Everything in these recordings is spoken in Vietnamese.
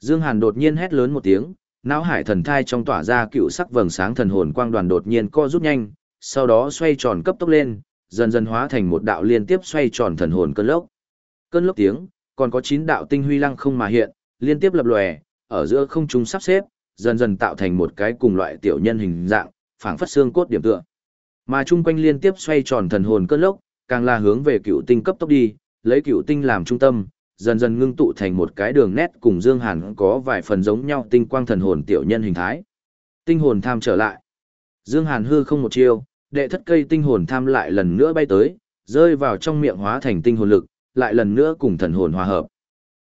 Dương Hàn đột nhiên hét lớn một tiếng, não hải thần thai trong tỏa ra cựu sắc vầng sáng thần hồn quang đoàn đột nhiên co rút nhanh, sau đó xoay tròn cấp tốc lên, dần dần hóa thành một đạo liên tiếp xoay tròn thần hồn cơn lốc. Cơn lốc tiếng, còn có 9 đạo tinh huy lăng không mà hiện, liên tiếp lập lòe, ở giữa không trung sắp xếp, dần dần tạo thành một cái cùng loại tiểu nhân hình dạng, phảng phất xương cốt điểm tựa. Mà chung quanh liên tiếp xoay tròn thần hồn cơn lốc, càng là hướng về cựu tinh cấp tốc đi, lấy cựu tinh làm trung tâm, dần dần ngưng tụ thành một cái đường nét cùng Dương Hàn có vài phần giống nhau tinh quang thần hồn tiểu nhân hình thái. Tinh hồn tham trở lại. Dương Hàn hư không một chiêu, đệ thất cây tinh hồn tham lại lần nữa bay tới, rơi vào trong miệng hóa thành tinh hồn lực, lại lần nữa cùng thần hồn hòa hợp.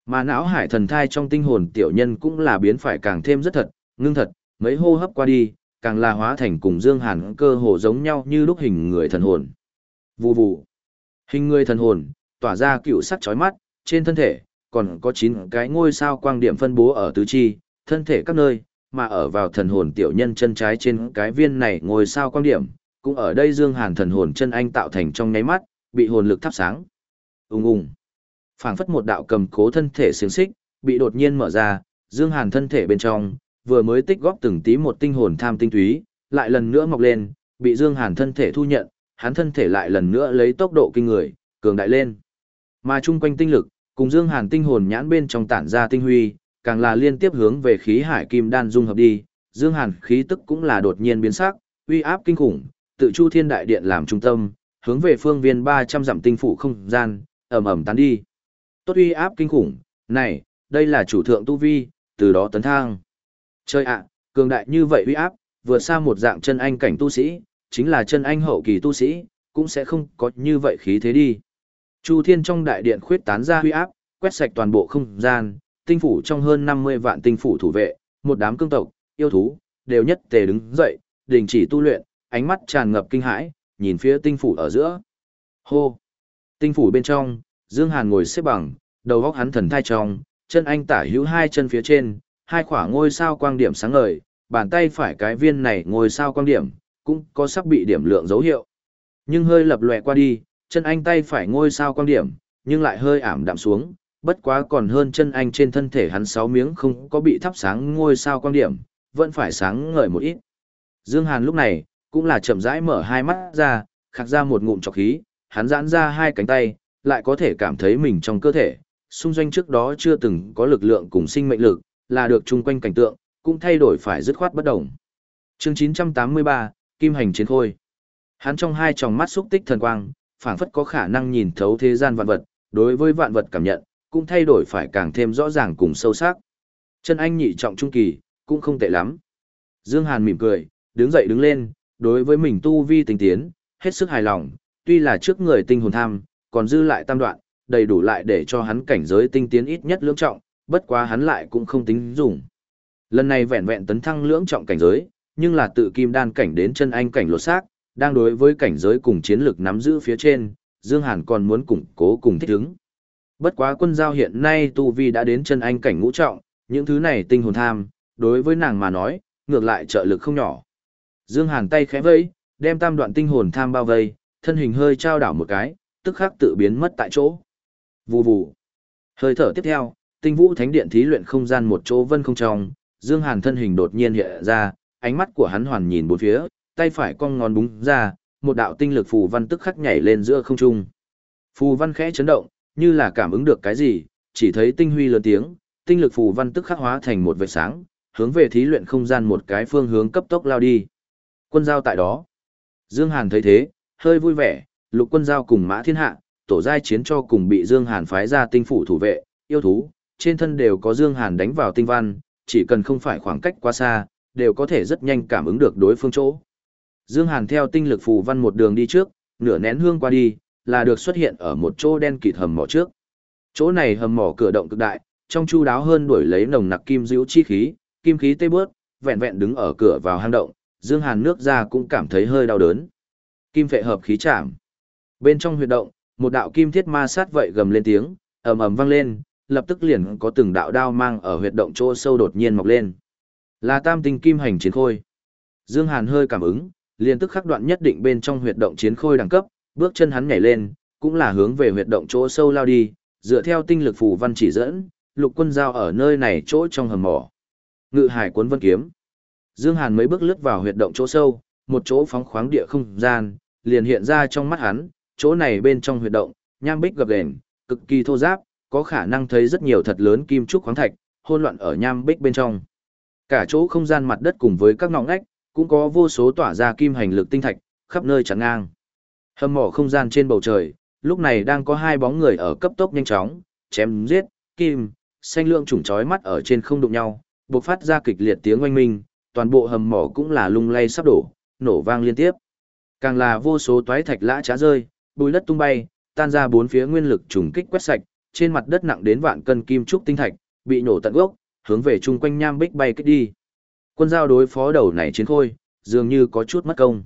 Mà não hải thần thai trong tinh hồn tiểu nhân cũng là biến phải càng thêm rất thật, ngưng thật, mấy hô hấp qua đi, càng là hóa thành cùng Dương Hàn cơ hồ giống nhau như lúc hình người thần hồn. Vù vù. Hình người thần hồn, tỏa ra cựu sắc chói mắt, trên thân thể, còn có 9 cái ngôi sao quang điểm phân bố ở tứ chi, thân thể các nơi, mà ở vào thần hồn tiểu nhân chân trái trên cái viên này ngôi sao quang điểm, cũng ở đây Dương Hàn thần hồn chân anh tạo thành trong nháy mắt, bị hồn lực thắp sáng. Ung ung. Phảng phất một đạo cầm cố thân thể xiềng xích, bị đột nhiên mở ra, Dương Hàn thân thể bên trong, vừa mới tích góp từng tí một tinh hồn tham tinh túy, lại lần nữa mọc lên, bị Dương Hàn thân thể thu nhận, hắn thân thể lại lần nữa lấy tốc độ kinh người, cường đại lên. Mà chung quanh tinh lực, cùng Dương Hàn tinh hồn nhãn bên trong tản ra tinh huy, càng là liên tiếp hướng về khí hải kim đan dung hợp đi, Dương Hàn khí tức cũng là đột nhiên biến sắc, uy áp kinh khủng, tự Chu Thiên Đại Điện làm trung tâm, hướng về phương viên 300 dặm tinh phủ không gian, ầm ầm tán đi. Tốt uy áp kinh khủng, này, đây là chủ thượng tu vi, từ đó tấn thang. Chơi ạ, cường đại như vậy uy áp, vượt xa một dạng chân anh cảnh tu sĩ, chính là chân anh hậu kỳ tu sĩ, cũng sẽ không có như vậy khí thế đi. Chu Thiên trong đại điện khuyết tán ra huy áp, quét sạch toàn bộ không gian, tinh phủ trong hơn 50 vạn tinh phủ thủ vệ, một đám cương tộc, yêu thú, đều nhất tề đứng dậy, đình chỉ tu luyện, ánh mắt tràn ngập kinh hãi, nhìn phía tinh phủ ở giữa. Hô! Tinh phủ bên trong, Dương Hàn ngồi xếp bằng, đầu góc hắn thần thai trong, chân anh tả hữu hai chân phía trên, hai khỏa ngôi sao quang điểm sáng ngời, bàn tay phải cái viên này ngôi sao quang điểm, cũng có sắp bị điểm lượng dấu hiệu. Nhưng hơi lập lòe qua đi, chân anh tay phải ngôi sao quang điểm, nhưng lại hơi ảm đạm xuống, bất quá còn hơn chân anh trên thân thể hắn sáu miếng không có bị thắp sáng ngôi sao quang điểm, vẫn phải sáng ngời một ít. Dương Hàn lúc này, cũng là chậm rãi mở hai mắt ra, khạc ra một ngụm trọc khí, hắn giãn ra hai cánh tay, lại có thể cảm thấy mình trong cơ thể, xung doanh trước đó chưa từng có lực lượng cùng sinh mệnh lực, là được chung quanh cảnh tượng, cũng thay đổi phải dứt khoát bất động. Chương 983, Kim hành chiến khôi. Hắn trong hai tròng mắt xúc tích thần quang, phảng phất có khả năng nhìn thấu thế gian vạn vật, đối với vạn vật cảm nhận, cũng thay đổi phải càng thêm rõ ràng cùng sâu sắc. Chân anh nhị trọng trung kỳ, cũng không tệ lắm. Dương Hàn mỉm cười, đứng dậy đứng lên, đối với mình tu vi tinh tiến, hết sức hài lòng, tuy là trước người tinh hồn tham, còn dư lại tam đoạn, đầy đủ lại để cho hắn cảnh giới tinh tiến ít nhất lưỡng trọng, bất quá hắn lại cũng không tính dùng. Lần này vẹn vẹn tấn thăng lưỡng trọng cảnh giới, nhưng là tự kim đan cảnh đến chân anh cảnh lột xác, đang đối với cảnh giới cùng chiến lược nắm giữ phía trên, Dương Hàn còn muốn củng cố cùng thích ứng. Bất quá quân giao hiện nay tu vi đã đến chân anh cảnh ngũ trọng, những thứ này tinh hồn tham, đối với nàng mà nói, ngược lại trợ lực không nhỏ. Dương Hàn tay khẽ vẫy, đem tam đoạn tinh hồn tham bao vây, thân hình hơi trao đảo một cái, tức khắc tự biến mất tại chỗ. Vù vù. Hơi thở tiếp theo, tinh vũ thánh điện thí luyện không gian một chỗ vân không trong, Dương Hàn thân hình đột nhiên hiện ra, ánh mắt của hắn hoàn nhìn bốn phía, tay phải cong ngón búng ra, một đạo tinh lực phù văn tức khắc nhảy lên giữa không trung. Phù văn khẽ chấn động, như là cảm ứng được cái gì, chỉ thấy tinh huy lớn tiếng, tinh lực phù văn tức khắc hóa thành một vệt sáng, hướng về thí luyện không gian một cái phương hướng cấp tốc lao đi. Quân giao tại đó. Dương Hàn thấy thế, hơi vui vẻ, lục quân giao cùng mã thiên hạ, tổ giai chiến cho cùng bị Dương Hàn phái ra tinh phủ thủ vệ, yêu thú, trên thân đều có Dương Hàn đánh vào tinh văn, chỉ cần không phải khoảng cách quá xa, đều có thể rất nhanh cảm ứng được đối phương chỗ. Dương Hàn theo tinh lực phù văn một đường đi trước, nửa nén hương qua đi, là được xuất hiện ở một chỗ đen kịt hầm mỏ trước. Chỗ này hầm mỏ cửa động cực đại, trong chu đáo hơn đuổi lấy nồng nặc kim diễu chi khí, kim khí tê bớt, vẹn vẹn đứng ở cửa vào hang động, Dương Hàn nước ra cũng cảm thấy hơi đau đớn. Kim phệ hợp khí chạm. Bên trong huyệt động, một đạo kim thiết ma sát vậy gầm lên tiếng, ầm ầm vang lên, lập tức liền có từng đạo đao mang ở huyệt động chỗ sâu đột nhiên mọc lên. Là tam tinh kim hành chiến khôi. Dương Hàn hơi cảm ứng, liền tức khắc đoạn nhất định bên trong huyệt động chiến khôi đẳng cấp, bước chân hắn nhảy lên, cũng là hướng về huyệt động chỗ sâu lao đi, dựa theo tinh lực phù văn chỉ dẫn, lục quân giao ở nơi này chỗ trong hầm mỏ. Ngự hải cuốn vân kiếm. Dương Hàn mấy bước lướt vào huyệt động chỗ sâu, một chỗ phóng khoáng địa không gian, liền hiện ra trong mắt hắn, chỗ này bên trong huyệt động, nham bích gập ghềnh, cực kỳ thô ráp, có khả năng thấy rất nhiều thật lớn kim trúc khoáng thạch, hỗn loạn ở nham bích bên trong. Cả chỗ không gian mặt đất cùng với các ngõ ngách, cũng có vô số tỏa ra kim hành lực tinh thạch, khắp nơi chắn ngang. Hầm mỏ không gian trên bầu trời, lúc này đang có hai bóng người ở cấp tốc nhanh chóng, chém giết, kim, xanh lượng trùng chói mắt ở trên không đụng nhau, bộc phát ra kịch liệt tiếng oanh minh, toàn bộ hầm mỏ cũng là lung lay sắp đổ, nổ vang liên tiếp. Càng là vô số toái thạch lã trá rơi, bùi đất tung bay, tan ra bốn phía nguyên lực trùng kích quét sạch, trên mặt đất nặng đến vạn cân kim trúc tinh thạch, bị nổ tận gốc, hướng về chung quanh nham bích bay kích đi. Quân giao đối phó đầu này chiến khôi, dường như có chút mất công.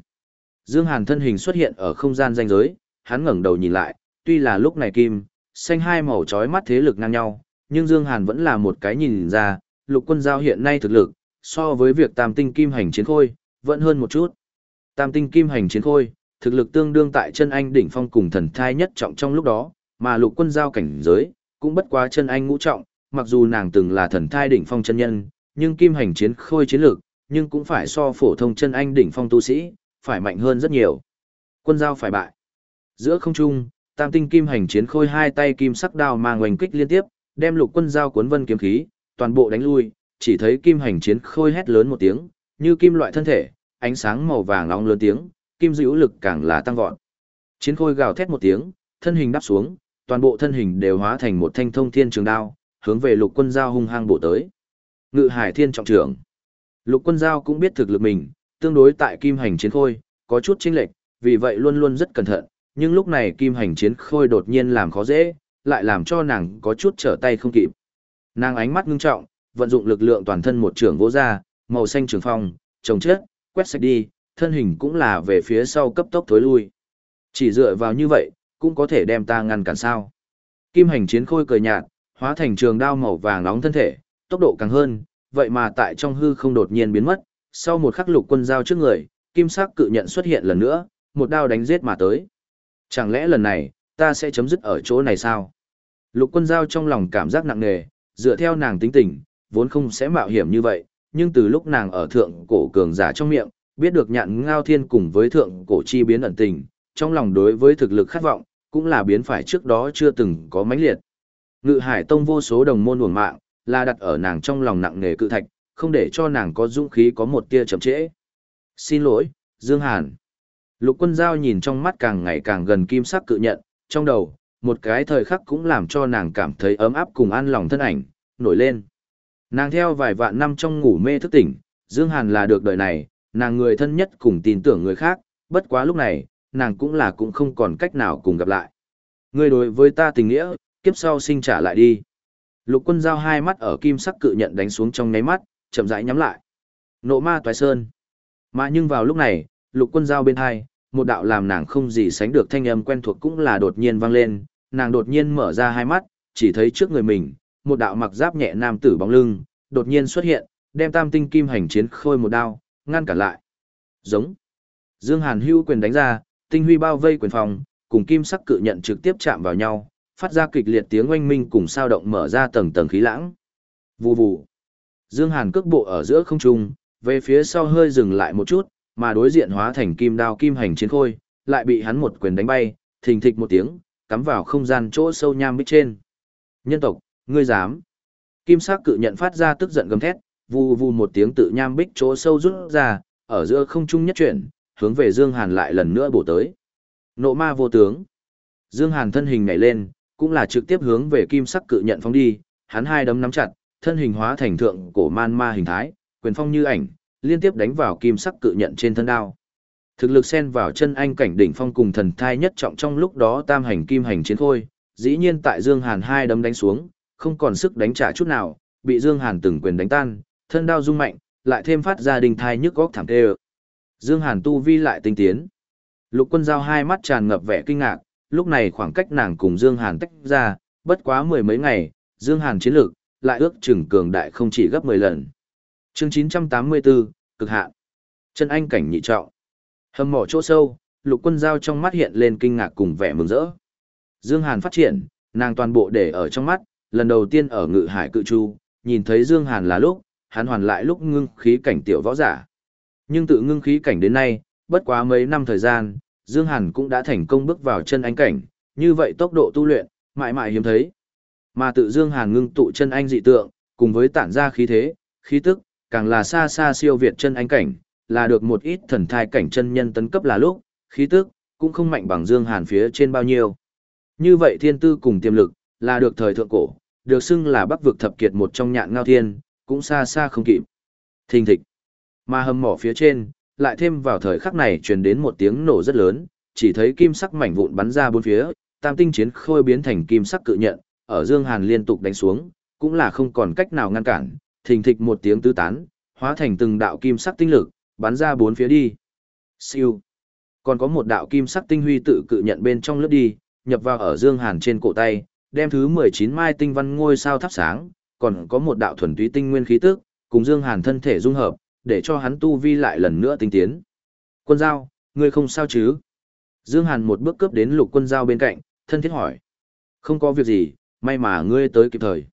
Dương Hàn thân hình xuất hiện ở không gian danh giới, hắn ngẩng đầu nhìn lại, tuy là lúc này kim, xanh hai màu chói mắt thế lực ngang nhau, nhưng Dương Hàn vẫn là một cái nhìn ra, lục quân giao hiện nay thực lực, so với việc tam tinh kim hành chiến khôi, vẫn hơn một chút. Tam tinh kim hành chiến khôi, thực lực tương đương tại chân anh đỉnh phong cùng thần thai nhất trọng trong lúc đó, mà lục quân giao cảnh giới, cũng bất quá chân anh ngũ trọng, mặc dù nàng từng là thần thai đỉnh phong chân nhân, nhưng kim hành chiến khôi chiến lực, nhưng cũng phải so phổ thông chân anh đỉnh phong tu sĩ, phải mạnh hơn rất nhiều. Quân giao phải bại. Giữa không trung, tam tinh kim hành chiến khôi hai tay kim sắc đao mang oanh kích liên tiếp, đem lục quân giao cuốn vân kiếm khí, toàn bộ đánh lui, chỉ thấy kim hành chiến khôi hét lớn một tiếng, như kim loại thân thể, ánh sáng màu vàng nóng lớn tiếng, kim dữ lực càng là tăng vọt. Chiến khôi gào thét một tiếng, thân hình đáp xuống, toàn bộ thân hình đều hóa thành một thanh thông thiên trường đao, hướng về lục quân giao hung hăng bổ tới. Ngự hải thiên trọng trưởng. Lục quân giao cũng biết thực lực mình, tương đối tại kim hành chiến khôi, có chút chênh lệch, vì vậy luôn luôn rất cẩn thận, nhưng lúc này kim hành chiến khôi đột nhiên làm khó dễ, lại làm cho nàng có chút trở tay không kịp. Nàng ánh mắt ngưng trọng, vận dụng lực lượng toàn thân một trường vỗ ra, màu xanh trường phong, trồng chết, quét sạch đi, thân hình cũng là về phía sau cấp tốc thối lui. Chỉ dựa vào như vậy, cũng có thể đem ta ngăn cản sao. Kim hành chiến khôi cười nhạt, hóa thành trường đao màu vàng nóng thân thể, tốc độ càng hơn, vậy mà tại trong hư không đột nhiên biến mất, sau một khắc lục quân giao trước người, kim sắc cự nhận xuất hiện lần nữa, một đao đánh giết mà tới. Chẳng lẽ lần này, ta sẽ chấm dứt ở chỗ này sao? Lục quân giao trong lòng cảm giác nặng nề, dựa theo nàng tính tình, vốn không sẽ mạo hiểm như vậy, nhưng từ lúc nàng ở thượng cổ cường giả trong miệng, biết được nhạn ngao thiên cùng với thượng cổ chi biến ẩn tình, trong lòng đối với thực lực khát vọng, cũng là biến phải trước đó chưa từng có mãnh liệt. Ngự hải tông vô số đồng môn uổng mạng, là đặt ở nàng trong lòng nặng nề cự thạch, không để cho nàng có dũng khí có một tia chậm trễ. Xin lỗi, Dương Hàn. Lục quân giao nhìn trong mắt càng ngày càng gần kim sắc cự nhận, trong đầu, một cái thời khắc cũng làm cho nàng cảm thấy ấm áp cùng an lòng thân ảnh, nổi lên. Nàng theo vài vạn năm trong ngủ mê thức tỉnh, Dương Hàn là được đời này, nàng người thân nhất cùng tin tưởng người khác, bất quá lúc này, nàng cũng là cũng không còn cách nào cùng gặp lại. Ngươi đối với ta tình nghĩa, kiếp sau sinh trả lại đi. Lục quân giao hai mắt ở kim sắc cự nhận đánh xuống trong nháy mắt, chậm rãi nhắm lại. Nộ ma toái sơn. Mà nhưng vào lúc này, lục quân giao bên hai, một đạo làm nàng không gì sánh được thanh âm quen thuộc cũng là đột nhiên vang lên, nàng đột nhiên mở ra hai mắt, chỉ thấy trước người mình, một đạo mặc giáp nhẹ nam tử bóng lưng, đột nhiên xuất hiện, đem tam tinh kim hành chiến khôi một đao, ngăn cản lại. Giống. Dương Hàn hưu quyền đánh ra, tinh huy bao vây quyền phòng, cùng kim sắc cự nhận trực tiếp chạm vào nhau, phát ra kịch liệt tiếng oanh minh cùng sao động mở ra tầng tầng khí lãng. Vù vù. Dương Hàn cước bộ ở giữa không trung, về phía sau hơi dừng lại một chút, mà đối diện hóa thành kim đao kim hành chiến khôi, lại bị hắn một quyền đánh bay, thình thịch một tiếng, cắm vào không gian chỗ sâu nham bích trên. Nhân tộc, ngươi dám? Kim sắc cự nhận phát ra tức giận gầm thét, vù vù một tiếng tự nham bích chỗ sâu rút ra, ở giữa không trung nhất chuyển, hướng về Dương Hàn lại lần nữa bổ tới. Nộ ma vô tướng. Dương Hàn thân hình nhảy lên, cũng là trực tiếp hướng về kim sắc cự nhận phóng đi, hắn hai đấm nắm chặt, thân hình hóa thành thượng cổ man ma hình thái, quyền phong như ảnh, liên tiếp đánh vào kim sắc cự nhận trên thân đao. Thực lực xen vào chân anh cảnh đỉnh phong cùng thần thai nhất trọng trong lúc đó tam hành kim hành chiến khôi, dĩ nhiên tại Dương Hàn hai đấm đánh xuống, không còn sức đánh trả chút nào, bị Dương Hàn từng quyền đánh tan, thân đao rung mạnh, lại thêm phát ra đình thai nhức góc thảm tê Dương Hàn tu vi lại tinh tiến. Lục quân giao hai mắt tràn ngập vẻ kinh ngạc, lúc này khoảng cách nàng cùng Dương Hàn tách ra, bất quá mười mấy ngày, Dương Hàn chiến lược, lại ước chừng cường đại không chỉ gấp 10 lần. Chương 984, cực hạn. Chân anh cảnh nhị trọng. Hầm mỏ chỗ sâu, lục quân giao trong mắt hiện lên kinh ngạc cùng vẻ mừng rỡ. Dương Hàn phát triển, nàng toàn bộ để ở trong mắt, lần đầu tiên ở ngự hải cự chu, nhìn thấy Dương Hàn là lúc, hắn hoàn lại lúc ngưng khí cảnh tiểu võ giả. Nhưng tự ngưng khí cảnh đến nay, bất quá mấy năm thời gian, Dương Hàn cũng đã thành công bước vào chân anh cảnh, như vậy tốc độ tu luyện, mãi mãi hiếm thấy. Mà tự Dương Hàn ngưng tụ chân anh dị tượng, cùng với tản ra khí thế, khí tức, càng là xa xa siêu việt chân anh cảnh, là được một ít thần thai cảnh chân nhân tấn cấp là lúc, khí tức, cũng không mạnh bằng Dương Hàn phía trên bao nhiêu. Như vậy thiên tư cùng tiềm lực, là được thời thượng cổ, được xưng là bắc vực thập kiệt một trong nhạn ngao thiên, cũng xa xa không kịp. Thình thịch. Mà hầm mỏ phía trên, lại thêm vào thời khắc này truyền đến một tiếng nổ rất lớn, chỉ thấy kim sắc mảnh vụn bắn ra bốn phía, tam tinh chiến khôi biến thành kim sắc cự nhận, ở Dương Hàn liên tục đánh xuống, cũng là không còn cách nào ngăn cản, thình thịch một tiếng tứ tán, hóa thành từng đạo kim sắc tinh lực, bắn ra bốn phía đi. Siêu. Còn có một đạo kim sắc tinh huy tự cự nhận bên trong lướt đi, nhập vào ở Dương Hàn trên cổ tay, đem thứ 19 mai tinh văn ngôi sao thắp sáng, còn có một đạo thuần túy tinh nguyên khí tức, cùng Dương Hàn thân thể dung hợp, để cho hắn tu vi lại lần nữa tinh tiến. Quân giao, ngươi không sao chứ? Dương Hàn một bước cướp đến lục quân giao bên cạnh, thân thiết hỏi. Không có việc gì, may mà ngươi tới kịp thời.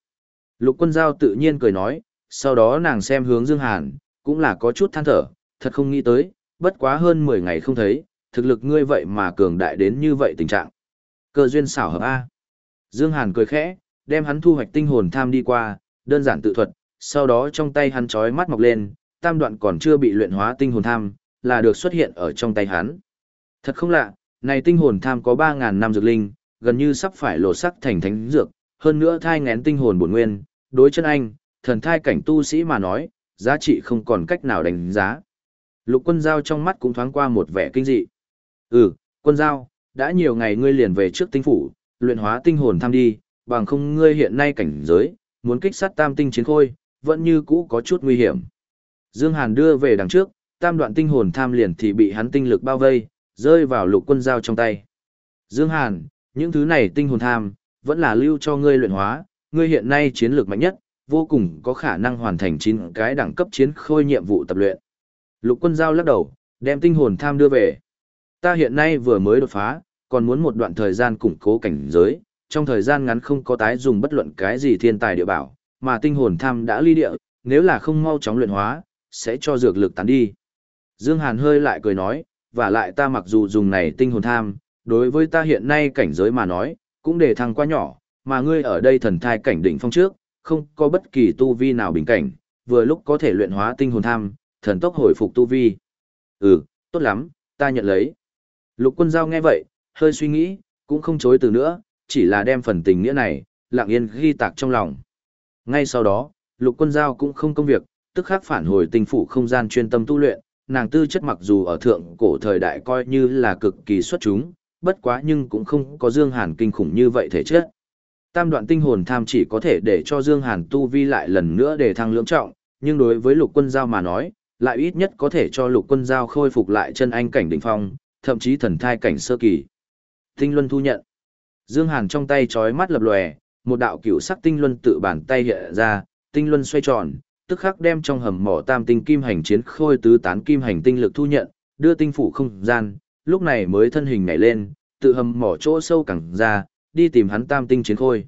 Lục quân giao tự nhiên cười nói, sau đó nàng xem hướng Dương Hàn, cũng là có chút than thở, thật không nghĩ tới, bất quá hơn 10 ngày không thấy, thực lực ngươi vậy mà cường đại đến như vậy tình trạng. Cơ duyên xảo hợp A. Dương Hàn cười khẽ, đem hắn thu hoạch tinh hồn tham đi qua, đơn giản tự thuật, sau đó trong tay hắn chói mắt mọc lên, tam đoạn còn chưa bị luyện hóa tinh hồn tham, là được xuất hiện ở trong tay hắn. Thật không lạ, này tinh hồn tham có 3.000 năm dược linh, gần như sắp phải lột sắc thành thánh dược, hơn nữa thai ngén tinh hồn bổn nguyên, đối chân anh, thần thai cảnh tu sĩ mà nói, giá trị không còn cách nào đánh giá. Lục quân giao trong mắt cũng thoáng qua một vẻ kinh dị. Ừ, quân giao, đã nhiều ngày ngươi liền về trước tinh phủ, luyện hóa tinh hồn tham đi, bằng không ngươi hiện nay cảnh giới, muốn kích sát tam tinh chiến khôi, vẫn như cũ có chút nguy hiểm. Dương Hàn đưa về đằng trước, tam đoạn tinh hồn tham liền thì bị hắn tinh lực bao vây, rơi vào lục quân giao trong tay. Dương Hàn, những thứ này tinh hồn tham, vẫn là lưu cho ngươi luyện hóa, ngươi hiện nay chiến lược mạnh nhất, vô cùng có khả năng hoàn thành chín cái đẳng cấp chiến khôi nhiệm vụ tập luyện. Lục quân giao lắc đầu, đem tinh hồn tham đưa về. Ta hiện nay vừa mới đột phá, còn muốn một đoạn thời gian củng cố cảnh giới, trong thời gian ngắn không có tái dùng bất luận cái gì thiên tài địa bảo, mà tinh hồn tham đã ly địa, nếu là không mau chóng luyện hóa, sẽ cho dược lực tán đi. Dương Hàn hơi lại cười nói, và lại ta mặc dù dùng này tinh hồn tham, đối với ta hiện nay cảnh giới mà nói, cũng để thăng quá nhỏ, mà ngươi ở đây thần thai cảnh đỉnh phong trước, không có bất kỳ tu vi nào bình cảnh, vừa lúc có thể luyện hóa tinh hồn tham, thần tốc hồi phục tu vi. Ừ, tốt lắm, ta nhận lấy. Lục quân giao nghe vậy, hơi suy nghĩ, cũng không chối từ nữa, chỉ là đem phần tình nghĩa này, lặng yên ghi tạc trong lòng. Ngay sau đó, lục quân giao cũng không công việc, tức khắc phản hồi tinh phủ không gian chuyên tâm tu luyện, nàng tư chất mặc dù ở thượng cổ thời đại coi như là cực kỳ xuất chúng, bất quá nhưng cũng không có Dương Hàn kinh khủng như vậy thể chất. Tam đoạn tinh hồn tham chỉ có thể để cho Dương Hàn tu vi lại lần nữa để thăng lưỡng trọng, nhưng đối với lục quân giao mà nói, lại ít nhất có thể cho lục quân giao khôi phục lại chân anh cảnh đỉnh phong, thậm chí thần thai cảnh sơ kỳ. Tinh luân thu nhận. Dương Hàn trong tay chói mắt lập lòe, một đạo cửu sắc tinh luân tự bàn tay hiện ra, tinh luân xoay tròn, tức khắc đem trong hầm mỏ tam tinh kim hành chiến khôi tứ tán kim hành tinh lực thu nhận, đưa tinh phủ không gian, lúc này mới thân hình nhảy lên, tự hầm mỏ chỗ sâu cẳng ra, đi tìm hắn tam tinh chiến khôi.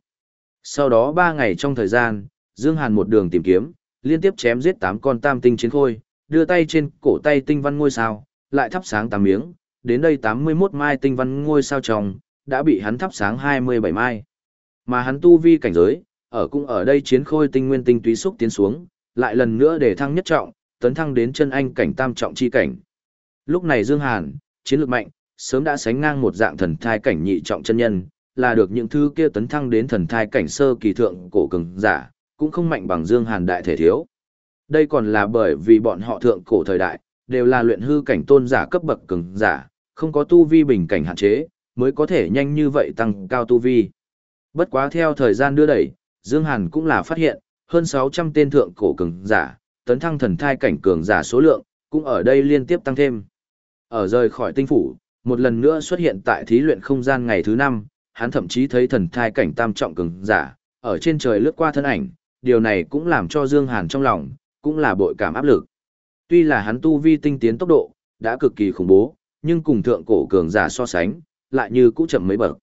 Sau đó ba ngày trong thời gian, Dương Hàn một đường tìm kiếm, liên tiếp chém giết tám con tam tinh chiến khôi, đưa tay trên cổ tay tinh văn ngôi sao, lại thắp sáng 8 miếng, đến đây 81 mai tinh văn ngôi sao trong, đã bị hắn thắp sáng 27 mai. Mà hắn tu vi cảnh giới, ở cũng ở đây chiến khôi tinh nguyên tinh túy xúc tiến xuống, lại lần nữa để thăng nhất trọng, tấn thăng đến chân anh cảnh tam trọng chi cảnh. Lúc này Dương Hàn, chiến lược mạnh, sớm đã sánh ngang một dạng thần thai cảnh nhị trọng chân nhân, là được những thứ kia tấn thăng đến thần thai cảnh sơ kỳ thượng cổ cường giả, cũng không mạnh bằng Dương Hàn đại thể thiếu. Đây còn là bởi vì bọn họ thượng cổ thời đại, đều là luyện hư cảnh tôn giả cấp bậc cường giả, không có tu vi bình cảnh hạn chế, mới có thể nhanh như vậy tăng cao tu vi. Bất quá theo thời gian đưa đẩy, Dương Hàn cũng là phát hiện, hơn 600 tên thượng cổ cường giả, tấn thăng thần thai cảnh cường giả số lượng, cũng ở đây liên tiếp tăng thêm. Ở rời khỏi tinh phủ, một lần nữa xuất hiện tại thí luyện không gian ngày thứ 5, hắn thậm chí thấy thần thai cảnh tam trọng cường giả, ở trên trời lướt qua thân ảnh, điều này cũng làm cho Dương Hàn trong lòng, cũng là bội cảm áp lực. Tuy là hắn tu vi tinh tiến tốc độ, đã cực kỳ khủng bố, nhưng cùng thượng cổ cường giả so sánh, lại như cũ chậm mấy bậc.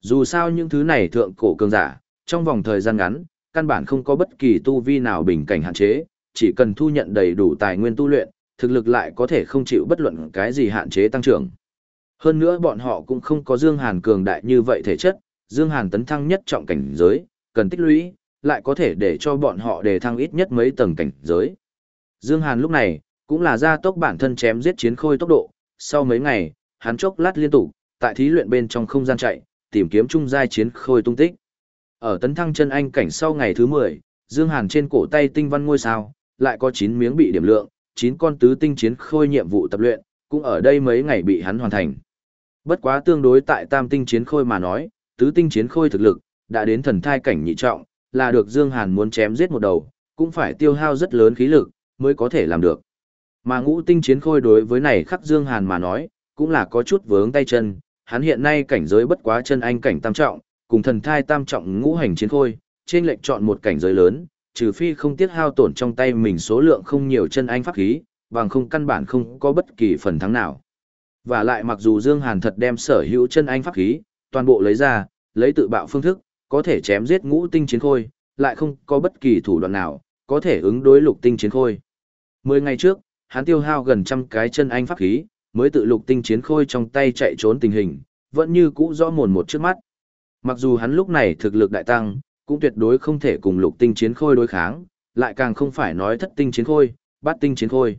Dù sao những thứ này thượng cổ cường giả, Trong vòng thời gian ngắn, căn bản không có bất kỳ tu vi nào bình cảnh hạn chế, chỉ cần thu nhận đầy đủ tài nguyên tu luyện, thực lực lại có thể không chịu bất luận cái gì hạn chế tăng trưởng. Hơn nữa bọn họ cũng không có Dương Hàn cường đại như vậy thể chất, Dương Hàn tấn thăng nhất trọng cảnh giới, cần tích lũy, lại có thể để cho bọn họ đề thăng ít nhất mấy tầng cảnh giới. Dương Hàn lúc này, cũng là gia tốc bản thân chém giết chiến khôi tốc độ, sau mấy ngày, hắn chốc lát liên tục, tại thí luyện bên trong không gian chạy, tìm kiếm trung giai chiến khôi tung tích. Ở tấn thăng chân anh cảnh sau ngày thứ 10, Dương Hàn trên cổ tay tinh văn ngôi sao, lại có 9 miếng bị điểm lượng, 9 con tứ tinh chiến khôi nhiệm vụ tập luyện, cũng ở đây mấy ngày bị hắn hoàn thành. Bất quá tương đối tại tam tinh chiến khôi mà nói, tứ tinh chiến khôi thực lực, đã đến thần thai cảnh nhị trọng, là được Dương Hàn muốn chém giết một đầu, cũng phải tiêu hao rất lớn khí lực, mới có thể làm được. Mà ngũ tinh chiến khôi đối với này khắc Dương Hàn mà nói, cũng là có chút vướng tay chân, hắn hiện nay cảnh giới bất quá chân anh cảnh tam trọng, cùng thần thai tam trọng ngũ hành chiến khôi, trên lệnh chọn một cảnh giới lớn, trừ phi không tiết hao tổn trong tay mình số lượng không nhiều chân anh pháp khí, bằng không căn bản không có bất kỳ phần thắng nào. Và lại mặc dù Dương Hàn thật đem sở hữu chân anh pháp khí, toàn bộ lấy ra, lấy tự bạo phương thức, có thể chém giết ngũ tinh chiến khôi, lại không có bất kỳ thủ đoạn nào, có thể ứng đối lục tinh chiến khôi. Mười ngày trước, hắn tiêu hao gần trăm cái chân anh pháp khí, mới tự lục tinh chiến khôi trong tay chạy trốn tình hình, vẫn như cũ rõ mồn một trước mắt. Mặc dù hắn lúc này thực lực đại tăng, cũng tuyệt đối không thể cùng lục tinh chiến khôi đối kháng, lại càng không phải nói thất tinh chiến khôi, bát tinh chiến khôi.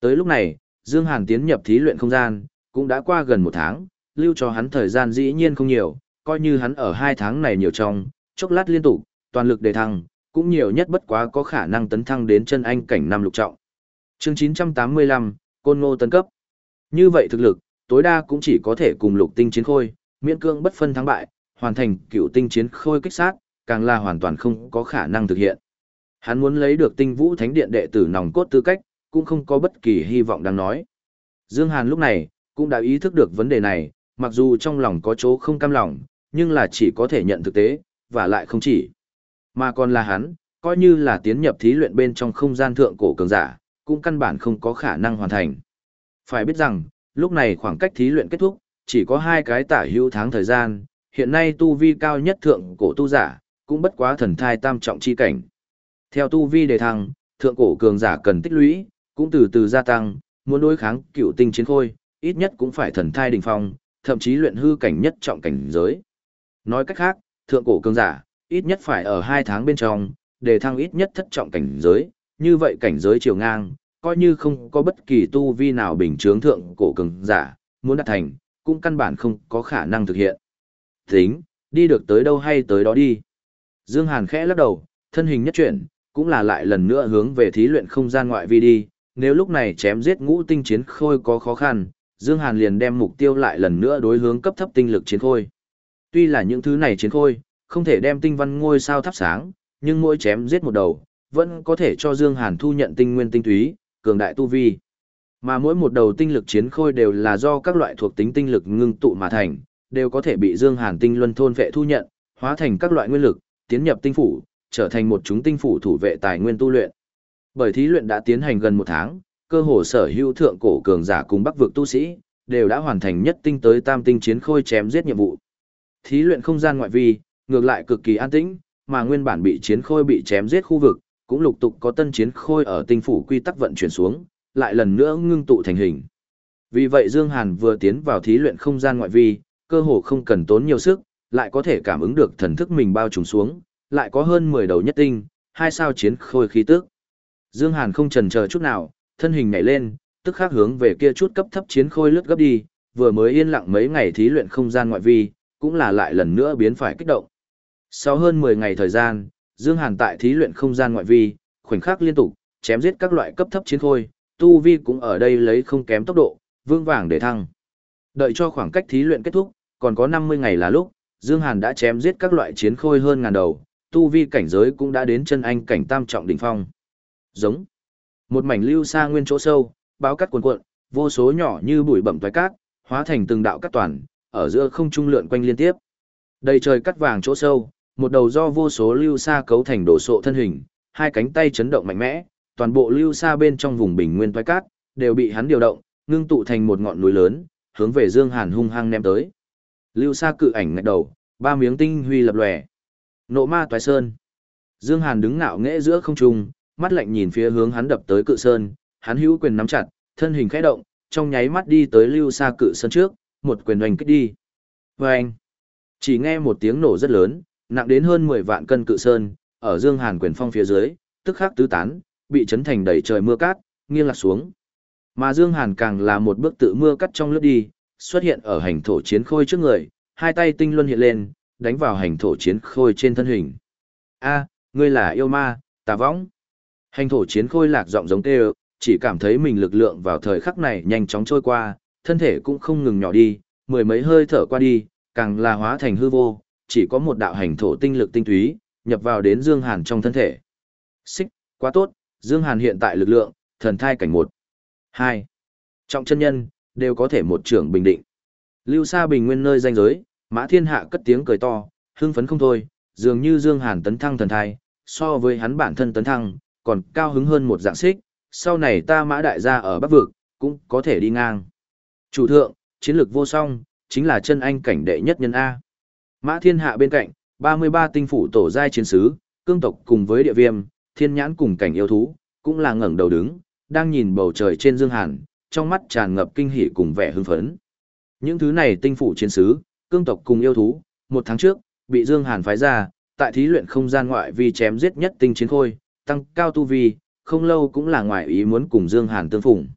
Tới lúc này, Dương Hàn tiến nhập thí luyện không gian, cũng đã qua gần một tháng, lưu cho hắn thời gian dĩ nhiên không nhiều, coi như hắn ở hai tháng này nhiều trong, chốc lát liên tục, toàn lực đề thăng, cũng nhiều nhất bất quá có khả năng tấn thăng đến chân anh cảnh năm lục trọng. Chương 985, Côn Ngô tấn cấp. Như vậy thực lực, tối đa cũng chỉ có thể cùng lục tinh chiến khôi, miễn cương bất phân thắng bại, hoàn thành cựu tinh chiến khôi kích sát, càng là hoàn toàn không có khả năng thực hiện. Hắn muốn lấy được tinh vũ thánh điện đệ tử nòng cốt tư cách, cũng không có bất kỳ hy vọng đang nói. Dương Hàn lúc này, cũng đã ý thức được vấn đề này, mặc dù trong lòng có chỗ không cam lòng, nhưng là chỉ có thể nhận thực tế, và lại không chỉ. Mà còn là hắn, coi như là tiến nhập thí luyện bên trong không gian thượng cổ cường giả, cũng căn bản không có khả năng hoàn thành. Phải biết rằng, lúc này khoảng cách thí luyện kết thúc, chỉ có hai cái tả hữu tháng thời gian, hiện nay tu vi cao nhất thượng cổ tu giả, cũng bất quá thần thai tam trọng chi cảnh. Theo tu vi đề thăng, thượng cổ cường giả cần tích lũy, cũng từ từ gia tăng, muốn đối kháng cựu tinh chiến khôi, ít nhất cũng phải thần thai đỉnh phong, thậm chí luyện hư cảnh nhất trọng cảnh giới. Nói cách khác, thượng cổ cường giả, ít nhất phải ở hai tháng bên trong, để thăng ít nhất thất trọng cảnh giới, như vậy cảnh giới chiều ngang, coi như không có bất kỳ tu vi nào bình chướng thượng cổ cường giả, muốn đạt thành, cũng căn bản không có khả năng thực hiện. Tính, đi được tới đâu hay tới đó đi. Dương Hàn khẽ lắc đầu, thân hình nhất chuyển, cũng là lại lần nữa hướng về thí luyện không gian ngoại vi đi, nếu lúc này chém giết ngũ tinh chiến khôi có khó khăn, Dương Hàn liền đem mục tiêu lại lần nữa đối hướng cấp thấp tinh lực chiến khôi. Tuy là những thứ này chiến khôi, không thể đem tinh văn ngôi sao thắp sáng, nhưng mỗi chém giết một đầu, vẫn có thể cho Dương Hàn thu nhận tinh nguyên tinh túy, cường đại tu vi. Mà mỗi một đầu tinh lực chiến khôi đều là do các loại thuộc tính tinh lực ngưng tụ mà thành, đều có thể bị Dương Hàn tinh luân thôn vệ thu nhận, hóa thành các loại nguyên lực, tiến nhập tinh phủ, trở thành một chúng tinh phủ thủ vệ tài nguyên tu luyện. Bởi thí luyện đã tiến hành gần một tháng, cơ hồ sở hữu thượng cổ cường giả cùng bắc vực tu sĩ, đều đã hoàn thành nhất tinh tới tam tinh chiến khôi chém giết nhiệm vụ. Thí luyện không gian ngoại vi, ngược lại cực kỳ an tĩnh, mà nguyên bản bị chiến khôi bị chém giết khu vực, cũng lục tục có tân chiến khôi ở tinh phủ quy tắc vận chuyển xuống, lại lần nữa ngưng tụ thành hình. Vì vậy Dương Hàn vừa tiến vào thí luyện không gian ngoại vi, cơ hồ không cần tốn nhiều sức, lại có thể cảm ứng được thần thức mình bao trùm xuống, lại có hơn 10 đầu nhất tinh, hai sao chiến khôi khí tức. Dương Hàn không chần chờ chút nào, thân hình nhảy lên, tức khắc hướng về kia chút cấp thấp chiến khôi lướt gấp đi, vừa mới yên lặng mấy ngày thí luyện không gian ngoại vi, cũng là lại lần nữa biến phải kích động. Sau hơn 10 ngày thời gian, Dương Hàn tại thí luyện không gian ngoại vi, khoảnh khắc liên tục, chém giết các loại cấp thấp chiến khôi, tu vi cũng ở đây lấy không kém tốc độ, vương vàng để thăng. Đợi cho khoảng cách thí luyện kết thúc, còn có 50 ngày là lúc, Dương Hàn đã chém giết các loại chiến khôi hơn ngàn đầu, tu vi cảnh giới cũng đã đến chân anh cảnh tam trọng đỉnh phong. Giống. Một mảnh lưu xa nguyên chỗ sâu, báo cắt cuồn cuộn, vô số nhỏ như bụi bẩm toái cát, hóa thành từng đạo cát toàn, ở giữa không trung lượn quanh liên tiếp. Đầy trời cắt vàng chỗ sâu, một đầu do vô số lưu xa cấu thành đổ sộ thân hình, hai cánh tay chấn động mạnh mẽ, toàn bộ lưu xa bên trong vùng bình nguyên toái cát đều bị hắn điều động, ngưng tụ thành một ngọn núi lớn, hướng về Dương Hàn hung hăng ném tới. Lưu xa cự ảnh ngạch đầu, ba miếng tinh huy lập lòe. Nộ ma toái sơn. Dương Hàn đứng ngạo nghễ giữa không trung, mắt lạnh nhìn phía hướng hắn đập tới cự sơn, hắn hữu quyền nắm chặt, thân hình khẽ động, trong nháy mắt đi tới lưu xa cự sơn trước, một quyền oanh kích đi. Vâng! Chỉ nghe một tiếng nổ rất lớn, nặng đến hơn 10 vạn cân cự sơn, ở Dương Hàn quyền phong phía dưới, tức khắc tứ tán, bị chấn thành đầy trời mưa cát, nghiêng lạc xuống. Mà Dương Hàn càng là một bước tự mưa cắt trong lướt đi, xuất hiện ở hành thổ chiến khôi trước người, hai tay tinh luân hiện lên, đánh vào hành thổ chiến khôi trên thân hình. A, ngươi là yêu ma, tà võng. Hành thổ chiến khôi lạc giọng giống tê chỉ cảm thấy mình lực lượng vào thời khắc này nhanh chóng trôi qua, thân thể cũng không ngừng nhỏ đi, mười mấy hơi thở qua đi, càng là hóa thành hư vô, chỉ có một đạo hành thổ tinh lực tinh túy, nhập vào đến Dương Hàn trong thân thể. Xích, quá tốt, Dương Hàn hiện tại lực lượng, thần thai cảnh một, hai, Trọng chân nhân, đều có thể một trưởng bình định. Lưu Sa Bình nguyên nơi danh giới, Mã Thiên Hạ cất tiếng cười to, hưng phấn không thôi, dường như Dương Hàn tấn thăng thần thai, so với hắn bản thân tấn thăng, còn cao hứng hơn một dạng xích, sau này ta Mã Đại gia ở Bắc Vực, cũng có thể đi ngang. Chủ thượng, chiến lược vô song, chính là chân anh cảnh đệ nhất nhân A. Mã Thiên Hạ bên cạnh, 33 tinh phủ tổ giai chiến sứ, cương tộc cùng với địa viêm, thiên nhãn cùng cảnh yêu thú, cũng là ngẩng đầu đứng, đang nhìn bầu trời trên Dương Hàn, trong mắt tràn ngập kinh hỉ cùng vẻ hưng phấn. Những thứ này tinh phủ chiến sứ, cương tộc cùng yêu thú, một tháng trước, bị Dương Hàn phái ra, tại thí luyện không gian ngoại vi chém giết nhất tinh chiến khôi, tăng cao tu vi, không lâu cũng là ngoại ý muốn cùng Dương Hàn tương phùng.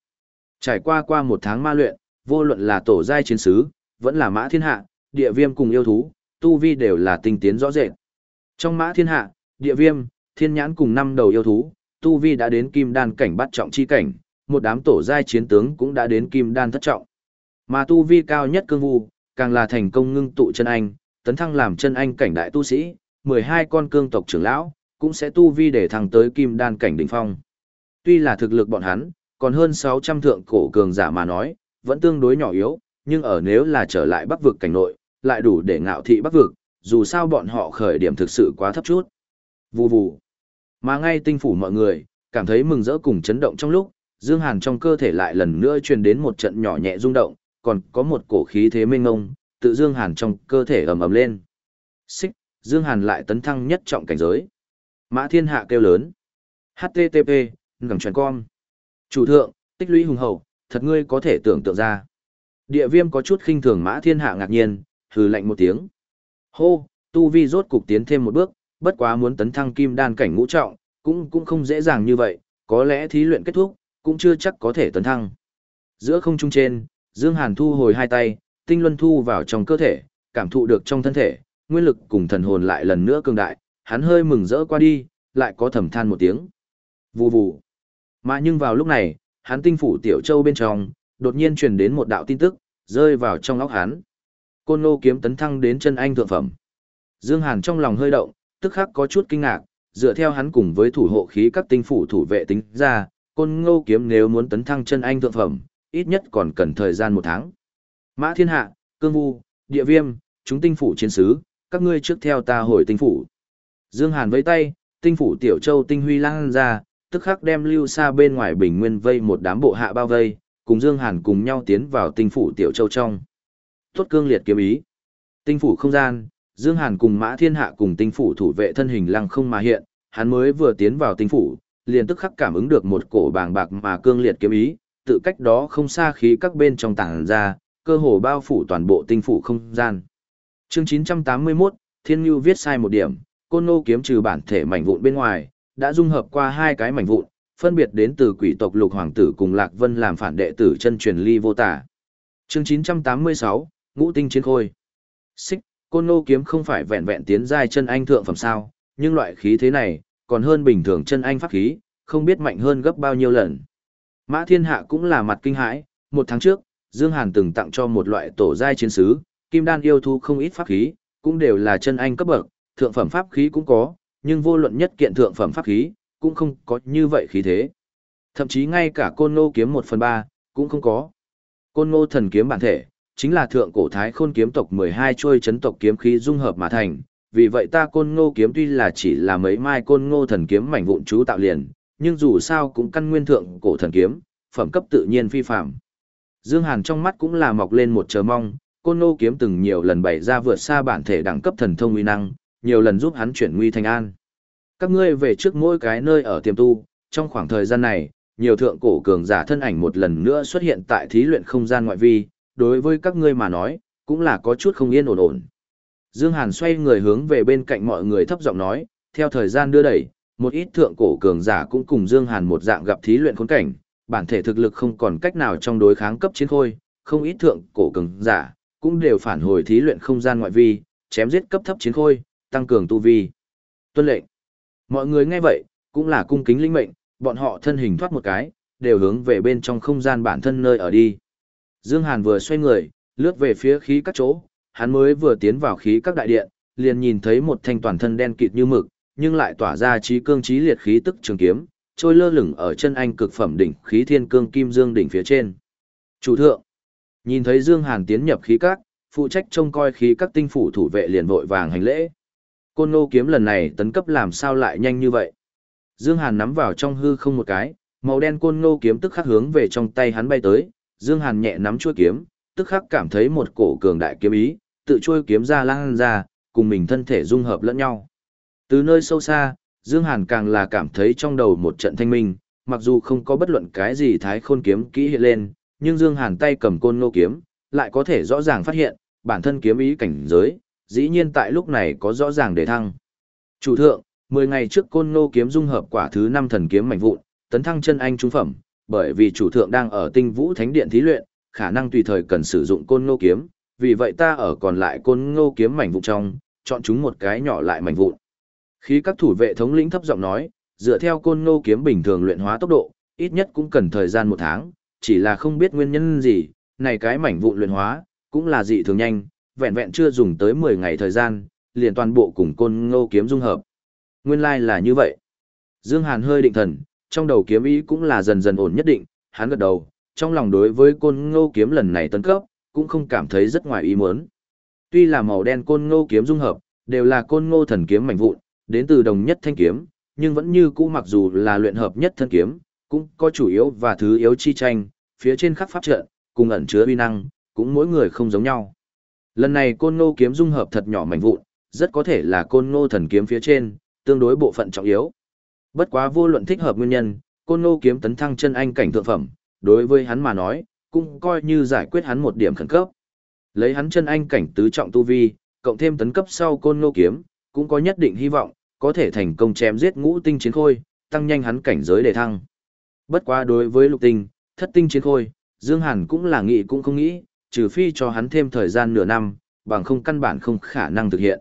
Trải qua qua một tháng ma luyện, vô luận là tổ giai chiến sứ, vẫn là mã thiên hạ, địa viêm cùng yêu thú, tu vi đều là tinh tiến rõ rệt. Trong mã thiên hạ, địa viêm, thiên nhãn cùng năm đầu yêu thú, tu vi đã đến kim đan cảnh bắt trọng chi cảnh, một đám tổ giai chiến tướng cũng đã đến kim đan thất trọng. Mà tu vi cao nhất cương vu, càng là thành công ngưng tụ chân anh, tấn thăng làm chân anh cảnh đại tu sĩ, 12 con cương tộc trưởng lão, cũng sẽ tu vi để thăng tới kim đan cảnh đỉnh phong. Tuy là thực lực bọn hắn, còn hơn 600 thượng cổ cường giả mà nói, vẫn tương đối nhỏ yếu, nhưng ở nếu là trở lại bắc vực cảnh nội, lại đủ để ngạo thị bắc vực, dù sao bọn họ khởi điểm thực sự quá thấp chút. Vù vù. Mà ngay tinh phủ mọi người, cảm thấy mừng rỡ cùng chấn động trong lúc, Dương Hàn trong cơ thể lại lần nữa truyền đến một trận nhỏ nhẹ rung động, còn có một cổ khí thế mênh ngông, tự Dương Hàn trong cơ thể ầm ầm lên. Xích, Dương Hàn lại tấn thăng nhất trọng cảnh giới. Mã Thiên Hạ kêu lớn. HTTP, ngẳng truyền con. Chủ thượng, tích lũy hùng hậu, thật ngươi có thể tưởng tượng ra. Địa viêm có chút khinh thường Mã Thiên Hạ ngạc nhiên, hừ lạnh một tiếng. Hô, tu vi rốt cục tiến thêm một bước, bất quá muốn tấn thăng kim đan cảnh ngũ trọng, cũng cũng không dễ dàng như vậy, có lẽ thí luyện kết thúc, cũng chưa chắc có thể tấn thăng. Giữa không trung trên, Dương Hàn thu hồi hai tay, tinh luân thu vào trong cơ thể, cảm thụ được trong thân thể, nguyên lực cùng thần hồn lại lần nữa cường đại, hắn hơi mừng rỡ qua đi, lại có thầm than một tiếng. Vù vù. Mà nhưng vào lúc này, hắn tinh phủ tiểu châu bên trong, đột nhiên truyền đến một đạo tin tức, rơi vào trong óc hắn. Côn lô kiếm tấn thăng đến chân anh thượng phẩm. Dương Hàn trong lòng hơi động, tức khắc có chút kinh ngạc, dựa theo hắn cùng với thủ hộ khí các tinh phủ thủ vệ tính ra, Côn Ngô kiếm nếu muốn tấn thăng chân anh thượng phẩm, ít nhất còn cần thời gian một tháng. Mã Thiên Hạ, Cương Vu, Địa Viêm, chúng tinh phủ chiến sứ, các ngươi trước theo ta hồi tinh phủ. Dương Hàn vẫy tay, tinh phủ Tiểu Châu tinh huy lang ra, tức khắc đem lưu xa bên ngoài bình nguyên vây một đám bộ hạ bao vây, cùng Dương Hàn cùng nhau tiến vào tinh phủ Tiểu Châu trong. Tốt cương liệt kiếm ý. Tinh phủ không gian, Dương Hàn cùng Mã Thiên Hạ cùng tinh phủ thủ vệ thân hình lăng không mà hiện, hắn mới vừa tiến vào tinh phủ, liền tức khắc cảm ứng được một cổ bàng bạc mà cương liệt kiếm ý, tự cách đó không xa khí các bên trong tảng ra, cơ hồ bao phủ toàn bộ tinh phủ không gian. Chương 981, Thiên Nhu viết sai một điểm, Côn nô kiếm trừ bản thể mảnh vụn bên ngoài, đã dung hợp qua hai cái mảnh vụn, phân biệt đến từ quỷ tộc Lục Hoàng tử cùng Lạc Vân làm phản đệ tử chân truyền ly vô tả. Chương 986, Ngũ tinh chiến khôi. Xích, Côn nô kiếm không phải vẹn vẹn tiến giai chân anh thượng phẩm sao, nhưng loại khí thế này, còn hơn bình thường chân anh pháp khí, không biết mạnh hơn gấp bao nhiêu lần. Mã Thiên Hạ cũng là mặt kinh hãi, một tháng trước, Dương Hàn từng tặng cho một loại tổ giai chiến sứ, kim đan yêu thú không ít pháp khí, cũng đều là chân anh cấp bậc, thượng phẩm pháp khí cũng có, nhưng vô luận nhất kiện thượng phẩm pháp khí, cũng không có như vậy khí thế. Thậm chí ngay cả côn ngô kiếm 1 phần 3, cũng không có. Côn ngô thần kiếm bản thể, chính là thượng cổ thái khôn kiếm tộc 12 trôi chấn tộc kiếm khí dung hợp mà thành, vì vậy ta côn ngô kiếm tuy là chỉ là mấy mai côn ngô thần kiếm mảnh vụn chú tạo liền, nhưng dù sao cũng căn nguyên thượng cổ thần kiếm, phẩm cấp tự nhiên phi phạm. Dương Hàn trong mắt cũng là mọc lên một chờ mong, côn ngô kiếm từng nhiều lần bày ra vượt xa bản thể đẳng cấp thần thông uy năng, nhiều lần giúp hắn chuyển nguy thành an. Các ngươi về trước mỗi cái nơi ở tiềm tu, trong khoảng thời gian này, nhiều thượng cổ cường giả thân ảnh một lần nữa xuất hiện tại thí luyện không gian ngoại vi, đối với các ngươi mà nói, cũng là có chút không yên ổn ổn. Dương Hàn xoay người hướng về bên cạnh mọi người thấp giọng nói, theo thời gian đưa đẩy, một ít thượng cổ cường giả cũng cùng Dương Hàn một dạng gặp thí luyện khốn cảnh, bản thể thực lực không còn cách nào trong đối kháng cấp chiến khôi, không ít thượng cổ cường giả cũng đều phản hồi thí luyện không gian ngoại vi, chém giết cấp thấp chiến khôi, tăng cường tu vi. Tuân lệnh. Mọi người nghe vậy, cũng là cung kính linh mệnh, bọn họ thân hình thoát một cái, đều hướng về bên trong không gian bản thân nơi ở đi. Dương Hàn vừa xoay người, lướt về phía khí các chỗ, hắn mới vừa tiến vào khí các đại điện, liền nhìn thấy một thanh toàn thân đen kịt như mực, nhưng lại tỏa ra trí cương trí liệt khí tức trường kiếm, trôi lơ lửng ở chân anh cực phẩm đỉnh khí thiên cương kim dương đỉnh phía trên. Chủ thượng, nhìn thấy Dương Hàn tiến nhập khí các, phụ trách trông coi khí các tinh phủ thủ vệ liền vội vàng hành lễ. Côn Ngô kiếm lần này tấn cấp làm sao lại nhanh như vậy? Dương Hàn nắm vào trong hư không một cái, màu đen côn ngô kiếm tức khắc hướng về trong tay hắn bay tới, Dương Hàn nhẹ nắm chuôi kiếm, tức khắc cảm thấy một cổ cường đại kiếm ý, tự trôi kiếm ra lan ra, cùng mình thân thể dung hợp lẫn nhau. Từ nơi sâu xa, Dương Hàn càng là cảm thấy trong đầu một trận thanh minh, mặc dù không có bất luận cái gì thái khôn kiếm kỹ hiện lên, nhưng Dương Hàn tay cầm côn ngô kiếm, lại có thể rõ ràng phát hiện, bản thân kiếm ý cảnh giới, dĩ nhiên tại lúc này có rõ ràng để thăng. Chủ thượng, 10 ngày trước côn ngô kiếm dung hợp quả thứ 5 thần kiếm mạnh vụn, tấn thăng chân anh trung phẩm, bởi vì chủ thượng đang ở tinh vũ thánh điện thí luyện, khả năng tùy thời cần sử dụng côn ngô kiếm, vì vậy ta ở còn lại côn ngô kiếm mảnh vụn trong, chọn chúng một cái nhỏ lại mảnh vụn. Khi các thủ vệ thống lĩnh thấp giọng nói, dựa theo côn ngô kiếm bình thường luyện hóa tốc độ, ít nhất cũng cần thời gian một tháng, chỉ là không biết nguyên nhân gì, này cái mảnh vụn luyện hóa, cũng là dị thường nhanh, vẹn vẹn chưa dùng tới 10 ngày thời gian, liền toàn bộ cùng côn ngô kiếm dung hợp. Nguyên lai like là như vậy. Dương Hàn hơi định thần, trong đầu kiếm ý cũng là dần dần ổn nhất định, hắn gật đầu, trong lòng đối với côn ngô kiếm lần này tấn cấp, cũng không cảm thấy rất ngoài ý muốn. Tuy là màu đen côn ngô kiếm dung hợp, đều là côn ngô thần kiếm mảnh vụn, đến từ đồng nhất thanh kiếm, nhưng vẫn như cũ mặc dù là luyện hợp nhất thân kiếm, cũng có chủ yếu và thứ yếu chi tranh, phía trên khắc pháp trận, cùng ẩn chứa uy năng, cũng mỗi người không giống nhau. Lần này côn ngô kiếm dung hợp thật nhỏ mảnh vụn, rất có thể là côn ngô thần kiếm phía trên, tương đối bộ phận trọng yếu. Bất quá vô luận thích hợp nguyên nhân, côn ngô kiếm tấn thăng chân anh cảnh thượng phẩm, đối với hắn mà nói, cũng coi như giải quyết hắn một điểm khẩn cấp. Lấy hắn chân anh cảnh tứ trọng tu vi, cộng thêm tấn cấp sau côn ngô kiếm, cũng có nhất định hy vọng, có thể thành công chém giết ngũ tinh chiến khôi, tăng nhanh hắn cảnh giới để thăng. Bất quá đối với lục tinh, thất tinh chiến khôi, Dương Hàn cũng là nghĩ cũng không nghĩ, trừ phi cho hắn thêm thời gian nửa năm, bằng không căn bản không khả năng thực hiện.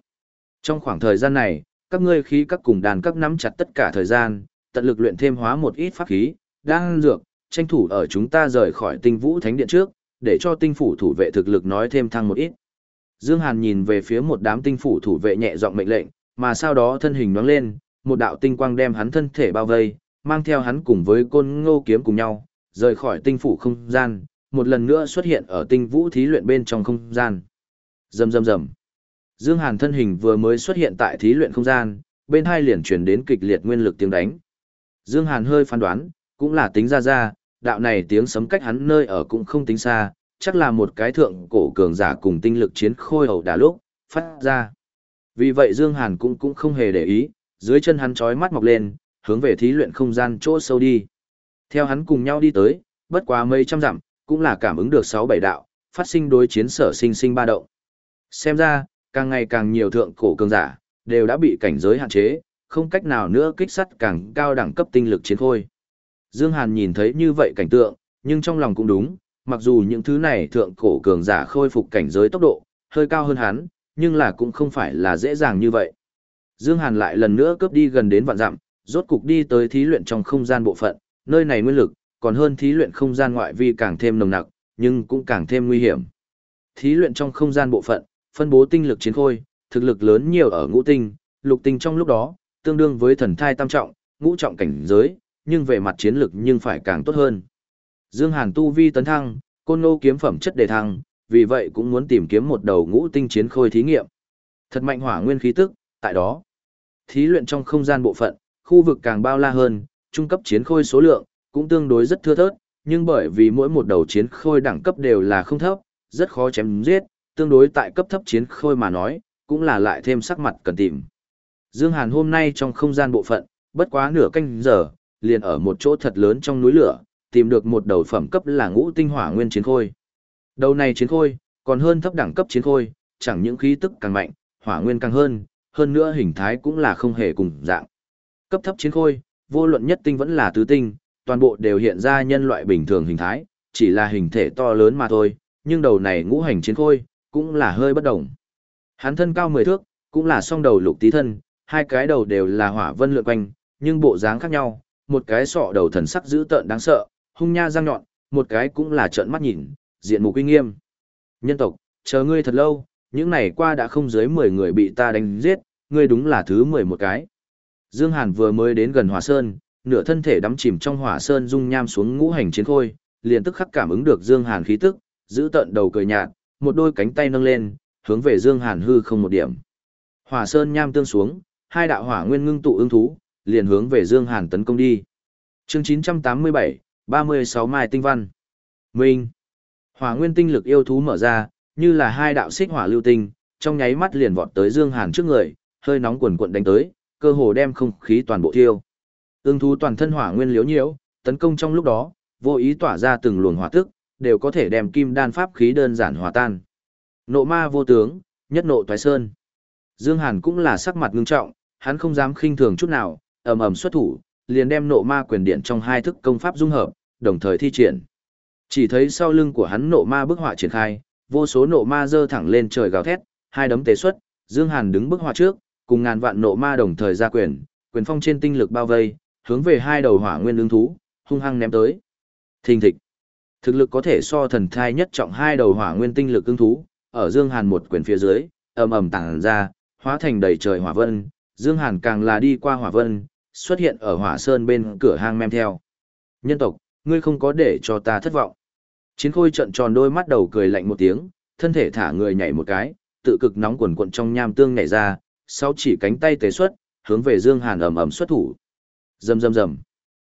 Trong khoảng thời gian này, các ngươi khí các cùng đàn các nắm chặt tất cả thời gian, tận lực luyện thêm hóa một ít pháp khí, đang dược, tranh thủ ở chúng ta rời khỏi tinh vũ thánh điện trước, để cho tinh phủ thủ vệ thực lực nói thêm thăng một ít. Dương Hàn nhìn về phía một đám tinh phủ thủ vệ nhẹ giọng mệnh lệnh, mà sau đó thân hình nhoáng lên, một đạo tinh quang đem hắn thân thể bao vây, mang theo hắn cùng với côn ngô kiếm cùng nhau, rời khỏi tinh phủ không gian, một lần nữa xuất hiện ở tinh vũ thí luyện bên trong không gian. Rầm rầm rầm. Dương Hàn thân hình vừa mới xuất hiện tại thí luyện không gian, bên hai liền truyền đến kịch liệt nguyên lực tiếng đánh. Dương Hàn hơi phán đoán, cũng là tính ra ra, đạo này tiếng sấm cách hắn nơi ở cũng không tính xa, chắc là một cái thượng cổ cường giả cùng tinh lực chiến khôi hầu đả lúc, phát ra. Vì vậy Dương Hàn cũng cũng không hề để ý, dưới chân hắn chói mắt mọc lên, hướng về thí luyện không gian chỗ sâu đi. Theo hắn cùng nhau đi tới, bất quá mấy trăm dặm, cũng là cảm ứng được sáu bảy đạo, phát sinh đối chiến sở sinh sinh ba động. Xem ra, càng ngày càng nhiều thượng cổ cường giả, đều đã bị cảnh giới hạn chế, không cách nào nữa kích sắt càng cao đẳng cấp tinh lực chiến khôi. Dương Hàn nhìn thấy như vậy cảnh tượng, nhưng trong lòng cũng đúng, mặc dù những thứ này thượng cổ cường giả khôi phục cảnh giới tốc độ, hơi cao hơn hắn, nhưng là cũng không phải là dễ dàng như vậy. Dương Hàn lại lần nữa cướp đi gần đến vạn dặm, rốt cục đi tới thí luyện trong không gian bộ phận, nơi này nguyên lực, còn hơn thí luyện không gian ngoại vi càng thêm nồng nặc, nhưng cũng càng thêm nguy hiểm. Thí luyện trong không gian bộ phận, phân bố tinh lực chiến khôi, thực lực lớn nhiều ở ngũ tinh, lục tinh trong lúc đó, tương đương với thần thai tam trọng, ngũ trọng cảnh giới, nhưng về mặt chiến lực nhưng phải càng tốt hơn. Dương Hàn tu vi tấn thăng, côn Ngô kiếm phẩm chất đề thăng, vì vậy cũng muốn tìm kiếm một đầu ngũ tinh chiến khôi thí nghiệm. Thật mạnh hỏa nguyên khí tức, tại đó. Thí luyện trong không gian bộ phận, khu vực càng bao la hơn, trung cấp chiến khôi số lượng cũng tương đối rất thưa thớt, nhưng bởi vì mỗi một đầu chiến khôi đẳng cấp đều là không thấp, rất khó chém giết, tương đối tại cấp thấp chiến khôi mà nói, cũng là lại thêm sắc mặt cần tìm. Dương Hàn hôm nay trong không gian bộ phận, bất quá nửa canh giờ, liền ở một chỗ thật lớn trong núi lửa, tìm được một đầu phẩm cấp là ngũ tinh hỏa nguyên chiến khôi. Đầu này chiến khôi, còn hơn thấp đẳng cấp chiến khôi, chẳng những khí tức càng mạnh, hỏa nguyên càng hơn, hơn nữa hình thái cũng là không hề cùng dạng. Cấp thấp chiến khôi, vô luận nhất tinh vẫn là tứ tinh, toàn bộ đều hiện ra nhân loại bình thường hình thái, chỉ là hình thể to lớn mà thôi, nhưng đầu này ngũ hành chiến khôi, cũng là hơi bất đồng. Hắn thân cao 10 thước, cũng là song đầu lục tí thân, hai cái đầu đều là hỏa vân lượn quanh, nhưng bộ dáng khác nhau, một cái sọ đầu thần sắc dữ tợn đáng sợ, hung nha răng nhọn, một cái cũng là trợn mắt nhìn, diện mục uy nghiêm. Nhân tộc, chờ ngươi thật lâu, những này qua đã không dưới 10 người bị ta đánh giết, ngươi đúng là thứ 11 cái. Dương Hàn vừa mới đến gần Hỏa Sơn, nửa thân thể đắm chìm trong Hỏa Sơn dung nham xuống ngũ hành chiến khôi, liền tức khắc cảm ứng được Dương Hàn khí tức, giữ tận đầu cười nhạt, một đôi cánh tay nâng lên, hướng về Dương Hàn hư không một điểm. Hỏa Sơn nham tương xuống, hai đạo hỏa nguyên ngưng tụ ứng thú, liền hướng về Dương Hàn tấn công đi. Chương 987, 36 mai tinh văn. Minh. Hỏa nguyên tinh lực yêu thú mở ra, như là hai đạo xích hỏa lưu tinh, trong nháy mắt liền vọt tới Dương Hàn trước người, hơi nóng quần cuộn đánh tới, cơ hồ đem không khí toàn bộ thiêu. Ưng thú toàn thân hỏa nguyên liếu nhiễu, tấn công trong lúc đó, vô ý tỏa ra từng luồng hỏa tức, đều có thể đem kim đan pháp khí đơn giản hòa tan. Nộ ma vô tướng, nhất nộ toái sơn. Dương Hàn cũng là sắc mặt ngưng trọng, hắn không dám khinh thường chút nào, ầm ầm xuất thủ, liền đem nộ ma quyền điện trong hai thức công pháp dung hợp, đồng thời thi triển. Chỉ thấy sau lưng của hắn nộ ma bức họa triển khai, vô số nộ ma dơ thẳng lên trời gào thét, hai đấm tế xuất, Dương Hàn đứng bức họa trước, cùng ngàn vạn nộ ma đồng thời ra quyền, quyền phong trên tinh lực bao vây, hướng về hai đầu hỏa nguyên lương thú, hung hăng ném tới. Thình thịch. Thực lực có thể so thần thai nhất trọng hai đầu hỏa nguyên tinh lực ứng thú, ở Dương Hàn một quyền phía dưới, ầm ầm tàng ra, hóa thành đầy trời hỏa vân, Dương Hàn càng là đi qua hỏa vân, xuất hiện ở hỏa sơn bên cửa hang mem theo. Nhân tộc, ngươi không có để cho ta thất vọng. Chiến khôi trận tròn đôi mắt đầu cười lạnh một tiếng, thân thể thả người nhảy một cái, tự cực nóng quần cuộn trong nham tương nhảy ra, sau chỉ cánh tay tế xuất, hướng về Dương Hàn ầm ầm xuất thủ. Rầm rầm rầm.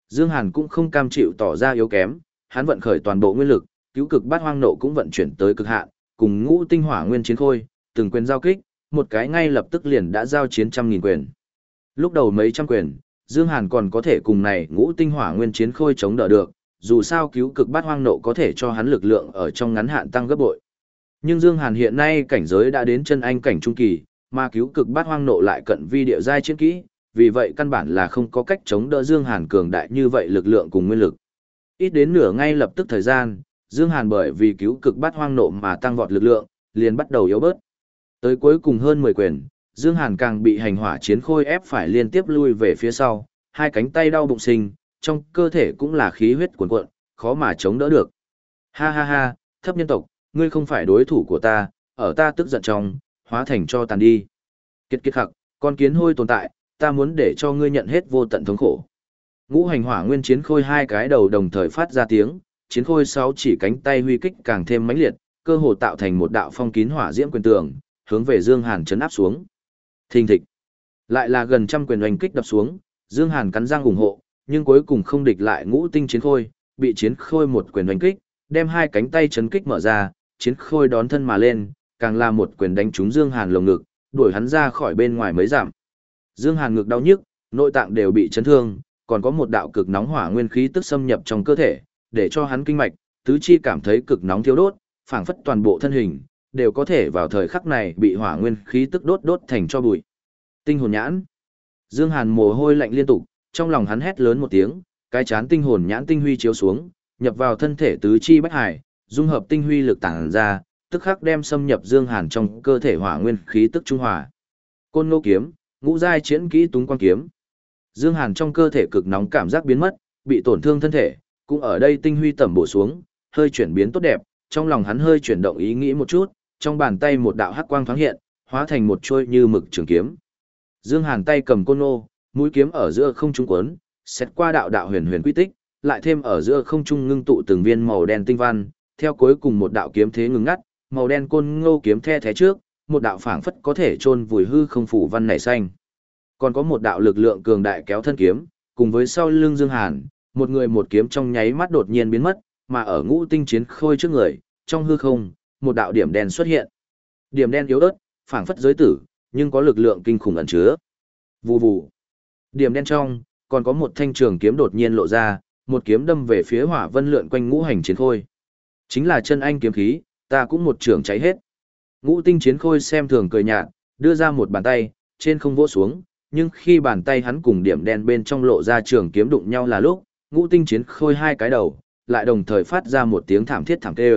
Dương Hàn cũng không cam chịu tỏ ra yếu kém, hắn vận khởi toàn bộ nguyên lực, cứu cực bát hoang nộ cũng vận chuyển tới cực hạn, cùng ngũ tinh hỏa nguyên chiến khôi, từng quyền giao kích, một cái ngay lập tức liền đã giao chiến trăm nghìn quyền. Lúc đầu mấy trăm quyền, Dương Hàn còn có thể cùng này ngũ tinh hỏa nguyên chiến khôi chống đỡ được, dù sao cứu cực bát hoang nộ có thể cho hắn lực lượng ở trong ngắn hạn tăng gấp bội. Nhưng Dương Hàn hiện nay cảnh giới đã đến chân anh cảnh trung kỳ, mà cứu cực bát hoang nộ lại cận vi địa giai chiến kỹ, vì vậy căn bản là không có cách chống đỡ Dương Hàn cường đại như vậy lực lượng cùng nguyên lực. Ít đến nửa ngay lập tức thời gian, Dương Hàn bởi vì cứu cực bát hoang nộ mà tăng vọt lực lượng, liền bắt đầu yếu bớt. Tới cuối cùng hơn 10 quyền, Dương Hàn càng bị hành hỏa chiến khôi ép phải liên tiếp lui về phía sau, hai cánh tay đau bụng sinh, trong cơ thể cũng là khí huyết cuồn cuộn, khó mà chống đỡ được. Ha ha ha, thấp nhân tộc, ngươi không phải đối thủ của ta, ở ta tức giận trong, hóa thành cho tàn đi. Kiệt kiệt khắc, con kiến hôi tồn tại, ta muốn để cho ngươi nhận hết vô tận thống khổ. Ngũ hành hỏa nguyên chiến khôi hai cái đầu đồng thời phát ra tiếng, chiến khôi sáu chỉ cánh tay huy kích càng thêm mãnh liệt, cơ hồ tạo thành một đạo phong kín hỏa diễm quyền tường, hướng về Dương Hàn chấn áp xuống. Thình thịch. Lại là gần trăm quyền oanh kích đập xuống, Dương Hàn cắn răng ủng hộ, nhưng cuối cùng không địch lại ngũ tinh chiến khôi, bị chiến khôi một quyền oanh kích, đem hai cánh tay chấn kích mở ra, chiến khôi đón thân mà lên, càng là một quyền đánh trúng Dương Hàn lồng ngực, đuổi hắn ra khỏi bên ngoài mới giảm. Dương Hàn ngực đau nhức, nội tạng đều bị chấn thương, còn có một đạo cực nóng hỏa nguyên khí tức xâm nhập trong cơ thể, để cho hắn kinh mạch, tứ chi cảm thấy cực nóng thiêu đốt, phảng phất toàn bộ thân hình đều có thể vào thời khắc này bị hỏa nguyên khí tức đốt đốt thành cho bụi. Tinh hồn nhãn. Dương Hàn mồ hôi lạnh liên tục, trong lòng hắn hét lớn một tiếng, cái chán tinh hồn nhãn tinh huy chiếu xuống, nhập vào thân thể tứ chi bách hải, dung hợp tinh huy lực tản ra, tức khắc đem xâm nhập Dương Hàn trong cơ thể hỏa nguyên khí tức trung hòa. Côn Ngô kiếm, ngũ giai chiến kỹ túng quan kiếm. Dương Hàn trong cơ thể cực nóng cảm giác biến mất, bị tổn thương thân thể, cũng ở đây tinh huy tẩm bổ xuống, hơi chuyển biến tốt đẹp, trong lòng hắn hơi chuyển động ý nghĩ một chút, trong bàn tay một đạo hắc quang thoáng hiện, hóa thành một chuôi như mực trường kiếm. Dương Hàn tay cầm côn nô, mũi kiếm ở giữa không trung quấn, xét qua đạo đạo huyền huyền quy tích, lại thêm ở giữa không trung ngưng tụ từng viên màu đen tinh văn, theo cuối cùng một đạo kiếm thế ngừng ngắt, màu đen côn ngô kiếm the thế trước, một đạo phảng phất có thể chôn vùi hư không phủ văn nảy xanh. Còn có một đạo lực lượng cường đại kéo thân kiếm, cùng với sau lưng Dương Hàn, một người một kiếm trong nháy mắt đột nhiên biến mất, mà ở ngũ tinh chiến khôi trước người, trong hư không, một đạo điểm đen xuất hiện. Điểm đen yếu ớt, phảng phất giới tử, nhưng có lực lượng kinh khủng ẩn chứa. Vù vù. Điểm đen trong, còn có một thanh trường kiếm đột nhiên lộ ra, một kiếm đâm về phía hỏa vân lượn quanh ngũ hành chiến khôi. Chính là chân anh kiếm khí, ta cũng một trường cháy hết. Ngũ tinh chiến khôi xem thường cười nhạt, đưa ra một bàn tay, trên không vỗ xuống, nhưng khi bàn tay hắn cùng điểm đen bên trong lộ ra trường kiếm đụng nhau là lúc, ngũ tinh chiến khôi hai cái đầu, lại đồng thời phát ra một tiếng thảm thiết thảm tê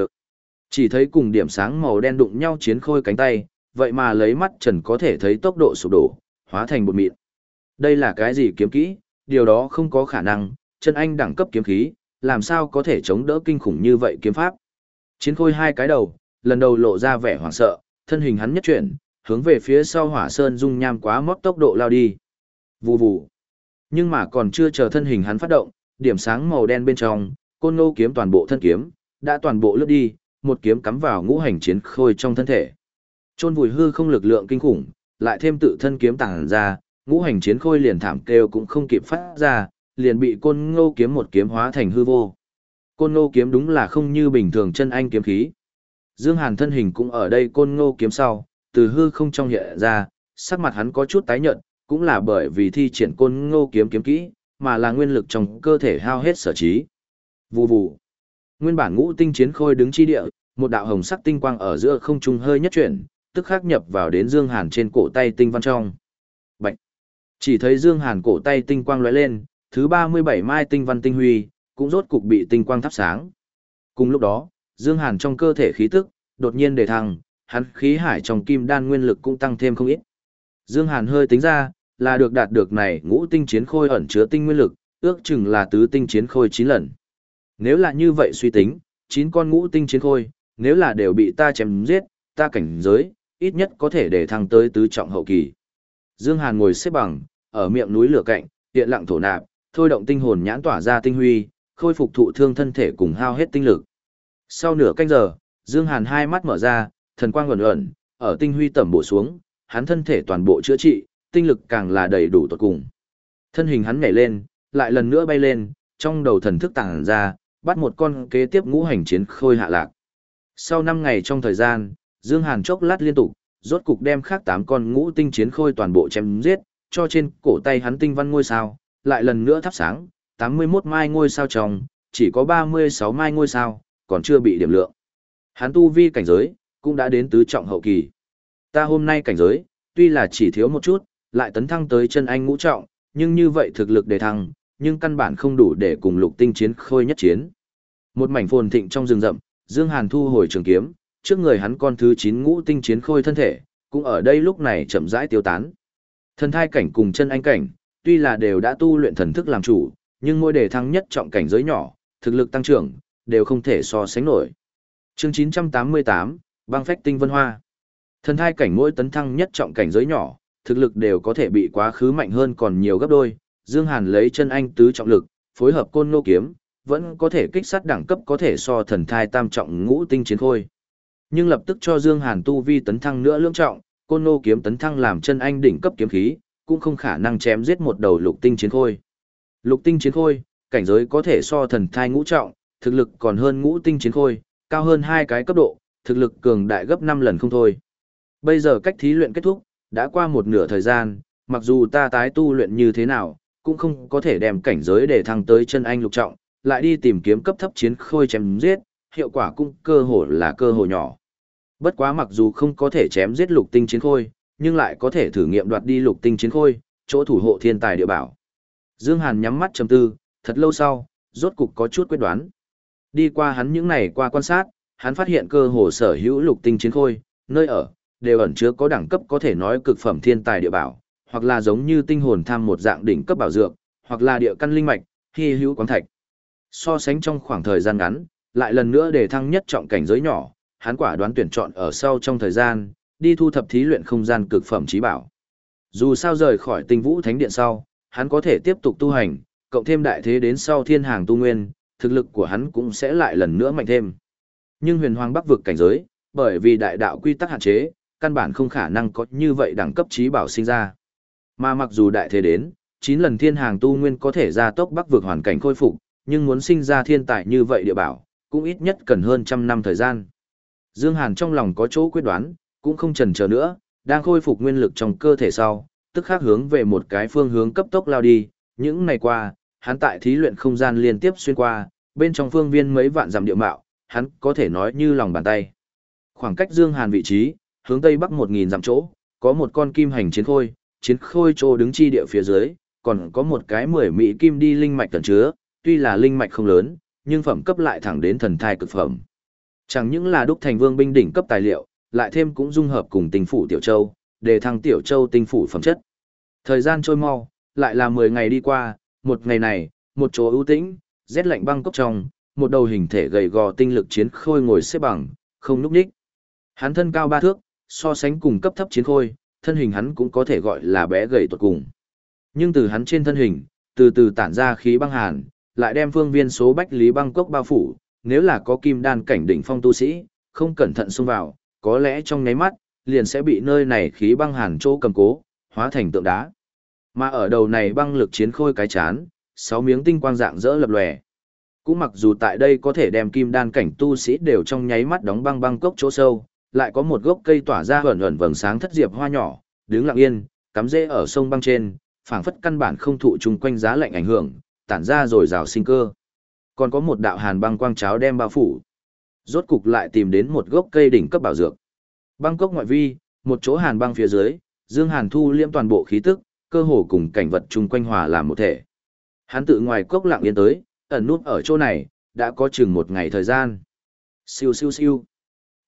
chỉ thấy cùng điểm sáng màu đen đụng nhau chiến khôi cánh tay, vậy mà lấy mắt trần có thể thấy tốc độ sụp đổ, hóa thành bột mịn. Đây là cái gì kiếm kỹ, điều đó không có khả năng, chân anh đẳng cấp kiếm khí, làm sao có thể chống đỡ kinh khủng như vậy kiếm pháp. Chiến khôi hai cái đầu, lần đầu lộ ra vẻ hoảng sợ, thân hình hắn nhất chuyển, hướng về phía sau hỏa sơn dung nham quá móc tốc độ lao đi. Vù vù. Nhưng mà còn chưa chờ thân hình hắn phát động, điểm sáng màu đen bên trong, côn ngô kiếm toàn bộ thân kiếm, đã toàn bộ lướt đi, một kiếm cắm vào ngũ hành chiến khôi trong thân thể. Chôn vùi hư không lực lượng kinh khủng, lại thêm tự thân kiếm tàng ra, ngũ hành chiến khôi liền thảm kêu cũng không kịp phát ra, liền bị côn ngô kiếm một kiếm hóa thành hư vô. Côn ngô kiếm đúng là không như bình thường chân anh kiếm khí. Dương Hàn thân hình cũng ở đây côn ngô kiếm sau, từ hư không trong hiện ra, sắc mặt hắn có chút tái nhợt, cũng là bởi vì thi triển côn ngô kiếm kiếm kỹ, mà là nguyên lực trong cơ thể hao hết sở trí. Vù vù. Nguyên bản ngũ tinh chiến khôi đứng chi địa, một đạo hồng sắc tinh quang ở giữa không trung hơi nhất chuyển, tức khắc nhập vào đến Dương Hàn trên cổ tay tinh văn trong. Bạch. Chỉ thấy Dương Hàn cổ tay tinh quang lóe lên, thứ 37 mai tinh văn tinh huy, cũng rốt cục bị tinh quang thắp sáng. Cùng lúc đó, Dương Hàn trong cơ thể khí tức, đột nhiên đề thăng, hắn khí hải trong kim đan nguyên lực cũng tăng thêm không ít. Dương Hàn hơi tính ra, là được đạt được này ngũ tinh chiến khôi ẩn chứa tinh nguyên lực, ước chừng là tứ tinh chiến khôi 9 lần. Nếu là như vậy suy tính, chín con ngũ tinh chiến khôi, nếu là đều bị ta chém giết, ta cảnh giới, ít nhất có thể để thăng tới tứ trọng hậu kỳ. Dương Hàn ngồi xếp bằng, ở miệng núi lửa cạnh, tiện lặng thổ nạp, thôi động tinh hồn nhãn tỏa ra tinh huy, khôi phục thụ thương thân thể cùng hao hết tinh lực. Sau nửa canh giờ, Dương Hàn hai mắt mở ra, thần quang ẩn ẩn, ở tinh huy tẩm bổ xuống, hắn thân thể toàn bộ chữa trị, tinh lực càng là đầy đủ tuyệt cùng. Thân hình hắn nhảy lên, lại lần nữa bay lên, trong đầu thần thức tàng ra, bắt một con kế tiếp ngũ hành chiến khôi hạ lạc. Sau 5 ngày trong thời gian, Dương Hàn chốc lát liên tục, rốt cục đem khác 8 con ngũ tinh chiến khôi toàn bộ chém giết, cho trên cổ tay hắn tinh văn ngôi sao, lại lần nữa thắp sáng, 81 mai ngôi sao trồng, chỉ có 36 mai ngôi sao, còn chưa bị điểm lượng. Hắn tu vi cảnh giới, cũng đã đến tứ trọng hậu kỳ. Ta hôm nay cảnh giới, tuy là chỉ thiếu một chút, lại tấn thăng tới chân anh ngũ trọng, nhưng như vậy thực lực đề thăng, nhưng căn bản không đủ để cùng lục tinh chiến khôi nhất chiến. Một mảnh phồn thịnh trong rừng rậm, Dương Hàn thu hồi trường kiếm, trước người hắn con thứ 9 ngũ tinh chiến khôi thân thể, cũng ở đây lúc này chậm rãi tiêu tán. Thần thai cảnh cùng chân anh cảnh, tuy là đều đã tu luyện thần thức làm chủ, nhưng mỗi đề thăng nhất trọng cảnh giới nhỏ, thực lực tăng trưởng, đều không thể so sánh nổi. Chương 988, băng phách tinh vân hoa. Thần thai cảnh mỗi tấn thăng nhất trọng cảnh giới nhỏ, thực lực đều có thể bị quá khứ mạnh hơn còn nhiều gấp đôi. Dương Hàn lấy chân anh tứ trọng lực, phối hợp côn nô kiếm, vẫn có thể kích sát đẳng cấp có thể so thần thai tam trọng ngũ tinh chiến khôi. Nhưng lập tức cho Dương Hàn tu vi tấn thăng nữa lưỡng trọng, côn nô kiếm tấn thăng làm chân anh đỉnh cấp kiếm khí, cũng không khả năng chém giết một đầu lục tinh chiến khôi. Lục tinh chiến khôi, cảnh giới có thể so thần thai ngũ trọng, thực lực còn hơn ngũ tinh chiến khôi, cao hơn hai cái cấp độ, thực lực cường đại gấp 5 lần không thôi. Bây giờ cách thí luyện kết thúc, đã qua một nửa thời gian, mặc dù ta tái tu luyện như thế nào, cũng không có thể đem cảnh giới để thăng tới chân anh lục trọng, lại đi tìm kiếm cấp thấp chiến khôi chém giết, hiệu quả cũng cơ hồ là cơ hội nhỏ. Bất quá mặc dù không có thể chém giết lục tinh chiến khôi, nhưng lại có thể thử nghiệm đoạt đi lục tinh chiến khôi, chỗ thủ hộ thiên tài địa bảo. Dương Hàn nhắm mắt trầm tư, thật lâu sau, rốt cục có chút quyết đoán. Đi qua hắn những ngày qua quan sát, hắn phát hiện cơ hồ sở hữu lục tinh chiến khôi, nơi ở, đều ẩn chứa có đẳng cấp có thể nói cực phẩm thiên tài địa bảo, hoặc là giống như tinh hồn tham một dạng đỉnh cấp bảo dược, hoặc là địa căn linh mạch, hy hữu quán thạch. So sánh trong khoảng thời gian ngắn, lại lần nữa để thăng nhất trọng cảnh giới nhỏ, hắn quả đoán tuyển chọn ở sau trong thời gian, đi thu thập thí luyện không gian cực phẩm trí bảo. Dù sao rời khỏi tinh vũ thánh điện sau, hắn có thể tiếp tục tu hành, cộng thêm đại thế đến sau thiên hàng tu nguyên, thực lực của hắn cũng sẽ lại lần nữa mạnh thêm. Nhưng huyền hoàng bắc vực cảnh giới, bởi vì đại đạo quy tắc hạn chế, căn bản không khả năng có như vậy đẳng cấp trí bảo sinh ra. Mà mặc dù đại thế đến, 9 lần thiên hàng tu nguyên có thể ra tốc bắc vượt hoàn cảnh khôi phục, nhưng muốn sinh ra thiên tài như vậy địa bảo, cũng ít nhất cần hơn trăm năm thời gian. Dương Hàn trong lòng có chỗ quyết đoán, cũng không chần chờ nữa, đang khôi phục nguyên lực trong cơ thể sau, tức khắc hướng về một cái phương hướng cấp tốc lao đi, những ngày qua, hắn tại thí luyện không gian liên tiếp xuyên qua, bên trong phương viên mấy vạn dặm địa mạo, hắn có thể nói như lòng bàn tay. Khoảng cách Dương Hàn vị trí, hướng tây bắc 1000 dặm chỗ, có một con kim hành chiến khôi, chiến khôi trô đứng chi địa phía dưới, còn có một cái mười mỹ kim đi linh mạch tần chứa, tuy là linh mạch không lớn, nhưng phẩm cấp lại thẳng đến thần thai cực phẩm. Chẳng những là đúc thành vương binh đỉnh cấp tài liệu, lại thêm cũng dung hợp cùng tinh phủ tiểu châu, để thăng tiểu châu tinh phủ phẩm chất. Thời gian trôi mau, lại là 10 ngày đi qua, một ngày này, một chỗ ưu tĩnh, rét lạnh băng cốc trong, một đầu hình thể gầy gò tinh lực chiến khôi ngồi xếp bằng, không núp đích. Hắn thân cao ba thước, so sánh cùng cấp thấp chiến khôi, thân hình hắn cũng có thể gọi là bé gầy tuột cùng. Nhưng từ hắn trên thân hình, từ từ tản ra khí băng hàn, lại đem phương viên số bách lý băng cốc bao phủ, nếu là có kim đan cảnh đỉnh phong tu sĩ, không cẩn thận xông vào, có lẽ trong nháy mắt, liền sẽ bị nơi này khí băng hàn chỗ cầm cố, hóa thành tượng đá. Mà ở đầu này băng lực chiến khôi cái chán, sáu miếng tinh quang dạng rỡ lập lòe. Cũng mặc dù tại đây có thể đem kim đan cảnh tu sĩ đều trong nháy mắt đóng băng băng cốc chỗ sâu, lại có một gốc cây tỏa ra hởn hởn vầng sáng thất diệp hoa nhỏ, đứng lặng yên, cắm rễ ở sông băng trên, phảng phất căn bản không thụ chung quanh giá lạnh ảnh hưởng, tản ra rồi rào sinh cơ. Còn có một đạo hàn băng quang cháo đem bao phủ. Rốt cục lại tìm đến một gốc cây đỉnh cấp bảo dược. Băng cốc ngoại vi, một chỗ hàn băng phía dưới, Dương Hàn thu liễm toàn bộ khí tức, cơ hồ cùng cảnh vật chung quanh hòa làm một thể. Hắn tự ngoài cốc lặng yên tới, ẩn nút ở chỗ này, đã có chừng một ngày thời gian. Siêu siêu siêu.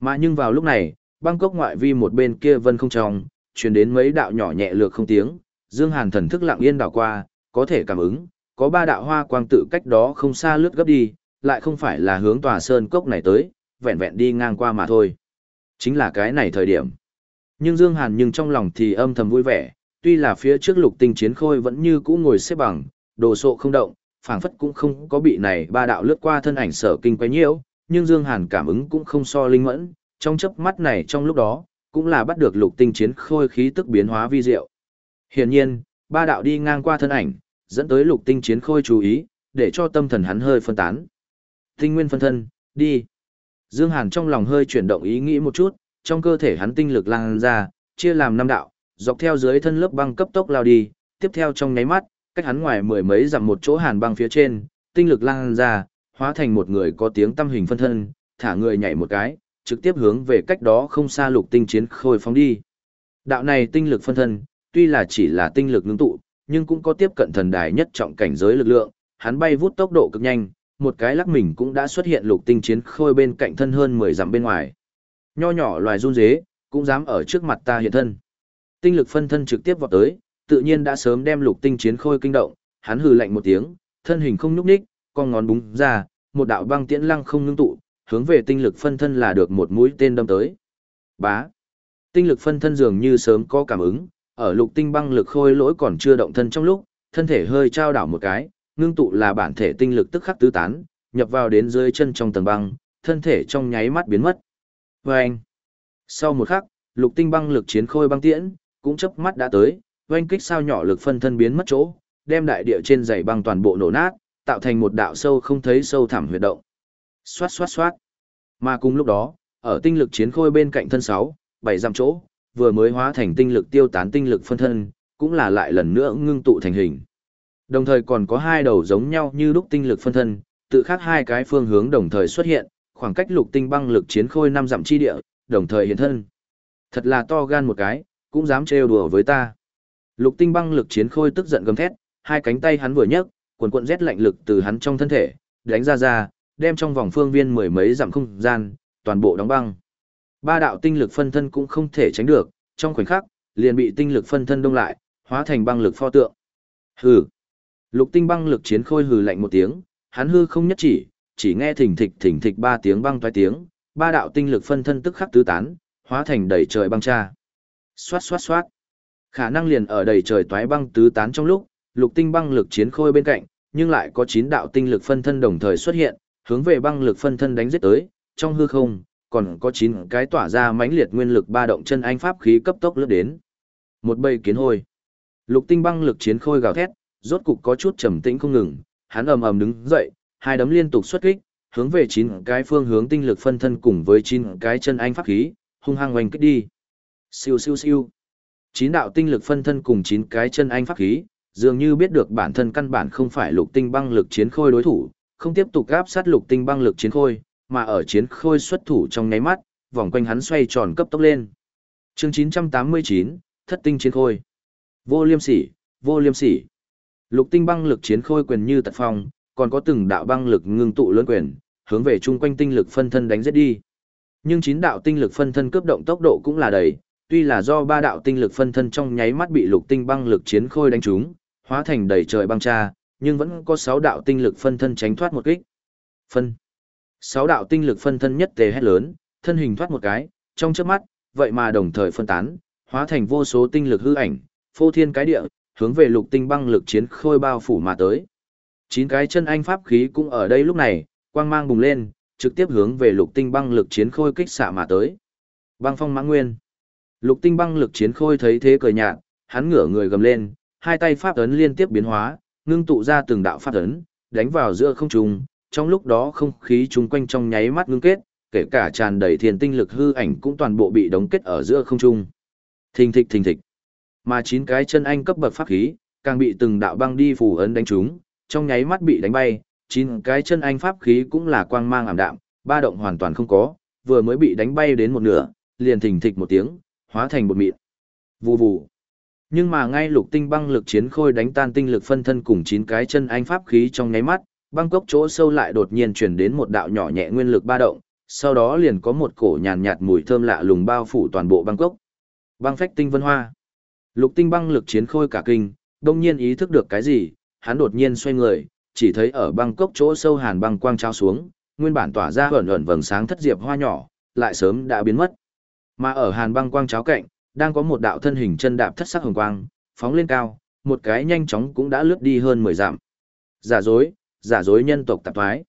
Mà nhưng vào lúc này, băng cốc ngoại vi một bên kia vân không trong, truyền đến mấy đạo nhỏ nhẹ lược không tiếng, Dương Hàn thần thức lặng yên đảo qua, có thể cảm ứng, có ba đạo hoa quang tự cách đó không xa lướt gấp đi, lại không phải là hướng tòa sơn cốc này tới, vẹn vẹn đi ngang qua mà thôi. Chính là cái này thời điểm. Nhưng Dương Hàn nhưng trong lòng thì âm thầm vui vẻ, tuy là phía trước lục tinh chiến khôi vẫn như cũ ngồi xếp bằng, đồ sộ không động, phảng phất cũng không có bị này ba đạo lướt qua thân ảnh sở kinh quấy nhiễu, nhưng Dương Hàn cảm ứng cũng không so linh mẫn, trong chớp mắt này trong lúc đó, cũng là bắt được lục tinh chiến khôi khí tức biến hóa vi diệu. Hiển nhiên, ba đạo đi ngang qua thân ảnh, dẫn tới lục tinh chiến khôi chú ý, để cho tâm thần hắn hơi phân tán. Tinh nguyên phân thân, đi. Dương Hàn trong lòng hơi chuyển động ý nghĩ một chút, trong cơ thể hắn tinh lực lan ra, chia làm năm đạo, dọc theo dưới thân lớp băng cấp tốc lao đi, tiếp theo trong nháy mắt, cách hắn ngoài mười mấy dặm một chỗ hàn băng phía trên, tinh lực lan ra, hóa thành một người có tiếng tâm hình phân thân, thả người nhảy một cái, trực tiếp hướng về cách đó không xa lục tinh chiến khôi phóng đi. Đạo này tinh lực phân thân, tuy là chỉ là tinh lực ngưng tụ, nhưng cũng có tiếp cận thần đài nhất trọng cảnh giới lực lượng, hắn bay vút tốc độ cực nhanh, một cái lắc mình cũng đã xuất hiện lục tinh chiến khôi bên cạnh thân hơn 10 dặm bên ngoài. Nho nhỏ loài run dế, cũng dám ở trước mặt ta hiện thân. Tinh lực phân thân trực tiếp vọt tới, tự nhiên đã sớm đem lục tinh chiến khôi kinh động, hắn hừ lạnh một tiếng, thân hình không nhúc nhích, con ngón búng ra, một đạo băng tiễn lăng không ngưng tụ, hướng về tinh lực phân thân là được một mũi tên đâm tới. Bá. Tinh lực phân thân dường như sớm có cảm ứng, ở lục tinh băng lực khôi lỗi còn chưa động thân trong lúc, thân thể hơi trao đảo một cái, ngưng tụ là bản thể tinh lực tức khắc tứ tán, nhập vào đến dưới chân trong tầng băng, thân thể trong nháy mắt biến mất. Vâng! Sau một khắc, lục tinh băng lực chiến khôi băng tiễn, cũng chớp mắt đã tới, oanh kích sao nhỏ lực phân thân biến mất chỗ, đem đại địa trên dày băng toàn bộ nổ nát, tạo thành một đạo sâu không thấy sâu thẳm huyệt động. Xoát xoát xoát. Mà cùng lúc đó, ở tinh lực chiến khôi bên cạnh thân 6, 7 dặm chỗ, vừa mới hóa thành tinh lực tiêu tán tinh lực phân thân, cũng là lại lần nữa ngưng tụ thành hình. Đồng thời còn có hai đầu giống nhau như lúc tinh lực phân thân, tự khác hai cái phương hướng đồng thời xuất hiện, khoảng cách lục tinh băng lực chiến khôi năm dặm chi địa, đồng thời hiện thân. Thật là to gan một cái, cũng dám trêu đùa với ta. Lục tinh băng lực chiến khôi tức giận gầm thét, hai cánh tay hắn vừa nhấc, quần cuộn rét lạnh lực từ hắn trong thân thể, đánh ra ra, đem trong vòng phương viên mười mấy dặm không gian, toàn bộ đóng băng. Ba đạo tinh lực phân thân cũng không thể tránh được, trong khoảnh khắc, liền bị tinh lực phân thân đông lại, hóa thành băng lực pho tượng. Hừ. Lục tinh băng lực chiến khôi hừ lạnh một tiếng, hắn hư không nhất chỉ, chỉ nghe thỉnh thịch thỉnh thịch ba tiếng băng toái tiếng, ba đạo tinh lực phân thân tức khắc tứ tán, hóa thành đầy trời băng cha. Xoát xoát xoát. Khả năng liền ở đầy trời toái băng tứ tán trong lúc, lục tinh băng lực chiến khôi bên cạnh, nhưng lại có chín đạo tinh lực phân thân đồng thời xuất hiện, hướng về băng lực phân thân đánh giết tới, trong hư không, còn có chín cái tỏa ra mãnh liệt nguyên lực ba động chân anh pháp khí cấp tốc lướt đến. Một bầy kiến hôi. Lục tinh băng lực chiến khôi gào thét, rốt cục có chút trầm tĩnh không ngừng, hắn ầm ầm đứng dậy, hai đấm liên tục xuất kích, hướng về chín cái phương hướng tinh lực phân thân cùng với chín cái chân anh pháp khí, hung hăng oanh kích đi. Siêu siêu siêu. Chín đạo tinh lực phân thân cùng chín cái chân anh pháp khí, dường như biết được bản thân căn bản không phải lục tinh băng lực chiến khôi đối thủ, không tiếp tục áp sát lục tinh băng lực chiến khôi, mà ở chiến khôi xuất thủ trong nháy mắt, vòng quanh hắn xoay tròn cấp tốc lên. Chương 989, Thất tinh chiến khôi. Vô liêm sỉ, vô liêm sỉ. Lục tinh băng lực chiến khôi quyền như tật phong, còn có từng đạo băng lực ngưng tụ lớn quyền, hướng về chung quanh tinh lực phân thân đánh giết đi. Nhưng chín đạo tinh lực phân thân cướp động tốc độ cũng là đầy, tuy là do ba đạo tinh lực phân thân trong nháy mắt bị lục tinh băng lực chiến khôi đánh trúng, hóa thành đầy trời băng tra, nhưng vẫn có sáu đạo tinh lực phân thân tránh thoát một kích. Phân. Sáu đạo tinh lực phân thân nhất tề hét lớn, thân hình thoát một cái, trong chớp mắt, vậy mà đồng thời phân tán, hóa thành vô số tinh lực hư ảnh, phô thiên cái địa, hướng về lục tinh băng lực chiến khôi bao phủ mà tới. Chín cái chân anh pháp khí cũng ở đây lúc này, quang mang bùng lên, trực tiếp hướng về lục tinh băng lực chiến khôi kích xạ mà tới. Băng phong mãng nguyên. Lục tinh băng lực chiến khôi thấy thế cười nhạt, hắn ngửa người gầm lên, hai tay pháp ấn liên tiếp biến hóa, ngưng tụ ra từng đạo pháp ấn, đánh vào giữa không trung, trong lúc đó không khí chung quanh trong nháy mắt ngưng kết, kể cả tràn đầy thiên tinh lực hư ảnh cũng toàn bộ bị đóng kết ở giữa không trung. Thình thịch thình thịch. Mà chín cái chân anh cấp bậc pháp khí, càng bị từng đạo băng đi phù ấn đánh trúng, trong nháy mắt bị đánh bay, chín cái chân anh pháp khí cũng là quang mang ảm đạm, ba động hoàn toàn không có, vừa mới bị đánh bay đến một nửa, liền thình thịch một tiếng, hóa thành bột mịn. Vù vù. Nhưng mà ngay lục tinh băng lực chiến khôi đánh tan tinh lực phân thân cùng chín cái chân anh pháp khí trong nháy mắt, băng cốc chỗ sâu lại đột nhiên truyền đến một đạo nhỏ nhẹ nguyên lực ba động, sau đó liền có một cổ nhàn nhạt mùi thơm lạ lùng bao phủ toàn bộ băng cốc. Băng phách tinh vân hoa. Lục tinh băng lực chiến khôi cả kinh, đông nhiên ý thức được cái gì, hắn đột nhiên xoay người, chỉ thấy ở băng cốc chỗ sâu hàn băng quang trao xuống, nguyên bản tỏa ra ẩn ẩn vầng sáng thất diệp hoa nhỏ, lại sớm đã biến mất. Mà ở hàn băng quang cháo cạnh, đang có một đạo thân hình chân đạp thất sắc hồng quang, phóng lên cao, một cái nhanh chóng cũng đã lướt đi hơn 10 dặm. Giả dối, giả dối nhân tộc tạp thoái.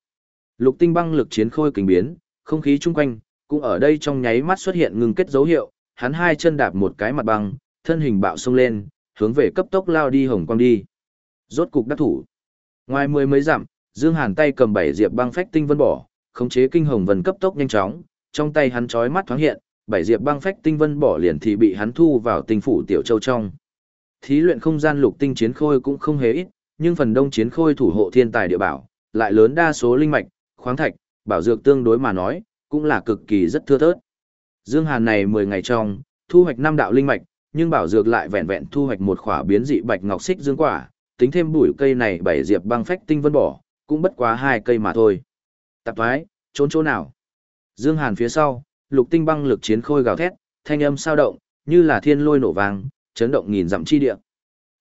Lục tinh băng lực chiến khôi kinh biến, không khí chung quanh, cũng ở đây trong nháy mắt xuất hiện ngừng kết dấu hiệu, hắn hai chân đạp một cái mặt băng, thân hình bạo sung lên, hướng về cấp tốc lao đi hồng quang đi. Rốt cục đắc thủ. Ngoài mười mấy dặm, Dương Hàn tay cầm bảy diệp băng phách tinh vân bỏ, khống chế kinh hồng vân cấp tốc nhanh chóng, trong tay hắn chói mắt thoáng hiện, bảy diệp băng phách tinh vân bỏ liền thì bị hắn thu vào tinh phủ tiểu châu trong. Thí luyện không gian lục tinh chiến khôi cũng không hề ít, nhưng phần đông chiến khôi thủ hộ thiên tài địa bảo, lại lớn đa số linh mạch, khoáng thạch, bảo dược tương đối mà nói, cũng là cực kỳ rất thưa thớt. Dương Hàn này 10 ngày trong, thu hoạch năm đạo linh mạch, nhưng bảo dược lại vẹn vẹn thu hoạch một khỏa biến dị bạch ngọc xích dương quả, tính thêm bụi cây này bảy diệp băng phách tinh vân bỏ, cũng bất quá hai cây mà thôi. Tạp thoái, trốn chỗ nào? Dương Hàn phía sau, lục tinh băng lực chiến khôi gào thét, thanh âm sao động, như là thiên lôi nổ vang, chấn động nghìn dặm chi địa.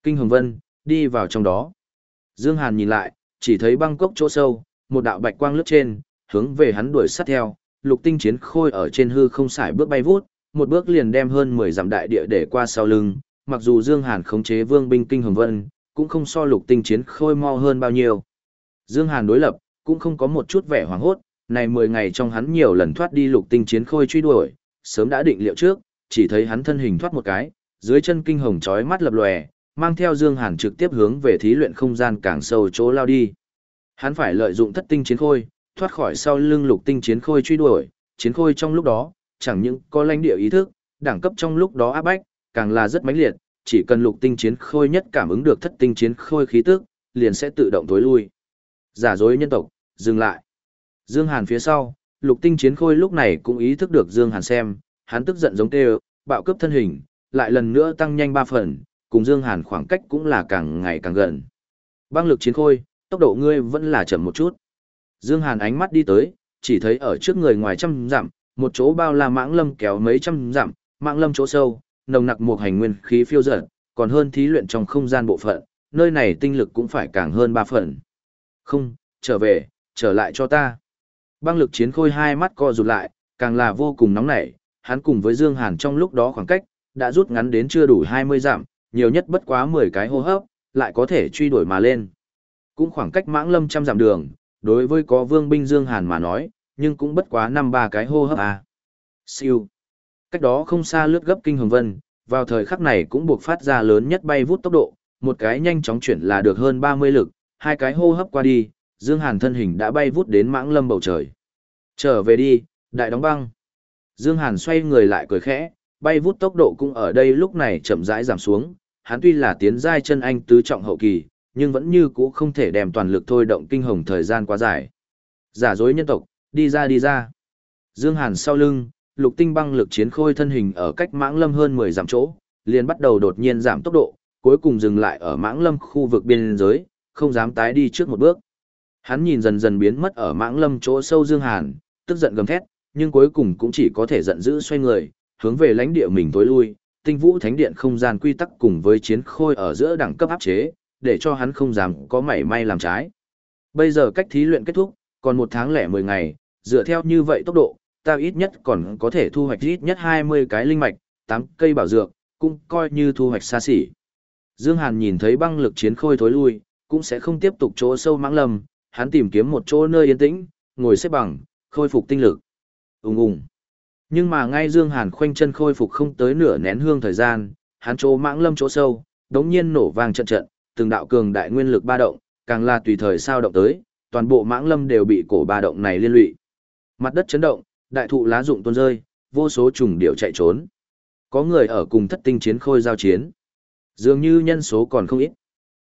Kinh Hồng Vân, đi vào trong đó. Dương Hàn nhìn lại, chỉ thấy băng cốc chỗ sâu, một đạo bạch quang lướt trên, hướng về hắn đuổi sát theo, lục tinh chiến khôi ở trên hư không xài bước bay vút, một bước liền đem hơn 10 dặm đại địa để qua sau lưng, mặc dù Dương Hàn khống chế vương binh kinh hồng vân, cũng không so lục tinh chiến khôi mau hơn bao nhiêu. Dương Hàn đối lập, cũng không có một chút vẻ hoảng hốt, này 10 ngày trong hắn nhiều lần thoát đi lục tinh chiến khôi truy đuổi, sớm đã định liệu trước, chỉ thấy hắn thân hình thoát một cái, dưới chân kinh hồng chói mắt lập lòe, mang theo Dương Hàn trực tiếp hướng về thí luyện không gian càng sâu chỗ lao đi. Hắn phải lợi dụng thất tinh chiến khôi, thoát khỏi sau lưng lục tinh chiến khôi truy đuổi, chiến khôi trong lúc đó, chẳng những có lãnh địa ý thức, đẳng cấp trong lúc đó áp bách, càng là rất mãnh liệt, chỉ cần lục tinh chiến khôi nhất cảm ứng được thất tinh chiến khôi khí tức, liền sẽ tự động tối lui. Giả dối nhân tộc, dừng lại. Dương Hàn phía sau, lục tinh chiến khôi lúc này cũng ý thức được Dương Hàn xem, hắn tức giận giống tê bạo cấp thân hình, lại lần nữa tăng nhanh ba phần, cùng Dương Hàn khoảng cách cũng là càng ngày càng gần. Băng lực chiến khôi, tốc độ ngươi vẫn là chậm một chút. Dương Hàn ánh mắt đi tới, chỉ thấy ở trước người ngoài trăm dặm, một chỗ bao la mãng lâm kéo mấy trăm dặm, mãng lâm chỗ sâu, nồng nặc một hành nguyên khí phiêu dở, còn hơn thí luyện trong không gian bộ phận, nơi này tinh lực cũng phải càng hơn ba phần. Không, trở về, trở lại cho ta. Băng lực chiến khôi hai mắt co rụt lại, càng là vô cùng nóng nảy, hắn cùng với Dương Hàn trong lúc đó khoảng cách, đã rút ngắn đến chưa đủ 20 dặm, nhiều nhất bất quá 10 cái hô hấp, lại có thể truy đuổi mà lên. Cũng khoảng cách mãng lâm trăm dặm đường, đối với có vương binh Dương Hàn mà nói, nhưng cũng bất quá năm ba cái hô hấp à. Siêu. Cách đó không xa lướt gấp kinh hồng vân, vào thời khắc này cũng buộc phát ra lớn nhất bay vút tốc độ, một cái nhanh chóng chuyển là được hơn 30 lực, hai cái hô hấp qua đi, Dương Hàn thân hình đã bay vút đến mãng lâm bầu trời. Trở về đi, đại đóng băng. Dương Hàn xoay người lại cười khẽ, bay vút tốc độ cũng ở đây lúc này chậm rãi giảm xuống, hắn tuy là tiến giai chân anh tứ trọng hậu kỳ, nhưng vẫn như cũ không thể đem toàn lực thôi động kinh hồng thời gian quá dài. Giả dối nhân tộc, đi ra đi ra. Dương Hàn sau lưng, lục tinh băng lực chiến khôi thân hình ở cách mãng lâm hơn 10 dặm chỗ, liền bắt đầu đột nhiên giảm tốc độ, cuối cùng dừng lại ở mãng lâm khu vực biên giới, không dám tái đi trước một bước. Hắn nhìn dần dần biến mất ở mãng lâm chỗ sâu Dương Hàn, tức giận gầm thét, nhưng cuối cùng cũng chỉ có thể giận dữ xoay người, hướng về lãnh địa mình tối lui, tinh vũ thánh điện không gian quy tắc cùng với chiến khôi ở giữa đẳng cấp áp chế, để cho hắn không dám có mảy may làm trái. Bây giờ cách thí luyện kết thúc, còn một tháng lẻ 10 ngày, dựa theo như vậy tốc độ, ta ít nhất còn có thể thu hoạch ít nhất 20 cái linh mạch, 8 cây bảo dược, cũng coi như thu hoạch xa xỉ. Dương Hàn nhìn thấy băng lực chiến khôi thối lui, cũng sẽ không tiếp tục chỗ sâu mãng lầm, hắn tìm kiếm một chỗ nơi yên tĩnh, ngồi xếp bằng, khôi phục tinh lực. Ùng ùng. Nhưng mà ngay Dương Hàn khoanh chân khôi phục không tới nửa nén hương thời gian, hắn chỗ mãng lâm chỗ sâu, đống nhiên nổ vang trận trận, từng đạo cường đại nguyên lực ba động, càng là tùy thời sao động tới, toàn bộ mãng lâm đều bị cổ ba động này liên lụy. Mặt đất chấn động, đại thụ lá rụng tuôn rơi, vô số trùng điệu chạy trốn. Có người ở cùng thất tinh chiến khôi giao chiến. Dường như nhân số còn không ít.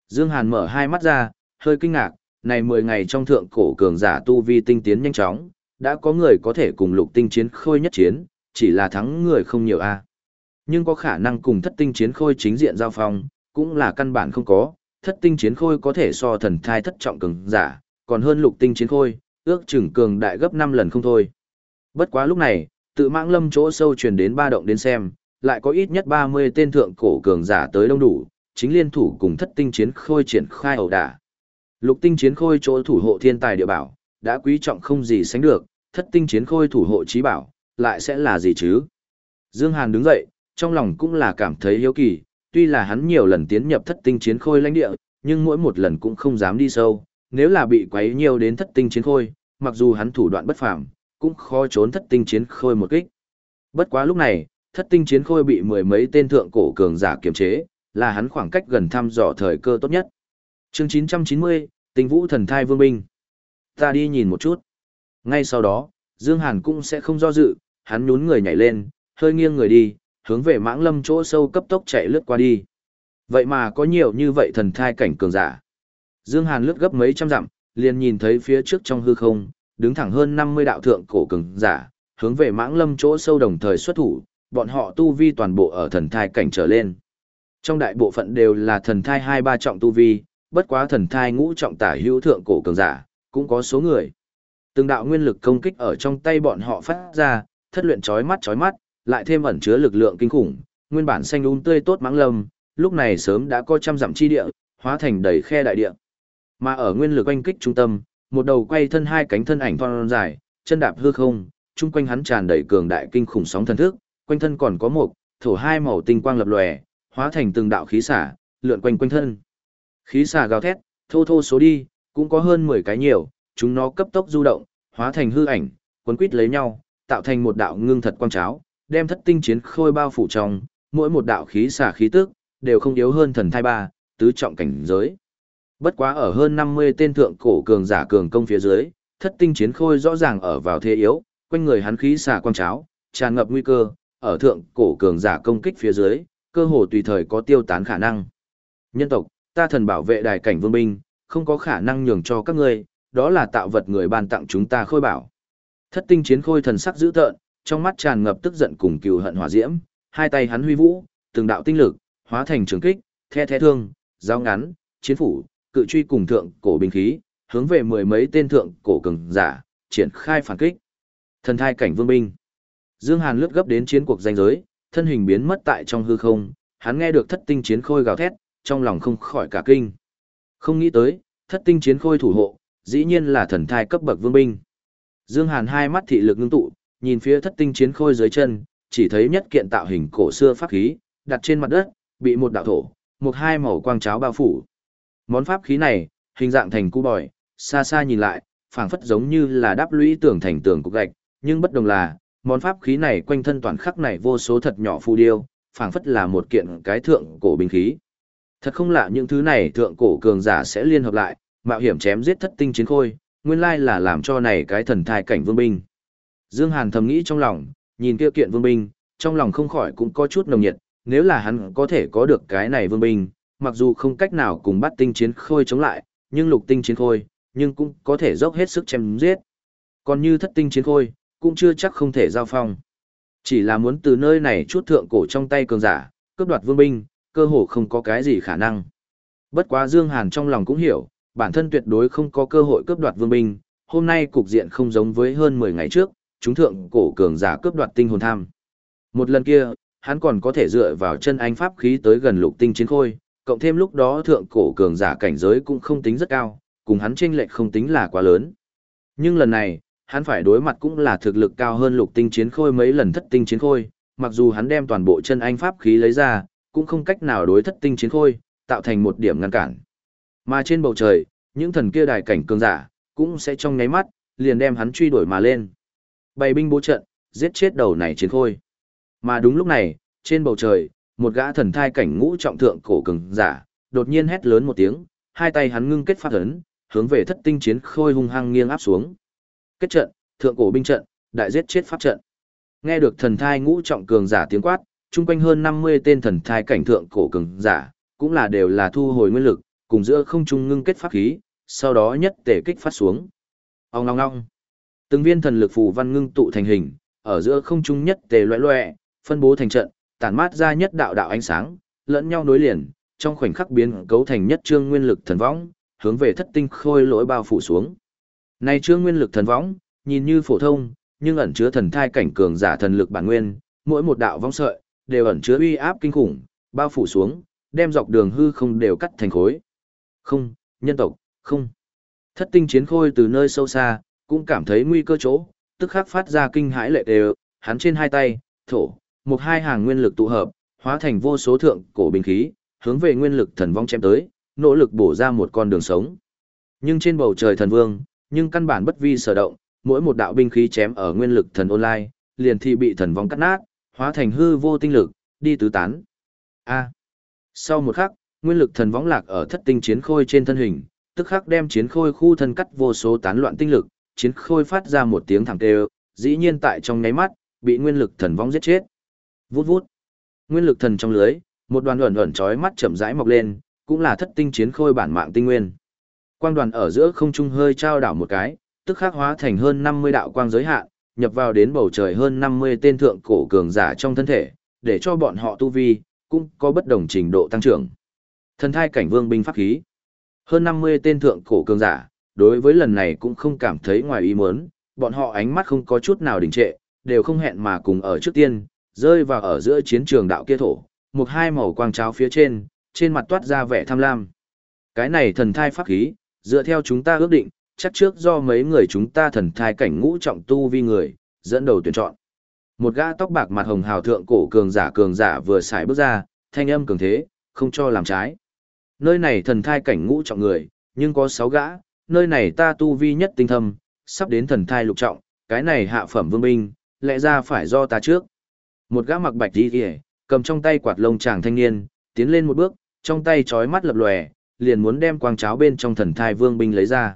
Dương Hàn mở hai mắt ra, hơi kinh ngạc, này 10 ngày trong thượng cổ cường giả tu vi tinh tiến nhanh chóng, đã có người có thể cùng lục tinh chiến khôi nhất chiến, chỉ là thắng người không nhiều a. Nhưng có khả năng cùng thất tinh chiến khôi chính diện giao phong, cũng là căn bản không có, thất tinh chiến khôi có thể so thần thai thất trọng cường giả, còn hơn lục tinh chiến khôi, ước chừng cường đại gấp 5 lần không thôi. Bất quá lúc này, tự mãng lâm chỗ sâu truyền đến ba động đến xem, lại có ít nhất 30 tên thượng cổ cường giả tới đông đủ, chính liên thủ cùng thất tinh chiến khôi triển khai ẩu đả. Lục tinh chiến khôi chỗ thủ hộ thiên tài địa bảo, đã quý trọng không gì sánh được, thất tinh chiến khôi thủ hộ trí bảo, lại sẽ là gì chứ? Dương Hàn đứng dậy, trong lòng cũng là cảm thấy hiếu kỳ, tuy là hắn nhiều lần tiến nhập thất tinh chiến khôi lãnh địa, nhưng mỗi một lần cũng không dám đi sâu, nếu là bị quấy nhiều đến thất tinh chiến khôi, mặc dù hắn thủ đoạn bất phàm, cũng khó trốn thất tinh chiến khôi một kích. Bất quá lúc này, thất tinh chiến khôi bị mười mấy tên thượng cổ cường giả kiềm chế, là hắn khoảng cách gần thăm dò thời cơ tốt nhất. Chương 990, Tinh Vũ Thần Thai Vương binh. Ta đi nhìn một chút. Ngay sau đó, Dương Hàn cũng sẽ không do dự, hắn nhún người nhảy lên, hơi nghiêng người đi, hướng về mãng lâm chỗ sâu cấp tốc chạy lướt qua đi. Vậy mà có nhiều như vậy thần thai cảnh cường giả. Dương Hàn lướt gấp mấy trăm dặm, liền nhìn thấy phía trước trong hư không, đứng thẳng hơn 50 đạo thượng cổ cường giả, hướng về mãng lâm chỗ sâu đồng thời xuất thủ, bọn họ tu vi toàn bộ ở thần thai cảnh trở lên. Trong đại bộ phận đều là thần thai hai ba trọng tu vi, bất quá thần thai ngũ trọng tả hữu thượng cổ cường giả, cũng có số người. Từng đạo nguyên lực công kích ở trong tay bọn họ phát ra, thất luyện chói mắt chói mắt, lại thêm ẩn chứa lực lượng kinh khủng, nguyên bản xanh um tươi tốt mãng lâm, lúc này sớm đã có trăm dặm chi địa, hóa thành đầy khe đại địa. Mà ở nguyên lực oanh kích trung tâm, một đầu quay thân hai cánh thân ảnh thon dài, chân đạp hư không, chung quanh hắn tràn đầy cường đại kinh khủng sóng thần thức, quanh thân còn có một, thổ hai màu tinh quang lập lòe, hóa thành từng đạo khí xả, lượn quanh quanh thân. Khí xà gào thét, thô thô số đi, cũng có hơn 10 cái nhiều, chúng nó cấp tốc du động, hóa thành hư ảnh, quấn quít lấy nhau, tạo thành một đạo ngưng thật quang cháo, đem thất tinh chiến khôi bao phủ trong, mỗi một đạo khí xà khí tức đều không yếu hơn thần thai ba, tứ trọng cảnh giới. Bất quá ở hơn 50 tên thượng cổ cường giả cường công phía dưới, thất tinh chiến khôi rõ ràng ở vào thế yếu, quanh người hắn khí xà quang cháo, tràn ngập nguy cơ, ở thượng cổ cường giả công kích phía dưới, cơ hồ tùy thời có tiêu tán khả năng. Nhân tộc, ta thần bảo vệ đài cảnh vương binh, không có khả năng nhường cho các ngươi, đó là tạo vật người ban tặng chúng ta khôi bảo. Thất tinh chiến khôi thần sắc dữ tợn, trong mắt tràn ngập tức giận cùng cừu hận hỏa diễm, hai tay hắn huy vũ, từng đạo tinh lực, hóa thành trường kích, the the thương, giao ngắn, chiến phủ, cự truy cùng thượng cổ binh khí, hướng về mười mấy tên thượng cổ cường giả, triển khai phản kích. Thần thai cảnh vương binh. Dương Hàn lướt gấp đến chiến cuộc danh giới, thân hình biến mất tại trong hư không, hắn nghe được thất tinh chiến khôi gào thét, trong lòng không khỏi cả kinh. Không nghĩ tới, thất tinh chiến khôi thủ hộ, dĩ nhiên là thần thai cấp bậc vương binh. Dương Hàn hai mắt thị lực ngưng tụ, nhìn phía thất tinh chiến khôi dưới chân, chỉ thấy nhất kiện tạo hình cổ xưa pháp khí, đặt trên mặt đất, bị một đạo thổ, một hai màu quang cháo bao phủ. Món pháp khí này, hình dạng thành cu bòi, xa xa nhìn lại, phảng phất giống như là đắp lũy tường thành tường cục gạch, nhưng bất đồng là, món pháp khí này quanh thân toàn khắc này vô số thật nhỏ phù điêu, phảng phất là một kiện cái thượng cổ binh khí. Thật không lạ những thứ này thượng cổ cường giả sẽ liên hợp lại, mạo hiểm chém giết thất tinh chiến khôi, nguyên lai là làm cho này cái thần thai cảnh vương binh. Dương Hàn thầm nghĩ trong lòng, nhìn kia kiện vương binh, trong lòng không khỏi cũng có chút nồng nhiệt, nếu là hắn có thể có được cái này vương binh, mặc dù không cách nào cùng bắt tinh chiến khôi chống lại, nhưng lục tinh chiến khôi, nhưng cũng có thể dốc hết sức chém giết. Còn như thất tinh chiến khôi, cũng chưa chắc không thể giao phong. Chỉ là muốn từ nơi này chút thượng cổ trong tay cường giả, cướp đoạt vương binh, cơ hồ không có cái gì khả năng. Bất quá Dương Hàn trong lòng cũng hiểu, bản thân tuyệt đối không có cơ hội cướp đoạt vương binh, hôm nay cục diện không giống với hơn 10 ngày trước, chúng thượng cổ cường giả cướp đoạt tinh hồn tham. Một lần kia, hắn còn có thể dựa vào chân anh pháp khí tới gần lục tinh chiến khôi, cộng thêm lúc đó thượng cổ cường giả cảnh giới cũng không tính rất cao, cùng hắn chênh lệch không tính là quá lớn. Nhưng lần này, hắn phải đối mặt cũng là thực lực cao hơn lục tinh chiến khôi mấy lần thất tinh chiến khôi, mặc dù hắn đem toàn bộ chân anh pháp khí lấy ra, cũng không cách nào đối thất tinh chiến khôi, tạo thành một điểm ngăn cản. Mà trên bầu trời, những thần kia đài cảnh cường giả, cũng sẽ trong nháy mắt, liền đem hắn truy đuổi mà lên. Bày binh bố trận, giết chết đầu này chiến khôi. Mà đúng lúc này, trên bầu trời, một gã thần thai cảnh ngũ trọng thượng cổ cường giả, đột nhiên hét lớn một tiếng, hai tay hắn ngưng kết phát ấn, hướng về thất tinh chiến khôi hung hăng nghiêng áp xuống. Kết trận, thượng cổ binh trận, đại giết chết pháp trận. Nghe được thần thai ngũ trọng cường giả tiếng quát, chung quanh hơn 50 tên thần thai cảnh thượng cổ cường giả, cũng là đều là thu hồi nguyên lực, cùng giữa không trung ngưng kết pháp khí, sau đó nhất tề kích phát xuống. Ông ngong ngong. Từng viên thần lực phù văn ngưng tụ thành hình, ở giữa không trung nhất tề loẻ loẻ, phân bố thành trận, tản mát ra nhất đạo đạo ánh sáng, lẫn nhau nối liền, trong khoảnh khắc biến cấu thành nhất trương nguyên lực thần võng, hướng về thất tinh khôi lỗi bao phủ xuống. Này trương nguyên lực thần võng, nhìn như phổ thông, nhưng ẩn chứa thần thai cảnh cường giả thần lực bản nguyên, mỗi một đạo vong sợi đều ẩn chứa uy áp kinh khủng, bao phủ xuống, đem dọc đường hư không đều cắt thành khối. Không, nhân tộc, không. Thất tinh chiến khôi từ nơi sâu xa, cũng cảm thấy nguy cơ chỗ, tức khắc phát ra kinh hãi lệ đều, hắn trên hai tay, thổ, một hai hàng nguyên lực tụ hợp, hóa thành vô số thượng cổ binh khí, hướng về nguyên lực thần vong chém tới, nỗ lực bổ ra một con đường sống. Nhưng trên bầu trời thần vương, nhưng căn bản bất vi sở động, mỗi một đạo binh khí chém ở nguyên lực thần online, liền thì bị thần vong cắt nát, hóa thành hư vô tinh lực, đi tứ tán. A. Sau một khắc, nguyên lực thần võng lạc ở thất tinh chiến khôi trên thân hình, tức khắc đem chiến khôi khu thân cắt vô số tán loạn tinh lực, chiến khôi phát ra một tiếng thẳng tê dĩ nhiên tại trong nháy mắt, bị nguyên lực thần võng giết chết. Vút vút. Nguyên lực thần trong lưới, một đoàn luẩn luẩn chói mắt chậm rãi mọc lên, cũng là thất tinh chiến khôi bản mạng tinh nguyên. Quang đoàn ở giữa không trung hơi trao đảo một cái, tức khắc hóa thành hơn 50 đạo quang giới hạn, nhập vào đến bầu trời hơn 50 tên thượng cổ cường giả trong thân thể, để cho bọn họ tu vi cũng có bất đồng trình độ tăng trưởng. Thần thai cảnh vương binh pháp khí. Hơn 50 tên thượng cổ cường giả, đối với lần này cũng không cảm thấy ngoài ý muốn, bọn họ ánh mắt không có chút nào đình trệ, đều không hẹn mà cùng ở trước tiên, rơi vào ở giữa chiến trường đạo kia thổ, một hai màu quang cháo phía trên, trên mặt toát ra vẻ tham lam. Cái này thần thai pháp khí, dựa theo chúng ta ước định, chắc trước do mấy người chúng ta thần thai cảnh ngũ trọng tu vi người, dẫn đầu tuyển chọn. Một gã tóc bạc mặt hồng hào thượng cổ cường giả cường giả vừa xài bước ra, thanh âm cường thế, không cho làm trái. Nơi này thần thai cảnh ngũ trọng người, nhưng có sáu gã, nơi này ta tu vi nhất tinh thâm, sắp đến thần thai lục trọng, cái này hạ phẩm vương binh, lẽ ra phải do ta trước. Một gã mặc bạch đi kìa, cầm trong tay quạt lông chàng thanh niên, tiến lên một bước, trong tay chói mắt lập lòe, liền muốn đem quang cháo bên trong thần thai vương binh lấy ra.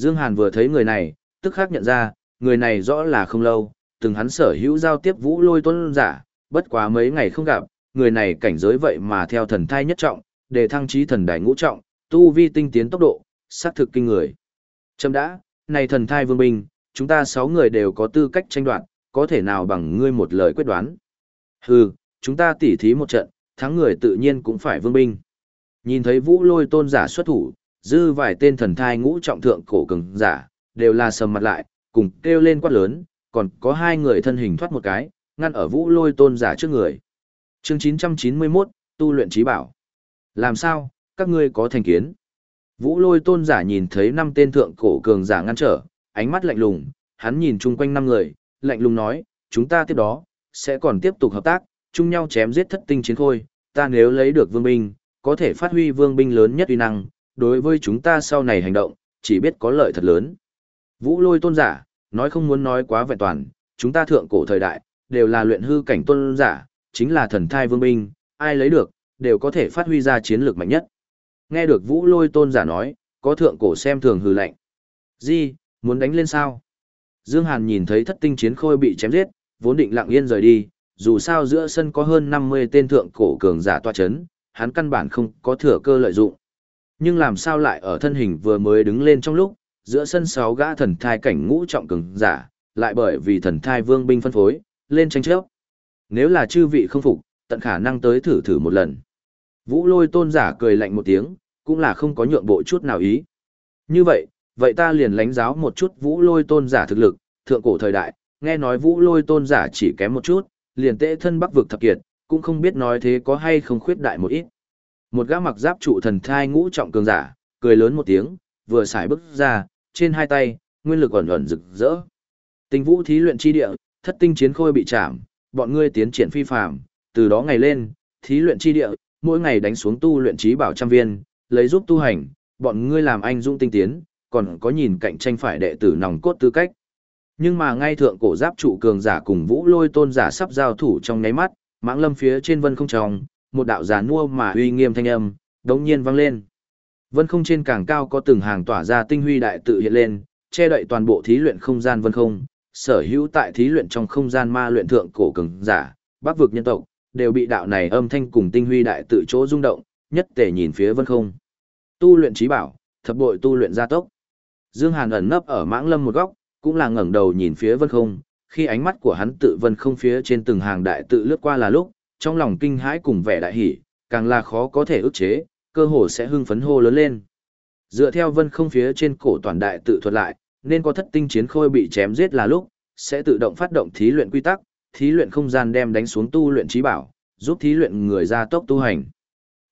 Dương Hàn vừa thấy người này, tức khắc nhận ra, người này rõ là không lâu, từng hắn sở hữu giao tiếp vũ lôi tôn giả, bất quá mấy ngày không gặp, người này cảnh giới vậy mà theo thần thai nhất trọng, để thăng trí thần đại ngũ trọng, tu vi tinh tiến tốc độ, sát thực kinh người. Châm đã, này thần thai vương binh, chúng ta sáu người đều có tư cách tranh đoạt, có thể nào bằng ngươi một lời quyết đoán. Hừ, chúng ta tỉ thí một trận, thắng người tự nhiên cũng phải vương binh. Nhìn thấy vũ lôi tôn giả xuất thủ, dư vài tên thần thai ngũ trọng thượng cổ cường giả, đều là sầm mặt lại, cùng kêu lên quát lớn, còn có hai người thân hình thoát một cái, ngăn ở vũ lôi tôn giả trước người. chương 991, tu luyện trí bảo. Làm sao, các ngươi có thành kiến? Vũ lôi tôn giả nhìn thấy năm tên thượng cổ cường giả ngăn trở, ánh mắt lạnh lùng, hắn nhìn chung quanh năm người, lạnh lùng nói, chúng ta tiếp đó, sẽ còn tiếp tục hợp tác, chung nhau chém giết thất tinh chiến khôi, ta nếu lấy được vương binh, có thể phát huy vương binh lớn nhất uy năng, đối với chúng ta sau này hành động, chỉ biết có lợi thật lớn. Vũ lôi tôn giả, nói không muốn nói quá vẹn toàn, chúng ta thượng cổ thời đại, đều là luyện hư cảnh tôn giả, chính là thần thai vương binh, ai lấy được, đều có thể phát huy ra chiến lược mạnh nhất. Nghe được vũ lôi tôn giả nói, có thượng cổ xem thường hư lạnh. Di, muốn đánh lên sao? Dương Hàn nhìn thấy thất tinh chiến khôi bị chém giết, vốn định lặng yên rời đi, dù sao giữa sân có hơn 50 tên thượng cổ cường giả toa chấn, hắn căn bản không có thừa cơ lợi dụng. Nhưng làm sao lại ở thân hình vừa mới đứng lên trong lúc, giữa sân sáu gã thần thai cảnh ngũ trọng cường giả, lại bởi vì thần thai vương binh phân phối, lên tranh chấp. Nếu là chư vị không phục, tận khả năng tới thử thử một lần. Vũ lôi tôn giả cười lạnh một tiếng, cũng là không có nhượng bộ chút nào ý. Như vậy, vậy ta liền lánh giáo một chút vũ lôi tôn giả thực lực, thượng cổ thời đại, nghe nói vũ lôi tôn giả chỉ kém một chút, liền tệ thân bắc vực thập kiệt, cũng không biết nói thế có hay không khuyết đại một ít. Một gã mặc giáp trụ thần thai ngũ trọng cường giả, cười lớn một tiếng, vừa xài bước ra, trên hai tay, nguyên lực ẩn ẩn rực rỡ. Tinh vũ thí luyện chi địa, thất tinh chiến khôi bị chạm, bọn ngươi tiến triển phi phàm, từ đó ngày lên, thí luyện chi địa, mỗi ngày đánh xuống tu luyện trí bảo trăm viên, lấy giúp tu hành, bọn ngươi làm anh dũng tinh tiến, còn có nhìn cạnh tranh phải đệ tử nòng cốt tư cách. Nhưng mà ngay thượng cổ giáp trụ cường giả cùng vũ lôi tôn giả sắp giao thủ trong nháy mắt, mãng lâm phía trên vân không tròng, một đạo giàn mua mà uy nghiêm thanh âm, đống nhiên vang lên. Vân không trên càng cao có từng hàng tỏa ra tinh huy đại tự hiện lên, che đậy toàn bộ thí luyện không gian vân không, sở hữu tại thí luyện trong không gian ma luyện thượng cổ cường giả, bắc vực nhân tộc, đều bị đạo này âm thanh cùng tinh huy đại tự chỗ rung động, nhất tề nhìn phía vân không. Tu luyện trí bảo, thập bội tu luyện gia tốc. Dương Hàn ẩn nấp ở mãng lâm một góc, cũng là ngẩng đầu nhìn phía vân không, khi ánh mắt của hắn tự vân không phía trên từng hàng đại tự lướt qua là lúc, trong lòng kinh hãi cùng vẻ đại hỉ, càng là khó có thể ức chế, cơ hồ sẽ hưng phấn hô lớn lên. Dựa theo vân không phía trên cổ toàn đại tự thuật lại, nên có thất tinh chiến khôi bị chém giết là lúc, sẽ tự động phát động thí luyện quy tắc, thí luyện không gian đem đánh xuống tu luyện trí bảo, giúp thí luyện người ra tốc tu hành.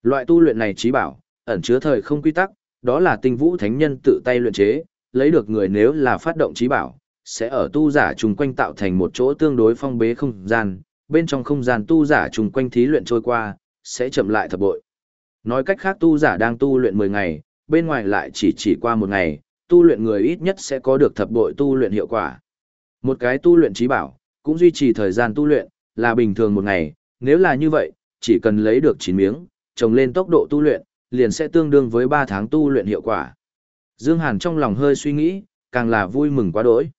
Loại tu luyện này trí bảo, ẩn chứa thời không quy tắc, đó là tinh vũ thánh nhân tự tay luyện chế, lấy được người nếu là phát động trí bảo, sẽ ở tu giả chung quanh tạo thành một chỗ tương đối phong bế không gian, bên trong không gian tu giả chung quanh thí luyện trôi qua, sẽ chậm lại thập bội. Nói cách khác tu giả đang tu luyện 10 ngày, bên ngoài lại chỉ chỉ qua một ngày, tu luyện người ít nhất sẽ có được thập bội tu luyện hiệu quả. Một cái tu luyện trí bảo, cũng duy trì thời gian tu luyện, là bình thường một ngày, nếu là như vậy, chỉ cần lấy được 9 miếng, trồng lên tốc độ tu luyện, liền sẽ tương đương với 3 tháng tu luyện hiệu quả. Dương Hàn trong lòng hơi suy nghĩ, càng là vui mừng quá đỗi.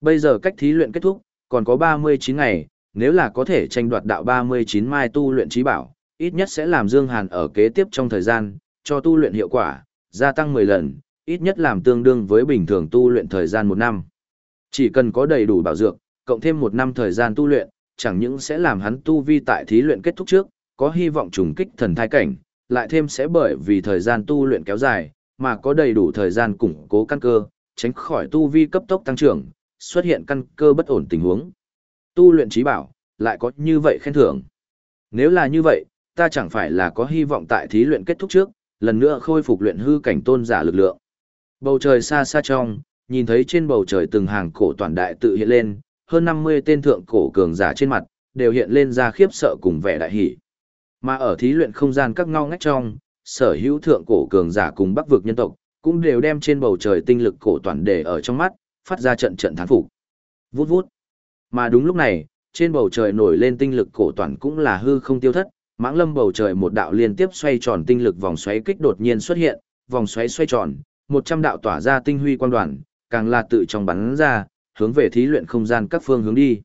Bây giờ cách thí luyện kết thúc, còn có 39 ngày, nếu là có thể tranh đoạt đạo 39 mai tu luyện trí bảo, ít nhất sẽ làm Dương Hàn ở kế tiếp trong thời gian, cho tu luyện hiệu quả, gia tăng 10 lần, ít nhất làm tương đương với bình thường tu luyện thời gian một năm. Chỉ cần có đầy đủ bảo dược, cộng thêm một năm thời gian tu luyện, chẳng những sẽ làm hắn tu vi tại thí luyện kết thúc trước, có hy vọng trùng kích thần thai cảnh, lại thêm sẽ bởi vì thời gian tu luyện kéo dài, mà có đầy đủ thời gian củng cố căn cơ, tránh khỏi tu vi cấp tốc tăng trưởng, xuất hiện căn cơ bất ổn tình huống. Tu luyện trí bảo, lại có như vậy khen thưởng. Nếu là như vậy, ta chẳng phải là có hy vọng tại thí luyện kết thúc trước, lần nữa khôi phục luyện hư cảnh tôn giả lực lượng. Bầu trời xa xa trong, nhìn thấy trên bầu trời từng hàng cổ toàn đại tự hiện lên, hơn 50 tên thượng cổ cường giả trên mặt, đều hiện lên ra khiếp sợ cùng vẻ đại hỷ. Mà ở thí luyện không gian các ngao ngách trong, sở hữu thượng cổ cường giả cùng bắc vực nhân tộc, cũng đều đem trên bầu trời tinh lực cổ toàn để ở trong mắt, phát ra trận trận thán phục. Vút vút. Mà đúng lúc này, trên bầu trời nổi lên tinh lực cổ toàn cũng là hư không tiêu thất, mãng lâm bầu trời một đạo liên tiếp xoay tròn tinh lực vòng xoáy kích đột nhiên xuất hiện, vòng xoáy xoay tròn, một trăm đạo tỏa ra tinh huy quang đoàn, càng là tự trong bắn ra, hướng về thí luyện không gian các phương hướng đi.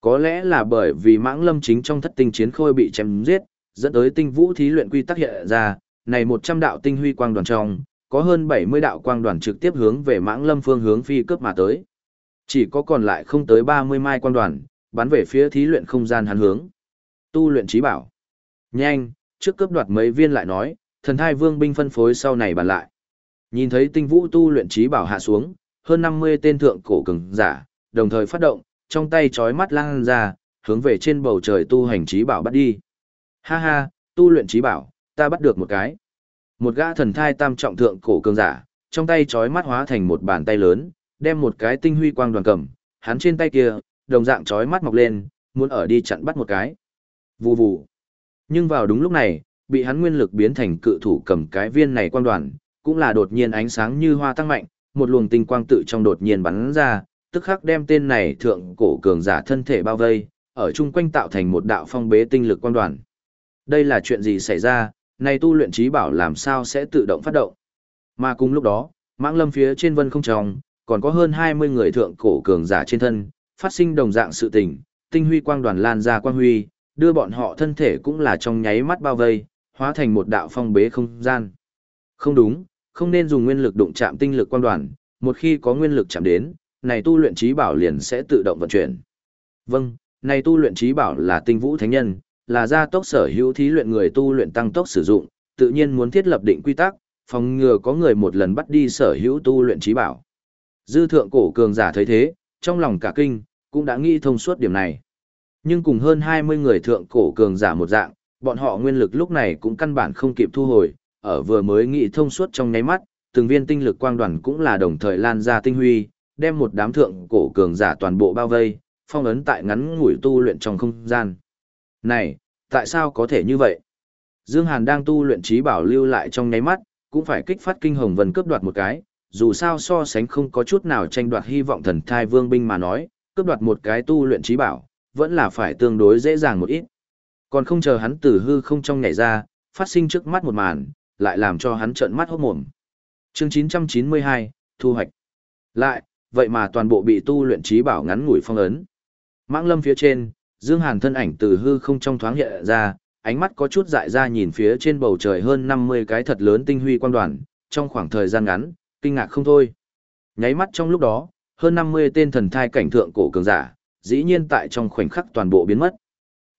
Có lẽ là bởi vì mãng lâm chính trong thất tinh chiến khôi bị chém giết, dẫn tới tinh vũ thí luyện quy tắc hiện ra, này một trăm đạo tinh huy quang đoàn trong, có hơn bảy mươi đạo quang đoàn trực tiếp hướng về mãng lâm phương hướng phi cướp mà tới. Chỉ có còn lại không tới ba mươi mai quan đoàn, bắn về phía thí luyện không gian hắn hướng. Tu luyện trí bảo. Nhanh, trước cướp đoạt mấy viên lại nói, thần thai vương binh phân phối sau này bàn lại. Nhìn thấy tinh vũ tu luyện trí bảo hạ xuống, hơn 50 tên thượng cổ cường giả, đồng thời phát động, trong tay chói mắt lan ra, hướng về trên bầu trời tu hành trí bảo bắt đi. Ha ha, tu luyện trí bảo, ta bắt được một cái. Một gã thần thai tam trọng thượng cổ cường giả, trong tay chói mắt hóa thành một bàn tay lớn, đem một cái tinh huy quang đoàn cầm, hắn trên tay kia, đồng dạng chói mắt mọc lên, muốn ở đi chặn bắt một cái. Vù vù. Nhưng vào đúng lúc này, bị hắn nguyên lực biến thành cự thủ cầm cái viên này quang đoàn, cũng là đột nhiên ánh sáng như hoa tăng mạnh, một luồng tinh quang tự trong đột nhiên bắn ra, tức khắc đem tên này thượng cổ cường giả thân thể bao vây, ở chung quanh tạo thành một đạo phong bế tinh lực quang đoàn. Đây là chuyện gì xảy ra, này tu luyện trí bảo làm sao sẽ tự động phát động. Mà cùng lúc đó, mãng lâm phía trên vân không tròng, còn có hơn 20 người thượng cổ cường giả trên thân, phát sinh đồng dạng sự tình, tinh huy quang đoàn lan ra quang huy, đưa bọn họ thân thể cũng là trong nháy mắt bao vây, hóa thành một đạo phong bế không gian. Không đúng, không nên dùng nguyên lực đụng chạm tinh lực quang đoàn, một khi có nguyên lực chạm đến, này tu luyện trí bảo liền sẽ tự động vận chuyển. Vâng, này tu luyện trí bảo là tinh vũ thánh nhân, là gia tốc sở hữu thí luyện người tu luyện tăng tốc sử dụng, tự nhiên muốn thiết lập định quy tắc, phòng ngừa có người một lần bắt đi sở hữu tu luyện trí bảo. Dư thượng cổ cường giả thấy thế, trong lòng cả kinh, cũng đã nghĩ thông suốt điểm này. Nhưng cùng hơn 20 người thượng cổ cường giả một dạng, bọn họ nguyên lực lúc này cũng căn bản không kịp thu hồi, ở vừa mới nghĩ thông suốt trong nháy mắt, từng viên tinh lực quang đoàn cũng là đồng thời lan ra tinh huy, đem một đám thượng cổ cường giả toàn bộ bao vây, phong ấn tại ngắn ngủi tu luyện trong không gian. Này, tại sao có thể như vậy? Dương Hàn đang tu luyện trí bảo lưu lại trong nháy mắt, cũng phải kích phát kinh hồng vân cướp đoạt một cái, dù sao so sánh không có chút nào tranh đoạt hy vọng thần thai vương binh mà nói, cướp đoạt một cái tu luyện trí bảo, vẫn là phải tương đối dễ dàng một ít. Còn không chờ hắn từ hư không trong nhảy ra, phát sinh trước mắt một màn, lại làm cho hắn trợn mắt hốt mồm. Chương 992, thu hoạch. Lại, vậy mà toàn bộ bị tu luyện trí bảo ngắn ngủi phong ấn. Mãng lâm phía trên, Dương Hàn thân ảnh từ hư không trong thoáng hiện ra, ánh mắt có chút dại ra nhìn phía trên bầu trời hơn 50 cái thật lớn tinh huy quang đoàn, trong khoảng thời gian ngắn, kinh ngạc không thôi. Nháy mắt trong lúc đó, hơn 50 tên thần thai cảnh thượng cổ cường giả, dĩ nhiên tại trong khoảnh khắc toàn bộ biến mất.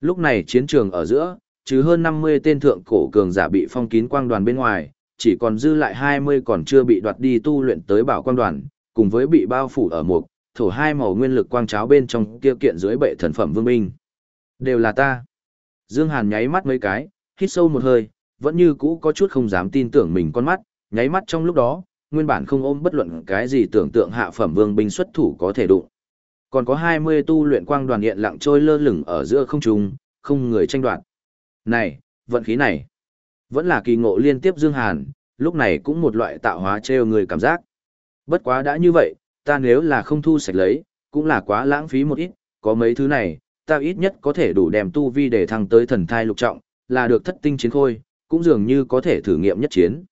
Lúc này chiến trường ở giữa, chứ hơn 50 tên thượng cổ cường giả bị phong kín quang đoàn bên ngoài, chỉ còn dư lại 20 còn chưa bị đoạt đi tu luyện tới bảo quang đoàn, cùng với bị bao phủ ở một, thổ hai màu nguyên lực quang cháo bên trong kia kiện dưới bệ thần phẩm vương minh. Đều là ta. Dương Hàn nháy mắt mấy cái, hít sâu một hơi, vẫn như cũ có chút không dám tin tưởng mình con mắt, nháy mắt trong lúc đó, nguyên bản không ôm bất luận cái gì tưởng tượng hạ phẩm vương binh xuất thủ có thể đụng. Còn có 20 tu luyện quang đoàn hiện lặng trôi lơ lửng ở giữa không trung, không người tranh đoạt. Này, vận khí này, vẫn là kỳ ngộ liên tiếp Dương Hàn, lúc này cũng một loại tạo hóa treo người cảm giác. Bất quá đã như vậy, ta nếu là không thu sạch lấy, cũng là quá lãng phí một ít, có mấy thứ này, ta ít nhất có thể đủ đem tu vi để thăng tới thần thai lục trọng, là được thất tinh chiến khôi, cũng dường như có thể thử nghiệm nhất chiến.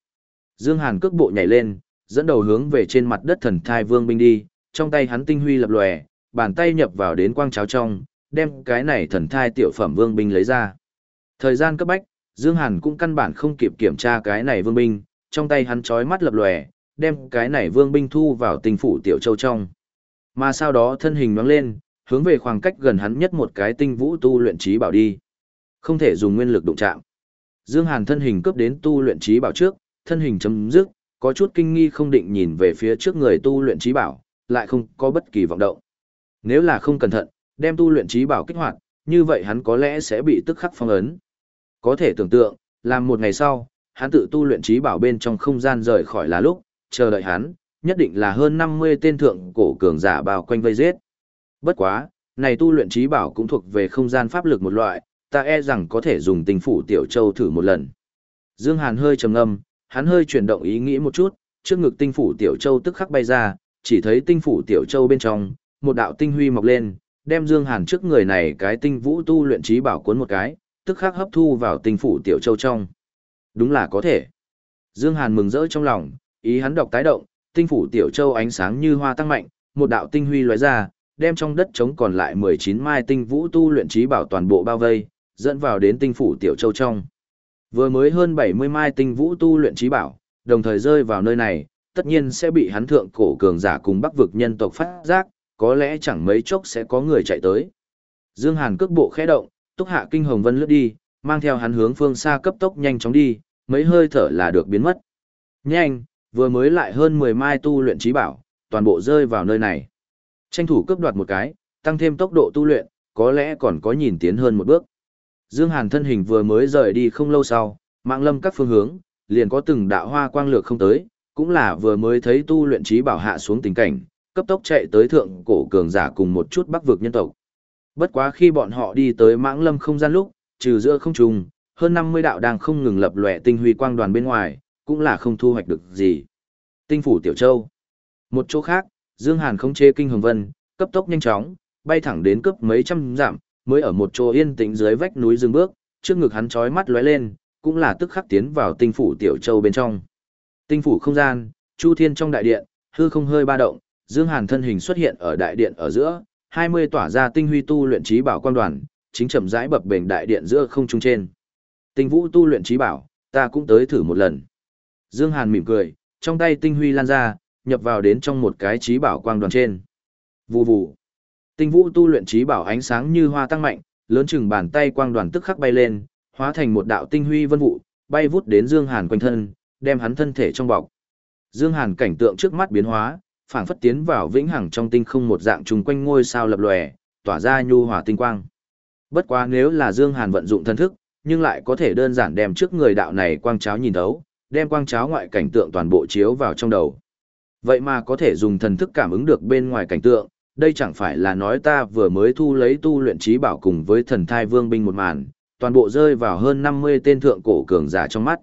Dương Hàn cước bộ nhảy lên, dẫn đầu hướng về trên mặt đất thần thai vương binh đi, trong tay hắn tinh huy lập lòe, bàn tay nhập vào đến quang cháo trong, đem cái này thần thai tiểu phẩm vương binh lấy ra. Thời gian cấp bách, Dương Hàn cũng căn bản không kịp kiểm tra cái này vương binh, trong tay hắn chói mắt lập lòe, đem cái này vương binh thu vào tình phủ tiểu châu trong. Mà sau đó thân hình nhoáng lên, hướng về khoảng cách gần hắn nhất một cái tinh vũ tu luyện trí bảo đi. Không thể dùng nguyên lực đụng chạm. Dương Hàn thân hình cướp đến tu luyện trí bảo trước, thân hình chấm dứt, có chút kinh nghi không định nhìn về phía trước người tu luyện trí bảo, lại không có bất kỳ vọng động. Nếu là không cẩn thận, đem tu luyện trí bảo kích hoạt, như vậy hắn có lẽ sẽ bị tức khắc phong ấn. Có thể tưởng tượng, làm một ngày sau, hắn tự tu luyện trí bảo bên trong không gian rời khỏi là lúc, chờ đợi hắn, nhất định là hơn 50 tên thượng cổ cường giả bao quanh vây giết. Bất quá, này tu luyện trí bảo cũng thuộc về không gian pháp lực một loại, ta e rằng có thể dùng tình phủ tiểu châu thử một lần. Dương Hàn hơi trầm ngâm, hắn hơi chuyển động ý nghĩ một chút, trước ngực tinh phủ tiểu châu tức khắc bay ra, chỉ thấy tinh phủ tiểu châu bên trong, một đạo tinh huy mọc lên, đem Dương Hàn trước người này cái tinh vũ tu luyện trí bảo cuốn một cái, tức khắc hấp thu vào tinh phủ tiểu châu trong. Đúng là có thể. Dương Hàn mừng rỡ trong lòng, ý hắn đọc tái động, tinh phủ tiểu châu ánh sáng như hoa tăng mạnh, một đạo tinh huy lóe ra, đem trong đất trống còn lại 19 mai tinh vũ tu luyện trí bảo toàn bộ bao vây, dẫn vào đến tinh phủ tiểu châu trong. Vừa mới hơn 70 mai tinh vũ tu luyện trí bảo, đồng thời rơi vào nơi này, tất nhiên sẽ bị hắn thượng cổ cường giả cùng bắc vực nhân tộc phát giác, có lẽ chẳng mấy chốc sẽ có người chạy tới. Dương Hàn cước bộ khẽ động, túc hạ kinh hồng vân lướt đi, mang theo hắn hướng phương xa cấp tốc nhanh chóng đi, mấy hơi thở là được biến mất. Nhanh, vừa mới lại hơn 10 mai tu luyện trí bảo, toàn bộ rơi vào nơi này. Tranh thủ cướp đoạt một cái, tăng thêm tốc độ tu luyện, có lẽ còn có nhìn tiến hơn một bước. Dương Hàn thân hình vừa mới rời đi không lâu sau, mạng lâm các phương hướng, liền có từng đạo hoa quang lược không tới, cũng là vừa mới thấy tu luyện trí bảo hạ xuống tình cảnh, cấp tốc chạy tới thượng cổ cường giả cùng một chút bắc vực nhân tộc. Bất quá khi bọn họ đi tới mãng lâm không gian lúc, trừ giữa không trùng, hơn 50 đạo đang không ngừng lập lòe tinh huy quang đoàn bên ngoài, cũng là không thu hoạch được gì. Tinh phủ Tiểu Châu. Một chỗ khác, Dương Hàn không chế kinh hồng vân, cấp tốc nhanh chóng, bay thẳng đến cấp mấy trăm giảm mới ở một chỗ yên tĩnh dưới vách núi dừng bước, trước ngực hắn chói mắt lóe lên, cũng là tức khắc tiến vào tinh phủ Tiểu Châu bên trong. Tinh phủ không gian, Chu Thiên trong đại điện, hư không hơi ba động, Dương Hàn thân hình xuất hiện ở đại điện ở giữa, 20 tỏa ra tinh huy tu luyện trí bảo quang đoàn, chính chậm rãi bập bềnh đại điện giữa không trung trên. Tinh vũ tu luyện trí bảo, ta cũng tới thử một lần. Dương Hàn mỉm cười, trong tay tinh huy lan ra, nhập vào đến trong một cái trí bảo quang đoàn trên. Vù vù. Tinh vũ tu luyện trí bảo ánh sáng như hoa tăng mạnh, lớn chừng bàn tay quang đoàn tức khắc bay lên, hóa thành một đạo tinh huy vân vụ, bay vút đến Dương Hàn quanh thân, đem hắn thân thể trong bọc. Dương Hàn cảnh tượng trước mắt biến hóa, phảng phất tiến vào vĩnh hằng trong tinh không một dạng trùng quanh ngôi sao lập lòe, tỏa ra nhu hòa tinh quang. Bất quá nếu là Dương Hàn vận dụng thân thức, nhưng lại có thể đơn giản đem trước người đạo này quang cháo nhìn thấu, đem quang cháo ngoại cảnh tượng toàn bộ chiếu vào trong đầu. Vậy mà có thể dùng thần thức cảm ứng được bên ngoài cảnh tượng, đây chẳng phải là nói ta vừa mới thu lấy tu luyện trí bảo cùng với thần thai vương binh một màn, toàn bộ rơi vào hơn 50 tên thượng cổ cường giả trong mắt.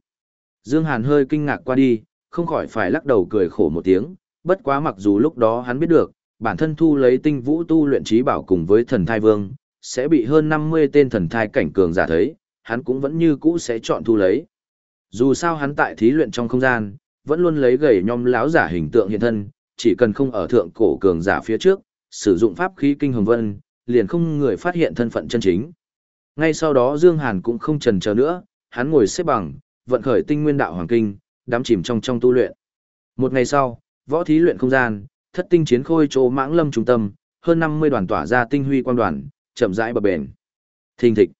Dương Hàn hơi kinh ngạc qua đi, không khỏi phải lắc đầu cười khổ một tiếng, bất quá mặc dù lúc đó hắn biết được, bản thân thu lấy tinh vũ tu luyện trí bảo cùng với thần thai vương, sẽ bị hơn 50 tên thần thai cảnh cường giả thấy, hắn cũng vẫn như cũ sẽ chọn thu lấy. Dù sao hắn tại thí luyện trong không gian, vẫn luôn lấy gầy nhom láo giả hình tượng hiện thân, chỉ cần không ở thượng cổ cường giả phía trước, sử dụng pháp khí kinh hồng vân, liền không người phát hiện thân phận chân chính. Ngay sau đó Dương Hàn cũng không chần chờ nữa, hắn ngồi xếp bằng, vận khởi tinh nguyên đạo hoàng kinh, đắm chìm trong trong tu luyện. Một ngày sau, võ thí luyện không gian, thất tinh chiến khôi chỗ mãng lâm trung tâm, hơn 50 đoàn tỏa ra tinh huy quang đoàn, chậm rãi bờ bền. Thình thịch.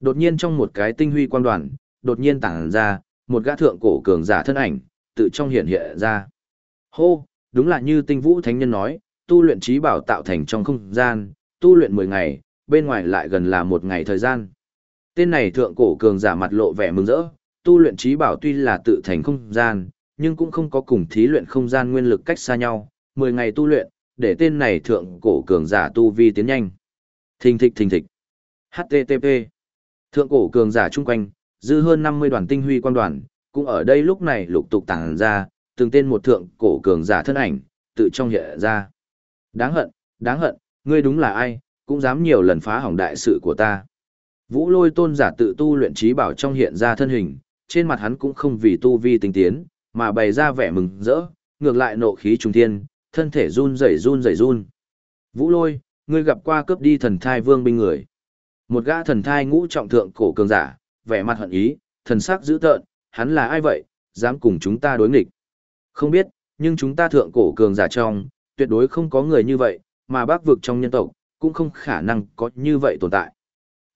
Đột nhiên trong một cái tinh huy quang đoàn, đột nhiên tản ra, một gã thượng cổ cường giả thân ảnh, tự trong hiện hiện ra. Hô, đúng là như tinh vũ thánh nhân nói, tu luyện trí bảo tạo thành trong không gian, tu luyện 10 ngày, bên ngoài lại gần là một ngày thời gian. Tên này thượng cổ cường giả mặt lộ vẻ mừng rỡ, tu luyện trí bảo tuy là tự thành không gian, nhưng cũng không có cùng thí luyện không gian nguyên lực cách xa nhau, 10 ngày tu luyện, để tên này thượng cổ cường giả tu vi tiến nhanh. Thình thịch thình thịch. HTTP. Thượng cổ cường giả chung quanh, dư hơn 50 đoàn tinh huy quan đoàn, cũng ở đây lúc này lục tục tàng ra, từng tên một thượng cổ cường giả thân ảnh, tự trong hiện ra. Đáng hận, đáng hận, ngươi đúng là ai, cũng dám nhiều lần phá hỏng đại sự của ta. Vũ lôi tôn giả tự tu luyện trí bảo trong hiện ra thân hình, trên mặt hắn cũng không vì tu vi tinh tiến, mà bày ra vẻ mừng rỡ, ngược lại nộ khí trung thiên, thân thể run rẩy run rẩy run. Vũ lôi, ngươi gặp qua cướp đi thần thai vương binh người. Một gã thần thai ngũ trọng thượng cổ cường giả, vẻ mặt hận ý, thần sắc dữ tợn, hắn là ai vậy, dám cùng chúng ta đối nghịch. Không biết, nhưng chúng ta thượng cổ cường giả trong, tuyệt đối không có người như vậy, mà bác vực trong nhân tộc, cũng không khả năng có như vậy tồn tại.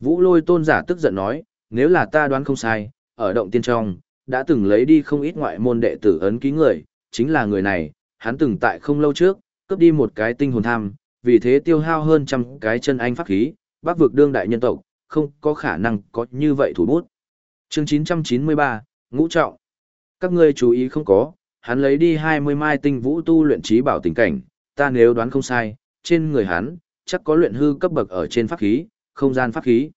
Vũ lôi tôn giả tức giận nói, nếu là ta đoán không sai, ở động tiên trong, đã từng lấy đi không ít ngoại môn đệ tử ấn ký người, chính là người này, hắn từng tại không lâu trước, cướp đi một cái tinh hồn tham, vì thế tiêu hao hơn trăm cái chân anh pháp khí, bác vực đương đại nhân tộc, không có khả năng có như vậy thủ bút. Chương 993, Ngũ Trọng. Các ngươi chú ý không có, hắn lấy đi 20 mai tinh vũ tu luyện trí bảo tình cảnh, ta nếu đoán không sai, trên người hắn, chắc có luyện hư cấp bậc ở trên pháp khí, không gian pháp khí.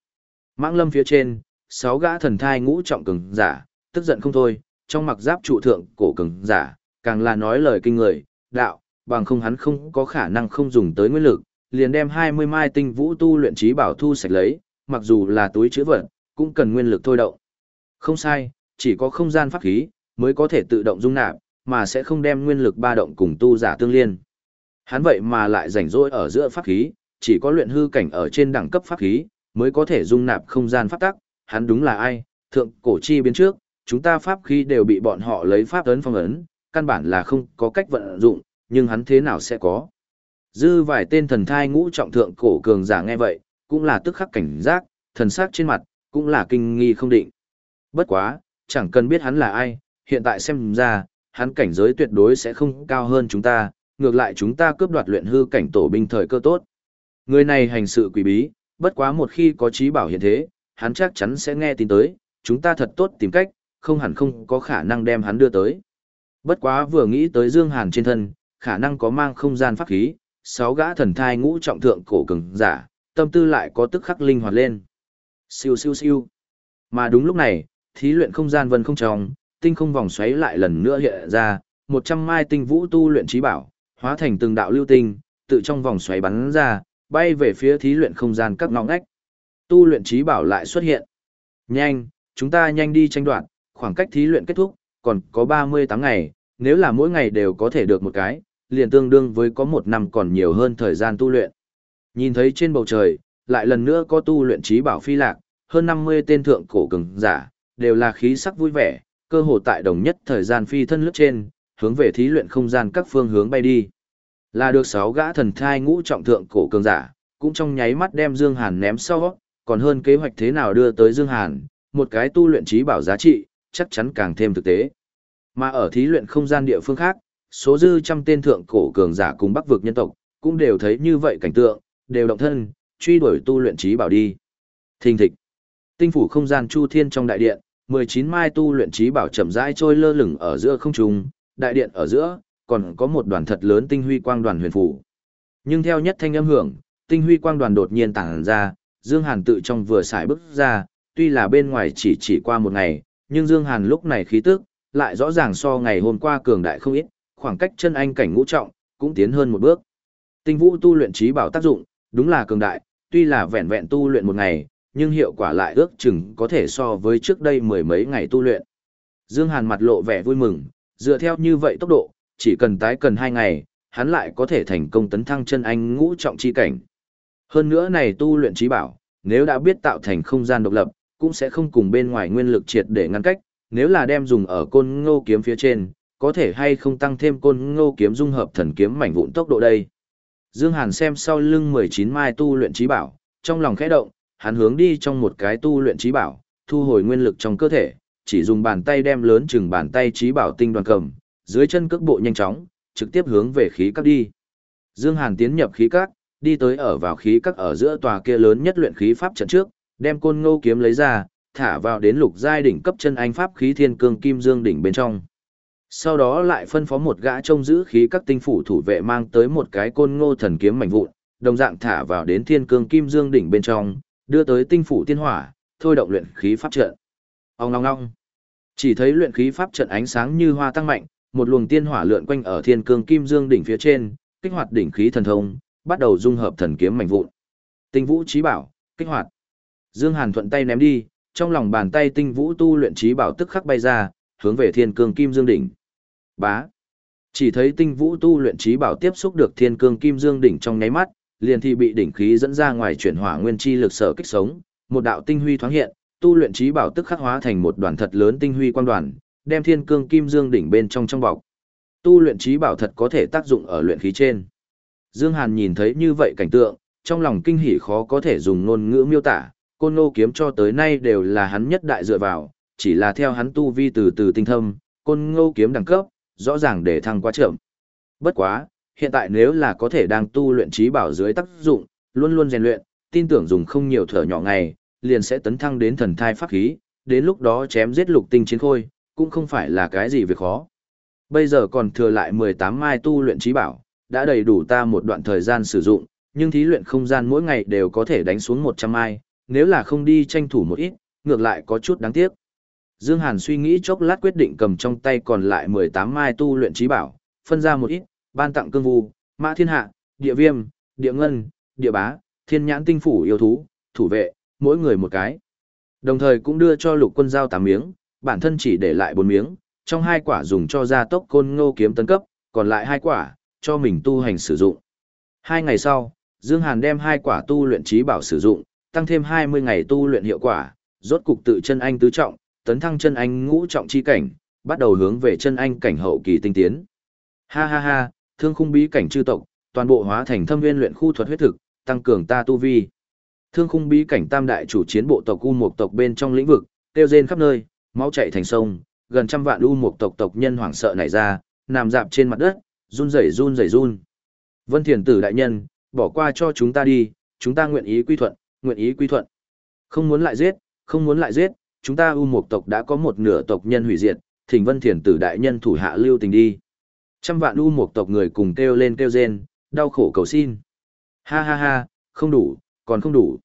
Mãng lâm phía trên, sáu gã thần thai ngũ trọng cường giả, tức giận không thôi, trong mặc giáp trụ thượng cổ cường giả, càng là nói lời kinh người, đạo, bằng không hắn không có khả năng không dùng tới nguyên lực, liền đem 20 mai tinh vũ tu luyện trí bảo thu sạch lấy, mặc dù là túi chứa vật, cũng cần nguyên lực thôi động. Không sai, chỉ có không gian pháp khí mới có thể tự động dung nạp, mà sẽ không đem nguyên lực ba động cùng tu giả tương liên. Hắn vậy mà lại rảnh rỗi ở giữa pháp khí, chỉ có luyện hư cảnh ở trên đẳng cấp pháp khí mới có thể dung nạp không gian pháp tắc, hắn đúng là ai? Thượng cổ chi biến trước, chúng ta pháp khí đều bị bọn họ lấy pháp ấn phong ấn, căn bản là không có cách vận dụng, nhưng hắn thế nào sẽ có? Dư vài tên thần thai ngũ trọng thượng cổ cường giả nghe vậy, cũng là tức khắc cảnh giác, thần sắc trên mặt, cũng là kinh nghi không định. Bất quá, chẳng cần biết hắn là ai, hiện tại xem ra, hắn cảnh giới tuyệt đối sẽ không cao hơn chúng ta, ngược lại chúng ta cướp đoạt luyện hư cảnh tổ binh thời cơ tốt. Người này hành sự quỷ bí, bất quá một khi có trí bảo hiện thế, hắn chắc chắn sẽ nghe tin tới, chúng ta thật tốt tìm cách, không hẳn không có khả năng đem hắn đưa tới. Bất quá vừa nghĩ tới Dương Hàn trên thân, khả năng có mang không gian pháp khí, sáu gã thần thai ngũ trọng thượng cổ cường giả, tâm tư lại có tức khắc linh hoạt lên. Siêu siêu siêu. Mà đúng lúc này, thí luyện không gian vân không tròng, tinh không vòng xoáy lại lần nữa hiện ra, một trăm mai tinh vũ tu luyện trí bảo, hóa thành từng đạo lưu tinh, tự trong vòng xoáy bắn ra, bay về phía thí luyện không gian các ngõ ngách. Tu luyện trí bảo lại xuất hiện. Nhanh, chúng ta nhanh đi tranh đoạt, khoảng cách thí luyện kết thúc, còn có 38 ngày, nếu là mỗi ngày đều có thể được một cái, liền tương đương với có một năm còn nhiều hơn thời gian tu luyện. Nhìn thấy trên bầu trời, lại lần nữa có tu luyện trí bảo phi lạc, hơn 50 tên thượng cổ cường giả, đều là khí sắc vui vẻ, cơ hồ tại đồng nhất thời gian phi thân lướt trên, hướng về thí luyện không gian các phương hướng bay đi. Là được sáu gã thần thai ngũ trọng thượng cổ cường giả, cũng trong nháy mắt đem Dương Hàn ném sau, còn hơn kế hoạch thế nào đưa tới Dương Hàn, một cái tu luyện trí bảo giá trị, chắc chắn càng thêm thực tế. Mà ở thí luyện không gian địa phương khác, số dư trăm tên thượng cổ cường giả cùng bắc vực nhân tộc, cũng đều thấy như vậy cảnh tượng, đều động thân, truy đuổi tu luyện trí bảo đi. Thình thịch. Tinh phủ không gian chu thiên trong đại điện, 19 mai tu luyện trí bảo chậm rãi trôi lơ lửng ở giữa không trung, đại điện ở giữa, còn có một đoàn thật lớn tinh huy quang đoàn huyền phủ. Nhưng theo nhất thanh âm hưởng, tinh huy quang đoàn đột nhiên tản ra, Dương Hàn tự trong vừa xài bước ra, tuy là bên ngoài chỉ chỉ qua một ngày, nhưng Dương Hàn lúc này khí tức, lại rõ ràng so ngày hôm qua cường đại không ít, khoảng cách chân anh cảnh ngũ trọng, cũng tiến hơn một bước. Tinh vũ tu luyện trí bảo tác dụng, đúng là cường đại, tuy là vẹn vẹn tu luyện một ngày, nhưng hiệu quả lại ước chừng có thể so với trước đây mười mấy ngày tu luyện. Dương Hàn mặt lộ vẻ vui mừng, dựa theo như vậy tốc độ, chỉ cần tái cần hai ngày, hắn lại có thể thành công tấn thăng chân anh ngũ trọng chi cảnh. Hơn nữa này tu luyện trí bảo, nếu đã biết tạo thành không gian độc lập, cũng sẽ không cùng bên ngoài nguyên lực triệt để ngăn cách, nếu là đem dùng ở côn ngô kiếm phía trên, có thể hay không tăng thêm côn ngô kiếm dung hợp thần kiếm mảnh vụn tốc độ đây. Dương Hàn xem sau lưng 19 mai tu luyện trí bảo, trong lòng khẽ động, hắn hướng đi trong một cái tu luyện trí bảo, thu hồi nguyên lực trong cơ thể, chỉ dùng bàn tay đem lớn chừng bàn tay trí bảo tinh đoàn cầm, dưới chân cước bộ nhanh chóng, trực tiếp hướng về khí các đi. Dương Hàn tiến nhập khí các, đi tới ở vào khí các ở giữa tòa kia lớn nhất luyện khí pháp trận trước, đem côn ngô kiếm lấy ra, thả vào đến lục giai đỉnh cấp chân anh pháp khí thiên cương kim dương đỉnh bên trong. Sau đó lại phân phó một gã trông giữ khí các tinh phủ thủ vệ mang tới một cái côn ngô thần kiếm mảnh vụn, đồng dạng thả vào đến thiên cương kim dương đỉnh bên trong, đưa tới tinh phủ tiên hỏa, thôi động luyện khí pháp trận. Ông ngong ngong. Chỉ thấy luyện khí pháp trận ánh sáng như hoa tăng mạnh, một luồng tiên hỏa lượn quanh ở thiên cương kim dương đỉnh phía trên, kích hoạt đỉnh khí thần thông, bắt đầu dung hợp thần kiếm mạnh vụn. Tinh vũ trí bảo, kích hoạt. Dương Hàn thuận tay ném đi, trong lòng bàn tay tinh vũ tu luyện trí bảo tức khắc bay ra, hướng về thiên cương kim dương đỉnh. Bá. Chỉ thấy tinh vũ tu luyện trí bảo tiếp xúc được thiên cương kim dương đỉnh trong nháy mắt, liền thì bị đỉnh khí dẫn ra ngoài chuyển hỏa nguyên chi lực sở kích sống, một đạo tinh huy thoáng hiện, tu luyện trí bảo tức khắc hóa thành một đoàn thật lớn tinh huy quang đoàn, đem thiên cương kim dương đỉnh bên trong trong bọc. Tu luyện trí bảo thật có thể tác dụng ở luyện khí trên. Dương Hàn nhìn thấy như vậy cảnh tượng, trong lòng kinh hỉ khó có thể dùng ngôn ngữ miêu tả, côn ngô kiếm cho tới nay đều là hắn nhất đại dựa vào, chỉ là theo hắn tu vi từ từ tinh thâm, côn ngô kiếm đẳng cấp, rõ ràng để thăng quá chậm. Bất quá, hiện tại nếu là có thể đang tu luyện trí bảo dưới tác dụng, luôn luôn rèn luyện, tin tưởng dùng không nhiều thở nhỏ ngày, liền sẽ tấn thăng đến thần thai pháp khí, đến lúc đó chém giết lục tinh chiến khôi, cũng không phải là cái gì việc khó. Bây giờ còn thừa lại 18 mai tu luyện trí bảo, đã đầy đủ ta một đoạn thời gian sử dụng, nhưng thí luyện không gian mỗi ngày đều có thể đánh xuống 100 mai, nếu là không đi tranh thủ một ít, ngược lại có chút đáng tiếc. Dương Hàn suy nghĩ chốc lát quyết định cầm trong tay còn lại 18 mai tu luyện trí bảo, phân ra một ít, ban tặng cương vu, mã thiên hạ, địa viêm, địa ngân, địa bá, thiên nhãn tinh phủ yêu thú, thủ vệ, mỗi người một cái. Đồng thời cũng đưa cho lục quân giao 8 miếng, bản thân chỉ để lại 4 miếng, trong hai quả dùng cho gia tốc côn ngô kiếm tấn cấp, còn lại hai quả, cho mình tu hành sử dụng. Hai ngày sau, Dương Hàn đem hai quả tu luyện trí bảo sử dụng, tăng thêm 20 ngày tu luyện hiệu quả, rốt cục tự chân anh tứ trọng, tấn thăng chân anh ngũ trọng chi cảnh, bắt đầu hướng về chân anh cảnh hậu kỳ tinh tiến. Ha ha ha, thương khung bí cảnh chư tộc, toàn bộ hóa thành thâm viên luyện khu thuật huyết thực, tăng cường ta tu vi. Thương khung bí cảnh tam đại chủ chiến bộ tộc u Mộc tộc bên trong lĩnh vực, tiêu rên khắp nơi, máu chảy thành sông, gần trăm vạn u Mộc tộc tộc nhân hoảng sợ nảy ra, nằm dạp trên mặt đất, run rẩy run rẩy run. Vân Thiền Tử đại nhân, bỏ qua cho chúng ta đi, chúng ta nguyện ý quy thuận, nguyện ý quy thuận. Không muốn lại giết, không muốn lại giết, chúng ta U Mộc tộc đã có một nửa tộc nhân hủy diệt, Thỉnh Vân Thiền Tử đại nhân thủ hạ lưu tình đi. Trăm vạn U Mộc tộc người cùng kêu lên kêu rên, đau khổ cầu xin. Ha ha ha, không đủ, còn không đủ.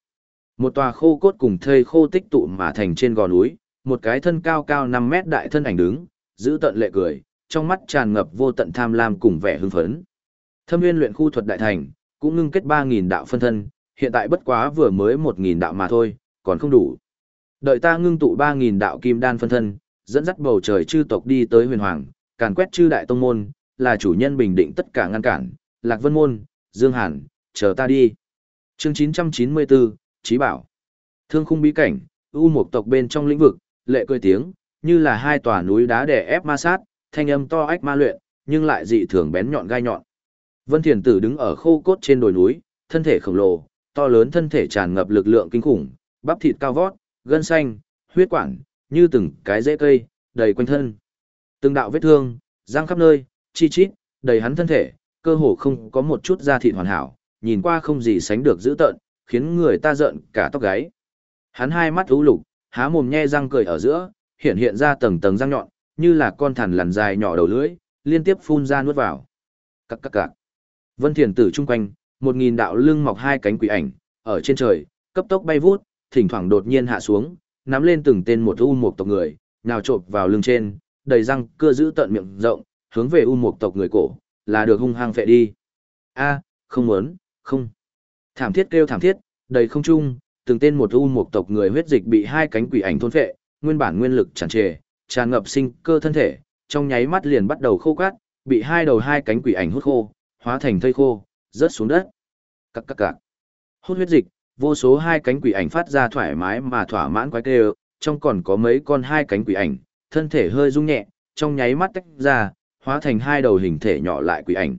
Một tòa khô cốt cùng thây khô tích tụ mà thành trên gò núi, một cái thân cao cao 5 mét đại thân ảnh đứng, giữ tận lệ cười, trong mắt tràn ngập vô tận tham lam cùng vẻ hưng phấn. Thâm Nguyên luyện khu thuật đại thành, cũng ngưng kết 3000 đạo phân thân, hiện tại bất quá vừa mới 1000 đạo mà thôi, còn không đủ. Đợi ta ngưng tụ 3000 đạo kim đan phân thân, dẫn dắt bầu trời chư tộc đi tới huyền hoàng, càn quét chư đại tông môn, là chủ nhân bình định tất cả ngăn cản, Lạc Vân môn, Dương Hàn, chờ ta đi. Chương 994, Chí Bảo. Thương khung bí cảnh, u một tộc bên trong lĩnh vực, lệ cười tiếng, như là hai tòa núi đá đè ép ma sát, thanh âm to ách ma luyện, nhưng lại dị thường bén nhọn gai nhọn. Vân Thiền Tử đứng ở khô cốt trên đồi núi, thân thể khổng lồ, to lớn thân thể tràn ngập lực lượng kinh khủng, bắp thịt cao vót, gân xanh, huyết quản, như từng cái rễ cây, đầy quanh thân. Từng đạo vết thương, răng khắp nơi, chi chít, đầy hắn thân thể, cơ hồ không có một chút da thịt hoàn hảo, nhìn qua không gì sánh được dữ tợn, khiến người ta giận cả tóc gáy. Hắn hai mắt u lục, há mồm nhe răng cười ở giữa, hiện hiện ra tầng tầng răng nhọn, như là con thằn lằn dài nhỏ đầu lưỡi, liên tiếp phun ra nuốt vào. Cắc cắc các. Vân Thiền Tử chung quanh, một nghìn đạo lưng mọc hai cánh quỷ ảnh, ở trên trời, cấp tốc bay vút, thỉnh thoảng đột nhiên hạ xuống, nắm lên từng tên một u một tộc người, nào trộn vào lưng trên, đầy răng cưa giữ tận miệng rộng, hướng về u một tộc người cổ, là được hung hăng phệ đi. A, không muốn, không. Thảm thiết kêu thảm thiết, đầy không trung, từng tên một u một tộc người huyết dịch bị hai cánh quỷ ảnh thôn phệ, nguyên bản nguyên lực tràn trề, tràn ngập sinh cơ thân thể, trong nháy mắt liền bắt đầu khô cát, bị hai đầu hai cánh quỷ ảnh hút khô, hóa thành thây khô, rớt xuống đất. Cắc cắc các. Hút huyết dịch, vô số hai cánh quỷ ảnh phát ra thoải mái mà thỏa mãn quái kêu, trong còn có mấy con hai cánh quỷ ảnh, thân thể hơi rung nhẹ, trong nháy mắt tách ra, hóa thành hai đầu hình thể nhỏ lại quỷ ảnh.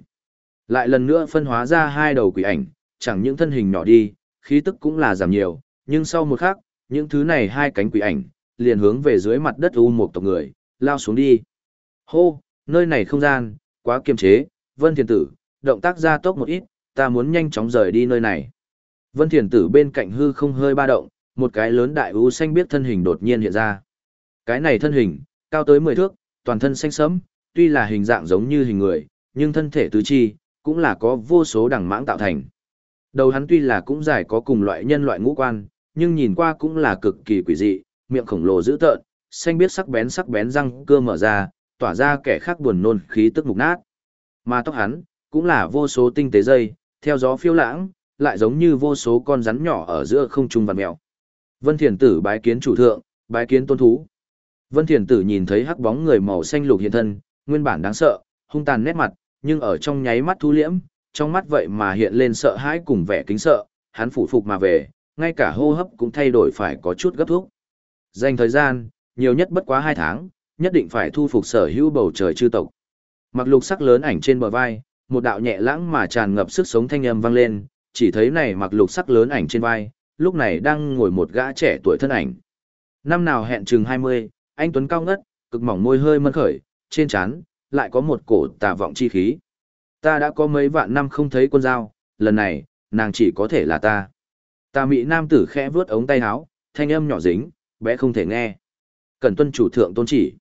Lại lần nữa phân hóa ra hai đầu quỷ ảnh, chẳng những thân hình nhỏ đi, khí tức cũng là giảm nhiều, nhưng sau một khắc, những thứ này hai cánh quỷ ảnh, liền hướng về dưới mặt đất u một tộc người, lao xuống đi. Hô, nơi này không gian, quá kiềm chế, Vân Thiền Tử, động tác ra tốc một ít, ta muốn nhanh chóng rời đi nơi này. Vân Thiền Tử bên cạnh hư không hơi ba động, một cái lớn đại u xanh biết thân hình đột nhiên hiện ra. Cái này thân hình, cao tới 10 thước, toàn thân xanh sẫm, tuy là hình dạng giống như hình người, nhưng thân thể tứ chi, cũng là có vô số đẳng mãng tạo thành. Đầu hắn tuy là cũng dài có cùng loại nhân loại ngũ quan, nhưng nhìn qua cũng là cực kỳ quỷ dị, miệng khổng lồ dữ tợn, xanh biết sắc bén sắc bén răng cơ mở ra, tỏa ra kẻ khác buồn nôn khí tức mục nát. Mà tóc hắn, cũng là vô số tinh tế dây, theo gió phiêu lãng, lại giống như vô số con rắn nhỏ ở giữa không trung vằn mèo. Vân Thiền Tử bái kiến chủ thượng, bái kiến tôn thú. Vân Thiền Tử nhìn thấy hắc bóng người màu xanh lục hiện thân, nguyên bản đáng sợ, hung tàn nét mặt, nhưng ở trong nháy mắt thu liễm, trong mắt vậy mà hiện lên sợ hãi cùng vẻ kính sợ, hắn phủ phục mà về, ngay cả hô hấp cũng thay đổi phải có chút gấp thúc. Dành thời gian, nhiều nhất bất quá hai tháng, nhất định phải thu phục sở hữu bầu trời chư tộc. Mặc lục sắc lớn ảnh trên bờ vai, một đạo nhẹ lãng mà tràn ngập sức sống thanh âm vang lên, chỉ thấy này mặc lục sắc lớn ảnh trên vai, lúc này đang ngồi một gã trẻ tuổi thân ảnh. Năm nào hẹn chừng 20, anh Tuấn cao ngất, cực mỏng môi hơi mân khởi, trên trán lại có một cổ tà vọng chi khí. Ta đã có mấy vạn năm không thấy quân dao, lần này, nàng chỉ có thể là ta. Ta mị nam tử khẽ vướt ống tay áo, thanh âm nhỏ dính, bé không thể nghe. Cần tuân chủ thượng tôn chỉ.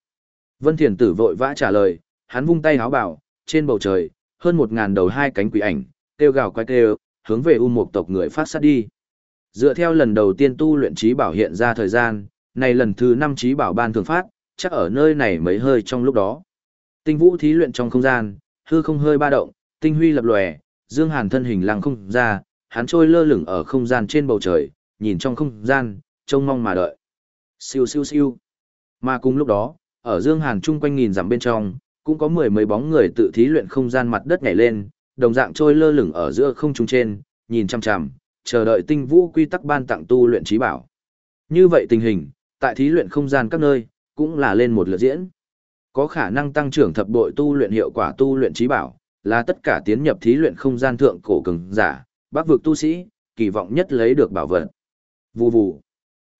Vân Thiền tử vội vã trả lời, hắn vung tay áo bảo, trên bầu trời, hơn một ngàn đầu hai cánh quỷ ảnh, kêu gào quay kêu, hướng về u mục tộc người phát sát đi. Dựa theo lần đầu tiên tu luyện trí bảo hiện ra thời gian, này lần thứ năm trí bảo ban thường phát, chắc ở nơi này mấy hơi trong lúc đó. Tinh vũ thí luyện trong không gian, hư không hơi ba động, tinh huy lập lòe, Dương Hàn thân hình lăng không ra, hắn trôi lơ lửng ở không gian trên bầu trời, nhìn trong không gian, trông mong mà đợi. Siêu siêu siêu. Mà cùng lúc đó, ở Dương Hàn chung quanh nghìn dặm bên trong, cũng có mười mấy bóng người tự thí luyện không gian mặt đất nhảy lên, đồng dạng trôi lơ lửng ở giữa không trung trên, nhìn chăm chăm, chờ đợi tinh vũ quy tắc ban tặng tu luyện trí bảo. Như vậy tình hình, tại thí luyện không gian các nơi, cũng là lên một lượt diễn. Có khả năng tăng trưởng thập bội tu luyện hiệu quả tu luyện trí bảo, là tất cả tiến nhập thí luyện không gian thượng cổ cường giả, bác vực tu sĩ, kỳ vọng nhất lấy được bảo vật. Vù vù.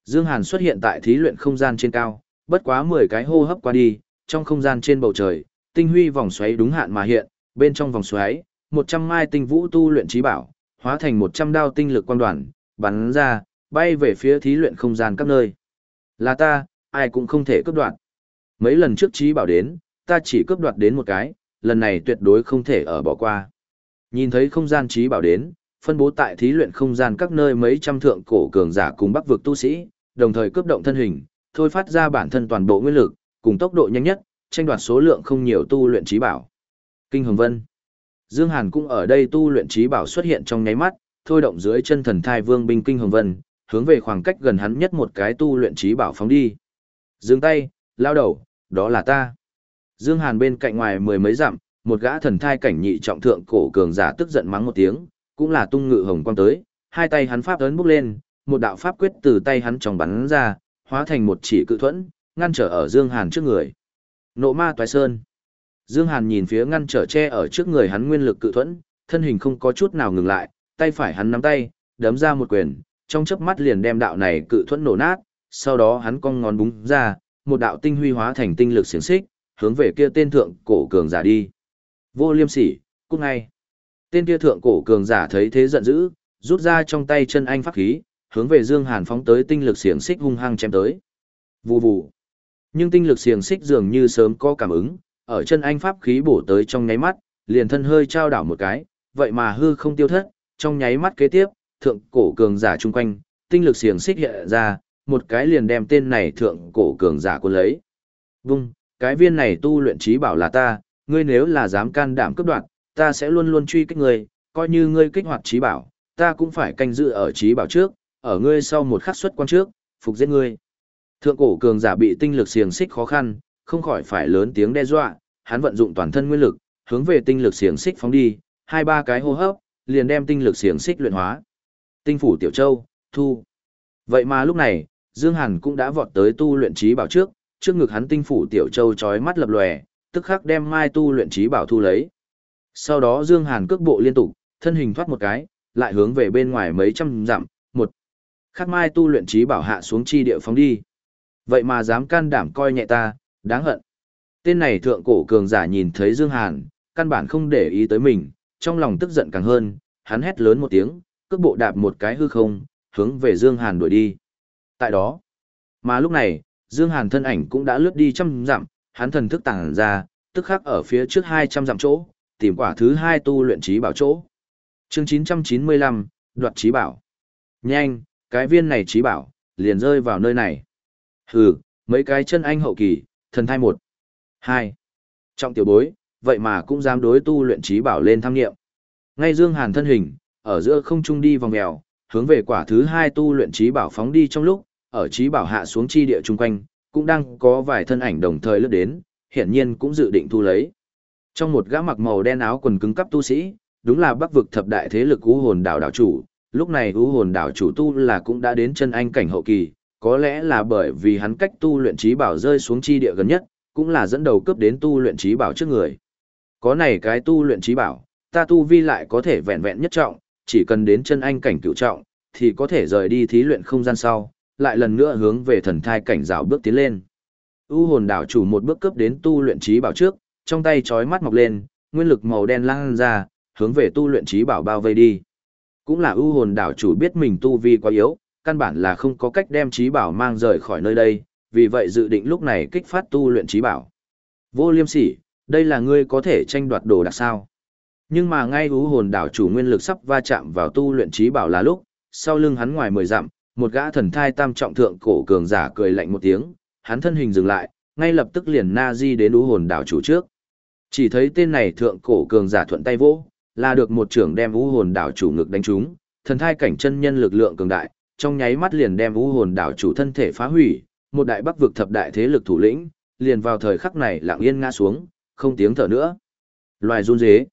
Dương Hàn xuất hiện tại thí luyện không gian trên cao, bất quá 10 cái hô hấp qua đi, trong không gian trên bầu trời, tinh huy vòng xoáy đúng hạn mà hiện, bên trong vòng xoáy, 100 mai tinh vũ tu luyện trí bảo, hóa thành 100 đao tinh lực quang đoàn, bắn ra, bay về phía thí luyện không gian các nơi. Là ta, ai cũng không thể cướp đoạt. Mấy lần trước trí bảo đến, ta chỉ cướp đoạt đến một cái, lần này tuyệt đối không thể ở bỏ qua. Nhìn thấy không gian trí bảo đến, phân bố tại thí luyện không gian các nơi mấy trăm thượng cổ cường giả cùng bắc vực tu sĩ, đồng thời cướp động thân hình, thôi phát ra bản thân toàn bộ nguyên lực, cùng tốc độ nhanh nhất, tranh đoạt số lượng không nhiều tu luyện trí bảo. Kinh Hồng Vân Dương Hàn cũng ở đây tu luyện trí bảo xuất hiện trong nháy mắt, thôi động dưới chân thần thai vương binh Kinh Hồng Vân, hướng về khoảng cách gần hắn nhất một cái tu luyện trí bảo phóng đi. Dừng tay, lao đầu, đó là ta. Dương Hàn bên cạnh ngoài mười mấy dặm, một gã thần thai cảnh nhị trọng thượng cổ cường giả tức giận mắng một tiếng, cũng là tung ngự hồng quang tới, hai tay hắn pháp ấn bốc lên, một đạo pháp quyết từ tay hắn trong bắn ra, hóa thành một chỉ cự thuẫn, ngăn trở ở Dương Hàn trước người. Nộ ma toái sơn. Dương Hàn nhìn phía ngăn trở che ở trước người hắn nguyên lực cự thuẫn, thân hình không có chút nào ngừng lại, tay phải hắn nắm tay, đấm ra một quyền, trong chớp mắt liền đem đạo này cự thuẫn nổ nát, sau đó hắn cong ngón búng ra, một đạo tinh huy hóa thành tinh lực xiển xích, hướng về kia tên thượng cổ cường giả đi. Vô Liêm Sỉ, cút ngay. Tên kia thượng cổ cường giả thấy thế giận dữ, rút ra trong tay chân anh pháp khí, hướng về Dương Hàn phóng tới tinh lực xiềng xích hung hăng chém tới. Vù vù. Nhưng tinh lực xiềng xích dường như sớm có cảm ứng, ở chân anh pháp khí bổ tới trong nháy mắt, liền thân hơi trao đảo một cái, vậy mà hư không tiêu thất, trong nháy mắt kế tiếp, thượng cổ cường giả chung quanh, tinh lực xiềng xích hiện ra, một cái liền đem tên này thượng cổ cường giả quân lấy. Vung, cái viên này tu luyện trí bảo là ta, ngươi nếu là dám can đảm cướp đoạt, ta sẽ luôn luôn truy kích ngươi, coi như ngươi kích hoạt trí bảo, ta cũng phải canh giữ ở trí bảo trước, ở ngươi sau một khắc xuất quan trước, phục giết ngươi. Thượng cổ cường giả bị tinh lực xiềng xích khó khăn, không khỏi phải lớn tiếng đe dọa, hắn vận dụng toàn thân nguyên lực, hướng về tinh lực xiềng xích phóng đi, hai ba cái hô hấp, liền đem tinh lực xiềng xích luyện hóa. Tinh phủ tiểu châu, thu. Vậy mà lúc này, Dương Hàn cũng đã vọt tới tu luyện trí bảo trước, trước ngực hắn tinh phủ tiểu châu chói mắt lập lòe, tức khắc đem mai tu luyện trí bảo thu lấy. Sau đó Dương Hàn cước bộ liên tục, thân hình thoát một cái, lại hướng về bên ngoài mấy trăm dặm, một khắc mai tu luyện trí bảo hạ xuống chi địa phóng đi. Vậy mà dám can đảm coi nhẹ ta, đáng hận. Tên này thượng cổ cường giả nhìn thấy Dương Hàn, căn bản không để ý tới mình, trong lòng tức giận càng hơn, hắn hét lớn một tiếng, cước bộ đạp một cái hư không, hướng về Dương Hàn đuổi đi. Tại đó, mà lúc này, Dương Hàn thân ảnh cũng đã lướt đi trăm dặm, hắn thần thức tàng ra, tức khắc ở phía trước 200 dặm chỗ, tìm quả thứ hai tu luyện trí bảo chỗ. Chương 995, đoạt trí bảo. Nhanh, cái viên này trí bảo, liền rơi vào nơi này. Hừ, mấy cái chân anh hậu kỳ, thần thai một. Hai. Trọng tiểu bối, vậy mà cũng dám đối tu luyện trí bảo lên tham nghiệm. Ngay Dương Hàn thân hình, ở giữa không trung đi vòng mèo, hướng về quả thứ hai tu luyện trí bảo phóng đi trong lúc, ở trí bảo hạ xuống chi địa chung quanh, cũng đang có vài thân ảnh đồng thời lướt đến, hiển nhiên cũng dự định thu lấy. Trong một gã mặc màu đen áo quần cứng cắp tu sĩ, đúng là bắc vực thập đại thế lực u hồn đảo đảo chủ, lúc này u hồn đảo chủ tu là cũng đã đến chân anh cảnh hậu kỳ, có lẽ là bởi vì hắn cách tu luyện trí bảo rơi xuống chi địa gần nhất, cũng là dẫn đầu cướp đến tu luyện trí bảo trước người. Có này cái tu luyện trí bảo, ta tu vi lại có thể vẹn vẹn nhất trọng, chỉ cần đến chân anh cảnh cửu trọng, thì có thể rời đi thí luyện không gian sau, lại lần nữa hướng về thần thai cảnh rào bước tiến lên. U hồn đảo chủ một bước cướp đến tu luyện trí bảo trước, trong tay chói mắt mọc lên, nguyên lực màu đen lan ra, hướng về tu luyện trí bảo bao vây đi. Cũng là u hồn đảo chủ biết mình tu vi quá yếu, căn bản là không có cách đem trí bảo mang rời khỏi nơi đây, vì vậy dự định lúc này kích phát tu luyện trí bảo. Vô liêm sỉ, đây là ngươi có thể tranh đoạt đồ đặc sao. Nhưng mà ngay u hồn đảo chủ nguyên lực sắp va chạm vào tu luyện trí bảo là lúc, sau lưng hắn ngoài mười dặm, một gã thần thai tam trọng thượng cổ cường giả cười lạnh một tiếng, hắn thân hình dừng lại, ngay lập tức liền na di đến ú hồn đảo chủ trước. Chỉ thấy tên này thượng cổ cường giả thuận tay vỗ, là được một trưởng đem ú hồn đảo chủ ngực đánh trúng, thần thai cảnh chân nhân lực lượng cường đại, trong nháy mắt liền đem ú hồn đảo chủ thân thể phá hủy, một đại bắc vực thập đại thế lực thủ lĩnh, liền vào thời khắc này lặng yên ngã xuống, không tiếng thở nữa. Loài run rế.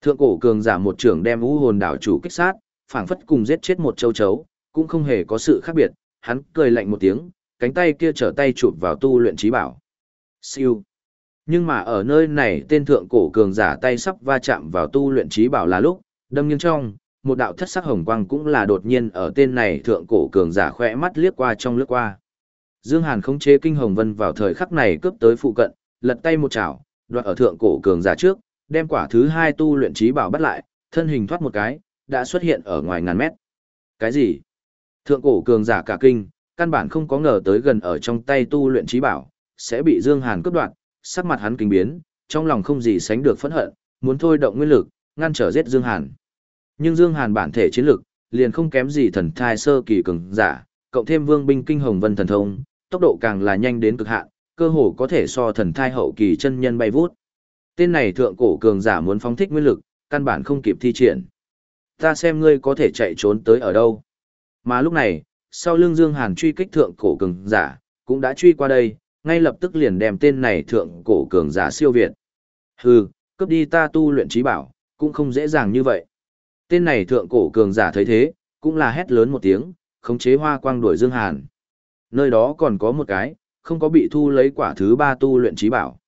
Thượng cổ cường giả một trưởng đem ú hồn đảo chủ kích sát, phảng phất cùng giết chết một châu chấu, cũng không hề có sự khác biệt, hắn cười lạnh một tiếng, cánh tay kia trở tay chụp vào tu luyện trí bảo. Siêu. Nhưng mà ở nơi này tên thượng cổ cường giả tay sắp va chạm vào tu luyện trí bảo là lúc, đâm nghiêng trong, một đạo thất sắc hồng quang cũng là đột nhiên ở tên này thượng cổ cường giả khỏe mắt liếc qua trong lướt qua. Dương Hàn khống chế kinh hồng vân vào thời khắc này cướp tới phụ cận, lật tay một chảo, đoạt ở thượng cổ cường giả trước, đem quả thứ hai tu luyện trí bảo bắt lại, thân hình thoát một cái, đã xuất hiện ở ngoài ngàn mét. Cái gì? Thượng cổ cường giả cả kinh, căn bản không có ngờ tới gần ở trong tay tu luyện trí bảo, sẽ bị Dương Hàn cướp đoạt, sắc mặt hắn kinh biến, trong lòng không gì sánh được phẫn hận, muốn thôi động nguyên lực, ngăn trở giết Dương Hàn. Nhưng Dương Hàn bản thể chiến lực, liền không kém gì thần thai sơ kỳ cường giả, cộng thêm vương binh kinh hồng vân thần thông, tốc độ càng là nhanh đến cực hạn, cơ hồ có thể so thần thai hậu kỳ chân nhân bay vút. Tên này thượng cổ cường giả muốn phóng thích nguyên lực, căn bản không kịp thi triển. Ta xem ngươi có thể chạy trốn tới ở đâu. Mà lúc này, sau lưng Dương Hàn truy kích thượng cổ cường giả, cũng đã truy qua đây, ngay lập tức liền đem tên này thượng cổ cường giả siêu việt. Hừ, cướp đi ta tu luyện trí bảo, cũng không dễ dàng như vậy. Tên này thượng cổ cường giả thấy thế, cũng là hét lớn một tiếng, khống chế hoa quang đuổi Dương Hàn. Nơi đó còn có một cái, không có bị thu lấy quả thứ ba tu luyện trí bảo.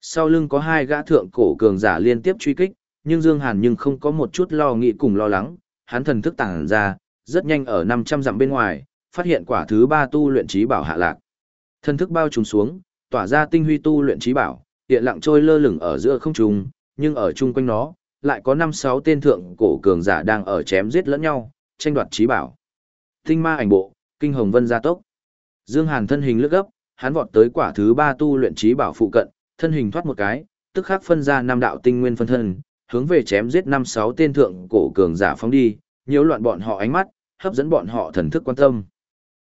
Sau lưng có hai gã thượng cổ cường giả liên tiếp truy kích, nhưng Dương Hàn nhưng không có một chút lo nghĩ cùng lo lắng, hắn thần thức tàng ra, rất nhanh ở 500 dặm bên ngoài, phát hiện quả thứ ba tu luyện trí bảo hạ lạc. thân thức bao trùm xuống, tỏa ra tinh huy tu luyện trí bảo, hiện lặng trôi lơ lửng ở giữa không trung, nhưng ở chung quanh nó, lại có 5-6 tên thượng cổ cường giả đang ở chém giết lẫn nhau, tranh đoạt trí bảo. Tinh ma ảnh bộ, kinh hồng vân gia tốc. Dương Hàn thân hình lướt gấp, hắn vọt tới quả thứ ba tu luyện trí bảo phụ cận, thân hình thoát một cái, tức khắc phân ra năm đạo tinh nguyên phân thân, hướng về chém giết năm sáu tên thượng cổ cường giả phóng đi, nhiễu loạn bọn họ ánh mắt, hấp dẫn bọn họ thần thức quan tâm.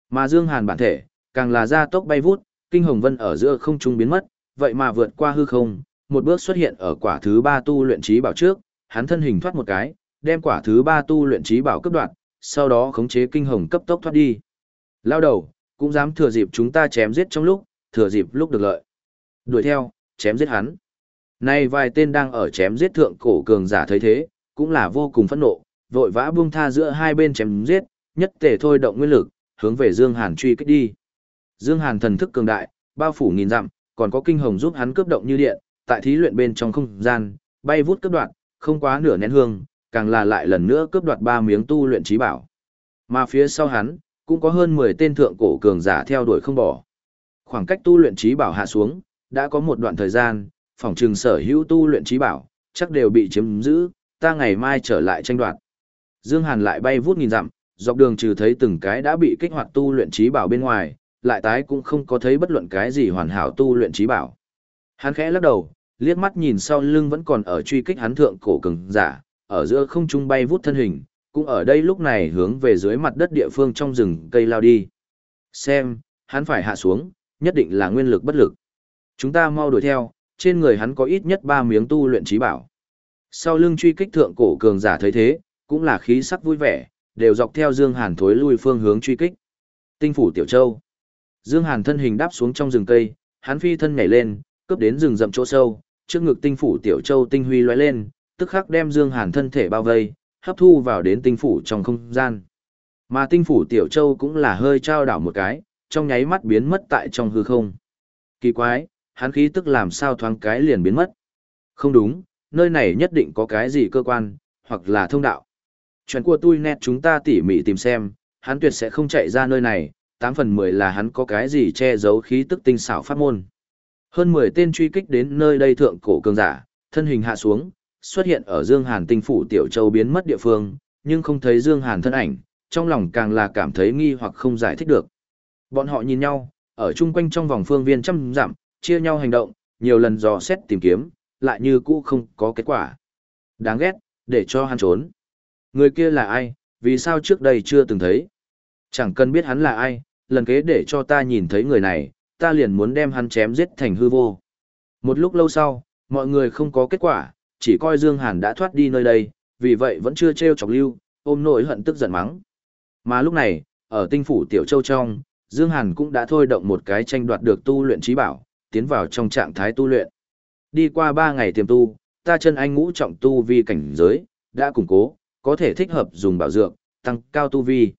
Mà Dương Hàn bản thể, càng là ra tốc bay vút, kinh hồng vân ở giữa không trung biến mất, vậy mà vượt qua hư không, một bước xuất hiện ở quả thứ ba tu luyện trí bảo trước, hắn thân hình thoát một cái, đem quả thứ ba tu luyện trí bảo cấp đoạn, sau đó khống chế kinh hồng cấp tốc thoát đi. Lao đầu, cũng dám thừa dịp chúng ta chém giết trong lúc, thừa dịp lúc được lợi. Đuổi theo, chém giết hắn. Nay vài tên đang ở chém giết thượng cổ cường giả thấy thế, cũng là vô cùng phẫn nộ, vội vã buông tha giữa hai bên chém giết, nhất tề thôi động nguyên lực, hướng về Dương Hàn truy kích đi. Dương Hàn thần thức cường đại, bao phủ nghìn dặm, còn có kinh hồng giúp hắn cướp động như điện, tại thí luyện bên trong không gian, bay vút cướp đoạn, không quá nửa nén hương, càng là lại lần nữa cướp đoạt ba miếng tu luyện trí bảo. Mà phía sau hắn, cũng có hơn 10 tên thượng cổ cường giả theo đuổi không bỏ. Khoảng cách tu luyện trí bảo hạ xuống, đã có một đoạn thời gian, phòng trường sở hữu tu luyện trí bảo, chắc đều bị chiếm giữ, ta ngày mai trở lại tranh đoạt. Dương Hàn lại bay vút nghìn dặm, dọc đường trừ thấy từng cái đã bị kích hoạt tu luyện trí bảo bên ngoài, lại tái cũng không có thấy bất luận cái gì hoàn hảo tu luyện trí bảo. Hắn khẽ lắc đầu, liếc mắt nhìn sau lưng vẫn còn ở truy kích hắn thượng cổ cường giả, ở giữa không trung bay vút thân hình, cũng ở đây lúc này hướng về dưới mặt đất địa phương trong rừng cây lao đi. Xem, hắn phải hạ xuống, nhất định là nguyên lực bất lực. Chúng ta mau đuổi theo, trên người hắn có ít nhất ba miếng tu luyện trí bảo. Sau lưng truy kích thượng cổ cường giả thấy thế, cũng là khí sắc vui vẻ, đều dọc theo Dương Hàn thối lui phương hướng truy kích. Tinh phủ Tiểu Châu. Dương Hàn thân hình đáp xuống trong rừng cây, hắn phi thân nhảy lên, cướp đến rừng rậm chỗ sâu, trước ngực tinh phủ Tiểu Châu tinh huy lóe lên, tức khắc đem Dương Hàn thân thể bao vây, hấp thu vào đến tinh phủ trong không gian. Mà tinh phủ Tiểu Châu cũng là hơi trao đảo một cái, trong nháy mắt biến mất tại trong hư không. Kỳ quái, hắn khí tức làm sao thoáng cái liền biến mất. Không đúng, nơi này nhất định có cái gì cơ quan, hoặc là thông đạo. Chuyện của tôi nét chúng ta tỉ mỉ tìm xem, hắn tuyệt sẽ không chạy ra nơi này, 8 phần 10 là hắn có cái gì che giấu khí tức tinh xảo pháp môn. Hơn 10 tên truy kích đến nơi đây thượng cổ cường giả, thân hình hạ xuống, xuất hiện ở Dương Hàn tinh phủ Tiểu Châu biến mất địa phương, nhưng không thấy Dương Hàn thân ảnh, trong lòng càng là cảm thấy nghi hoặc không giải thích được. Bọn họ nhìn nhau, ở chung quanh trong vòng phương viên trăm dặm, chia nhau hành động, nhiều lần dò xét tìm kiếm, lại như cũ không có kết quả. Đáng ghét, để cho hắn trốn. Người kia là ai, vì sao trước đây chưa từng thấy? Chẳng cần biết hắn là ai, lần kế để cho ta nhìn thấy người này, ta liền muốn đem hắn chém giết thành hư vô. Một lúc lâu sau, mọi người không có kết quả, chỉ coi Dương Hàn đã thoát đi nơi đây, vì vậy vẫn chưa treo chọc lưu, ôm nỗi hận tức giận mắng. Mà lúc này, ở tinh phủ Tiểu Châu trong, Dương Hàn cũng đã thôi động một cái tranh đoạt được tu luyện trí bảo, tiến vào trong trạng thái tu luyện. Đi qua ba ngày tiềm tu, ta chân anh ngũ trọng tu vi cảnh giới, đã củng cố, có thể thích hợp dùng bảo dược, tăng cao tu vi.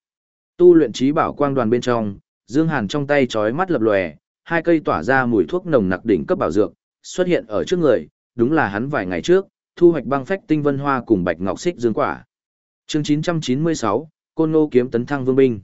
Tu luyện trí bảo quang đoàn bên trong, Dương Hàn trong tay chói mắt lập lòe, hai cây tỏa ra mùi thuốc nồng nặc đỉnh cấp bảo dược, xuất hiện ở trước người, đúng là hắn vài ngày trước, thu hoạch băng phách tinh vân hoa cùng bạch ngọc xích dương quả. Chương 996, Côn Ngô kiếm tấn thăng vương binh.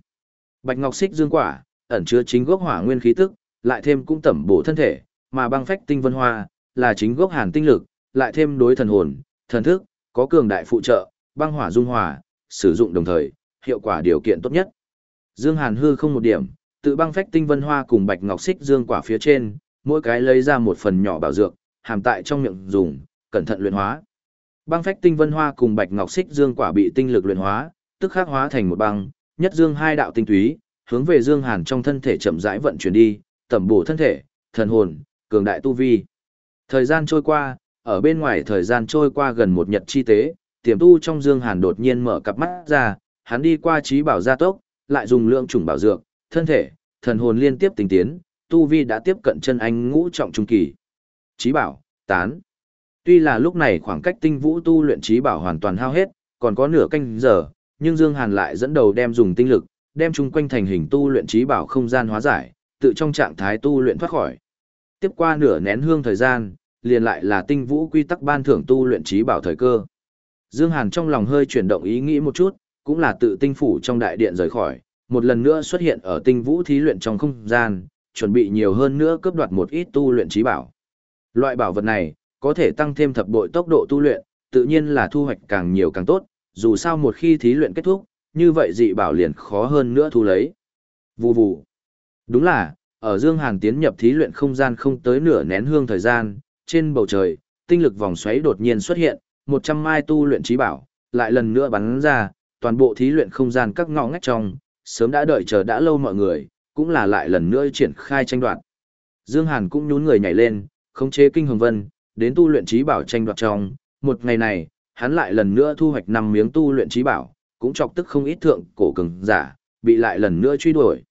Bạch ngọc xích dương quả, ẩn chứa chính gốc hỏa nguyên khí tức, lại thêm cũng tẩm bổ thân thể, mà băng phách tinh vân hoa là chính gốc hàn tinh lực, lại thêm đối thần hồn, thần thức, có cường đại phụ trợ, băng hỏa dung hòa, sử dụng đồng thời, hiệu quả điều kiện tốt nhất. Dương Hàn hư không một điểm, tự băng phách tinh vân hoa cùng bạch ngọc xích dương quả phía trên, mỗi cái lấy ra một phần nhỏ bảo dược, hàm tại trong miệng dùng, cẩn thận luyện hóa. Băng phách tinh vân hoa cùng bạch ngọc xích dương quả bị tinh lực luyện hóa, tức khắc hóa thành một băng, nhất dương hai đạo tinh túy, hướng về Dương Hàn trong thân thể chậm rãi vận chuyển đi, tẩm bổ thân thể, thần hồn, cường đại tu vi. Thời gian trôi qua, ở bên ngoài thời gian trôi qua gần một nhật chi tế, tiềm tu trong Dương Hàn đột nhiên mở cặp mắt ra, hắn đi qua trí bảo gia tốc, lại dùng lượng trùng bảo dược, thân thể, thần hồn liên tiếp tinh tiến, tu vi đã tiếp cận chân anh ngũ trọng trung kỳ. Trí bảo, tán. Tuy là lúc này khoảng cách tinh vũ tu luyện trí bảo hoàn toàn hao hết, còn có nửa canh giờ, nhưng Dương Hàn lại dẫn đầu đem dùng tinh lực, đem chung quanh thành hình tu luyện trí bảo không gian hóa giải, tự trong trạng thái tu luyện thoát khỏi. Tiếp qua nửa nén hương thời gian, liền lại là tinh vũ quy tắc ban thưởng tu luyện trí bảo thời cơ. Dương Hàn trong lòng hơi chuyển động ý nghĩ một chút, cũng là tự tinh phủ trong đại điện rời khỏi, một lần nữa xuất hiện ở tinh vũ thí luyện trong không gian, chuẩn bị nhiều hơn nữa cướp đoạt một ít tu luyện trí bảo. Loại bảo vật này, có thể tăng thêm thập bội tốc độ tu luyện, tự nhiên là thu hoạch càng nhiều càng tốt, dù sao một khi thí luyện kết thúc, như vậy dị bảo liền khó hơn nữa thu lấy. Vù vù. Đúng là, ở Dương Hàn tiến nhập thí luyện không gian không tới nửa nén hương thời gian, trên bầu trời, tinh lực vòng xoáy đột nhiên xuất hiện, 100 mai tu luyện trí bảo, lại lần nữa bắn ra, toàn bộ thí luyện không gian các ngõ ngách trong, sớm đã đợi chờ đã lâu mọi người, cũng là lại lần nữa triển khai tranh đoạt. Dương Hàn cũng nhún người nhảy lên, khống chế kinh hồng vân, đến tu luyện trí bảo tranh đoạt trong, một ngày này, hắn lại lần nữa thu hoạch năm miếng tu luyện trí bảo, cũng chọc tức không ít thượng cổ cường giả, bị lại lần nữa truy đuổi.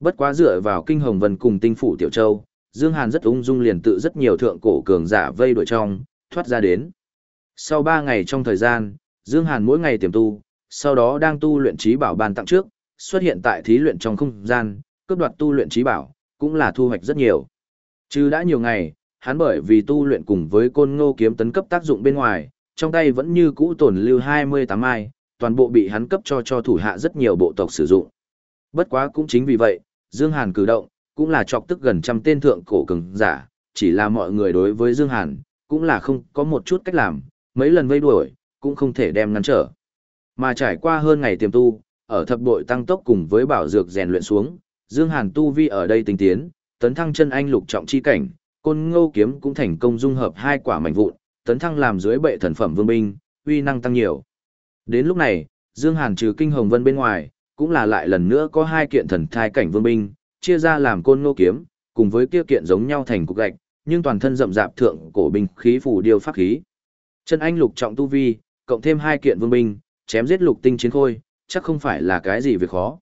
Bất quá dựa vào kinh hồng vân cùng tinh phủ tiểu châu, Dương Hàn rất ung dung liền tự rất nhiều thượng cổ cường giả vây đuổi trong, thoát ra đến. Sau 3 ngày trong thời gian, Dương Hàn mỗi ngày tiềm tu, sau đó đang tu luyện trí bảo bàn tặng trước, xuất hiện tại thí luyện trong không gian, cướp đoạt tu luyện trí bảo, cũng là thu hoạch rất nhiều. Chứ đã nhiều ngày, hắn bởi vì tu luyện cùng với côn ngô kiếm tấn cấp tác dụng bên ngoài, trong tay vẫn như cũ tổn lưu 28 mai, toàn bộ bị hắn cấp cho cho thủ hạ rất nhiều bộ tộc sử dụng. Bất quá cũng chính vì vậy, Dương Hàn cử động, cũng là chọc tức gần trăm tên thượng cổ cường giả, chỉ là mọi người đối với Dương Hàn, cũng là không có một chút cách làm, mấy lần vây đuổi, cũng không thể đem ngăn trở. Mà trải qua hơn ngày tiềm tu, ở thập bội tăng tốc cùng với bảo dược rèn luyện xuống, Dương Hàn tu vi ở đây tinh tiến, tấn thăng chân anh lục trọng chi cảnh, côn ngô kiếm cũng thành công dung hợp hai quả mảnh vụn, tấn thăng làm dưới bệ thần phẩm vương binh, uy năng tăng nhiều. Đến lúc này, Dương Hàn trừ kinh hồng vân bên ngoài, cũng là lại lần nữa có hai kiện thần thai cảnh vương binh, chia ra làm côn ngô kiếm, cùng với kia kiện giống nhau thành cục gạch, nhưng toàn thân rậm rạp thượng cổ binh khí phủ điều pháp khí. Chân anh lục trọng tu vi, cộng thêm hai kiện vương binh, chém giết lục tinh chiến khôi, chắc không phải là cái gì việc khó.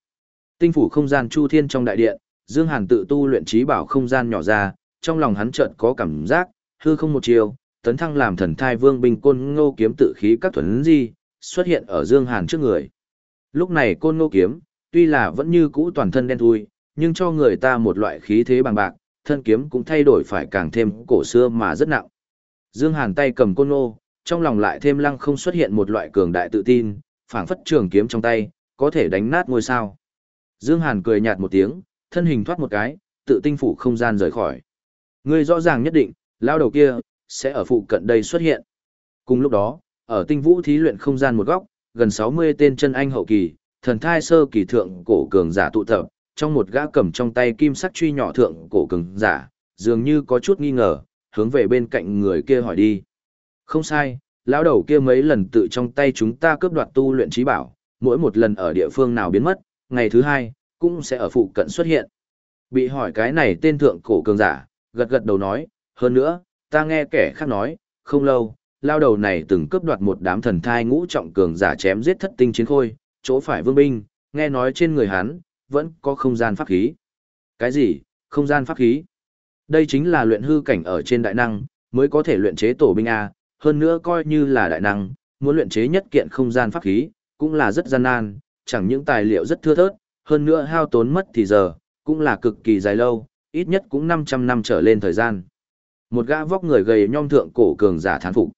Tinh phủ không gian chu thiên trong đại điện, Dương Hàn tự tu luyện trí bảo không gian nhỏ ra, trong lòng hắn chợt có cảm giác, hư không một chiều, tấn thăng làm thần thai vương binh côn ngô kiếm tự khí các thuần di, xuất hiện ở Dương Hàn trước người. Lúc này côn ngô kiếm, tuy là vẫn như cũ toàn thân đen thui, nhưng cho người ta một loại khí thế bằng bạc, thân kiếm cũng thay đổi phải càng thêm cổ xưa mà rất nặng. Dương Hàn tay cầm côn ngô, trong lòng lại thêm lăng không xuất hiện một loại cường đại tự tin, phảng phất trường kiếm trong tay, có thể đánh nát ngôi sao. Dương Hàn cười nhạt một tiếng, thân hình thoát một cái, tự tinh phủ không gian rời khỏi. Ngươi rõ ràng nhất định, lao đầu kia, sẽ ở phụ cận đây xuất hiện. Cùng lúc đó, ở tinh vũ thí luyện không gian một góc, gần 60 tên chân anh hậu kỳ, thần thai sơ kỳ thượng cổ cường giả tụ tập, trong một gã cầm trong tay kim sắc truy nhỏ thượng cổ cường giả, dường như có chút nghi ngờ, hướng về bên cạnh người kia hỏi đi. Không sai, lão đầu kia mấy lần tự trong tay chúng ta cướp đoạt tu luyện trí bảo, mỗi một lần ở địa phương nào biến mất, ngày thứ hai, cũng sẽ ở phụ cận xuất hiện. Bị hỏi cái này tên thượng cổ cường giả, gật gật đầu nói, hơn nữa, ta nghe kẻ khác nói, không lâu, lao đầu này từng cướp đoạt một đám thần thai ngũ trọng cường giả chém giết thất tinh chiến khôi, chỗ phải vương binh, nghe nói trên người hắn, vẫn có không gian pháp khí. Cái gì, không gian pháp khí? Đây chính là luyện hư cảnh ở trên đại năng, mới có thể luyện chế tổ binh A, hơn nữa coi như là đại năng, muốn luyện chế nhất kiện không gian pháp khí, cũng là rất gian nan, chẳng những tài liệu rất thưa thớt, hơn nữa hao tốn mất thì giờ, cũng là cực kỳ dài lâu, ít nhất cũng 500 năm trở lên thời gian. Một gã vóc người gầy nhom thượng cổ cường giả thán phục.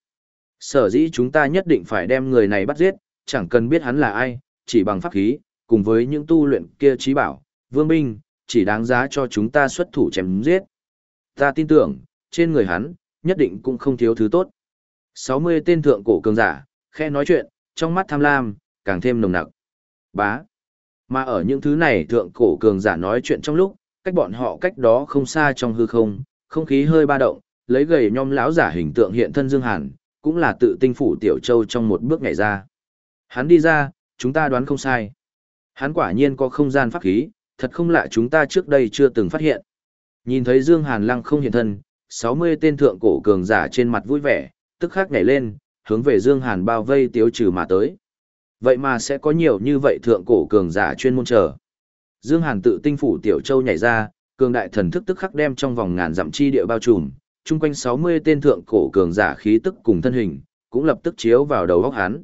Sở dĩ chúng ta nhất định phải đem người này bắt giết, chẳng cần biết hắn là ai, chỉ bằng pháp khí, cùng với những tu luyện kia trí bảo, vương binh, chỉ đáng giá cho chúng ta xuất thủ chém giết. Ta tin tưởng, trên người hắn, nhất định cũng không thiếu thứ tốt. 60 tên thượng cổ cường giả, khe nói chuyện, trong mắt tham lam, càng thêm nồng nặc. Bá. Mà ở những thứ này thượng cổ cường giả nói chuyện trong lúc, cách bọn họ cách đó không xa trong hư không, không khí hơi ba động, lấy gầy nhom lão giả hình tượng hiện thân Dương Hàn, cũng là tự tinh phủ Tiểu Châu trong một bước nhảy ra. Hắn đi ra, chúng ta đoán không sai. Hắn quả nhiên có không gian pháp khí, thật không lạ chúng ta trước đây chưa từng phát hiện. Nhìn thấy Dương Hàn lăng không hiện thân, 60 tên thượng cổ cường giả trên mặt vui vẻ, tức khắc nhảy lên, hướng về Dương Hàn bao vây tiêu trừ mà tới. Vậy mà sẽ có nhiều như vậy thượng cổ cường giả chuyên môn chờ. Dương Hàn tự tinh phủ Tiểu Châu nhảy ra, cường đại thần thức tức khắc đem trong vòng ngàn dặm chi địa bao trùm, chung quanh 60 tên thượng cổ cường giả khí tức cùng thân hình, cũng lập tức chiếu vào đầu óc hắn.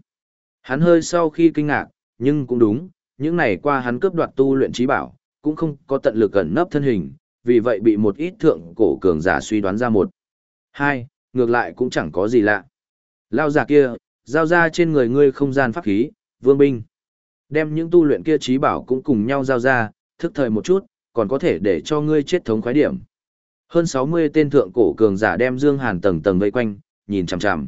Hắn hơi sau khi kinh ngạc, nhưng cũng đúng, những này qua hắn cướp đoạt tu luyện trí bảo, cũng không có tận lực ẩn nấp thân hình, vì vậy bị một ít thượng cổ cường giả suy đoán ra một. Hai, ngược lại cũng chẳng có gì lạ. Lao giả kia, giao ra trên người ngươi không gian pháp khí, vương binh. Đem những tu luyện kia trí bảo cũng cùng nhau giao ra, thức thời một chút, còn có thể để cho ngươi chết thống khoái điểm. Hơn 60 tên thượng cổ cường giả đem Dương Hàn tầng tầng vây quanh, nhìn chằm chằm.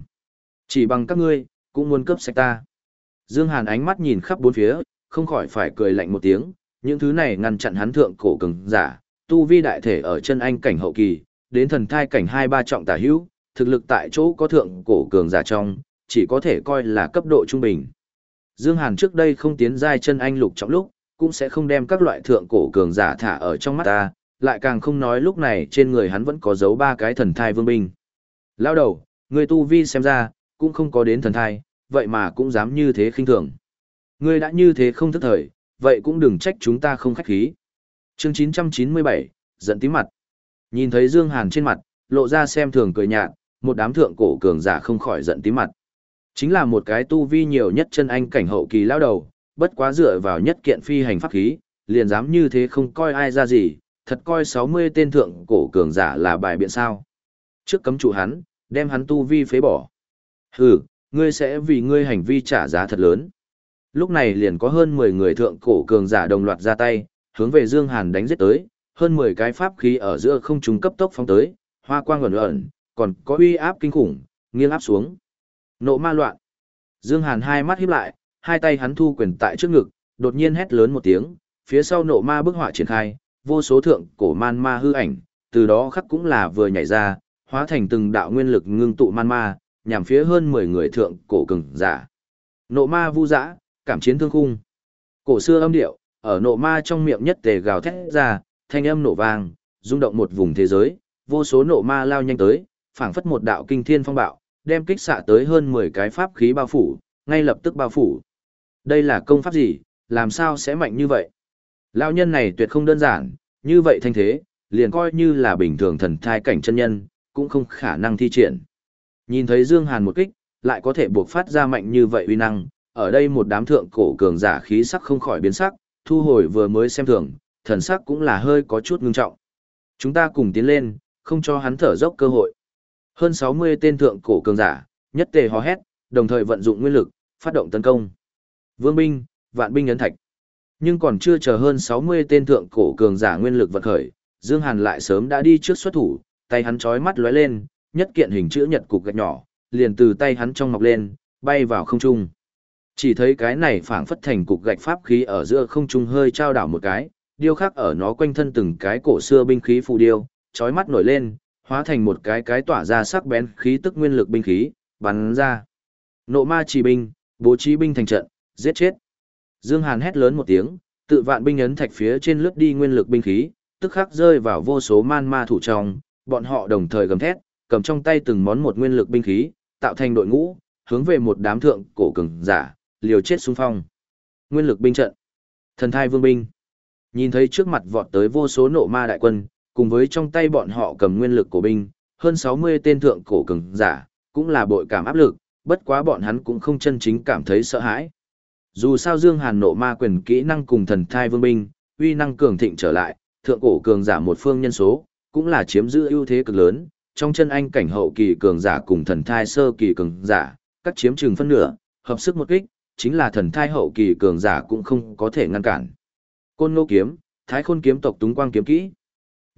Chỉ bằng các ngươi, cũng muốn cướp sạch ta. Dương Hàn ánh mắt nhìn khắp bốn phía, không khỏi phải cười lạnh một tiếng, những thứ này ngăn chặn hắn thượng cổ cường giả, tu vi đại thể ở chân anh cảnh hậu kỳ, đến thần thai cảnh hai ba trọng tả hữu, thực lực tại chỗ có thượng cổ cường giả trong, chỉ có thể coi là cấp độ trung bình. Dương Hàn trước đây không tiến giai chân anh lục trọng lúc, cũng sẽ không đem các loại thượng cổ cường giả thả ở trong mắt ta, lại càng không nói lúc này trên người hắn vẫn có dấu ba cái thần thai vương binh. Lao đầu, người tu vi xem ra, cũng không có đến thần thai, vậy mà cũng dám như thế khinh thường. Ngươi đã như thế không thức thời, vậy cũng đừng trách chúng ta không khách khí. Chương 997, giận tím mặt. Nhìn thấy Dương Hàn trên mặt, lộ ra xem thường cười nhạt, một đám thượng cổ cường giả không khỏi giận tím mặt. Chính là một cái tu vi nhiều nhất chân anh cảnh hậu kỳ lao đầu, bất quá dựa vào nhất kiện phi hành pháp khí, liền dám như thế không coi ai ra gì, thật coi 60 tên thượng cổ cường giả là bài biện sao. Trước cấm chủ hắn, đem hắn tu vi phế bỏ. Hừ, ngươi sẽ vì ngươi hành vi trả giá thật lớn. Lúc này liền có hơn 10 người thượng cổ cường giả đồng loạt ra tay, hướng về Dương Hàn đánh giết tới, hơn 10 cái pháp khí ở giữa không trung cấp tốc phóng tới, hoa quang ẩn ẩn, còn có uy áp kinh khủng, nghiêng áp xuống. Nộ ma loạn. Dương Hàn hai mắt híp lại, hai tay hắn thu quyền tại trước ngực, đột nhiên hét lớn một tiếng, phía sau nộ ma bức họa triển khai, vô số thượng cổ man ma hư ảnh, từ đó khắc cũng là vừa nhảy ra, hóa thành từng đạo nguyên lực ngưng tụ man ma, nhằm phía hơn 10 người thượng cổ cường giả. Nộ ma vu dã, cảm chiến thương khung. Cổ xưa âm điệu, ở nộ ma trong miệng nhất tề gào thét ra, thanh âm nổ vang, rung động một vùng thế giới, vô số nộ ma lao nhanh tới, phảng phất một đạo kinh thiên phong bạo, đem kích xạ tới hơn 10 cái pháp khí bao phủ, ngay lập tức bao phủ. Đây là công pháp gì, làm sao sẽ mạnh như vậy? Lão nhân này tuyệt không đơn giản, như vậy thanh thế, liền coi như là bình thường thần thai cảnh chân nhân, cũng không khả năng thi triển. Nhìn thấy Dương Hàn một kích, lại có thể buộc phát ra mạnh như vậy uy năng, ở đây một đám thượng cổ cường giả khí sắc không khỏi biến sắc, thu hồi vừa mới xem thường, thần sắc cũng là hơi có chút ngưng trọng. Chúng ta cùng tiến lên, không cho hắn thở dốc cơ hội. Hơn 60 tên thượng cổ cường giả, nhất tề hò hét, đồng thời vận dụng nguyên lực, phát động tấn công. Vương binh, vạn binh ấn thạch. Nhưng còn chưa chờ hơn 60 tên thượng cổ cường giả nguyên lực vận khởi, Dương Hàn lại sớm đã đi trước xuất thủ, tay hắn chói mắt lóe lên, nhất kiện hình chữ nhật cục gạch nhỏ, liền từ tay hắn trong ngọc lên, bay vào không trung. Chỉ thấy cái này phảng phất thành cục gạch pháp khí ở giữa không trung hơi trao đảo một cái, điêu khắc ở nó quanh thân từng cái cổ xưa binh khí phù điêu, chói mắt nổi lên, hóa thành một cái cái tỏa ra sắc bén khí tức nguyên lực binh khí, bắn ra. Nộ ma chỉ binh, bố trí binh thành trận, giết chết. Dương Hàn hét lớn một tiếng, tự vạn binh ấn thạch phía trên lướt đi nguyên lực binh khí, tức khắc rơi vào vô số man ma thủ trong, bọn họ đồng thời gầm thét, cầm trong tay từng món một nguyên lực binh khí, tạo thành đội ngũ, hướng về một đám thượng cổ cường giả, liều chết xung phong. Nguyên lực binh trận, thần thai vương binh. Nhìn thấy trước mặt vọt tới vô số nộ ma đại quân, cùng với trong tay bọn họ cầm nguyên lực cổ binh, hơn 60 tên thượng cổ cường giả, cũng là bội cảm áp lực, bất quá bọn hắn cũng không chân chính cảm thấy sợ hãi. Dù sao Dương Hàn nộ ma quyền kỹ năng cùng thần thai vương binh, uy năng cường thịnh trở lại, thượng cổ cường giả một phương nhân số, cũng là chiếm giữ ưu thế cực lớn, trong chân anh cảnh hậu kỳ cường giả cùng thần thai sơ kỳ cường giả, các chiếm chừng phân nửa, hợp sức một kích, chính là thần thai hậu kỳ cường giả cũng không có thể ngăn cản. Côn Ngô kiếm, Thái Khôn kiếm tộc Túng Quang kiếm kỹ.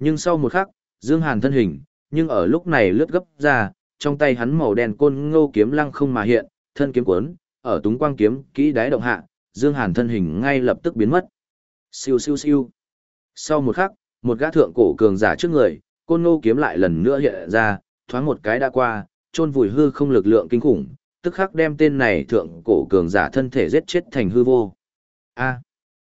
Nhưng sau một khắc, Dương Hàn thân hình, nhưng ở lúc này lướt gấp ra, trong tay hắn màu đen côn ngô kiếm lăng không mà hiện, thân kiếm cuốn, ở Túng Quang kiếm kỹ đáy động hạ, Dương Hàn thân hình ngay lập tức biến mất. Siêu siêu siêu. Sau một khắc, một gã thượng cổ cường giả trước người, côn ngô kiếm lại lần nữa hiện ra, thoáng một cái đã qua, trôn vùi hư không lực lượng kinh khủng, tức khắc đem tên này thượng cổ cường giả thân thể giết chết thành hư vô. A.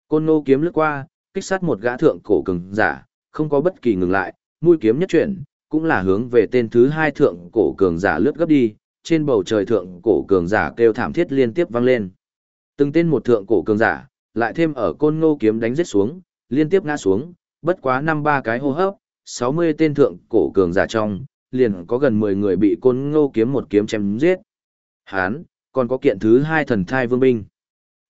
Côn ngô kiếm lướt qua, kích sát một gã thượng cổ cường giả, không có bất kỳ ngừng lại, mũi kiếm nhất chuyển, cũng là hướng về tên thứ hai thượng cổ cường giả lướt gấp đi, trên bầu trời thượng cổ cường giả kêu thảm thiết liên tiếp vang lên. Từng tên một thượng cổ cường giả, lại thêm ở côn ngô kiếm đánh giết xuống, liên tiếp ngã xuống, bất quá năm ba cái hô hấp, 60 tên thượng cổ cường giả trong, liền có gần 10 người bị côn ngô kiếm một kiếm chém giết. Hán, còn có kiện thứ hai thần thai vương binh.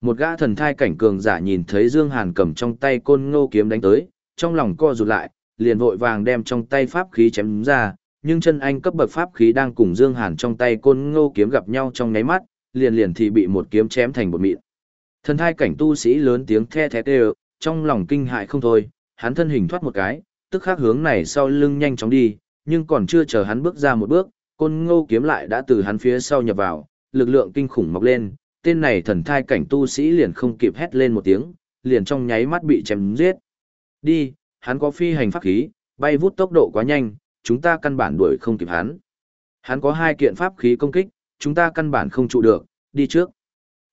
Một gã thần thai cảnh cường giả nhìn thấy Dương Hàn cầm trong tay côn ngô kiếm đánh tới, trong lòng co rụt lại, liền vội vàng đem trong tay pháp khí chém ra, nhưng chân anh cấp bậc pháp khí đang cùng Dương Hàn trong tay côn ngô kiếm gặp nhau trong nháy mắt, liền liền thì bị một kiếm chém thành bột mịn. Thần thai cảnh tu sĩ lớn tiếng the thé đều, trong lòng kinh hại không thôi, hắn thân hình thoát một cái, tức khắc hướng này sau lưng nhanh chóng đi, nhưng còn chưa chờ hắn bước ra một bước, côn ngô kiếm lại đã từ hắn phía sau nhập vào, lực lượng kinh khủng mọc lên, tên này thần thai cảnh tu sĩ liền không kịp hét lên một tiếng, liền trong nháy mắt bị chém giết. Đi, hắn có phi hành pháp khí, bay vút tốc độ quá nhanh, chúng ta căn bản đuổi không kịp hắn. Hắn có hai kiện pháp khí công kích, chúng ta căn bản không trụ được, đi trước.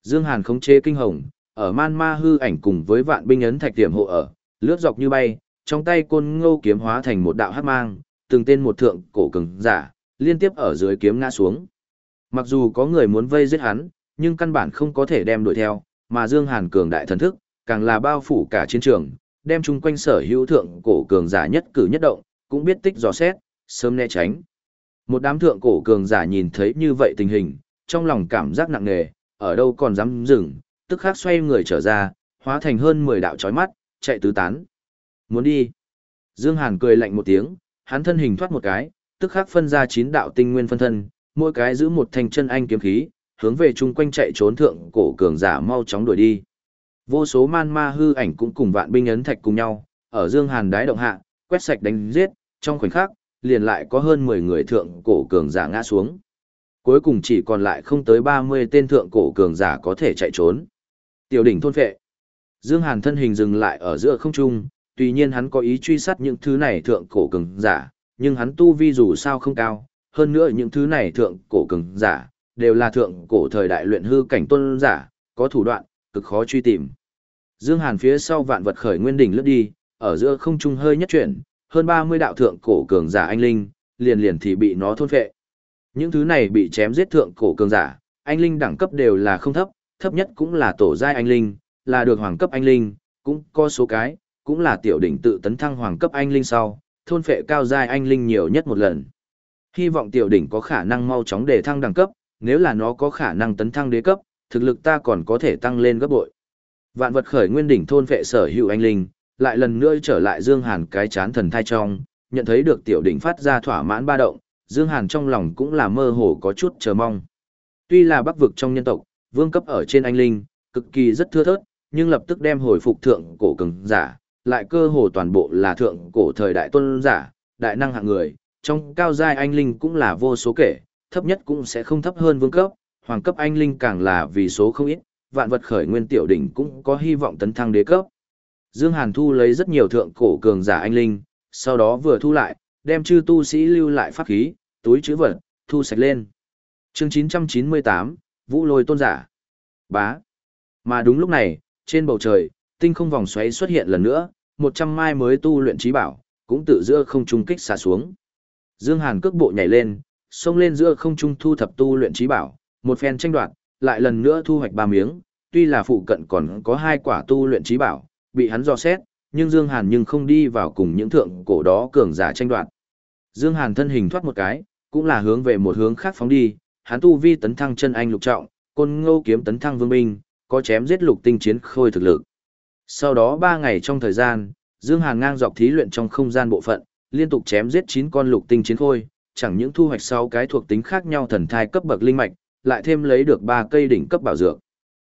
Dương Hàn khống chế kinh hồng, ở man ma hư ảnh cùng với vạn binh ấn thạch tiềm hộ ở, lướt dọc như bay, trong tay côn ngô kiếm hóa thành một đạo hắc mang, từng tên một thượng cổ cường giả, liên tiếp ở dưới kiếm ngã xuống. Mặc dù có người muốn vây giết hắn, nhưng căn bản không có thể đem đuổi theo, mà Dương Hàn cường đại thần thức, càng là bao phủ cả chiến trường, đem chung quanh sở hữu thượng cổ cường giả nhất cử nhất động, cũng biết tích dò xét, sớm né tránh. Một đám thượng cổ cường giả nhìn thấy như vậy tình hình, trong lòng cảm giác nặng nề, ở đâu còn dám dừng, tức khắc xoay người trở ra, hóa thành hơn 10 đạo chói mắt, chạy tứ tán. Muốn đi. Dương Hàn cười lạnh một tiếng, hắn thân hình thoát một cái, tức khắc phân ra 9 đạo tinh nguyên phân thân, mỗi cái giữ một thanh chân anh kiếm khí, hướng về chung quanh chạy trốn thượng cổ cường giả mau chóng đuổi đi. Vô số man ma hư ảnh cũng cùng vạn binh ấn thạch cùng nhau, ở Dương Hàn đái động hạ, quét sạch đánh giết, trong khoảnh khắc, liền lại có hơn 10 người thượng cổ cường giả ngã xuống. Cuối cùng chỉ còn lại không tới 30 tên thượng cổ cường giả có thể chạy trốn. Tiểu đỉnh thôn phệ. Dương Hàn thân hình dừng lại ở giữa không trung, tuy nhiên hắn có ý truy sát những thứ này thượng cổ cường giả, nhưng hắn tu vi dù sao không cao, hơn nữa những thứ này thượng cổ cường giả, đều là thượng cổ thời đại luyện hư cảnh tôn giả, có thủ đoạn, cực khó truy tìm. Dương Hàn phía sau vạn vật khởi nguyên đỉnh lướt đi, ở giữa không trung hơi nhất chuyển, hơn 30 đạo thượng cổ cường giả anh linh, liền liền thì bị nó thôn phệ. Những thứ này bị chém giết thượng cổ cường giả, anh linh đẳng cấp đều là không thấp, thấp nhất cũng là tổ giai anh linh, là được hoàng cấp anh linh, cũng có số cái, cũng là tiểu đỉnh tự tấn thăng hoàng cấp anh linh sau, thôn phệ cao giai anh linh nhiều nhất một lần. Hy vọng tiểu đỉnh có khả năng mau chóng để thăng đẳng cấp, nếu là nó có khả năng tấn thăng đế cấp, thực lực ta còn có thể tăng lên gấp bội. Vạn vật khởi nguyên đỉnh thôn vệ sở hữu anh linh, lại lần nữa trở lại Dương Hàn cái chán thần thai trong, nhận thấy được tiểu đỉnh phát ra thỏa mãn ba động, Dương Hàn trong lòng cũng là mơ hồ có chút chờ mong. Tuy là bắc vực trong nhân tộc, vương cấp ở trên anh linh, cực kỳ rất thưa thớt, nhưng lập tức đem hồi phục thượng cổ cường giả, lại cơ hồ toàn bộ là thượng cổ thời đại tôn giả, đại năng hạng người, trong cao giai anh linh cũng là vô số kể, thấp nhất cũng sẽ không thấp hơn vương cấp, hoàng cấp anh linh càng là vì số không ít, vạn vật khởi nguyên tiểu đỉnh cũng có hy vọng tấn thăng đế cấp. Dương Hàn thu lấy rất nhiều thượng cổ cường giả anh linh, sau đó vừa thu lại, đem chư tu sĩ lưu lại pháp khí, túi chữ vật, thu sạch lên. Chương 998, Vũ Lôi tôn giả. Bá. Mà đúng lúc này, trên bầu trời, tinh không vòng xoáy xuất hiện lần nữa, một trăm mai mới tu luyện trí bảo, cũng tự giữa không trung kích xả xuống. Dương Hàn cước bộ nhảy lên, xông lên giữa không trung thu thập tu luyện trí bảo, một phen tranh đoạt, lại lần nữa thu hoạch ba miếng, tuy là phụ cận còn có hai quả tu luyện trí bảo, bị hắn dò xét, nhưng Dương Hàn nhưng không đi vào cùng những thượng cổ đó cường giả tranh đoạt. Dương Hàn thân hình thoát một cái, cũng là hướng về một hướng khác phóng đi, hắn tu vi tấn thăng chân anh lục trọng, côn ngô kiếm tấn thăng vương binh, có chém giết lục tinh chiến khôi thực lực. Sau đó ba ngày trong thời gian, Dương Hàn ngang dọc thí luyện trong không gian bộ phận, liên tục chém giết 9 con lục tinh chiến khôi, chẳng những thu hoạch 6 cái thuộc tính khác nhau thần thai cấp bậc linh mạch, lại thêm lấy được 3 cây đỉnh cấp bảo dược.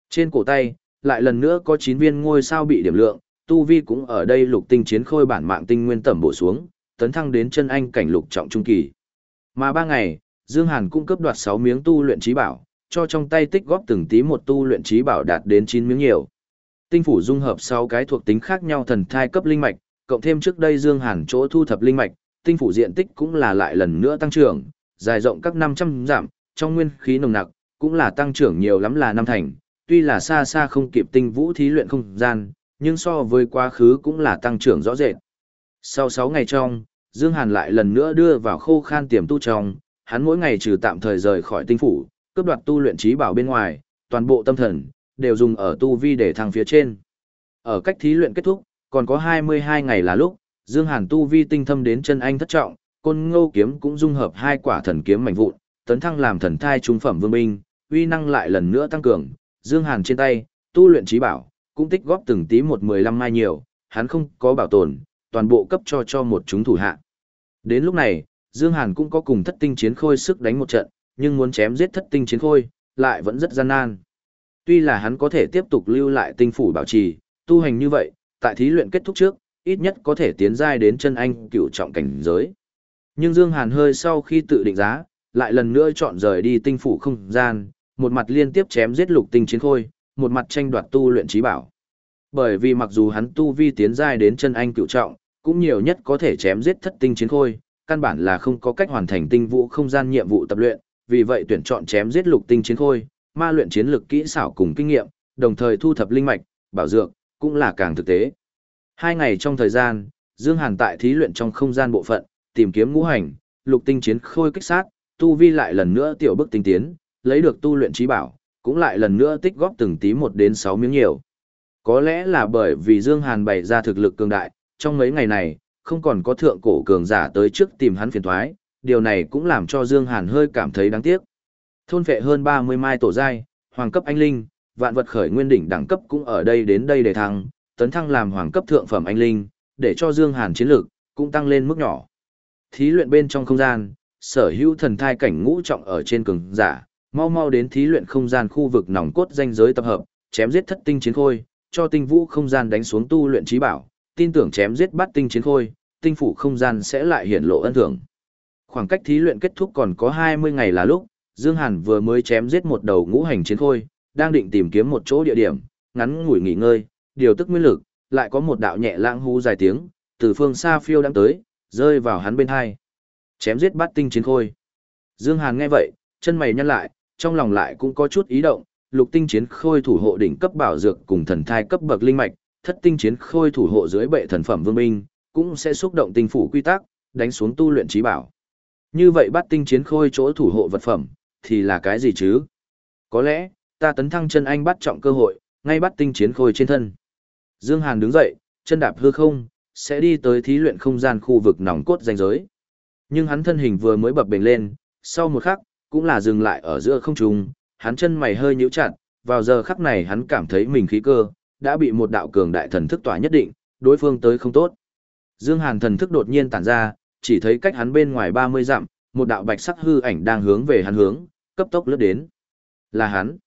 Trên cổ tay, lại lần nữa có 9 viên ngôi sao bị điểm lượng, tu vi cũng ở đây lục tinh chiến khôi bản mạng tinh nguyên tẩm bổ xuống, tấn thăng đến chân anh cảnh lục trọng trung kỳ. Mà ba ngày, Dương Hàn cung cấp đoạt 6 miếng tu luyện trí bảo, cho trong tay tích góp từng tí một tu luyện trí bảo đạt đến 9 miếng nhiều. Tinh phủ dung hợp 6 cái thuộc tính khác nhau thần thai cấp linh mạch, cộng thêm trước đây Dương Hàn chỗ thu thập linh mạch, tinh phủ diện tích cũng là lại lần nữa tăng trưởng, dài rộng các 500 giảm, trong nguyên khí nồng nặc, cũng là tăng trưởng nhiều lắm là năm thành, tuy là xa xa không kịp tinh vũ thí luyện không gian, nhưng so với quá khứ cũng là tăng trưởng rõ rệt. Sau 6 ngày trong, Dương Hàn lại lần nữa đưa vào khô khan tiềm tu trong, hắn mỗi ngày trừ tạm thời rời khỏi tinh phủ, cướp đoạt tu luyện trí bảo bên ngoài, toàn bộ tâm thần, đều dùng ở tu vi để thăng phía trên. Ở cách thí luyện kết thúc, còn có 22 ngày là lúc, Dương Hàn tu vi tinh thâm đến chân anh thất trọng, côn ngô kiếm cũng dung hợp hai quả thần kiếm mảnh vụn, tấn thăng làm thần thai trung phẩm vương binh, uy năng lại lần nữa tăng cường, Dương Hàn trên tay, tu luyện trí bảo, cũng tích góp từng tí một mười lăm mai nhiều, hắn không có bảo tồn, toàn bộ cấp cho cho một chúng thủ hạ. Đến lúc này, Dương Hàn cũng có cùng thất tinh chiến khôi sức đánh một trận, nhưng muốn chém giết thất tinh chiến khôi, lại vẫn rất gian nan. Tuy là hắn có thể tiếp tục lưu lại tinh phủ bảo trì, tu hành như vậy, tại thí luyện kết thúc trước, ít nhất có thể tiến giai đến chân anh cựu trọng cảnh giới. Nhưng Dương Hàn hơi sau khi tự định giá, lại lần nữa chọn rời đi tinh phủ không gian, một mặt liên tiếp chém giết lục tinh chiến khôi, một mặt tranh đoạt tu luyện trí bảo. Bởi vì mặc dù hắn tu vi tiến giai đến chân anh cựu trọng, cũng nhiều nhất có thể chém giết thất tinh chiến khôi, căn bản là không có cách hoàn thành tinh vũ không gian nhiệm vụ tập luyện, vì vậy tuyển chọn chém giết lục tinh chiến khôi, ma luyện chiến lực kỹ xảo cùng kinh nghiệm, đồng thời thu thập linh mạch, bảo dược, cũng là càng thực tế. Hai ngày trong thời gian, Dương Hàn tại thí luyện trong không gian bộ phận, tìm kiếm ngũ hành, lục tinh chiến khôi kích sát, tu vi lại lần nữa tiểu bước tinh tiến, lấy được tu luyện trí bảo, cũng lại lần nữa tích góp từng tí một đến sáu miếng nhiều. Có lẽ là bởi vì Dương Hàn bày ra thực lực cường đại, trong mấy ngày này, không còn có thượng cổ cường giả tới trước tìm hắn phiền toái, điều này cũng làm cho Dương Hàn hơi cảm thấy đáng tiếc. Thôn vệ hơn 30 mai tổ giai, hoàng cấp anh linh, vạn vật khởi nguyên đỉnh đẳng cấp cũng ở đây đến đây để thăng, tấn thăng làm hoàng cấp thượng phẩm anh linh, để cho Dương Hàn chiến lực cũng tăng lên mức nhỏ. Thí luyện bên trong không gian, sở hữu thần thai cảnh ngũ trọng ở trên cường giả, mau mau đến thí luyện không gian khu vực nòng cốt danh giới tập hợp, chém giết thất tinh chiến khôi, cho tinh vũ không gian đánh xuống tu luyện trí bảo, tin tưởng chém giết bắt tinh chiến khôi, tinh phủ không gian sẽ lại hiển lộ ân thưởng. Khoảng cách thí luyện kết thúc còn có 20 ngày là lúc, Dương Hàn vừa mới chém giết một đầu ngũ hành chiến khôi, đang định tìm kiếm một chỗ địa điểm, ngắn ngủi nghỉ ngơi, điều tức nguyên lực, lại có một đạo nhẹ lãng hú dài tiếng, từ phương xa phiêu đang tới, rơi vào hắn bên hai. Chém giết bắt tinh chiến khôi. Dương Hàn nghe vậy, chân mày nhăn lại, trong lòng lại cũng có chút ý động, lục tinh chiến khôi thủ hộ đỉnh cấp bảo dược cùng thần thai cấp bậc linh mạch, thất tinh chiến khôi thủ hộ dưới bệ thần phẩm vương minh, cũng sẽ xúc động tinh phủ quy tắc, đánh xuống tu luyện trí bảo. Như vậy bắt tinh chiến khôi chỗ thủ hộ vật phẩm, thì là cái gì chứ? Có lẽ, ta tấn thăng chân anh bắt trọng cơ hội, ngay bắt tinh chiến khôi trên thân. Dương Hàn đứng dậy, chân đạp hư không, sẽ đi tới thí luyện không gian khu vực nòng cốt danh giới. Nhưng hắn thân hình vừa mới bập bềnh lên, sau một khắc, cũng là dừng lại ở giữa không trung, hắn chân mày hơi nhíu chặt, vào giờ khắc này hắn cảm thấy mình khí cơ, đã bị một đạo cường đại thần thức tỏa nhất định, đối phương tới không tốt. Dương Hàn thần thức đột nhiên tản ra, chỉ thấy cách hắn bên ngoài 30 dặm, một đạo bạch sắc hư ảnh đang hướng về hắn hướng, cấp tốc lướt đến. Là hắn.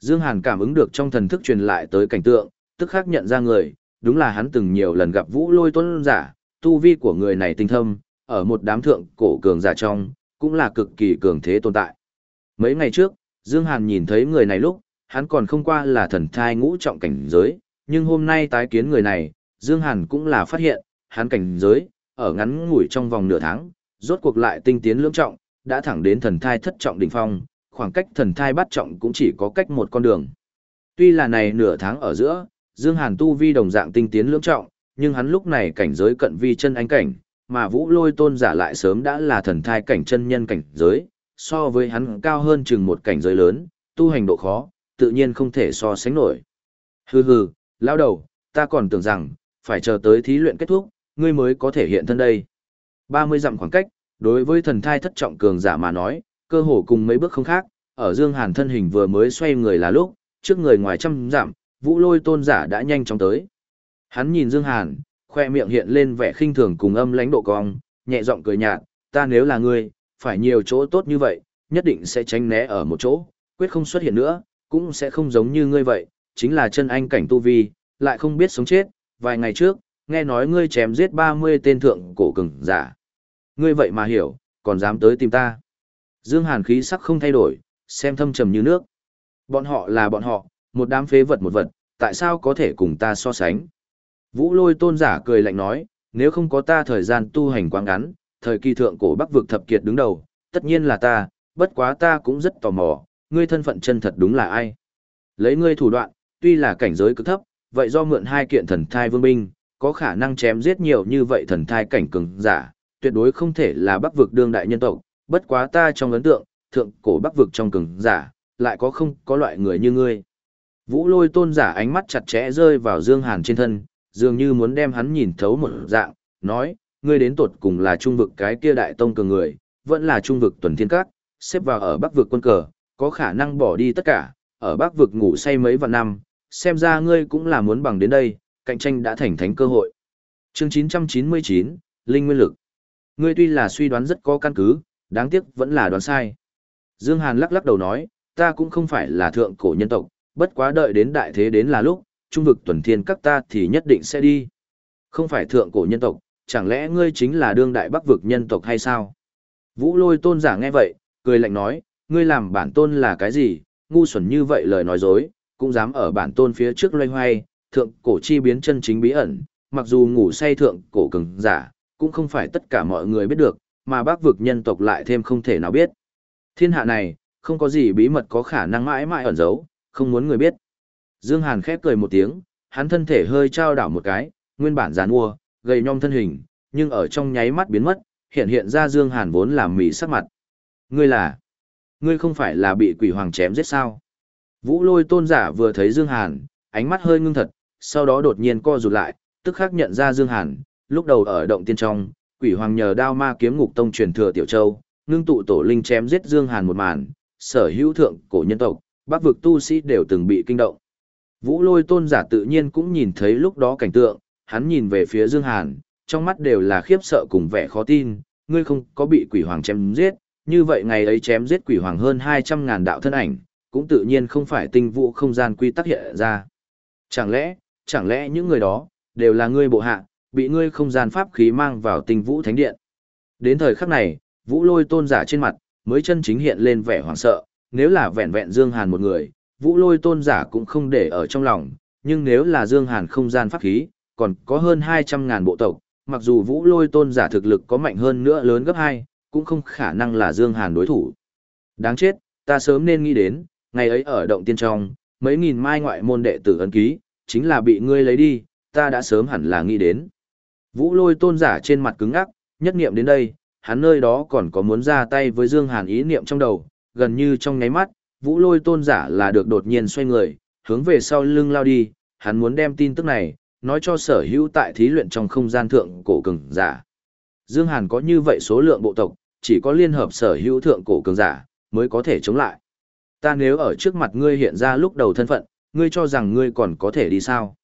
Dương Hàn cảm ứng được trong thần thức truyền lại tới cảnh tượng, tức khắc nhận ra người, đúng là hắn từng nhiều lần gặp Vũ Lôi Tôn giả, tu vi của người này tinh thâm, ở một đám thượng cổ cường giả trong, cũng là cực kỳ cường thế tồn tại. Mấy ngày trước, Dương Hàn nhìn thấy người này lúc, hắn còn không qua là thần thai ngũ trọng cảnh giới, nhưng hôm nay tái kiến người này, Dương Hàn cũng là phát hiện, hắn cảnh giới, ở ngắn ngủi trong vòng nửa tháng, rốt cuộc lại tinh tiến lưỡng trọng, đã thẳng đến thần thai thất trọng đỉnh phong, khoảng cách thần thai bát trọng cũng chỉ có cách một con đường. Tuy là này nửa tháng ở giữa, Dương Hàn tu vi đồng dạng tinh tiến lưỡng trọng, nhưng hắn lúc này cảnh giới cận vi chân ánh cảnh, mà Vũ Lôi Tôn giả lại sớm đã là thần thai cảnh chân nhân cảnh giới, so với hắn cao hơn chừng một cảnh giới lớn, tu hành độ khó, tự nhiên không thể so sánh nổi. Hừ hừ, lão đầu, ta còn tưởng rằng, phải chờ tới thí luyện kết thúc, ngươi mới có thể hiện thân đây. 30 dặm khoảng cách, đối với thần thai thất trọng cường giả mà nói, cơ hồ cùng mấy bước không khác, ở Dương Hàn thân hình vừa mới xoay người là lúc, trước người ngoài trăm dặm, Vũ Lôi tôn giả đã nhanh chóng tới. Hắn nhìn Dương Hàn, khoe miệng hiện lên vẻ khinh thường cùng âm lãnh độ cong, nhẹ giọng cười nhạt, ta nếu là ngươi, phải nhiều chỗ tốt như vậy, nhất định sẽ tránh né ở một chỗ, quyết không xuất hiện nữa, cũng sẽ không giống như ngươi vậy, chính là chân anh cảnh tu vi, lại không biết sống chết, vài ngày trước, nghe nói ngươi chém giết 30 tên thượng cổ cường giả. Ngươi vậy mà hiểu, còn dám tới tìm ta. Dương Hàn khí sắc không thay đổi, xem thâm trầm như nước. Bọn họ là bọn họ, một đám phế vật một vật, tại sao có thể cùng ta so sánh? Vũ lôi tôn giả cười lạnh nói, nếu không có ta thời gian tu hành quá ngắn, thời kỳ thượng cổ bắc vực thập kiệt đứng đầu, tất nhiên là ta, bất quá ta cũng rất tò mò, ngươi thân phận chân thật đúng là ai? Lấy ngươi thủ đoạn, tuy là cảnh giới cực thấp, vậy do mượn hai kiện thần thai vương binh, có khả năng chém giết nhiều như vậy thần thai cảnh cường giả, tuyệt đối không thể là bắc vực đương đại nhân tộc, bất quá ta trong ấn tượng, thượng cổ bắc vực trong cường giả, lại có không có loại người như ngươi. Vũ lôi tôn giả ánh mắt chặt chẽ rơi vào Dương Hàn trên thân, dường như muốn đem hắn nhìn thấu một dạng, nói, ngươi đến tột cùng là trung vực cái kia đại tông cường người, vẫn là trung vực tuần thiên các, xếp vào ở bắc vực quân cờ, có khả năng bỏ đi tất cả, ở bắc vực ngủ say mấy vạn năm, xem ra ngươi cũng là muốn bằng đến đây, cạnh tranh đã thành thánh cơ hội. Chương 999, Linh Nguyên Lực. Ngươi tuy là suy đoán rất có căn cứ, đáng tiếc vẫn là đoán sai. Dương Hàn lắc lắc đầu nói, ta cũng không phải là thượng cổ nhân tộc, bất quá đợi đến đại thế đến là lúc, trung vực tuần thiên các ta thì nhất định sẽ đi. Không phải thượng cổ nhân tộc, chẳng lẽ ngươi chính là đương đại bắc vực nhân tộc hay sao? Vũ lôi tôn giả nghe vậy, cười lạnh nói, ngươi làm bản tôn là cái gì, ngu xuẩn như vậy lời nói dối, cũng dám ở bản tôn phía trước loay hoay, thượng cổ chi biến chân chính bí ẩn, mặc dù ngủ say thượng cổ cường giả, cũng không phải tất cả mọi người biết được, mà bác vực nhân tộc lại thêm không thể nào biết. Thiên hạ này, không có gì bí mật có khả năng mãi mãi ẩn giấu, không muốn người biết. Dương Hàn khép cười một tiếng, hắn thân thể hơi trao đảo một cái, nguyên bản giàn mua, gầy nhom thân hình, nhưng ở trong nháy mắt biến mất, hiện hiện ra Dương Hàn vốn làm mỉ sắc mặt. Ngươi là? Ngươi không phải là bị quỷ hoàng chém giết sao? Vũ lôi tôn giả vừa thấy Dương Hàn, ánh mắt hơi ngưng thật, sau đó đột nhiên co rụt lại, tức khắc nhận ra Dương Hàn, lúc đầu ở động tiên trong, quỷ hoàng nhờ đao ma kiếm ngục tông truyền thừa tiểu châu, ngưng tụ tổ linh chém giết Dương Hàn một màn, sở hữu thượng cổ nhân tộc, bắc vực tu sĩ đều từng bị kinh động. Vũ lôi tôn giả tự nhiên cũng nhìn thấy lúc đó cảnh tượng, hắn nhìn về phía Dương Hàn, trong mắt đều là khiếp sợ cùng vẻ khó tin, ngươi không có bị quỷ hoàng chém giết, như vậy ngày ấy chém giết quỷ hoàng hơn 200 ngàn đạo thân ảnh, cũng tự nhiên không phải tinh vũ không gian quy tắc hiện ra. Chẳng lẽ, chẳng lẽ những người đó, đều là ngươi bộ hạ, bị ngươi không gian pháp khí mang vào tinh vũ thánh điện. Đến thời khắc này, vũ lôi tôn giả trên mặt, mới chân chính hiện lên vẻ hoảng sợ, nếu là vẹn vẹn Dương Hàn một người, vũ lôi tôn giả cũng không để ở trong lòng, nhưng nếu là Dương Hàn không gian pháp khí, còn có hơn 200 ngàn bộ tộc, mặc dù vũ lôi tôn giả thực lực có mạnh hơn nữa lớn gấp 2, cũng không khả năng là Dương Hàn đối thủ. Đáng chết, ta sớm nên nghĩ đến, ngày ấy ở động tiên trong, mấy nghìn mai ngoại môn đệ tử ấn ký, chính là bị ngươi lấy đi, ta đã sớm hẳn là nghĩ đến. Vũ lôi tôn giả trên mặt cứng ngắc, nhất niệm đến đây, hắn nơi đó còn có muốn ra tay với Dương Hàn ý niệm trong đầu, gần như trong nháy mắt, vũ lôi tôn giả là được đột nhiên xoay người, hướng về sau lưng lao đi, hắn muốn đem tin tức này, nói cho sở hữu tại thí luyện trong không gian thượng cổ cường giả. Dương Hàn có như vậy số lượng bộ tộc, chỉ có liên hợp sở hữu thượng cổ cường giả, mới có thể chống lại. Ta nếu ở trước mặt ngươi hiện ra lúc đầu thân phận, ngươi cho rằng ngươi còn có thể đi sao?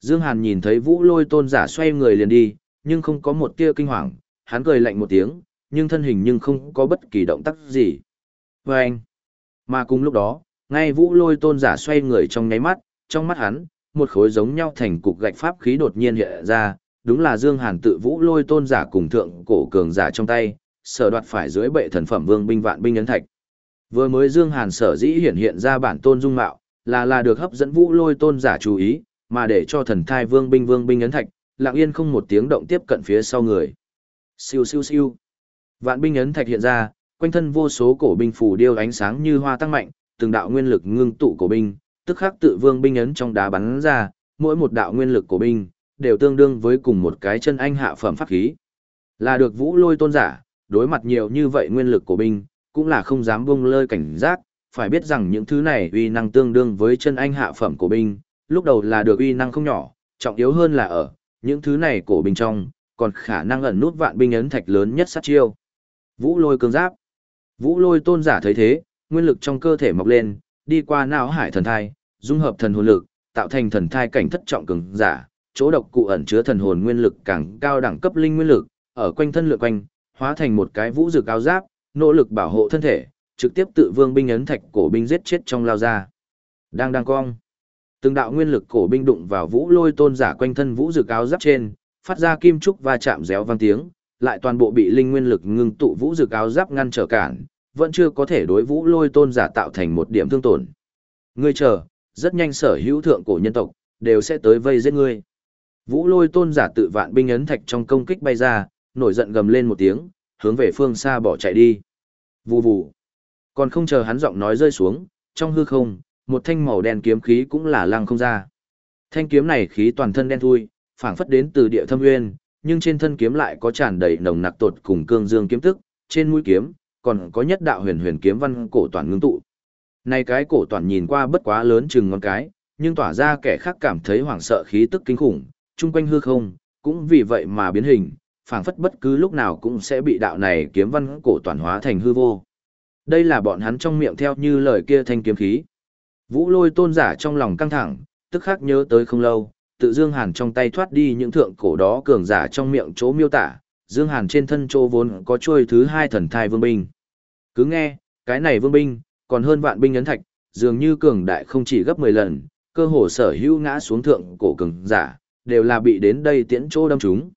Dương Hàn nhìn thấy vũ lôi tôn giả xoay người liền đi, nhưng không có một tia kinh hoàng, hắn cười lạnh một tiếng, nhưng thân hình nhưng không có bất kỳ động tác gì. Và anh, mà cùng lúc đó, ngay vũ lôi tôn giả xoay người trong nháy mắt, trong mắt hắn, một khối giống nhau thành cục gạch pháp khí đột nhiên hiện ra, đúng là Dương Hàn tự vũ lôi tôn giả cùng thượng cổ cường giả trong tay, sở đoạt phải dưới bệ thần phẩm vương binh vạn binh ấn thạch. Vừa mới Dương Hàn sở dĩ hiện hiện ra bản tôn dung mạo, là là được hấp dẫn vũ lôi tôn giả chú ý, mà để cho thần thai vương binh vương binh ấn thạch, lặng yên không một tiếng động tiếp cận phía sau người. Siêu siêu siêu. Vạn binh ấn thạch hiện ra, quanh thân vô số cổ binh phủ điêu ánh sáng như hoa tăng mạnh, từng đạo nguyên lực ngưng tụ cổ binh, tức khắc tự vương binh ấn trong đá bắn ra, mỗi một đạo nguyên lực cổ binh đều tương đương với cùng một cái chân anh hạ phẩm pháp khí. Là được Vũ Lôi tôn giả, đối mặt nhiều như vậy nguyên lực cổ binh, cũng là không dám buông lơi cảnh giác, phải biết rằng những thứ này uy năng tương đương với chân anh hạ phẩm cổ binh, lúc đầu là được uy năng không nhỏ, trọng yếu hơn là ở những thứ này cổ binh trong, còn khả năng ẩn nút vạn binh ấn thạch lớn nhất sát chiêu. Vũ lôi cương giáp. Vũ lôi tôn giả thấy thế, nguyên lực trong cơ thể mọc lên, đi qua não hải thần thai, dung hợp thần hồn lực, tạo thành thần thai cảnh thất trọng cường giả, chỗ độc cụ ẩn chứa thần hồn nguyên lực càng cao đẳng cấp linh nguyên lực, ở quanh thân lượn quanh, hóa thành một cái vũ dược áo giáp, nỗ lực bảo hộ thân thể, trực tiếp tự vương binh ấn thạch cổ binh giết chết trong lao ra. Đang đang cong. Từng đạo nguyên lực cổ binh đụng vào vũ lôi tôn giả quanh thân vũ dược áo giáp trên, phát ra kim trúc va chạm réo vang tiếng, lại toàn bộ bị linh nguyên lực ngưng tụ vũ dược áo giáp ngăn trở cản, vẫn chưa có thể đối vũ lôi tôn giả tạo thành một điểm thương tổn. Ngươi chờ, rất nhanh sở hữu thượng cổ nhân tộc, đều sẽ tới vây giết ngươi. Vũ lôi tôn giả tự vạn binh ấn thạch trong công kích bay ra, nổi giận gầm lên một tiếng, hướng về phương xa bỏ chạy đi. Vù vù. Còn không chờ hắn giọng nói rơi xuống, trong hư không, một thanh màu đen kiếm khí cũng là lăng không ra. Thanh kiếm này khí toàn thân đen thui, phảng phất đến từ địa thâm nguyên, nhưng trên thân kiếm lại có tràn đầy nồng nặc tột cùng cương dương kiếm tức, trên mũi kiếm còn có nhất đạo huyền huyền kiếm văn cổ toàn ngưng tụ. Này cái cổ toàn nhìn qua bất quá lớn chừng ngón cái, nhưng tỏa ra kẻ khác cảm thấy hoảng sợ khí tức kinh khủng, chung quanh hư không, cũng vì vậy mà biến hình, phảng phất bất cứ lúc nào cũng sẽ bị đạo này kiếm văn cổ toàn hóa thành hư vô. Đây là bọn hắn trong miệng theo như lời kia thanh kiếm khí. Vũ lôi tôn giả trong lòng căng thẳng, tức khắc nhớ tới không lâu, tự Dương Hàn trong tay thoát đi những thượng cổ đó cường giả trong miệng chỗ miêu tả, Dương Hàn trên thân chỗ vốn có trôi thứ hai thần thai vương binh. Cứ nghe, cái này vương binh, còn hơn vạn binh ấn thạch, dường như cường đại không chỉ gấp 10 lần, cơ hồ sở hữu ngã xuống thượng cổ cường giả, đều là bị đến đây tiễn chỗ đâm chúng.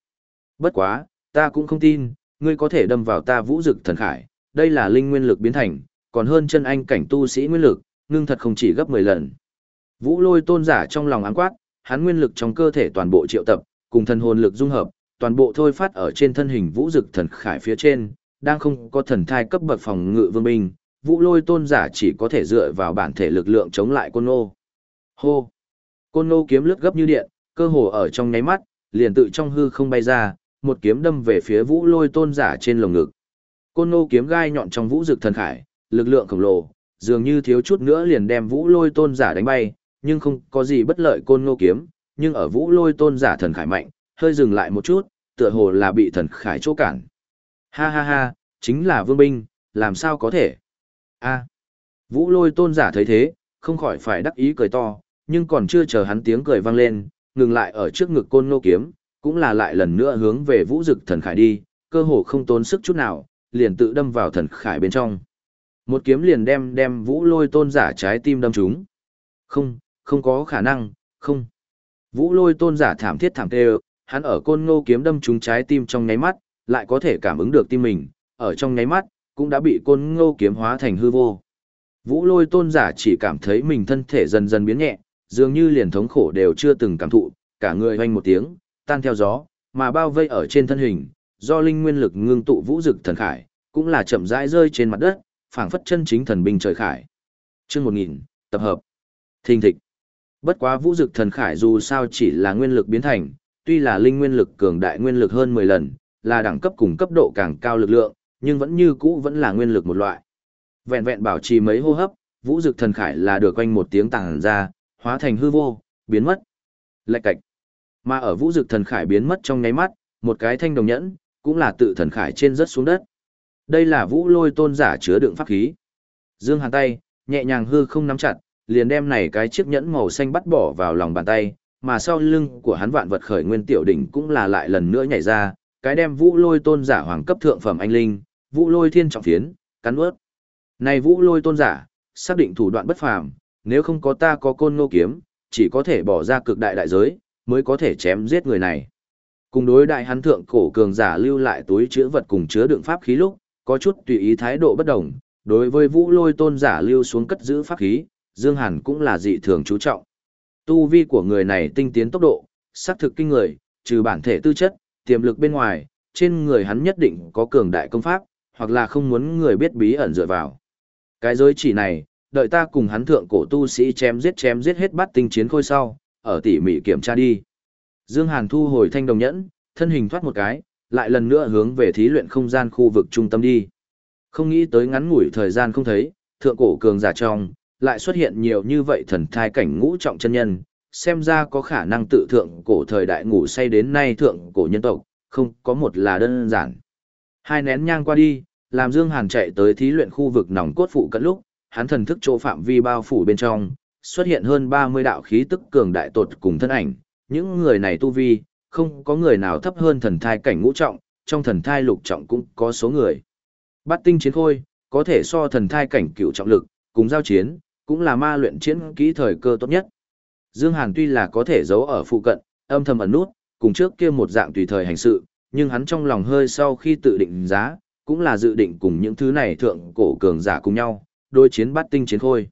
Bất quá, ta cũng không tin, ngươi có thể đâm vào ta vũ dực thần khải, đây là linh nguyên lực biến thành, còn hơn chân anh cảnh tu sĩ nguyên lực, ngưng thật không chỉ gấp 10 lần. Vũ lôi tôn giả trong lòng áng quát, hắn nguyên lực trong cơ thể toàn bộ triệu tập, cùng thần hồn lực dung hợp, toàn bộ thôi phát ở trên thân hình vũ dực thần khải phía trên, đang không có thần thai cấp bậc phòng ngự vương binh, vũ lôi tôn giả chỉ có thể dựa vào bản thể lực lượng chống lại côn nô. Hô! Côn nô kiếm lướt gấp như điện, cơ hồ ở trong nháy mắt, liền tự trong hư không bay ra, một kiếm đâm về phía vũ lôi tôn giả trên lồng ngực. Côn nô kiếm gai nhọn trong vũ dực thần khải, lực lượng khổng lồ, dường như thiếu chút nữa liền đem vũ lôi tôn giả đánh bay, nhưng không có gì bất lợi côn nô kiếm, nhưng ở vũ lôi tôn giả thần khải mạnh, hơi dừng lại một chút, tựa hồ là bị thần khải chỗ cản. Ha ha ha, chính là vương binh, làm sao có thể? A. Vũ lôi tôn giả thấy thế, không khỏi phải đắc ý cười to, nhưng còn chưa chờ hắn tiếng cười vang lên, ngừng lại ở trước ngực côn nô kiếm, cũng là lại lần nữa hướng về vũ dực thần khải đi, cơ hồ không tốn sức chút nào, liền tự đâm vào thần khải bên trong. Một kiếm liền đem đem vũ lôi tôn giả trái tim đâm trúng. Không, không có khả năng, không. Vũ lôi tôn giả thảm thiết thảm tê hắn ở côn ngô kiếm đâm trúng trái tim trong nháy mắt, lại có thể cảm ứng được tim mình, ở trong nháy mắt, cũng đã bị côn ngô kiếm hóa thành hư vô. Vũ lôi tôn giả chỉ cảm thấy mình thân thể dần dần biến nhẹ, dường như liền thống khổ đều chưa từng cảm thụ, cả người hoanh một tiếng, tan theo gió, mà bao vây ở trên thân hình, do linh nguyên lực ngưng tụ vũ dực thần khải, cũng là chậm rãi rơi trên mặt đất, phảng phất chân chính thần binh trời khải. Chương 1000, tập hợp. Thình thịch. Bất quá vũ dực thần khải dù sao chỉ là nguyên lực biến thành, tuy là linh nguyên lực cường đại nguyên lực hơn 10 lần, là đẳng cấp cùng cấp độ càng cao lực lượng, nhưng vẫn như cũ vẫn là nguyên lực một loại. Vẹn vẹn bảo trì mấy hô hấp, vũ dực thần khải là được quanh một tiếng tàng ra, hóa thành hư vô, biến mất. Lạch cạch. Mà ở vũ dực thần khải biến mất trong nháy mắt, một cái thanh đồng nhẫn, cũng là tự thần khải trên rớt xuống đất. Đây là vũ lôi tôn giả chứa đựng pháp khí. Dương Hàn tay, nhẹ nhàng hư không nắm chặt, liền đem này cái chiếc nhẫn màu xanh bắt bỏ vào lòng bàn tay, mà sau lưng của hắn vạn vật khởi nguyên tiểu đỉnh cũng là lại lần nữa nhảy ra, cái đem vũ lôi tôn giả hoàng cấp thượng phẩm anh linh, vũ lôi thiên trọng phiến, cắn ướt. Này vũ lôi tôn giả, xác định thủ đoạn bất phàm, nếu không có ta có côn ngô kiếm, chỉ có thể bỏ ra cực đại đại giới, mới có thể chém giết người này. Cùng đối đại hắn thượng cổ cường giả lưu lại túi chứa vật cùng chứa đựng pháp khí lúc, có chút tùy ý thái độ bất đồng, đối với vũ lôi tôn giả lưu xuống cất giữ pháp khí, Dương Hàn cũng là dị thường chú trọng. Tu vi của người này tinh tiến tốc độ, xác thực kinh người, trừ bản thể tư chất, tiềm lực bên ngoài, trên người hắn nhất định có cường đại công pháp, hoặc là không muốn người biết bí ẩn dựa vào. Cái giới chỉ này, đợi ta cùng hắn thượng cổ tu sĩ chém giết chém giết hết bắt tinh chiến khôi sau, ở tỉ mỉ kiểm tra đi. Dương Hàn thu hồi thanh đồng nhẫn, thân hình thoát một cái, lại lần nữa hướng về thí luyện không gian khu vực trung tâm đi. Không nghĩ tới ngắn ngủi thời gian không thấy, thượng cổ cường giả trong, lại xuất hiện nhiều như vậy thần thai cảnh ngũ trọng chân nhân, xem ra có khả năng tự thượng cổ thời đại ngủ say đến nay thượng cổ nhân tộc, không có một là đơn giản. Hai nén nhang qua đi, làm Dương Hàn chạy tới thí luyện khu vực nòng cốt phụ cận lúc, hắn thần thức chỗ phạm vi bao phủ bên trong, xuất hiện hơn 30 đạo khí tức cường đại tột cùng thân ảnh, những người này tu vi, không có người nào thấp hơn thần thai cảnh ngũ trọng, trong thần thai lục trọng cũng có số người. Bát tinh chiến khôi, có thể so thần thai cảnh cửu trọng lực, cùng giao chiến, cũng là ma luyện chiến kỹ thời cơ tốt nhất. Dương Hàn tuy là có thể giấu ở phụ cận, âm thầm ẩn nút, cùng trước kia một dạng tùy thời hành sự, nhưng hắn trong lòng hơi sau khi tự định giá, cũng là dự định cùng những thứ này thượng cổ cường giả cùng nhau, đối chiến bát tinh chiến khôi.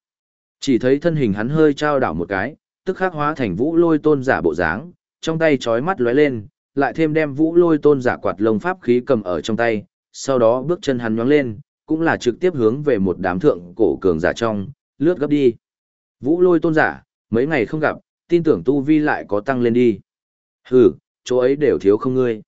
Chỉ thấy thân hình hắn hơi trao đảo một cái, tức khắc hóa thành vũ lôi tôn giả bộ dáng, trong tay chói mắt lóe lên, lại thêm đem vũ lôi tôn giả quạt lông pháp khí cầm ở trong tay, sau đó bước chân hắn nhoáng lên, cũng là trực tiếp hướng về một đám thượng cổ cường giả trong, lướt gấp đi. Vũ lôi tôn giả, mấy ngày không gặp, tin tưởng tu vi lại có tăng lên đi. Hừ, chỗ ấy đều thiếu không ngươi.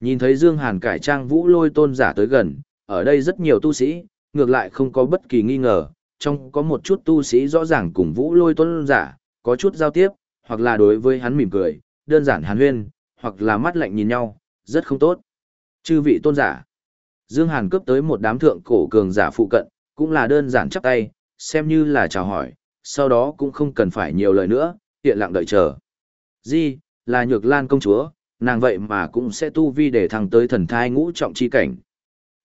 Nhìn thấy Dương Hàn cải trang vũ lôi tôn giả tới gần, ở đây rất nhiều tu sĩ, ngược lại không có bất kỳ nghi ngờ, trong có một chút tu sĩ rõ ràng cùng vũ lôi tôn giả, có chút giao tiếp, hoặc là đối với hắn mỉm cười, đơn giản hàn huyên, hoặc là mắt lạnh nhìn nhau, rất không tốt. Chư vị tôn giả, Dương Hàn cướp tới một đám thượng cổ cường giả phụ cận, cũng là đơn giản chắp tay, xem như là chào hỏi, sau đó cũng không cần phải nhiều lời nữa, hiện lặng đợi chờ. Di, là nhược lan công chúa, nàng vậy mà cũng sẽ tu vi để thăng tới thần thai ngũ trọng chi cảnh.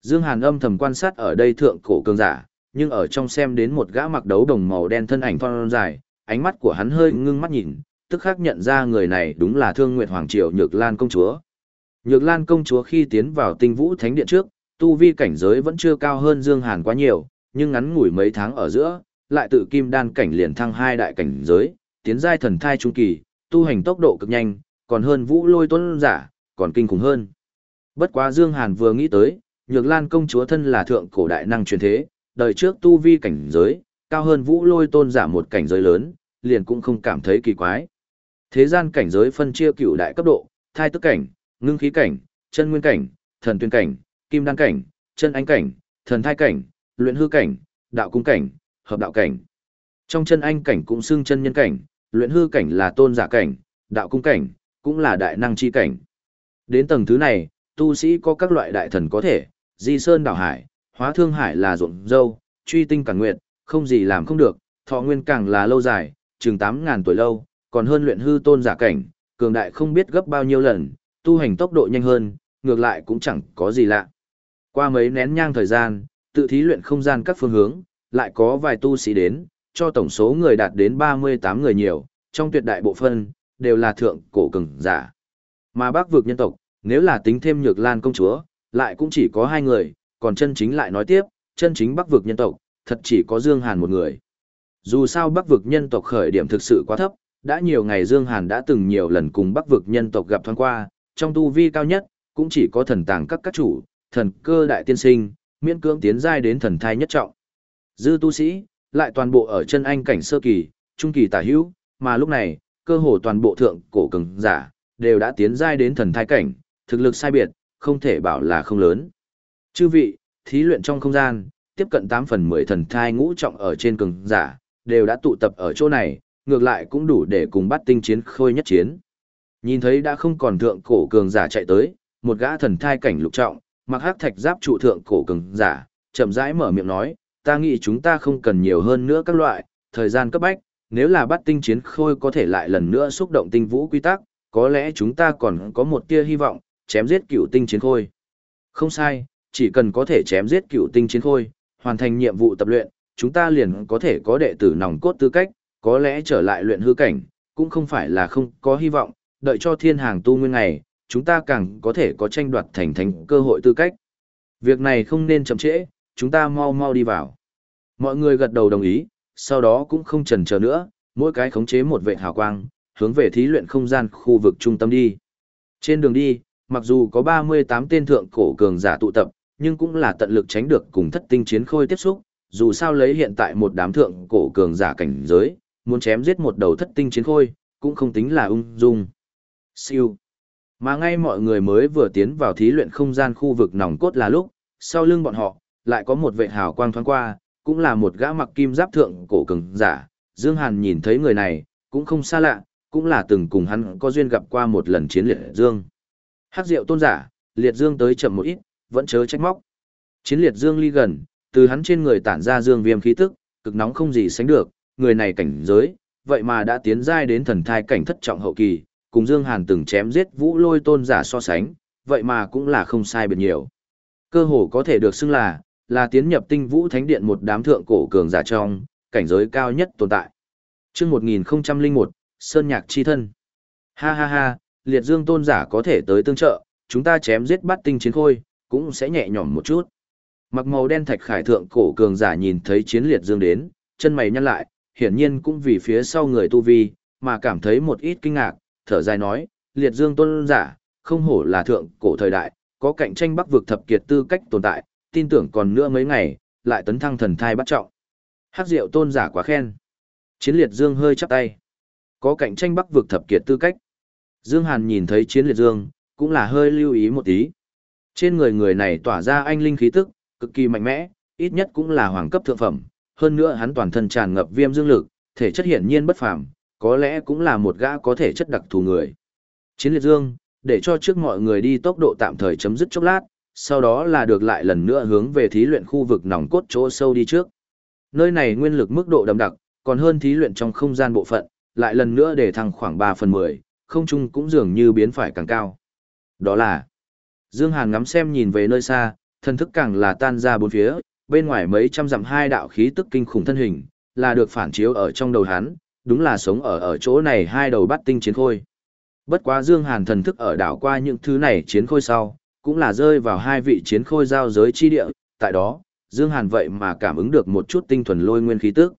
Dương Hàn âm thầm quan sát ở đây thượng cổ cường giả, nhưng ở trong xem đến một gã mặc đấu đồng màu đen thân ảnh thon dài, ánh mắt của hắn hơi ngưng mắt nhìn, tức khắc nhận ra người này đúng là Thương Nguyệt Hoàng Triều Nhược Lan công chúa. Nhược Lan công chúa khi tiến vào Tinh Vũ Thánh Điện trước, tu vi cảnh giới vẫn chưa cao hơn Dương Hàn quá nhiều, nhưng ngắn ngủi mấy tháng ở giữa, lại tự kim đan cảnh liền thăng hai đại cảnh giới, tiến giai thần thai trung kỳ, tu hành tốc độ cực nhanh, còn hơn Vũ Lôi Tuấn giả, còn kinh khủng hơn. Bất quá Dương Hàn vừa nghĩ tới, Nhược Lan công chúa thân là thượng cổ đại năng truyền thế, đời trước tu vi cảnh giới, cao hơn Vũ Lôi Tôn giả một cảnh giới lớn, liền cũng không cảm thấy kỳ quái. Thế gian cảnh giới phân chia cửu đại cấp độ, thai tức cảnh, ngưng khí cảnh, chân nguyên cảnh, thần tuyên cảnh, kim đan cảnh, chân anh cảnh, thần thai cảnh, luyện hư cảnh, đạo cung cảnh, hợp đạo cảnh. Trong chân anh cảnh cũng xưng chân nhân cảnh, luyện hư cảnh là tôn giả cảnh, đạo cung cảnh, cũng là đại năng chi cảnh. Đến tầng thứ này, tu sĩ có các loại đại thần có thể, di sơn đảo hải, hóa thương hải là ruộng dâu, truy tinh càng nguyện, không gì làm không được, thọ nguyên càng là lâu dài, chừng 8.000 tuổi lâu, còn hơn luyện hư tôn giả cảnh, cường đại không biết gấp bao nhiêu lần, tu hành tốc độ nhanh hơn, ngược lại cũng chẳng có gì lạ. Qua mấy nén nhang thời gian, tự thí luyện không gian các phương hướng, lại có vài tu sĩ đến, cho tổng số người đạt đến 38 người nhiều, trong tuyệt đại bộ phân, đều là thượng cổ cường giả. Mà bác vực nhân tộc, nếu là tính thêm nhược lan công chúa, lại cũng chỉ có hai người, còn chân chính lại nói tiếp, chân chính bắc vực nhân tộc, thật chỉ có Dương Hàn một người. Dù sao bắc vực nhân tộc khởi điểm thực sự quá thấp, đã nhiều ngày Dương Hàn đã từng nhiều lần cùng bắc vực nhân tộc gặp thoáng qua, trong tu vi cao nhất, cũng chỉ có thần tàng các các chủ, thần cơ đại tiên sinh, miễn cưỡng tiến giai đến thần thai nhất trọng. Dư tu sĩ, lại toàn bộ ở chân anh cảnh sơ kỳ, trung kỳ tả hữu, mà lúc này, cơ hồ toàn bộ thượng cổ cường giả, đều đã tiến giai đến thần thai cảnh, thực lực sai biệt, không thể bảo là không lớn. Chư vị, thí luyện trong không gian, tiếp cận 8 phần 10 thần thai ngũ trọng ở trên cường giả, đều đã tụ tập ở chỗ này, ngược lại cũng đủ để cùng bắt tinh chiến khôi nhất chiến. Nhìn thấy đã không còn thượng cổ cường giả chạy tới, một gã thần thai cảnh lục trọng, mặc hắc thạch giáp trụ thượng cổ cường giả, chậm rãi mở miệng nói, ta nghĩ chúng ta không cần nhiều hơn nữa các loại, thời gian cấp bách, nếu là bắt tinh chiến khôi có thể lại lần nữa xúc động tinh vũ quy tắc, có lẽ chúng ta còn có một tia hy vọng, chém giết cựu tinh chiến khôi. Không sai, chỉ cần có thể chém giết cựu tinh chiến khôi, hoàn thành nhiệm vụ tập luyện, chúng ta liền có thể có đệ tử nòng cốt tư cách, có lẽ trở lại luyện hư cảnh, cũng không phải là không có hy vọng, đợi cho thiên hàng tu nguyên ngày, chúng ta càng có thể có tranh đoạt thành thành cơ hội tư cách. Việc này không nên chậm trễ, chúng ta mau mau đi vào. Mọi người gật đầu đồng ý, sau đó cũng không chần chờ nữa, mỗi cái khống chế một vệ hào quang, hướng về thí luyện không gian khu vực trung tâm đi. Trên đường đi, mặc dù có 38 tên thượng cổ cường giả tụ tập, nhưng cũng là tận lực tránh được cùng thất tinh chiến khôi tiếp xúc, dù sao lấy hiện tại một đám thượng cổ cường giả cảnh giới, muốn chém giết một đầu thất tinh chiến khôi, cũng không tính là ung dung. Siêu. Mà ngay mọi người mới vừa tiến vào thí luyện không gian khu vực nòng cốt là lúc, sau lưng bọn họ, lại có một vệ hào quang thoáng qua, cũng là một gã mặc kim giáp thượng cổ cường giả. Dương Hàn nhìn thấy người này, cũng không xa lạ, cũng là từng cùng hắn có duyên gặp qua một lần chiến liệt Dương. Hắc Diệu tôn giả, liệt Dương tới chậm một ít, vẫn chớ trách móc. Chiến liệt Dương ly gần, từ hắn trên người tản ra dương viêm khí tức, cực nóng không gì sánh được, người này cảnh giới, vậy mà đã tiến giai đến thần thai cảnh thất trọng hậu kỳ, cùng Dương Hàn từng chém giết vũ lôi tôn giả so sánh, vậy mà cũng là không sai biệt nhiều. Cơ hồ có thể được xưng là, là tiến nhập tinh vũ thánh điện một đám thượng cổ cường giả trong, cảnh giới cao nhất tồn tại. Trước 1001, Sơn Nhạc Chi Thân. Ha ha ha, liệt dương tôn giả có thể tới tương trợ, chúng ta chém giết bắt tinh chiến khôi, cũng sẽ nhẹ nhõm một chút. Mặc màu đen thạch khải thượng cổ cường giả nhìn thấy chiến liệt dương đến, chân mày nhăn lại, hiển nhiên cũng vì phía sau người tu vi, mà cảm thấy một ít kinh ngạc, thở dài nói, liệt dương tôn giả, không hổ là thượng cổ thời đại, có cạnh tranh bắc vực thập kiệt tư cách tồn tại, tin tưởng còn nữa mấy ngày, lại tấn thăng thần thai bắt trọng. Hắc diệu tôn giả quá khen. Chiến liệt dương hơi chắp tay. Có cạnh tranh bắc vực thập kiệt tư cách. Dương Hàn nhìn thấy chiến liệt dương, cũng là hơi lưu ý một tí. Trên người người này tỏa ra anh linh khí tức, cực kỳ mạnh mẽ, ít nhất cũng là hoàng cấp thượng phẩm. Hơn nữa hắn toàn thân tràn ngập viêm dương lực, thể chất hiển nhiên bất phàm, có lẽ cũng là một gã có thể chất đặc thù người. Chiến liệt dương, để cho trước mọi người đi tốc độ tạm thời chấm dứt chốc lát, sau đó là được lại lần nữa hướng về thí luyện khu vực nòng cốt chỗ sâu đi trước. Nơi này nguyên lực mức độ đậm đặc, còn hơn thí luyện trong không gian bộ phận, lại lần nữa để thăng khoảng 3 phần 10, không trung cũng dường như biến phải càng cao. Đó là Dương Hàn ngắm xem nhìn về nơi xa, thân thức càng là tan ra bốn phía, bên ngoài mấy trăm dặm hai đạo khí tức kinh khủng thân hình, là được phản chiếu ở trong đầu hắn, đúng là sống ở ở chỗ này hai đầu bắt tinh chiến khôi. Bất quá Dương Hàn thần thức ở đảo qua những thứ này chiến khôi sau, cũng là rơi vào hai vị chiến khôi giao giới chi địa, tại đó, Dương Hàn vậy mà cảm ứng được một chút tinh thuần lôi nguyên khí tức.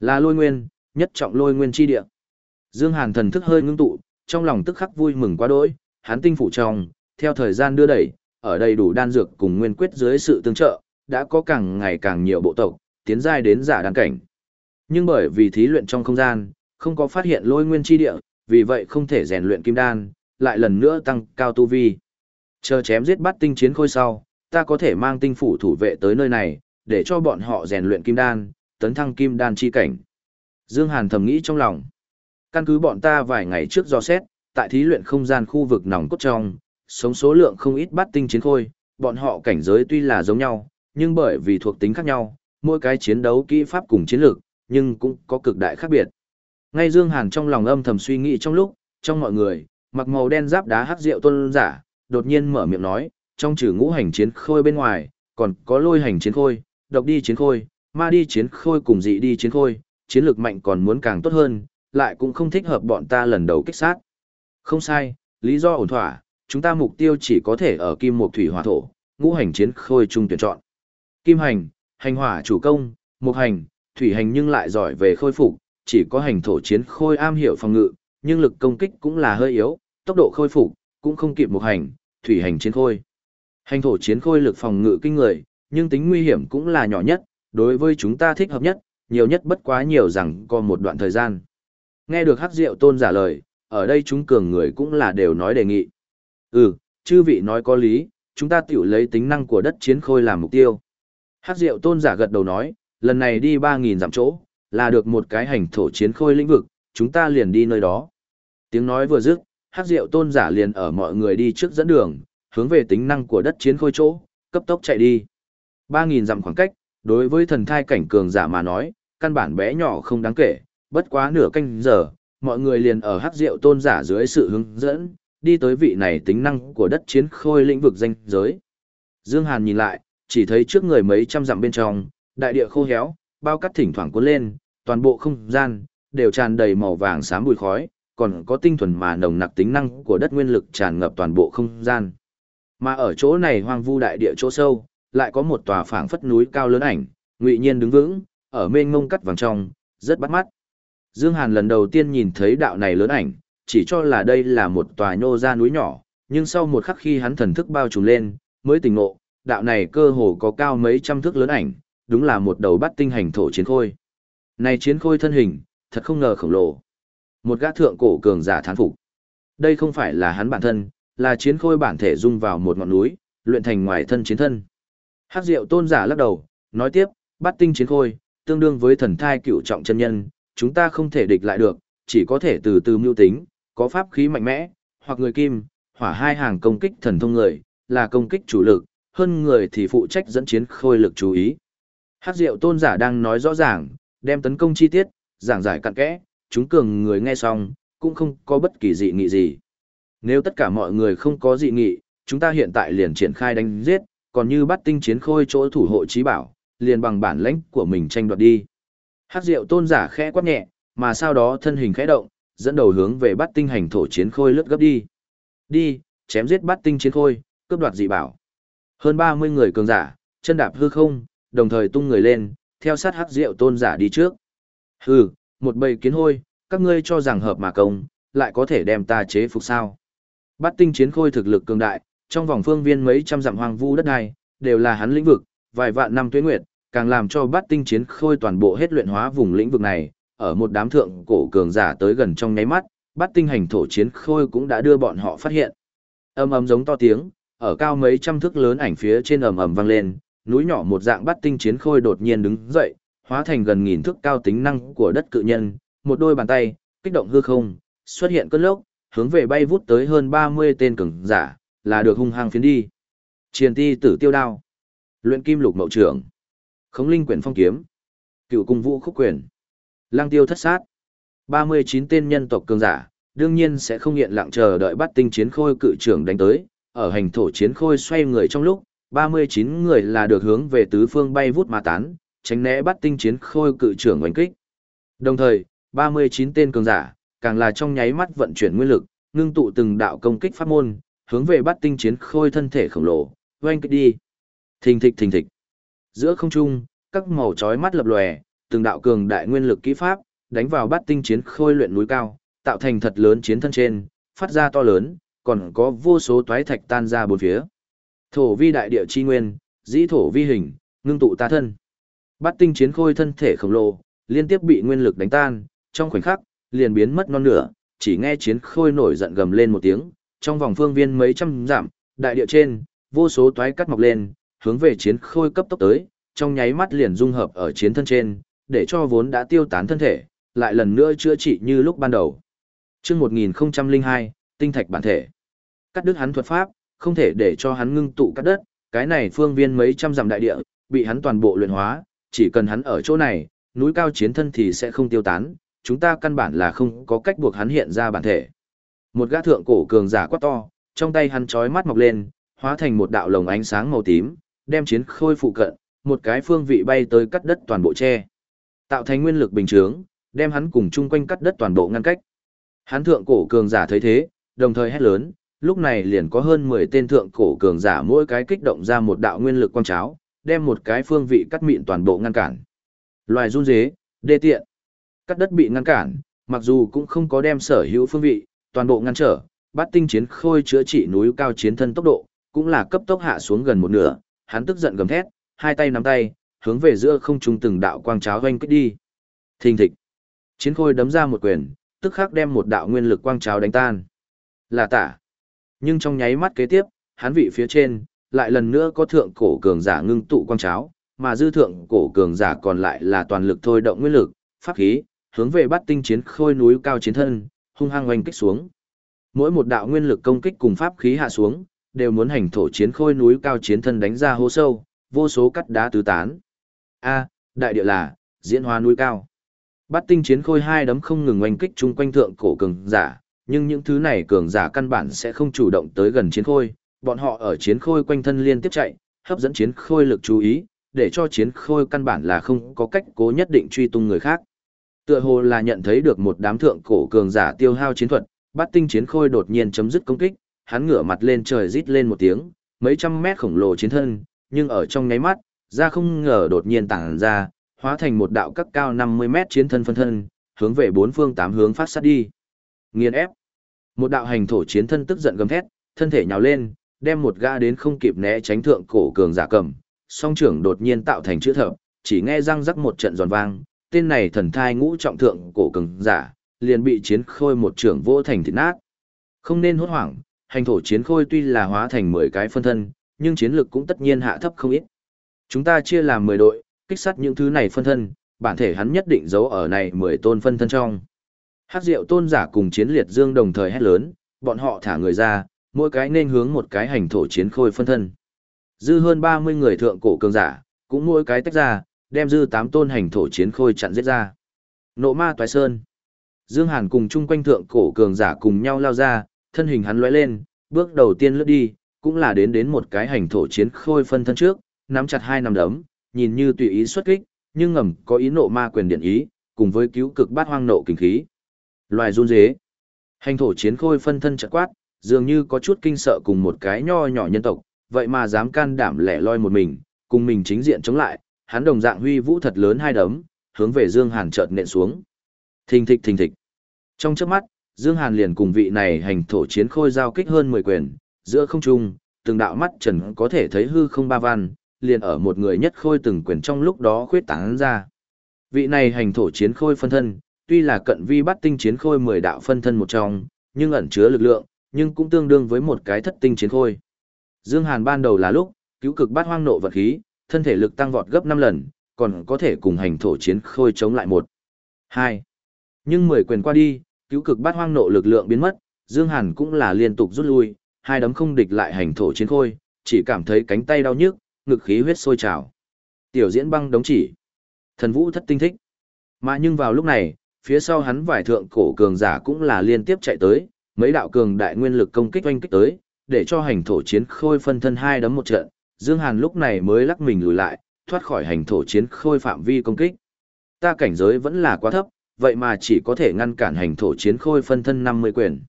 Là lôi nguyên, nhất trọng lôi nguyên chi địa. Dương Hàn thần thức hơi ngưng tụ, trong lòng tức khắc vui mừng quá đỗi, hắn tinh phủ trong, theo thời gian đưa đẩy, ở đây đủ đan dược cùng nguyên quyết dưới sự tương trợ, đã có càng ngày càng nhiều bộ tộc, tiến giai đến giả đan cảnh. Nhưng bởi vì thí luyện trong không gian, không có phát hiện lôi nguyên chi địa, vì vậy không thể rèn luyện kim đan, lại lần nữa tăng cao tu vi. Chờ chém giết bắt tinh chiến khôi sau, ta có thể mang tinh phủ thủ vệ tới nơi này, để cho bọn họ rèn luyện kim đan, tấn thăng kim đan chi cảnh. Dương Hàn thầm nghĩ trong lòng. Căn cứ bọn ta vài ngày trước do xét, tại thí luyện không gian khu vực nòng cốt trong, sống số lượng không ít bắt tinh chiến khôi, bọn họ cảnh giới tuy là giống nhau, nhưng bởi vì thuộc tính khác nhau, mỗi cái chiến đấu kỹ pháp cùng chiến lược, nhưng cũng có cực đại khác biệt. Ngay Dương Hàn trong lòng âm thầm suy nghĩ trong lúc, trong mọi người, mặc màu đen giáp đá hắc rượu tôn giả, đột nhiên mở miệng nói, trong trừ ngũ hành chiến khôi bên ngoài, còn có lôi hành chiến khôi, độc đi chiến khôi, ma đi chiến khôi cùng dị đi chiến khôi, chiến lược mạnh còn muốn càng tốt hơn, lại cũng không thích hợp bọn ta lần đầu kích sát. Không sai, lý do ổn thỏa, chúng ta mục tiêu chỉ có thể ở kim mục thủy hỏa thổ, ngũ hành chiến khôi chung tuyển chọn. Kim hành, hành hỏa chủ công, mục hành, thủy hành nhưng lại giỏi về khôi phục, chỉ có hành thổ chiến khôi am hiểu phòng ngự, nhưng lực công kích cũng là hơi yếu, tốc độ khôi phục cũng không kịp một hành, thủy hành chiến khôi. Hành thổ chiến khôi lực phòng ngự kinh người, nhưng tính nguy hiểm cũng là nhỏ nhất, đối với chúng ta thích hợp nhất, nhiều nhất bất quá nhiều rằng có một đoạn thời gian. Nghe được Hắc Diệu Tôn giả lời, ở đây chúng cường người cũng là đều nói đề nghị. Ừ, chư vị nói có lý, chúng ta tiểu lấy tính năng của đất chiến khôi làm mục tiêu. Hắc Diệu Tôn giả gật đầu nói, lần này đi 3.000 dặm chỗ, là được một cái hành thổ chiến khôi lĩnh vực, chúng ta liền đi nơi đó. Tiếng nói vừa dứt, Hắc Diệu Tôn giả liền ở mọi người đi trước dẫn đường, hướng về tính năng của đất chiến khôi chỗ, cấp tốc chạy đi. 3.000 dặm khoảng cách, đối với thần thai cảnh cường giả mà nói, căn bản bé nhỏ không đáng kể, bất quá nửa canh giờ, mọi người liền ở Hắc Diệu Tôn giả dưới sự hướng dẫn, đi tới vị này tính năng của đất chiến khôi lĩnh vực danh giới. Dương Hàn nhìn lại, chỉ thấy trước người mấy trăm dặm bên trong, đại địa khô héo, bao cát thỉnh thoảng cuốn lên, toàn bộ không gian đều tràn đầy màu vàng xám bụi khói, còn có tinh thuần mà nồng nặc tính năng của đất nguyên lực tràn ngập toàn bộ không gian. Mà ở chỗ này hoang vu đại địa chỗ sâu, lại có một tòa phảng phất núi cao lớn ảnh, ngụy nhiên đứng vững, ở mênh mông cắt vàng trong, rất bắt mắt. Dương Hàn lần đầu tiên nhìn thấy đạo này lớn ảnh, chỉ cho là đây là một tòa nhô ra núi nhỏ, nhưng sau một khắc khi hắn thần thức bao trùm lên, mới tỉnh ngộ, đạo này cơ hồ có cao mấy trăm thước lớn ảnh, đúng là một đầu bắt tinh hành thổ chiến khôi. Này chiến khôi thân hình, thật không ngờ khổng lồ. Một gã thượng cổ cường giả thán phục. Đây không phải là hắn bản thân, là chiến khôi bản thể dung vào một ngọn núi, luyện thành ngoài thân chiến thân. Hắc Diệu tôn giả lắc đầu, nói tiếp, bắt tinh chiến khôi, tương đương với thần thai cựu trọng chân nhân, chúng ta không thể địch lại được, chỉ có thể từ từ mưu tính, có pháp khí mạnh mẽ, hoặc người kim, hỏa hai hàng công kích thần thông người, là công kích chủ lực, hơn người thì phụ trách dẫn chiến khôi lực chú ý. Hắc Diệu tôn giả đang nói rõ ràng, đem tấn công chi tiết, giảng giải cặn kẽ, chúng cường người nghe xong, cũng không có bất kỳ dị nghị gì. Nếu tất cả mọi người không có dị nghị, chúng ta hiện tại liền triển khai đánh giết, còn như bắt tinh chiến khôi chỗ thủ hộ trí bảo, liền bằng bản lãnh của mình tranh đoạt đi. Hắc Diệu tôn giả khẽ quát nhẹ, mà sau đó thân hình khẽ động, dẫn đầu hướng về bắt tinh hành thổ chiến khôi lướt gấp đi. Đi, chém giết bắt tinh chiến khôi, cướp đoạt dị bảo. Hơn 30 người cường giả, chân đạp hư không, đồng thời tung người lên, theo sát hắc rượu tôn giả đi trước. Hừ, một bầy kiến hôi, các ngươi cho rằng hợp mà công, lại có thể đem ta chế phục sao. Bát tinh chiến khôi thực lực cường đại, trong vòng phương viên mấy trăm dặm hoang vu đất này, đều là hắn lĩnh vực, vài vạn năm tuế nguyệt, càng làm cho bát tinh chiến khôi toàn bộ hết luyện hóa vùng lĩnh vực này, ở một đám thượng cổ cường giả tới gần trong nháy mắt, bát tinh hành thổ chiến khôi cũng đã đưa bọn họ phát hiện. Âm ầm giống to tiếng, ở cao mấy trăm thước lớn ảnh phía trên ầm ầm vang lên, núi nhỏ một dạng bát tinh chiến khôi đột nhiên đứng dậy, hóa thành gần nghìn thước cao tính năng của đất cự nhân, một đôi bàn tay, kích động hư không, xuất hiện cơn lốc, hướng về bay vút tới hơn 30 tên cường giả, là được hung hăng phiến đi. Triền ti tử tiêu đao, luyện kim lục mậu trưởng, khống linh quyển phong kiếm, cựu cung vũ khúc quyền, lang tiêu thất sát, 39 tên nhân tộc cường giả, đương nhiên sẽ không hiện lặng chờ đợi bắt tinh chiến khôi cự trưởng đánh tới, ở hành thổ chiến khôi xoay người trong lúc, 39 người là được hướng về tứ phương bay vút mà tán, tránh né bắt tinh chiến khôi cự trưởng oanh kích. Đồng thời, 39 tên cường giả, càng là trong nháy mắt vận chuyển nguyên lực, ngưng tụ từng đạo công kích pháp môn, hướng về bắt tinh chiến khôi thân thể khổng lồ, oanh kích đi. Thình thịch thình thịch. Giữa không trung, các màu chói mắt lập lòe, từng đạo cường đại nguyên lực kỹ pháp, đánh vào bắt tinh chiến khôi luyện núi cao, tạo thành thật lớn chiến thân trên, phát ra to lớn, còn có vô số toái thạch tan ra bốn phía. Thổ vi đại địa chi nguyên, dĩ thổ vi hình, ngưng tụ ta thân. Bắt tinh chiến khôi thân thể khổng lồ, liên tiếp bị nguyên lực đánh tan, trong khoảnh khắc, liền biến mất non nửa, chỉ nghe chiến khôi nổi giận gầm lên một tiếng, trong vòng phương viên mấy trăm dặm, đại địa trên, vô số toái cắt mọc lên, hướng về chiến khôi cấp tốc tới, trong nháy mắt liền dung hợp ở chiến thân trên, để cho vốn đã tiêu tán thân thể, lại lần nữa chữa trị như lúc ban đầu. Trước 1002, tinh thạch bản thể. Cắt đứt hắn thuật pháp, không thể để cho hắn ngưng tụ cắt đất, cái này phương viên mấy trăm dặm đại địa, bị hắn toàn bộ luyện hóa, chỉ cần hắn ở chỗ này, núi cao chiến thân thì sẽ không tiêu tán, chúng ta căn bản là không có cách buộc hắn hiện ra bản thể. Một gã thượng cổ cường giả quá to, trong tay hắn chói mắt mọc lên, hóa thành một đạo lồng ánh sáng màu tím, đem chiến khôi phụ cận, một cái phương vị bay tới cắt đất toàn bộ che. Tạo thành nguyên lực bình chướng, đem hắn cùng chung quanh cắt đất toàn bộ ngăn cách. Hắn thượng cổ cường giả thấy thế, đồng thời hét lớn, lúc này liền có hơn 10 tên thượng cổ cường giả mỗi cái kích động ra một đạo nguyên lực quang cháo, đem một cái phương vị cắt mịn toàn bộ ngăn cản. Loài run dế, đê tiện. Cắt đất bị ngăn cản, mặc dù cũng không có đem sở hữu phương vị, toàn bộ ngăn trở, bắt tinh chiến khôi chữa trị núi cao chiến thân tốc độ, cũng là cấp tốc hạ xuống gần một nửa, hắn tức giận gầm thét, hai tay nắm tay, hướng về giữa không trung từng đạo quang cháo doanh kích đi. Thình thịch. Chiến khôi đấm ra một quyền, tức khắc đem một đạo nguyên lực quang cháo đánh tan. Là tả. Nhưng trong nháy mắt kế tiếp, hắn vị phía trên, lại lần nữa có thượng cổ cường giả ngưng tụ quang cháo, mà dư thượng cổ cường giả còn lại là toàn lực thôi động nguyên lực, pháp khí, hướng về bắt tinh chiến khôi núi cao chiến thân, hung hăng oanh kích xuống. Mỗi một đạo nguyên lực công kích cùng pháp khí hạ xuống, đều muốn hành thổ chiến khôi núi cao chiến thân đánh ra hố sâu, vô số cắt đá tứ tán. A, đại địa là diễn hóa núi cao. Bắt tinh chiến khôi hai đấm không ngừng oanh kích chung quanh thượng cổ cường giả, nhưng những thứ này cường giả căn bản sẽ không chủ động tới gần chiến khôi, bọn họ ở chiến khôi quanh thân liên tiếp chạy, hấp dẫn chiến khôi lực chú ý, để cho chiến khôi căn bản là không có cách cố nhất định truy tung người khác. Tựa hồ là nhận thấy được một đám thượng cổ cường giả tiêu hao chiến thuật, bắt tinh chiến khôi đột nhiên chấm dứt công kích, hắn ngửa mặt lên trời rít lên một tiếng, mấy trăm mét khổng lồ chiến thân, nhưng ở trong nháy mắt, ra không ngờ đột nhiên tản ra, hóa thành một đạo cấp cao 50 mét chiến thân phân thân, hướng về bốn phương tám hướng phát sát đi. Nghiền ép. Một đạo hành thổ chiến thân tức giận gầm thét, thân thể nhào lên, đem một gã đến không kịp né tránh thượng cổ cường giả cầm, song trưởng đột nhiên tạo thành chữ thập, chỉ nghe răng rắc một trận giòn vang, tên này thần thai ngũ trọng thượng cổ cường giả, liền bị chiến khôi một trưởng vô thành thịt nát. Không nên hốt hoảng, hành thổ chiến khôi tuy là hóa thành 10 cái phân thân, nhưng chiến lực cũng tất nhiên hạ thấp không ít. Chúng ta chia làm 10 đội, kích sát những thứ này phân thân, bản thể hắn nhất định giấu ở này 10 tôn phân thân trong. Hát rượu tôn giả cùng chiến liệt dương đồng thời hét lớn, bọn họ thả người ra, mỗi cái nên hướng một cái hành thổ chiến khôi phân thân. Dư hơn 30 người thượng cổ cường giả, cũng mỗi cái tách ra, đem dư tám tôn hành thổ chiến khôi chặn giết ra. Nộ ma toái sơn. Dương Hàn cùng chung quanh thượng cổ cường giả cùng nhau lao ra, thân hình hắn lóe lên, bước đầu tiên lướt đi, cũng là đến đến một cái hành thổ chiến khôi phân thân trước, nắm chặt hai nắm đấm, nhìn như tùy ý xuất kích, nhưng ngầm có ý nộ ma quyền điện ý, cùng với cứu cực bát hoang nộ kinh khí. Loài run dế. Hành thổ chiến khôi phân thân chợt quát, dường như có chút kinh sợ cùng một cái nho nhỏ nhân tộc, vậy mà dám can đảm lẻ loi một mình, cùng mình chính diện chống lại, hắn đồng dạng huy vũ thật lớn hai đấm, hướng về Dương Hàn chợt nện xuống. Thình thịch thình thịch. Trong chớp mắt, Dương Hàn liền cùng vị này hành thổ chiến khôi giao kích hơn 10 quyền, giữa không trung, từng đạo mắt trần có thể thấy hư không ba văn, liền ở một người nhất khôi từng quyền trong lúc đó khuyết tán ra. Vị này hành thổ chiến khôi phân thân, tuy là cận vi bắt tinh chiến khôi 10 đạo phân thân một trong, nhưng ẩn chứa lực lượng, nhưng cũng tương đương với một cái thất tinh chiến khôi. Dương Hàn ban đầu là lúc, cứu cực bát hoang nộ vật khí, thân thể lực tăng vọt gấp 5 lần, còn có thể cùng hành thổ chiến khôi chống lại một. hai Nhưng 10 quyền qua đi, cứu cực bát hoang nộ lực lượng biến mất, Dương Hàn cũng là liên tục rút lui, hai đấm không địch lại hành thổ chiến khôi, chỉ cảm thấy cánh tay đau nhức, ngực khí huyết sôi trào. Tiểu diễn băng đống chỉ. Thần vũ thất tinh thích. Mà nhưng vào lúc này, phía sau hắn vài thượng cổ cường giả cũng là liên tiếp chạy tới, mấy đạo cường đại nguyên lực công kích oanh kích tới, để cho hành thổ chiến khôi phân thân hai đấm một trận, Dương Hàn lúc này mới lắc mình lùi lại, thoát khỏi hành thổ chiến khôi phạm vi công kích. Ta cảnh giới vẫn là quá thấp, vậy mà chỉ có thể ngăn cản hành thổ chiến khôi phân thân 50 quyền.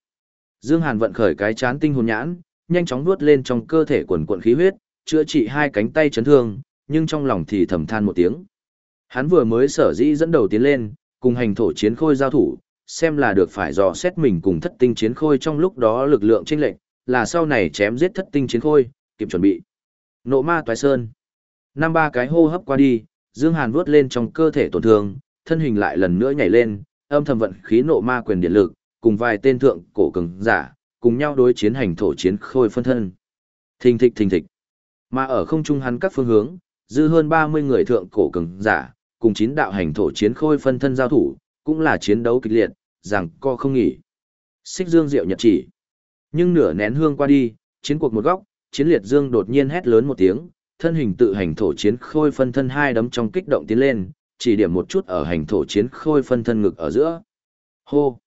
Dương Hàn vận khởi cái chán tinh hồn nhãn, nhanh chóng nuốt lên trong cơ thể quần quần khí huyết, chữa trị hai cánh tay chấn thương, nhưng trong lòng thì thầm than một tiếng. Hắn vừa mới sở dĩ dẫn đầu tiến lên, cùng hành thổ chiến khôi giao thủ, xem là được phải dò xét mình cùng thất tinh chiến khôi trong lúc đó lực lượng chênh lệch, là sau này chém giết thất tinh chiến khôi, kịp chuẩn bị. Nộ ma toái sơn. Năm ba cái hô hấp qua đi, Dương Hàn vuốt lên trong cơ thể tổn thương, thân hình lại lần nữa nhảy lên, âm thầm vận khí nộ ma quyền điện lực, cùng vài tên thượng cổ cường giả, cùng nhau đối chiến hành thổ chiến khôi phân thân. Thình thịch thình thịch. Mà ở không trung hắn các phương hướng, dư hơn 30 người thượng cổ cường giả, cùng chín đạo hành thổ chiến khôi phân thân giao thủ, cũng là chiến đấu kịch liệt, rằng co không nghỉ. Xích Dương Diệu Nhật chỉ. Nhưng nửa nén hương qua đi, chiến cuộc một góc, chiến liệt Dương đột nhiên hét lớn một tiếng, thân hình tự hành thổ chiến khôi phân thân hai đấm trong kích động tiến lên, chỉ điểm một chút ở hành thổ chiến khôi phân thân ngực ở giữa. Hô!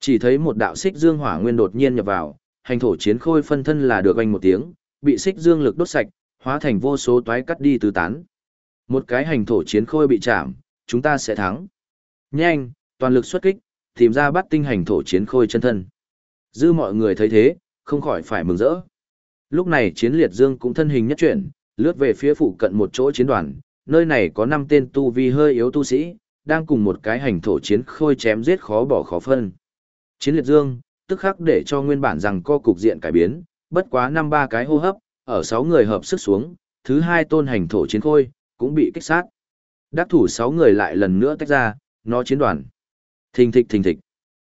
Chỉ thấy một đạo xích dương hỏa nguyên đột nhiên nhập vào, hành thổ chiến khôi phân thân là được anh một tiếng, bị xích dương lực đốt sạch, hóa thành vô số toái cắt đi tứ tán. Một cái hành thổ chiến khôi bị chạm, chúng ta sẽ thắng. Nhanh, toàn lực xuất kích, tìm ra bắt tinh hành thổ chiến khôi chân thân. Dư mọi người thấy thế, không khỏi phải mừng rỡ. Lúc này chiến liệt dương cũng thân hình nhất chuyển, lướt về phía phụ cận một chỗ chiến đoàn, nơi này có 5 tên tu vi hơi yếu tu sĩ, đang cùng một cái hành thổ chiến khôi chém giết khó bỏ khó phân. Chiến liệt dương, tức khắc để cho nguyên bản rằng co cục diện cải biến, bất quá năm ba cái hô hấp, ở 6 người hợp sức xuống, thứ hai tôn hành thổ chiến khôi, cũng bị kích sát. Đắc thủ 6 người lại lần nữa tách ra, nó chiến đoàn. Thình thịch thình thịch.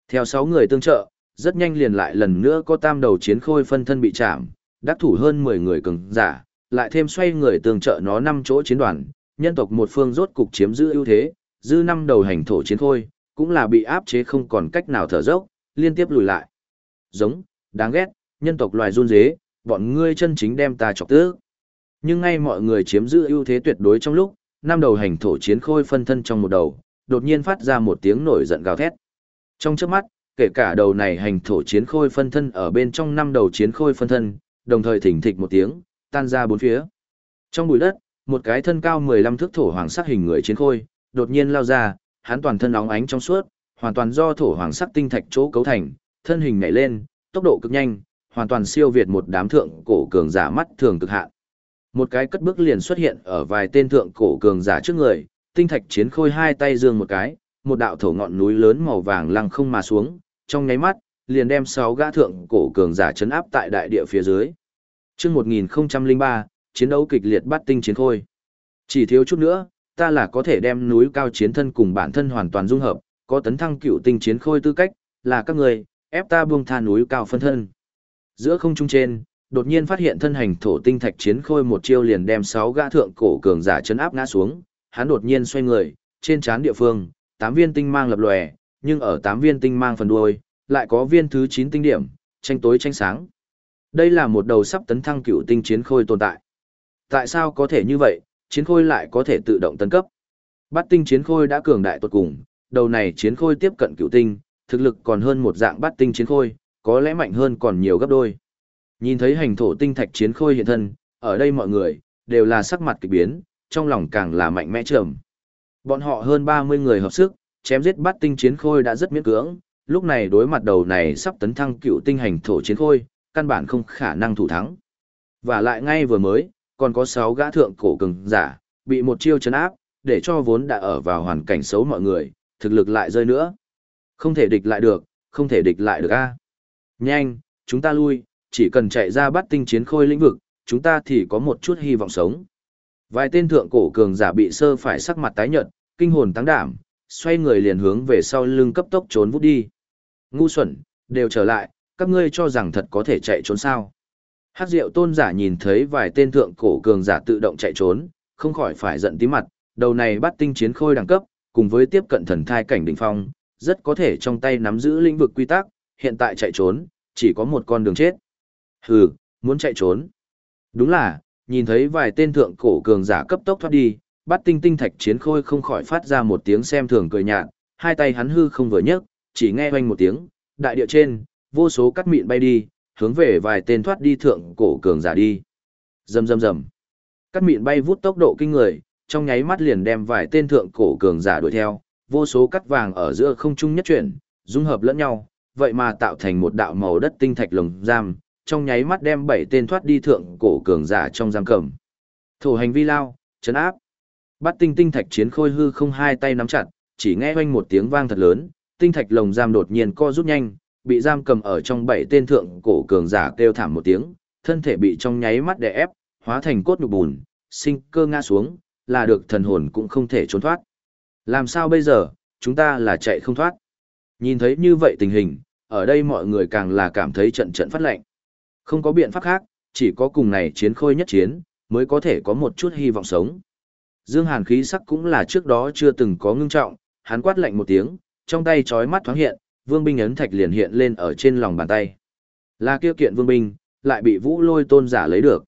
Theo 6 người tương trợ, rất nhanh liền lại lần nữa có tam đầu chiến khôi phân thân bị chạm, đắc thủ hơn 10 người cường giả, lại thêm xoay người tương trợ nó năm chỗ chiến đoàn, nhân tộc một phương rốt cục chiếm giữ ưu thế, dư năm đầu hành thổ chiến khôi, cũng là bị áp chế không còn cách nào thở dốc, liên tiếp lùi lại. Giống, đáng ghét, nhân tộc loài run dế, bọn ngươi chân chính đem ta chọc tức. Nhưng ngay mọi người chiếm giữ ưu thế tuyệt đối trong lúc, năm đầu hành thổ chiến khôi phân thân trong một đầu, đột nhiên phát ra một tiếng nổi giận gào thét. Trong chớp mắt, kể cả đầu này hành thổ chiến khôi phân thân ở bên trong năm đầu chiến khôi phân thân, đồng thời thỉnh thịch một tiếng, tan ra bốn phía. Trong bụi đất, một cái thân cao 15 thước thổ hoàng sắc hình người chiến khôi, đột nhiên lao ra, hắn toàn thân óng ánh trong suốt, hoàn toàn do thổ hoàng sắc tinh thạch chỗ cấu thành, thân hình nhảy lên, tốc độ cực nhanh, hoàn toàn siêu việt một đám thượng cổ cường giả mắt thường cực hạn. Một cái cất bước liền xuất hiện ở vài tên thượng cổ cường giả trước người, tinh thạch chiến khôi hai tay dương một cái, một đạo thổ ngọn núi lớn màu vàng lăng không mà xuống, trong nháy mắt, liền đem sáu gã thượng cổ cường giả chấn áp tại đại địa phía dưới. Trước 1003, chiến đấu kịch liệt bắt tinh chiến khôi. Chỉ thiếu chút nữa, ta là có thể đem núi cao chiến thân cùng bản thân hoàn toàn dung hợp, có tấn thăng cựu tinh chiến khôi tư cách, là các người, ép ta buông tha núi cao phân thân. Giữa không trung trên, đột nhiên phát hiện thân hành thổ tinh thạch chiến khôi một chiêu liền đem sáu gã thượng cổ cường giả chấn áp ngã xuống, hắn đột nhiên xoay người, trên trán địa phương, tám viên tinh mang lập lòe, nhưng ở tám viên tinh mang phần đuôi, lại có viên thứ chín tinh điểm, tranh tối tranh sáng. Đây là một đầu sắp tấn thăng cựu tinh chiến khôi tồn tại. Tại sao có thể như vậy, chiến khôi lại có thể tự động tấn cấp? Bát tinh chiến khôi đã cường đại tột cùng, đầu này chiến khôi tiếp cận cựu tinh, thực lực còn hơn một dạng bát tinh chiến khôi, có lẽ mạnh hơn còn nhiều gấp đôi. Nhìn thấy hành thổ tinh thạch chiến khôi hiện thân, ở đây mọi người, đều là sắc mặt kỳ biến, trong lòng càng là mạnh mẽ trầm. Bọn họ hơn 30 người hợp sức, chém giết bắt tinh chiến khôi đã rất miễn cưỡng, lúc này đối mặt đầu này sắp tấn thăng cựu tinh hành thổ chiến khôi, căn bản không khả năng thủ thắng. Và lại ngay vừa mới, còn có 6 gã thượng cổ cường giả, bị một chiêu chấn áp, để cho vốn đã ở vào hoàn cảnh xấu mọi người, thực lực lại rơi nữa. Không thể địch lại được, không thể địch lại được a. Nhanh, chúng ta lui, chỉ cần chạy ra bắt tinh chiến khôi lĩnh vực, chúng ta thì có một chút hy vọng sống. Vài tên thượng cổ cường giả bị sơ phải sắc mặt tái nhợt, kinh hồn tăng đảm, xoay người liền hướng về sau lưng cấp tốc trốn vút đi. Ngu xuẩn, đều trở lại, các ngươi cho rằng thật có thể chạy trốn sao. Hát rượu tôn giả nhìn thấy vài tên thượng cổ cường giả tự động chạy trốn, không khỏi phải giận tí mặt, đầu này bắt tinh chiến khôi đẳng cấp, cùng với tiếp cận thần thai cảnh đỉnh phong, rất có thể trong tay nắm giữ lĩnh vực quy tắc, hiện tại chạy trốn, chỉ có một con đường chết. Hừ, muốn chạy trốn. Đúng là, nhìn thấy vài tên thượng cổ cường giả cấp tốc thoát đi, bắt tinh tinh thạch chiến khôi không khỏi phát ra một tiếng xem thường cười nhạt, hai tay hắn hư không vừa nhấc, chỉ nghe oanh một tiếng, đại địa trên, vô số cắt mịn bay đi, hướng về vài tên thoát đi thượng cổ cường giả đi. Rầm rầm rầm. Cắt mịn bay vút tốc độ kinh người, trong nháy mắt liền đem vài tên thượng cổ cường giả đuổi theo, vô số cắt vàng ở giữa không trung nhất chuyển, dung hợp lẫn nhau, vậy mà tạo thành một đạo màu đất tinh thạch lồng giam, trong nháy mắt đem bảy tên thoát đi thượng cổ cường giả trong giam cầm. Thủ hành vi lao, chấn áp. Bắt tinh tinh thạch chiến khôi hư không hai tay nắm chặt, chỉ nghe oanh một tiếng vang thật lớn, tinh thạch lồng giam đột nhiên co rút nhanh, bị giam cầm ở trong bảy tên thượng cổ cường giả kêu thảm một tiếng, thân thể bị trong nháy mắt đè ép, hóa thành cốt nhục bùn, sinh cơ ngã xuống, là được thần hồn cũng không thể trốn thoát. Làm sao bây giờ, chúng ta là chạy không thoát. Nhìn thấy như vậy tình hình, ở đây mọi người càng là cảm thấy trận trận phát lệnh. Không có biện pháp khác, chỉ có cùng này chiến khôi nhất chiến, mới có thể có một chút hy vọng sống. Dương Hàn khí sắc cũng là trước đó chưa từng có ngưng trọng, hắn quát lạnh một tiếng, trong tay chói mắt thoáng hiện, vương binh ấn thạch liền hiện lên ở trên lòng bàn tay. Là kia kiện vương binh, lại bị vũ lôi tôn giả lấy được.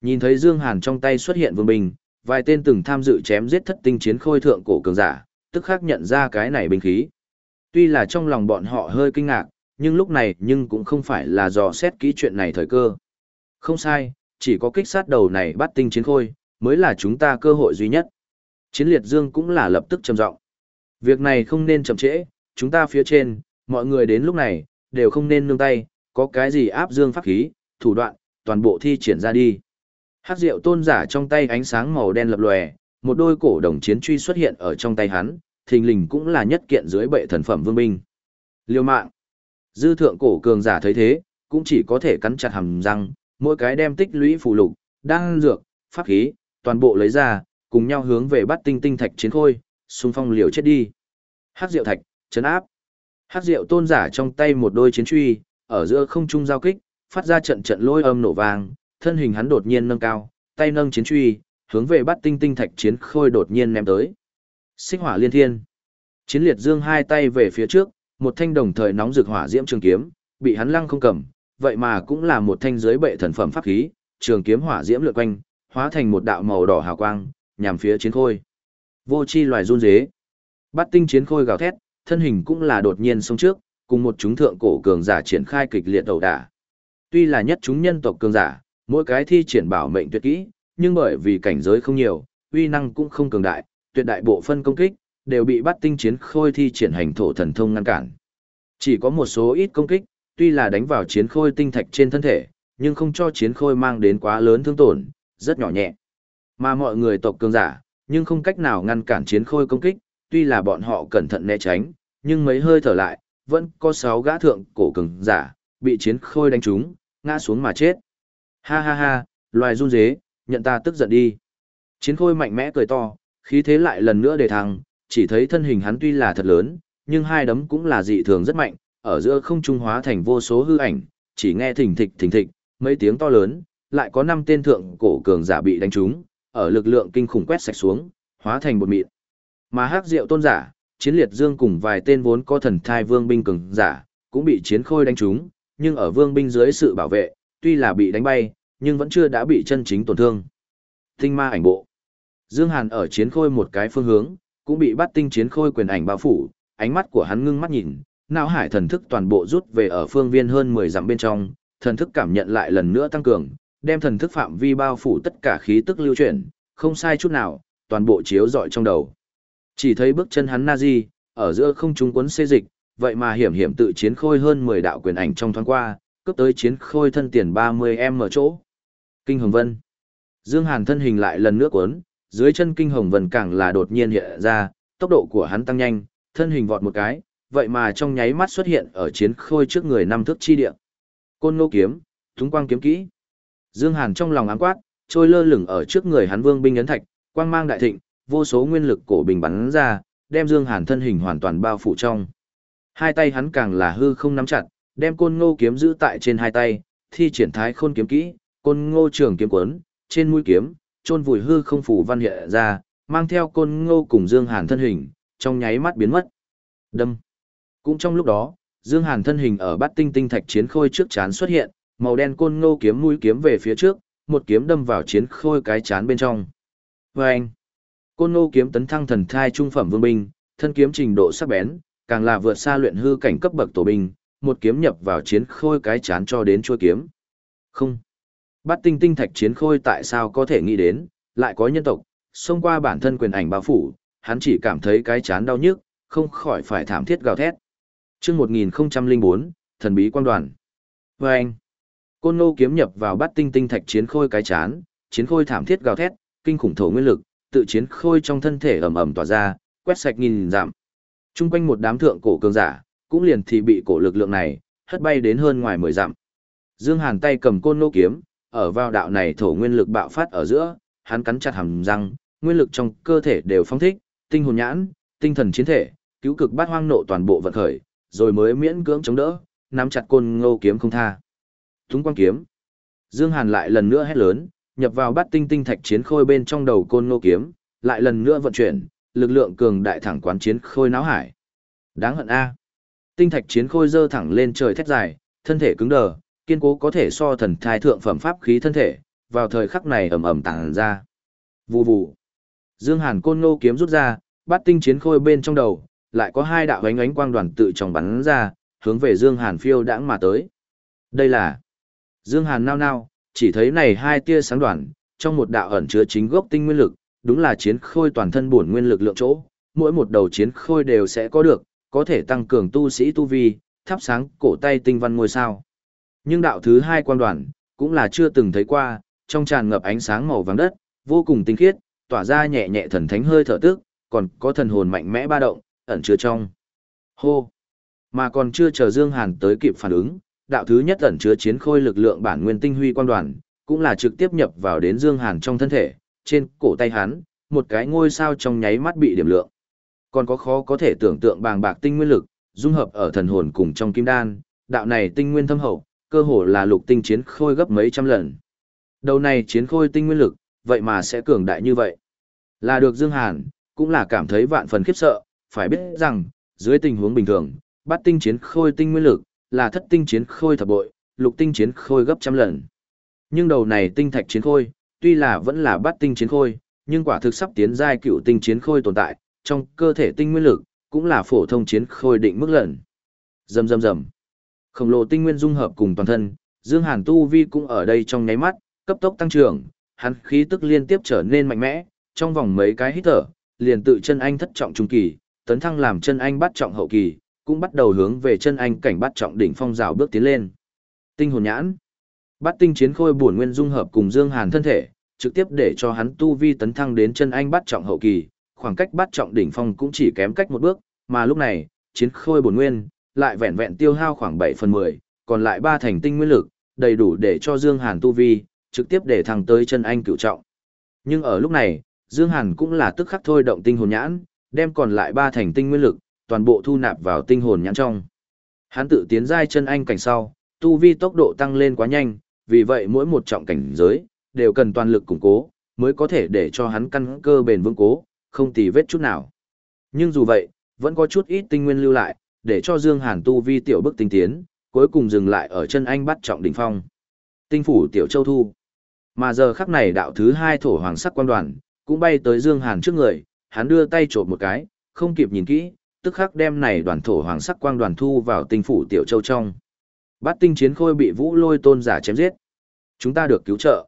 Nhìn thấy Dương Hàn trong tay xuất hiện vương binh, vài tên từng tham dự chém giết thất tinh chiến khôi thượng cổ cường giả, tức khắc nhận ra cái này binh khí. Tuy là trong lòng bọn họ hơi kinh ngạc, nhưng lúc này nhưng cũng không phải là dò xét kỹ chuyện này thời cơ. Không sai, chỉ có kích sát đầu này bắt tinh chiến khôi, mới là chúng ta cơ hội duy nhất. Chiến liệt dương cũng là lập tức trầm giọng. Việc này không nên chậm trễ, chúng ta phía trên, mọi người đến lúc này, đều không nên nương tay, có cái gì áp dương pháp khí, thủ đoạn, toàn bộ thi triển ra đi. Hát rượu tôn giả trong tay ánh sáng màu đen lập lòe, một đôi cổ đồng chiến truy xuất hiện ở trong tay hắn, thình lình cũng là nhất kiện dưới bệ thần phẩm vương binh. Liêu mạng. Dư thượng cổ cường giả thấy thế, cũng chỉ có thể cắn chặt hàm răng, mỗi cái đem tích lũy phù lục, đan dược, pháp khí, toàn bộ lấy ra, cùng nhau hướng về bắt tinh tinh thạch chiến khôi, xung phong liều chết đi. Hắc diệu thạch, chấn áp. Hắc diệu tôn giả trong tay một đôi chiến truy, ở giữa không trung giao kích, phát ra trận trận lôi âm nổ vang, thân hình hắn đột nhiên nâng cao, tay nâng chiến truy, hướng về bắt tinh tinh thạch chiến khôi đột nhiên ném tới. Xích hỏa liên thiên. Chiến liệt dương hai tay về phía trước, một thanh đồng thời nóng rực hỏa diễm trường kiếm, bị hắn lăng không cầm, vậy mà cũng là một thanh giới bệ thần phẩm pháp khí, trường kiếm hỏa diễm lượn quanh, hóa thành một đạo màu đỏ hào quang, nhằm phía chiến khôi. Vô chi loài run rế. Bắt tinh chiến khôi gào thét, thân hình cũng là đột nhiên xông trước, cùng một chúng thượng cổ cường giả triển khai kịch liệt đầu đả. Tuy là nhất chúng nhân tộc cường giả, mỗi cái thi triển bảo mệnh tuyệt kỹ, nhưng bởi vì cảnh giới không nhiều, uy năng cũng không cường đại, tuyệt đại bộ phân công kích đều bị bắt tinh chiến khôi thi triển hành thổ thần thông ngăn cản. Chỉ có một số ít công kích, tuy là đánh vào chiến khôi tinh thạch trên thân thể, nhưng không cho chiến khôi mang đến quá lớn thương tổn, rất nhỏ nhẹ. Mà mọi người tộc cường giả, nhưng không cách nào ngăn cản chiến khôi công kích, tuy là bọn họ cẩn thận né tránh, nhưng mấy hơi thở lại, vẫn có sáu gã thượng cổ cường giả, bị chiến khôi đánh trúng, ngã xuống mà chết. Ha ha ha, loài run dế, nhận ta tức giận đi. Chiến khôi mạnh mẽ cười to, khí thế lại lần nữa để thăng, chỉ thấy thân hình hắn tuy là thật lớn, nhưng hai đấm cũng là dị thường rất mạnh, ở giữa không trung hóa thành vô số hư ảnh, chỉ nghe thình thịch thình thịch, mấy tiếng to lớn, lại có năm tên thượng cổ cường giả bị đánh trúng, ở lực lượng kinh khủng quét sạch xuống, hóa thành bột mịn. Mà Hắc Diệu tôn giả, Chiến Liệt Dương cùng vài tên vốn có thần thai vương binh cường giả, cũng bị chiến khôi đánh trúng, nhưng ở vương binh dưới sự bảo vệ, tuy là bị đánh bay, nhưng vẫn chưa đã bị chân chính tổn thương. Tinh ma ảnh bộ. Dương Hàn ở chiến khôi một cái phương hướng, cũng bị bắt tinh chiến khôi quyền ảnh bao phủ, ánh mắt của hắn ngưng mắt nhìn, não hải thần thức toàn bộ rút về ở phương viên hơn 10 dặm bên trong, thần thức cảm nhận lại lần nữa tăng cường, đem thần thức phạm vi bao phủ tất cả khí tức lưu chuyển, không sai chút nào, toàn bộ chiếu rọi trong đầu. Chỉ thấy bước chân hắn Nazi, ở giữa không trung cuốn xê dịch, vậy mà hiểm hiểm tự chiến khôi hơn 10 đạo quyền ảnh trong thoáng qua, cướp tới chiến khôi thân tiền 30 em ở chỗ. Kinh Hồng Vân. Dương Hàn thân hình lại lần nữa cuốn, dưới chân Kinh Hồng vần càng là đột nhiên hiện ra, tốc độ của hắn tăng nhanh, thân hình vọt một cái, vậy mà trong nháy mắt xuất hiện ở chiến khôi trước người năm thước chi địa. Côn Ngô kiếm, Thúng Quang kiếm kỹ. Dương Hàn trong lòng ám quát, trôi lơ lửng ở trước người hắn Vương binh ấn thạch, quang mang đại thịnh, vô số nguyên lực cổ bình bắn ra, đem Dương Hàn thân hình hoàn toàn bao phủ trong. Hai tay hắn càng là hư không nắm chặt, đem côn ngô kiếm giữ tại trên hai tay, thi triển thái khôn kiếm kỹ, côn ngô trường kiếm cuốn trên mũi kiếm, chôn vùi hư không phủ văn hiện ra, mang theo côn ngô cùng Dương Hàn thân hình, trong nháy mắt biến mất. Đâm. Cũng trong lúc đó, Dương Hàn thân hình ở bát tinh tinh thạch chiến khôi trước chán xuất hiện, màu đen côn ngô kiếm mũi kiếm về phía trước, một kiếm đâm vào chiến khôi cái chán bên trong. Và anh, côn ngô kiếm tấn thăng thần thai trung phẩm vương binh, thân kiếm trình độ sắc bén, càng là vượt xa luyện hư cảnh cấp bậc tổ binh, một kiếm nhập vào chiến khôi cái chán cho đến chuôi kiếm. Không. Bắt tinh tinh thạch chiến khôi tại sao có thể nghĩ đến, lại có nhân tộc, xông qua bản thân quyền ảnh bao phủ, hắn chỉ cảm thấy cái chán đau nhức, không khỏi phải thảm thiết gào thét. Trước 1004, thần bí quan đoàn. Và anh, côn ngô kiếm nhập vào bắt tinh tinh thạch chiến khôi cái chán, chiến khôi thảm thiết gào thét, kinh khủng thổ nguyên lực, tự chiến khôi trong thân thể ầm ầm tỏa ra, quét sạch nghìn giảm. Trung quanh một đám thượng cổ cường giả, cũng liền thì bị cổ lực lượng này, hất bay đến hơn ngoài mười dặm. Dương Hàn tay cầm côn nô kiếm, ở vào đạo này thổ nguyên lực bạo phát ở giữa, hắn cắn chặt hàm răng, nguyên lực trong cơ thể đều phóng thích, tinh hồn nhãn, tinh thần chiến thể, cứu cực bát hoang nộ toàn bộ vận khởi, rồi mới miễn cưỡng chống đỡ, nắm chặt côn ngô kiếm không tha. thúng quang kiếm. Dương Hàn lại lần nữa hét lớn, nhập vào bát tinh tinh thạch chiến khôi bên trong đầu côn ngô kiếm, lại lần nữa vận chuyển, lực lượng cường đại thẳng quán chiến khôi náo hải. Đáng hận a. Tinh thạch chiến khôi dơ thẳng lên trời thét dài, thân thể cứng đờ, kiên cố có thể so thần thai thượng phẩm pháp khí thân thể, vào thời khắc này ầm ầm tàng ra. Vù vù. Dương Hàn côn ngô kiếm rút ra, bắt tinh chiến khôi bên trong đầu, lại có hai đạo ánh ánh quang đoàn tự trong bắn ra, hướng về Dương Hàn phiêu đãng mà tới. Đây là Dương Hàn nao nao, chỉ thấy này hai tia sáng đoàn, trong một đạo ẩn chứa chính gốc tinh nguyên lực, đúng là chiến khôi toàn thân bổn nguyên lực lượng chỗ, mỗi một đầu chiến khôi đều sẽ có được, có thể tăng cường tu sĩ tu vi, thắp sáng cổ tay tinh văn ngôi sao. Nhưng đạo thứ hai quang đoàn, cũng là chưa từng thấy qua, trong tràn ngập ánh sáng màu vàng đất, vô cùng tinh khiết, tỏa ra nhẹ nhẹ thần thánh hơi thở tức, còn có thần hồn mạnh mẽ ba động, ẩn chứa trong. Hô! Mà còn chưa chờ Dương Hàn tới kịp phản ứng, đạo thứ nhất ẩn chứa chiến khôi lực lượng bản nguyên tinh huy quang đoàn, cũng là trực tiếp nhập vào đến Dương Hàn trong thân thể, trên cổ tay hắn, một cái ngôi sao trong nháy mắt bị điểm lượng. Còn có khó có thể tưởng tượng bàng bạc tinh nguyên lực, dung hợp ở thần hồn cùng trong kim đan, đạo này tinh nguyên thâm hậu, cơ hồ là lục tinh chiến khôi gấp mấy trăm lần. Đầu này chiến khôi tinh nguyên lực, vậy mà sẽ cường đại như vậy. Là được Dương Hàn, cũng là cảm thấy vạn phần khiếp sợ, phải biết rằng, dưới tình huống bình thường, bát tinh chiến khôi tinh nguyên lực, là thất tinh chiến khôi thập bội, lục tinh chiến khôi gấp trăm lần. Nhưng đầu này tinh thạch chiến khôi, tuy là vẫn là bát tinh chiến khôi, nhưng quả thực sắp tiến giai cựu tinh chiến khôi tồn tại, trong cơ thể tinh nguyên lực, cũng là phổ thông chiến khôi định mức lần. Rầm rầm rầm. Khổng lồ tinh nguyên dung hợp cùng toàn thân, Dương Hàn tu vi cũng ở đây trong nháy mắt, cấp tốc tăng trưởng, hắn khí tức liên tiếp trở nên mạnh mẽ, trong vòng mấy cái hít thở, liền tự chân anh thất trọng trung kỳ, tấn thăng làm chân anh bắt trọng hậu kỳ, cũng bắt đầu hướng về chân anh cảnh bắt trọng đỉnh phong rào bước tiến lên. Tinh hồn nhãn, bắt tinh chiến khôi bổn nguyên dung hợp cùng Dương Hàn thân thể, trực tiếp để cho hắn tu vi tấn thăng đến chân anh bắt trọng hậu kỳ, khoảng cách bắt trọng đỉnh phong cũng chỉ kém cách một bước, mà lúc này, chiến khôi bổn nguyên lại vẹn vẹn tiêu hao khoảng 7 phần 10, còn lại ba thành tinh nguyên lực, đầy đủ để cho Dương Hàn tu vi trực tiếp để thăng tới chân anh cửu trọng. Nhưng ở lúc này, Dương Hàn cũng là tức khắc thôi động tinh hồn nhãn, đem còn lại ba thành tinh nguyên lực, toàn bộ thu nạp vào tinh hồn nhãn trong. Hắn tự tiến giai chân anh cảnh sau, tu vi tốc độ tăng lên quá nhanh, vì vậy mỗi một trọng cảnh giới, đều cần toàn lực củng cố, mới có thể để cho hắn căn cơ bền vững cố, không tì vết chút nào. Nhưng dù vậy, vẫn có chút ít tinh nguyên lưu lại, để cho Dương Hàn tu vi tiểu bước tinh tiến, cuối cùng dừng lại ở chân anh bắt trọng đỉnh phong. Tinh phủ tiểu châu thu. Mà giờ khắc này đạo thứ hai thổ hoàng sắc quan đoàn, cũng bay tới Dương Hàn trước người, hắn đưa tay trộm một cái, không kịp nhìn kỹ, tức khắc đem này đoàn thổ hoàng sắc quang đoàn thu vào tinh phủ tiểu châu trong. Bát tinh chiến khôi bị vũ lôi tôn giả chém giết. Chúng ta được cứu trợ.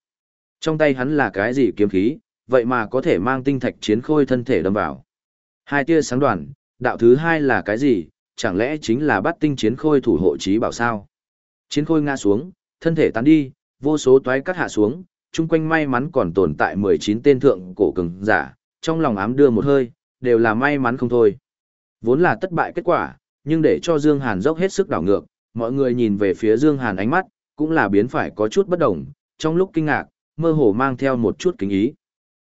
Trong tay hắn là cái gì kiếm khí, vậy mà có thể mang tinh thạch chiến khôi thân thể đâm vào. Hai tia sáng đoàn, đạo thứ hai là cái gì, chẳng lẽ chính là bắt tinh chiến khôi thủ hộ trí bảo sao? Chiến khôi ngã xuống, thân thể tán đi, vô số toái cắt hạ xuống, chung quanh may mắn còn tồn tại 19 tên thượng cổ cường giả, trong lòng ám đưa một hơi, đều là may mắn không thôi. Vốn là thất bại kết quả, nhưng để cho Dương Hàn dốc hết sức đảo ngược, mọi người nhìn về phía Dương Hàn ánh mắt, cũng là biến phải có chút bất đồng, trong lúc kinh ngạc, mơ hồ mang theo một chút kính ý.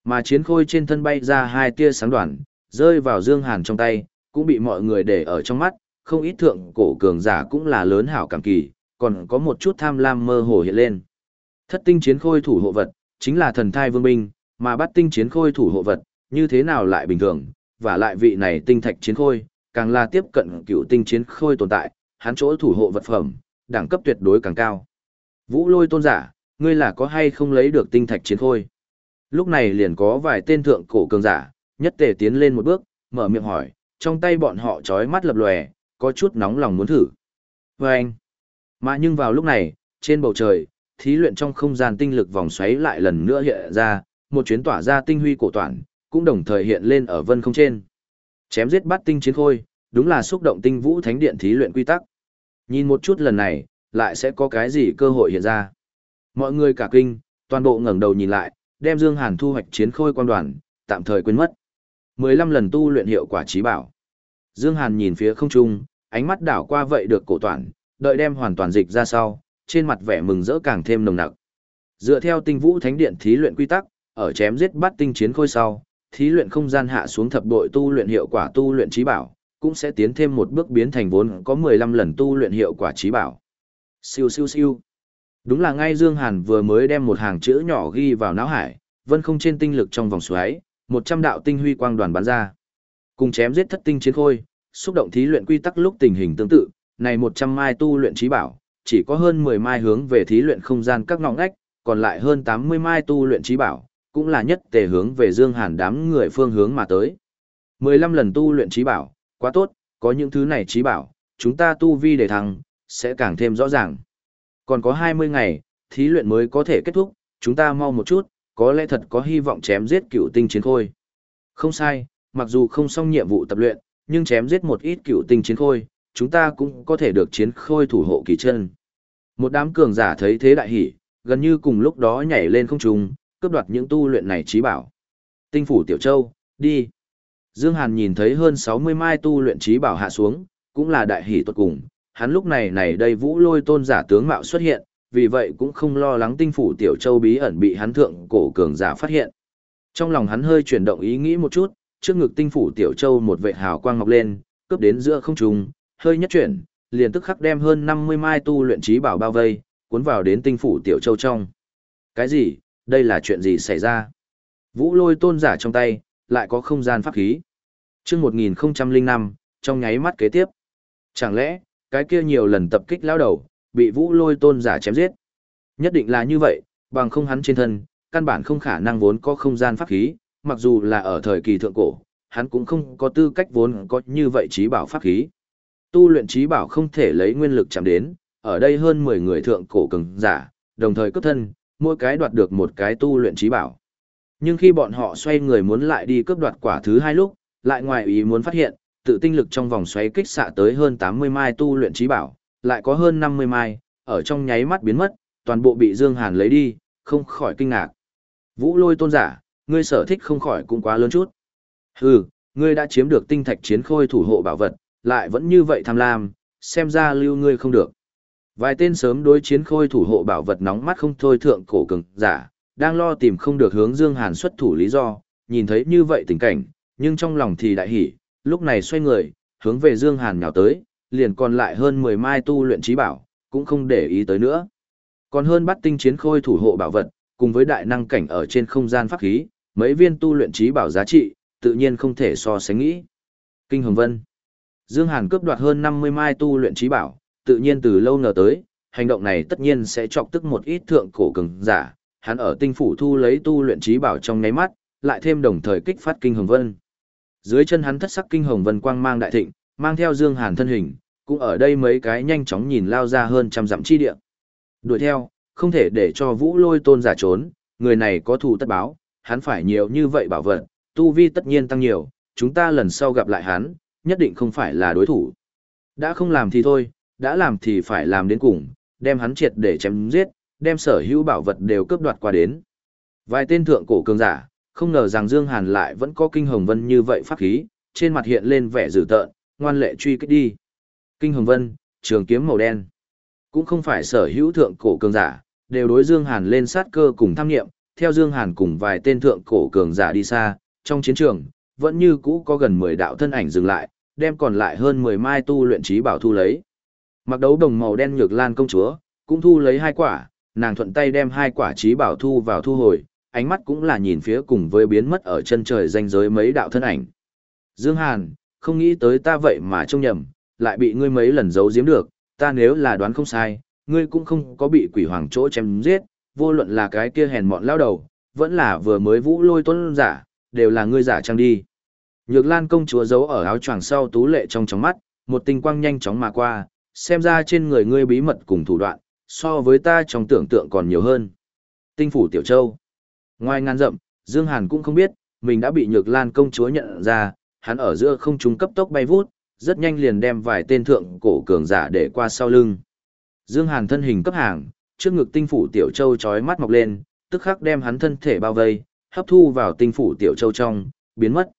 Mà chiến khôi trên thân bay ra hai tia sáng đoàn, rơi vào Dương Hàn trong tay, cũng bị mọi người để ở trong mắt, không ít thượng cổ cường giả cũng là lớn hảo cảm kỳ, còn có một chút tham lam mơ hồ hiện lên. Thất tinh chiến khôi thủ hộ vật, chính là thần thai vương binh, mà bắt tinh chiến khôi thủ hộ vật, như thế nào lại bình thường, và lại vị này tinh thạch chiến khôi, càng là tiếp cận cựu tinh chiến khôi tồn tại, hắn chỗ thủ hộ vật phẩm, đẳng cấp tuyệt đối càng cao. Vũ lôi tôn giả, ngươi là có hay không lấy được tinh thạch chiến khôi? Lúc này liền có vài tên thượng cổ cường giả, nhất tề tiến lên một bước, mở miệng hỏi, trong tay bọn họ chói mắt lập lòe, có chút nóng lòng muốn thử. Và anh, mà nhưng vào lúc này, trên bầu trời, thí luyện trong không gian tinh lực vòng xoáy lại lần nữa hiện ra, một chuyến tỏa ra tinh huy cổ toàn, cũng đồng thời hiện lên ở vân không trên. Chém giết bắt tinh chiến khôi, đúng là xúc động tinh vũ thánh điện thí luyện quy tắc. Nhìn một chút lần này, lại sẽ có cái gì cơ hội hiện ra. Mọi người cả kinh, toàn bộ ngẩng đầu nhìn lại, đem Dương Hàn thu hoạch chiến khôi quan đoàn, tạm thời quên mất. 15 lần tu luyện hiệu quả trí bảo. Dương Hàn nhìn phía không trung, ánh mắt đảo qua vậy được cổ toàn, đợi đem hoàn toàn dịch ra sau, trên mặt vẻ mừng rỡ càng thêm nồng nặc. Dựa theo tinh vũ thánh điện thí luyện quy tắc, ở chém giết bắt tinh chiến khôi sau, thí luyện không gian hạ xuống thập đội tu luyện hiệu quả tu luyện trí bảo, cũng sẽ tiến thêm một bước biến thành vốn có 15 lần tu luyện hiệu quả trí bảo. Siêu siêu siêu. Đúng là ngay Dương Hàn vừa mới đem một hàng chữ nhỏ ghi vào não hải, vân không trên tinh lực trong vòng xoáy, 100 đạo tinh huy quang đoàn bắn ra. Cùng chém giết thất tinh chiến khôi, xúc động thí luyện quy tắc lúc tình hình tương tự, này 100 mai tu luyện trí bảo, chỉ có hơn 10 mai hướng về thí luyện không gian các ngõ ngách, còn lại hơn 80 mai tu luyện trí bảo, cũng là nhất tề hướng về Dương Hàn đám người phương hướng mà tới. 15 lần tu luyện trí bảo, quá tốt, có những thứ này trí bảo, chúng ta tu vi để thăng, sẽ càng thêm rõ ràng. Còn có 20 ngày, thí luyện mới có thể kết thúc, chúng ta mau một chút, có lẽ thật có hy vọng chém giết cựu tinh chiến khôi. Không sai, mặc dù không xong nhiệm vụ tập luyện, nhưng chém giết một ít cựu tinh chiến khôi, chúng ta cũng có thể được chiến khôi thủ hộ kỳ chân. Một đám cường giả thấy thế đại hỉ, gần như cùng lúc đó nhảy lên không trung, cướp đoạt những tu luyện này trí bảo. Tinh phủ Tiểu Châu, đi. Dương Hàn nhìn thấy hơn 60 mai tu luyện trí bảo hạ xuống, cũng là đại hỉ tuột cùng. Hắn lúc này này đây vũ lôi tôn giả tướng mạo xuất hiện, vì vậy cũng không lo lắng tinh phủ Tiểu Châu bí ẩn bị hắn thượng cổ cường giả phát hiện. Trong lòng hắn hơi chuyển động ý nghĩ một chút, trước ngực tinh phủ Tiểu Châu một vệ hào quang ngọc lên, cướp đến giữa không trung, hơi nhất chuyển, liền tức khắc đem hơn 50 mai tu luyện trí bảo bao vây, cuốn vào đến tinh phủ Tiểu Châu trong. Cái gì, đây là chuyện gì xảy ra? Vũ lôi tôn giả trong tay, lại có không gian pháp khí. chương 1005, trong nháy mắt kế tiếp. Chẳng lẽ, cái kia nhiều lần tập kích lao đầu, bị vũ lôi tôn giả chém giết? Nhất định là như vậy, bằng không hắn trên thân, căn bản không khả năng vốn có không gian pháp khí, mặc dù là ở thời kỳ thượng cổ, hắn cũng không có tư cách vốn có như vậy trí bảo pháp khí. Tu luyện trí bảo không thể lấy nguyên lực chạm đến, ở đây hơn 10 người thượng cổ cường giả, đồng thời cấp thân, mỗi cái đoạt được một cái tu luyện trí bảo. Nhưng khi bọn họ xoay người muốn lại đi cướp đoạt quả thứ hai lúc, lại ngoài ý muốn phát hiện, tự tinh lực trong vòng xoáy kích xạ tới hơn 80 mai tu luyện trí bảo, lại có hơn 50 mai, ở trong nháy mắt biến mất, toàn bộ bị Dương Hàn lấy đi, không khỏi kinh ngạc. Vũ lôi tôn giả, ngươi sở thích không khỏi cũng quá lớn chút. Hừ, ngươi đã chiếm được tinh thạch chiến khôi thủ hộ bảo vật, lại vẫn như vậy tham lam, xem ra lưu ngươi không được. Vài tên sớm đối chiến khôi thủ hộ bảo vật nóng mắt không thôi thượng cổ cường giả, đang lo tìm không được hướng Dương Hàn xuất thủ lý do, nhìn thấy như vậy tình cảnh, nhưng trong lòng thì đại hỉ, lúc này xoay người, hướng về Dương Hàn nhào tới, liền còn lại hơn 10 mai tu luyện trí bảo, cũng không để ý tới nữa. Còn hơn bắt tinh chiến khôi thủ hộ bảo vật, cùng với đại năng cảnh ở trên không gian pháp khí, mấy viên tu luyện trí bảo giá trị, tự nhiên không thể so sánh nghĩ. Kinh Hồng Vân Dương Hàn cướp đoạt hơn 50 mai tu luyện trí bảo, tự nhiên từ lâu ngờ tới, hành động này tất nhiên sẽ chọc tức một ít thượng cổ cường giả, hắn ở tinh phủ thu lấy tu luyện trí bảo trong nháy mắt, lại thêm đồng thời kích phát kinh hồng vân. Dưới chân hắn thất sắc kinh hồng vân quang mang đại thịnh, mang theo Dương Hàn thân hình, cũng ở đây mấy cái nhanh chóng nhìn lao ra hơn trăm dặm chi địa. Đuổi theo, không thể để cho Vũ Lôi Tôn giả trốn, người này có thù tất báo, hắn phải nhiều như vậy bảo vật, tu vi tất nhiên tăng nhiều, chúng ta lần sau gặp lại hắn, nhất định không phải là đối thủ. Đã không làm thì thôi, đã làm thì phải làm đến cùng, đem hắn triệt để chém giết, đem sở hữu bảo vật đều cướp đoạt qua đến. Vài tên thượng cổ cường giả, không ngờ rằng Dương Hàn lại vẫn có kinh hồng vân như vậy pháp khí, trên mặt hiện lên vẻ dữ tợn, ngoan lệ truy kích đi. Kinh hồng vân, trường kiếm màu đen. Cũng không phải sở hữu thượng cổ cường giả, đều đối Dương Hàn lên sát cơ cùng tham nghiệm, theo Dương Hàn cùng vài tên thượng cổ cường giả đi xa, trong chiến trường, vẫn như cũ có gần 10 đạo thân ảnh dừng lại, đem còn lại hơn 10 mai tu luyện trí bảo thu lấy. Mặc đấu đồng màu đen nhược lan công chúa, cũng thu lấy hai quả, nàng thuận tay đem hai quả trí bảo thu vào thu hồi, ánh mắt cũng là nhìn phía cùng với biến mất ở chân trời danh giới mấy đạo thân ảnh. Dương Hàn, không nghĩ tới ta vậy mà trông nhầm, lại bị ngươi mấy lần giấu giếm được, ta nếu là đoán không sai, ngươi cũng không có bị quỷ hoàng chỗ chém giết, vô luận là cái kia hèn mọn lao đầu, vẫn là vừa mới vũ lôi tuấn giả, đều là ngươi giả trang đi. Nhược Lan công chúa giấu ở áo choàng sau tú lệ trong trong mắt, một tinh quang nhanh chóng mà qua, xem ra trên người ngươi bí mật cùng thủ đoạn, so với ta trong tưởng tượng còn nhiều hơn. Tinh phủ Tiểu Châu. Ngoài ngàn rậm, Dương Hàn cũng không biết, mình đã bị Nhược Lan công chúa nhận ra, hắn ở giữa không trung cấp tốc bay vút, rất nhanh liền đem vài tên thượng cổ cường giả để qua sau lưng. Dương Hàn thân hình cấp hàng, trước ngực tinh phủ Tiểu Châu chói mắt mọc lên, tức khắc đem hắn thân thể bao vây, hấp thu vào tinh phủ Tiểu Châu trong, biến mất.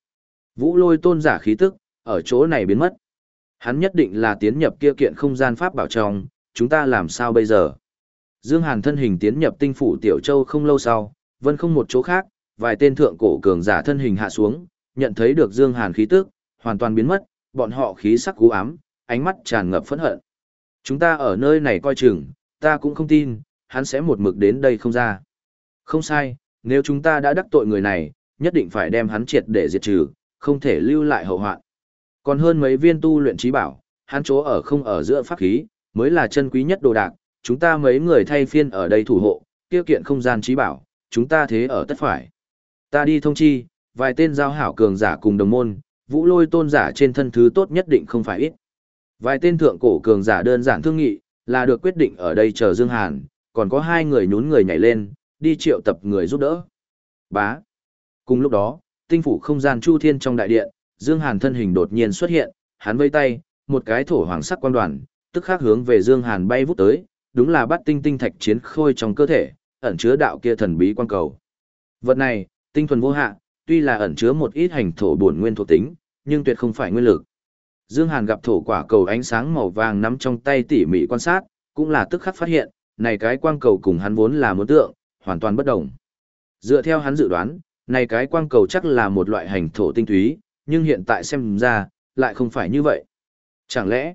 Vũ lôi tôn giả khí tức, ở chỗ này biến mất. Hắn nhất định là tiến nhập kia kiện không gian pháp bảo trong, chúng ta làm sao bây giờ? Dương Hàn thân hình tiến nhập tinh phủ Tiểu Châu không lâu sau, vân không một chỗ khác, vài tên thượng cổ cường giả thân hình hạ xuống, nhận thấy được Dương Hàn khí tức, hoàn toàn biến mất, bọn họ khí sắc cú ám, ánh mắt tràn ngập phẫn hận. Chúng ta ở nơi này coi chừng, ta cũng không tin, hắn sẽ một mực đến đây không ra. Không sai, nếu chúng ta đã đắc tội người này, nhất định phải đem hắn triệt để diệt trừ, không thể lưu lại hậu hoạn. Còn hơn mấy viên tu luyện trí bảo, hắn chỗ ở không ở giữa pháp khí, mới là chân quý nhất đồ đạc, chúng ta mấy người thay phiên ở đây thủ hộ, kêu kiện không gian trí bảo, chúng ta thế ở tất phải. Ta đi thông chi, vài tên giao hảo cường giả cùng đồng môn, vũ lôi tôn giả trên thân thứ tốt nhất định không phải ít. Vài tên thượng cổ cường giả đơn giản thương nghị, là được quyết định ở đây chờ Dương Hàn, còn có hai người nhún người nhảy lên, đi triệu tập người giúp đỡ. Bá. Cùng lúc đó, tinh phủ không gian chu thiên trong đại điện, Dương Hàn thân hình đột nhiên xuất hiện, hắn vây tay, một cái thổ hoàng sắc quan đoàn, tức khắc hướng về Dương Hàn bay vút tới, đúng là bắt tinh tinh thạch chiến khôi trong cơ thể, ẩn chứa đạo kia thần bí quan cầu. Vật này, tinh thuần vô hạn, tuy là ẩn chứa một ít hành thổ bổn nguyên thuộc tính, nhưng tuyệt không phải nguyên lực. Dương Hàn gặp thổ quả cầu ánh sáng màu vàng nắm trong tay tỉ mỉ quan sát, cũng là tức khắc phát hiện, này cái quang cầu cùng hắn vốn là một tượng, hoàn toàn bất động. Dựa theo hắn dự đoán, này cái quang cầu chắc là một loại hành thổ tinh túy, nhưng hiện tại xem ra, lại không phải như vậy. Chẳng lẽ,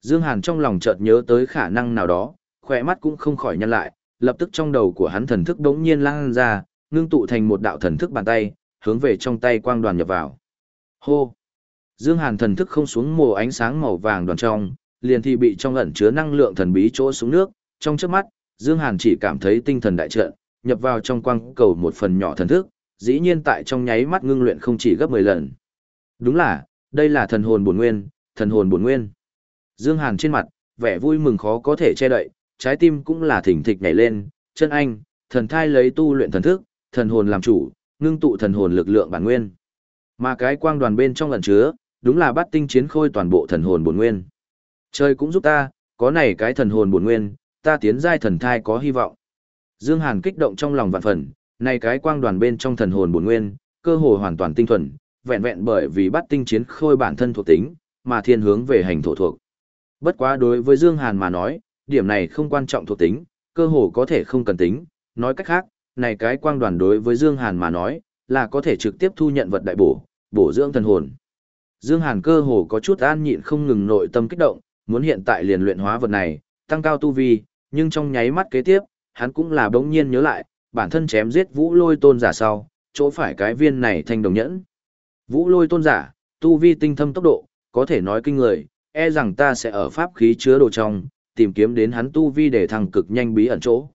Dương Hàn trong lòng chợt nhớ tới khả năng nào đó, khỏe mắt cũng không khỏi nhăn lại, lập tức trong đầu của hắn thần thức đống nhiên lan ra, ngưng tụ thành một đạo thần thức bàn tay, hướng về trong tay quang đoàn nhập vào. Hô! Dương Hàn thần thức không xuống mồ ánh sáng màu vàng đoàn trong, liền thì bị trong ẩn chứa năng lượng thần bí chỗ xuống nước, trong chớp mắt, Dương Hàn chỉ cảm thấy tinh thần đại trận, nhập vào trong quang cầu một phần nhỏ thần thức, dĩ nhiên tại trong nháy mắt ngưng luyện không chỉ gấp 10 lần. Đúng là, đây là thần hồn bổn nguyên, thần hồn bổn nguyên. Dương Hàn trên mặt, vẻ vui mừng khó có thể che đậy, trái tim cũng là thỉnh thịch nhảy lên, chân anh, thần thai lấy tu luyện thần thức, thần hồn làm chủ, ngưng tụ thần hồn lực lượng bản nguyên. Mà cái quang đoàn bên trong lần chứa, đúng là bắt tinh chiến khôi toàn bộ thần hồn bổn nguyên. Trời cũng giúp ta, có này cái thần hồn bổn nguyên, ta tiến giai thần thai có hy vọng. Dương Hàn kích động trong lòng vạn phần, này cái quang đoàn bên trong thần hồn bổn nguyên, cơ hồ hoàn toàn tinh thuần, vẹn vẹn bởi vì bắt tinh chiến khôi bản thân thuộc tính, mà thiên hướng về hành thổ thuộc. Bất quá đối với Dương Hàn mà nói, điểm này không quan trọng thuộc tính, cơ hồ có thể không cần tính, nói cách khác, này cái quang đoàn đối với Dương Hàn mà nói, là có thể trực tiếp thu nhận vật đại bổ, bổ dưỡng thần hồn. Dương Hàn cơ hồ có chút an nhịn không ngừng nội tâm kích động, muốn hiện tại liền luyện hóa vật này, tăng cao tu vi, nhưng trong nháy mắt kế tiếp, hắn cũng là bỗng nhiên nhớ lại, bản thân chém giết Vũ Lôi Tôn giả sau, chỗ phải cái viên này thanh đồng nhẫn. Vũ Lôi Tôn giả, tu vi tinh thâm tốc độ, có thể nói kinh người, e rằng ta sẽ ở pháp khí chứa đồ trong, tìm kiếm đến hắn tu vi để thăng cực nhanh bí ẩn chỗ.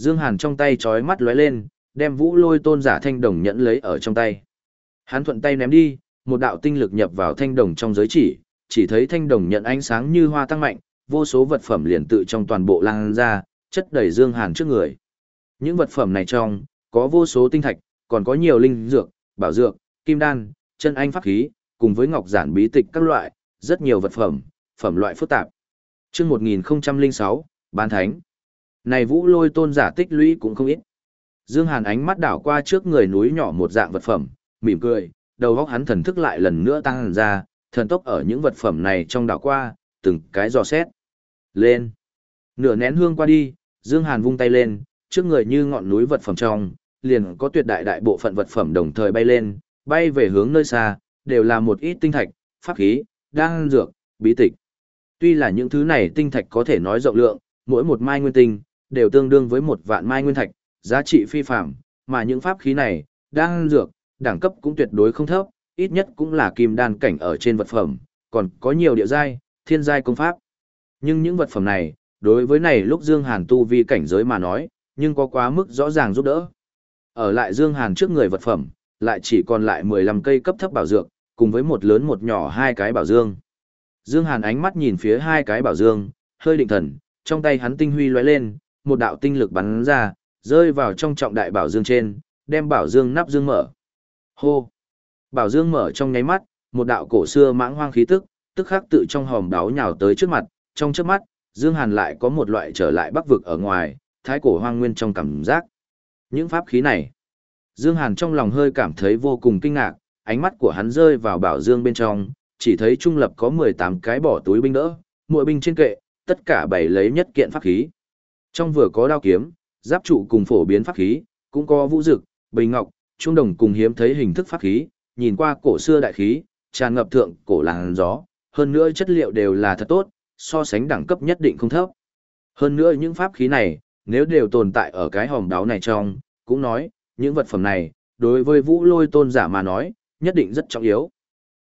Dương Hàn trong tay chói mắt lóe lên, đem Vũ Lôi Tôn giả thanh đồng nhẫn lấy ở trong tay. Hắn thuận tay ném đi, một đạo tinh lực nhập vào thanh đồng trong giới chỉ, chỉ thấy thanh đồng nhận ánh sáng như hoa tăng mạnh, vô số vật phẩm liền tự trong toàn bộ lan ra, chất đầy Dương Hàn trước người. Những vật phẩm này trong, có vô số tinh thạch, còn có nhiều linh dược, bảo dược, kim đan, chân anh pháp khí, cùng với ngọc giản bí tịch các loại, rất nhiều vật phẩm, phẩm loại phức tạp. Trước 1006, Bán Thánh. Này vũ lôi tôn giả tích lũy cũng không ít. Dương Hàn ánh mắt đảo qua trước người núi nhỏ một dạng vật phẩm, mỉm cười, đầu óc hắn thần thức lại lần nữa tăng ra, thần tốc ở những vật phẩm này trong đảo qua, từng cái dò xét. Lên. Nửa nén hương qua đi, Dương Hàn vung tay lên, trước người như ngọn núi vật phẩm trong, liền có tuyệt đại đại bộ phận vật phẩm đồng thời bay lên, bay về hướng nơi xa, đều là một ít tinh thạch, pháp khí, đan dược, bí tịch. Tuy là những thứ này tinh thạch có thể nói rộng lượng, mỗi một mai nguyên tinh đều tương đương với một vạn mai nguyên thạch, giá trị phi phàm, mà những pháp khí này, đan dược, đẳng cấp cũng tuyệt đối không thấp, ít nhất cũng là kim đan cảnh ở trên vật phẩm, còn có nhiều địa giai, thiên giai công pháp. Nhưng những vật phẩm này, đối với này lúc Dương Hàn tu vi cảnh giới mà nói, nhưng có quá mức rõ ràng giúp đỡ. Ở lại Dương Hàn trước người vật phẩm, lại chỉ còn lại 15 cây cấp thấp bảo dược, cùng với một lớn một nhỏ hai cái bảo dương. Dương Hàn ánh mắt nhìn phía hai cái bảo dương, hơi định thần, trong tay hắn tinh huy lóe lên, một đạo tinh lực bắn ra, rơi vào trong trọng đại bảo dương trên, đem bảo dương nắp dương mở. Hô! Bảo dương mở trong nháy mắt, một đạo cổ xưa mãng hoang khí tức, tức khắc tự trong hòm đáo nhào tới trước mặt, trong trước mắt, Dương Hàn lại có một loại trở lại bắc vực ở ngoài, thái cổ hoang nguyên trong cảm giác. Những pháp khí này, Dương Hàn trong lòng hơi cảm thấy vô cùng kinh ngạc, ánh mắt của hắn rơi vào bảo dương bên trong, chỉ thấy trung lập có 18 cái bỏ túi binh đỡ, mỗi binh trên kệ, tất cả bảy lấy nhất kiện pháp khí. Trong vừa có đao kiếm, giáp trụ cùng phổ biến pháp khí, cũng có vũ dực, bình ngọc, trung đồng cùng hiếm thấy hình thức pháp khí, nhìn qua cổ xưa đại khí, tràn ngập thượng cổ làng gió, hơn nữa chất liệu đều là thật tốt, so sánh đẳng cấp nhất định không thấp. Hơn nữa những pháp khí này, nếu đều tồn tại ở cái hòm đáo này trong, cũng nói, những vật phẩm này, đối với vũ lôi tôn giả mà nói, nhất định rất trọng yếu.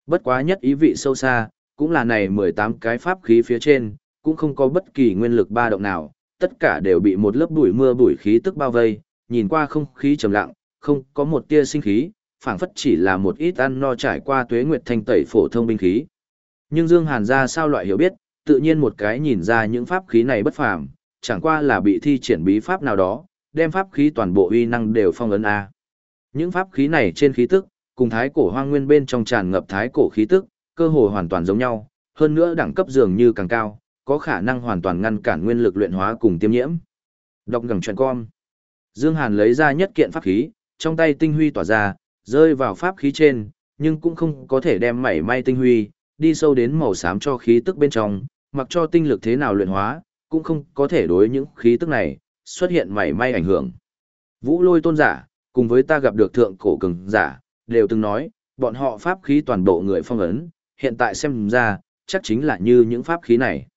Bất quá nhất ý vị sâu xa, cũng là này 18 cái pháp khí phía trên, cũng không có bất kỳ nguyên lực ba động nào, tất cả đều bị một lớp bụi mưa bụi khí tức bao vây, nhìn qua không khí trầm lặng, không có một tia sinh khí, phảng phất chỉ là một ít ăn no trải qua tuế nguyệt thanh tẩy phổ thông binh khí. Nhưng Dương Hàn ra sao loại hiểu biết, tự nhiên một cái nhìn ra những pháp khí này bất phàm, chẳng qua là bị thi triển bí pháp nào đó, đem pháp khí toàn bộ uy năng đều phong ấn a. Những pháp khí này trên khí tức, cùng thái cổ hoang nguyên bên trong tràn ngập thái cổ khí tức, cơ hồ hoàn toàn giống nhau, hơn nữa đẳng cấp dường như càng cao, có khả năng hoàn toàn ngăn cản nguyên lực luyện hóa cùng tiêm nhiễm. Đọc gần chuyện con. Dương Hàn lấy ra nhất kiện pháp khí, trong tay tinh huy tỏa ra, rơi vào pháp khí trên, nhưng cũng không có thể đem mảy may tinh huy, đi sâu đến màu xám cho khí tức bên trong, mặc cho tinh lực thế nào luyện hóa, cũng không có thể đối những khí tức này, xuất hiện mảy may ảnh hưởng. Vũ lôi tôn giả, cùng với ta gặp được thượng cổ cường giả, đều từng nói, bọn họ pháp khí toàn bộ người phong ấn, hiện tại xem ra, chắc chính là như những pháp khí này.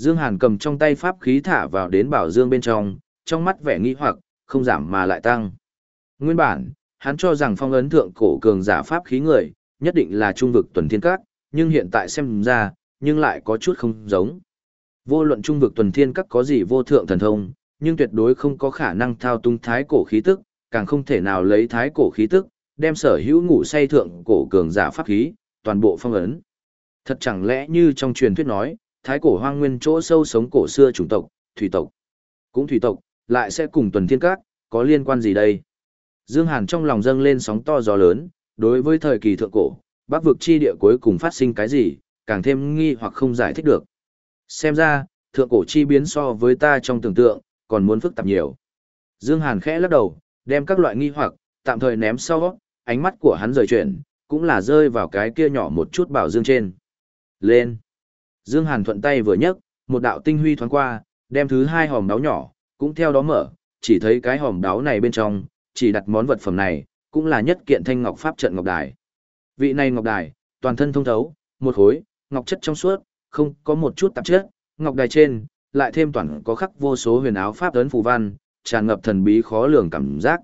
Dương Hàn cầm trong tay pháp khí thả vào đến bảo dương bên trong, trong mắt vẻ nghi hoặc, không giảm mà lại tăng. Nguyên bản, hắn cho rằng phong ấn thượng cổ cường giả pháp khí người, nhất định là trung vực tuần thiên các, nhưng hiện tại xem ra, nhưng lại có chút không giống. Vô luận trung vực tuần thiên các có gì vô thượng thần thông, nhưng tuyệt đối không có khả năng thao tung thái cổ khí tức, càng không thể nào lấy thái cổ khí tức, đem sở hữu ngủ say thượng cổ cường giả pháp khí, toàn bộ phong ấn. Thật chẳng lẽ như trong truyền thuyết nói, thái cổ hoang nguyên chỗ sâu sống cổ xưa chủng tộc, thủy tộc. Cũng thủy tộc, lại sẽ cùng tuần thiên các, có liên quan gì đây? Dương Hàn trong lòng dâng lên sóng to gió lớn, đối với thời kỳ thượng cổ, bắc vực chi địa cuối cùng phát sinh cái gì, càng thêm nghi hoặc không giải thích được. Xem ra, thượng cổ chi biến so với ta trong tưởng tượng, còn muốn phức tạp nhiều. Dương Hàn khẽ lắc đầu, đem các loại nghi hoặc, tạm thời ném sau, ánh mắt của hắn rời chuyển, cũng là rơi vào cái kia nhỏ một chút bảo dương trên. Lên! Dương Hàn thuận tay vừa nhấc, một đạo tinh huy thoáng qua, đem thứ hai hòm đáo nhỏ, cũng theo đó mở, chỉ thấy cái hòm đáo này bên trong, chỉ đặt món vật phẩm này, cũng là nhất kiện thanh ngọc pháp trận ngọc đài. Vị này ngọc đài, toàn thân thông thấu, một khối, ngọc chất trong suốt, không có một chút tạp chất, ngọc đài trên, lại thêm toàn có khắc vô số huyền áo pháp ấn phù văn, tràn ngập thần bí khó lường cảm giác.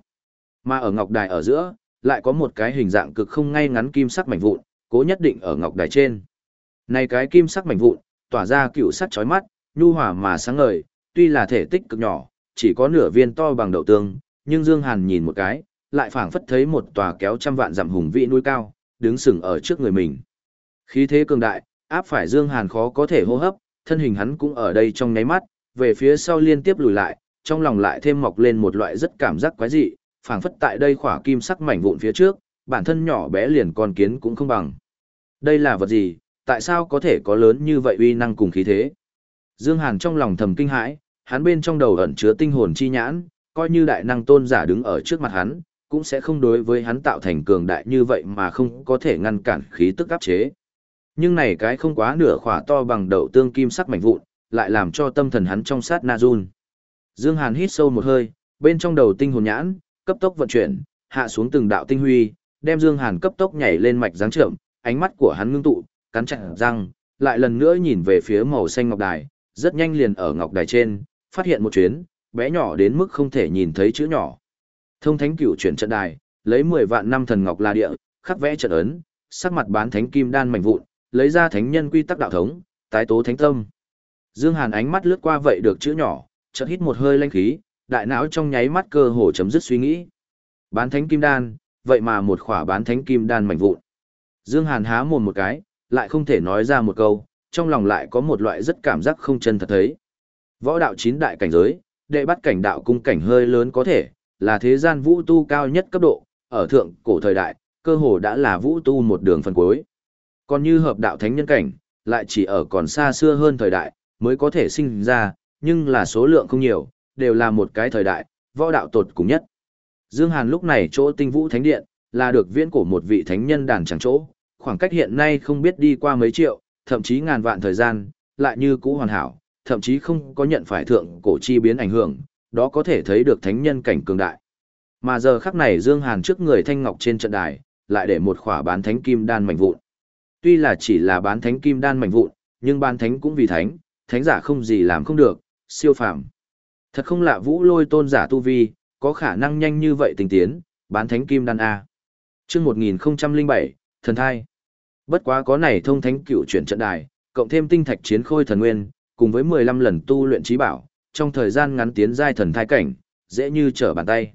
Mà ở ngọc đài ở giữa, lại có một cái hình dạng cực không ngay ngắn kim sắc mảnh vụn, cố nhất định ở ngọc đài trên. Này cái kim sắc mảnh vụn, tỏa ra cựu sắc chói mắt, nhu hòa mà sáng ngời, tuy là thể tích cực nhỏ, chỉ có nửa viên to bằng đậu tương, nhưng Dương Hàn nhìn một cái, lại phảng phất thấy một tòa kéo trăm vạn dặm hùng vĩ núi cao, đứng sừng ở trước người mình. Khí thế cường đại, áp phải Dương Hàn khó có thể hô hấp, thân hình hắn cũng ở đây trong nháy mắt, về phía sau liên tiếp lùi lại, trong lòng lại thêm mọc lên một loại rất cảm giác quái dị, phảng phất tại đây khỏa kim sắc mảnh vụn phía trước, bản thân nhỏ bé liền con kiến cũng không bằng. Đây là vật gì, tại sao có thể có lớn như vậy uy năng cùng khí thế? Dương Hàn trong lòng thầm kinh hãi, hắn bên trong đầu ẩn chứa tinh hồn chi nhãn, coi như đại năng tôn giả đứng ở trước mặt hắn, cũng sẽ không đối với hắn tạo thành cường đại như vậy mà không có thể ngăn cản khí tức áp chế. Nhưng này cái không quá nửa khỏa to bằng đậu tương kim sắc mảnh vụn, lại làm cho tâm thần hắn trong sát na run. Dương Hàn hít sâu một hơi, bên trong đầu tinh hồn nhãn, cấp tốc vận chuyển, hạ xuống từng đạo tinh huy, đem Dương Hàn cấp tốc nhảy lên mạch dáng trợm, ánh mắt của hắn ngưng tụ, cắn chặt răng, lại lần nữa nhìn về phía màu xanh ngọc đài, rất nhanh liền ở ngọc đài trên, phát hiện một chuyến, bé nhỏ đến mức không thể nhìn thấy chữ nhỏ. Thông thánh cửu chuyển trận đài, lấy 10 vạn năm thần ngọc la địa, khắc vẽ trận ấn, sắc mặt bán thánh kim đan mảnh vụn, lấy ra thánh nhân quy tắc đạo thống, tái tố thánh tâm. Dương Hàn ánh mắt lướt qua vậy được chữ nhỏ, chợt hít một hơi linh khí, đại não trong nháy mắt cơ hồ chấm dứt suy nghĩ. Bán thánh kim đan, vậy mà một khỏa bán thánh kim đan mảnh vụn. Dương Hàn há mồm một cái, lại không thể nói ra một câu, trong lòng lại có một loại rất cảm giác không chân thật thấy. Võ đạo chín đại cảnh giới, đệ bắt cảnh đạo cung cảnh hơi lớn có thể, là thế gian vũ tu cao nhất cấp độ, ở thượng cổ thời đại, cơ hồ đã là vũ tu một đường phần cuối. Còn như hợp đạo thánh nhân cảnh, lại chỉ ở còn xa xưa hơn thời đại, mới có thể sinh ra, nhưng là số lượng không nhiều, đều là một cái thời đại, võ đạo tột cùng nhất. Dương Hàn lúc này chỗ tinh vũ thánh điện, là được viễn cổ một vị thánh nhân đàn chẳng chỗ, khoảng cách hiện nay không biết đi qua mấy triệu, thậm chí ngàn vạn thời gian, lại như cũ hoàn hảo, thậm chí không có nhận phải thượng cổ chi biến ảnh hưởng, đó có thể thấy được thánh nhân cảnh cường đại. Mà giờ khắc này Dương Hàn trước người thanh ngọc trên trận đài, lại để một khỏa bán thánh kim đan mảnh vụn. Tuy là chỉ là bán thánh kim đan mảnh vụn, nhưng bán thánh cũng vì thánh, thánh giả không gì làm không được, siêu phàm. Thật không lạ vũ lôi tôn giả tu vi, có khả năng nhanh như vậy tình tiến, bán thánh kim đan A. Trước 1007, thần thai. Bất quá có này thông thánh cựu chuyển trận đài, cộng thêm tinh thạch chiến khôi thần nguyên, cùng với 15 lần tu luyện trí bảo, trong thời gian ngắn tiến giai thần thai cảnh, dễ như trở bàn tay.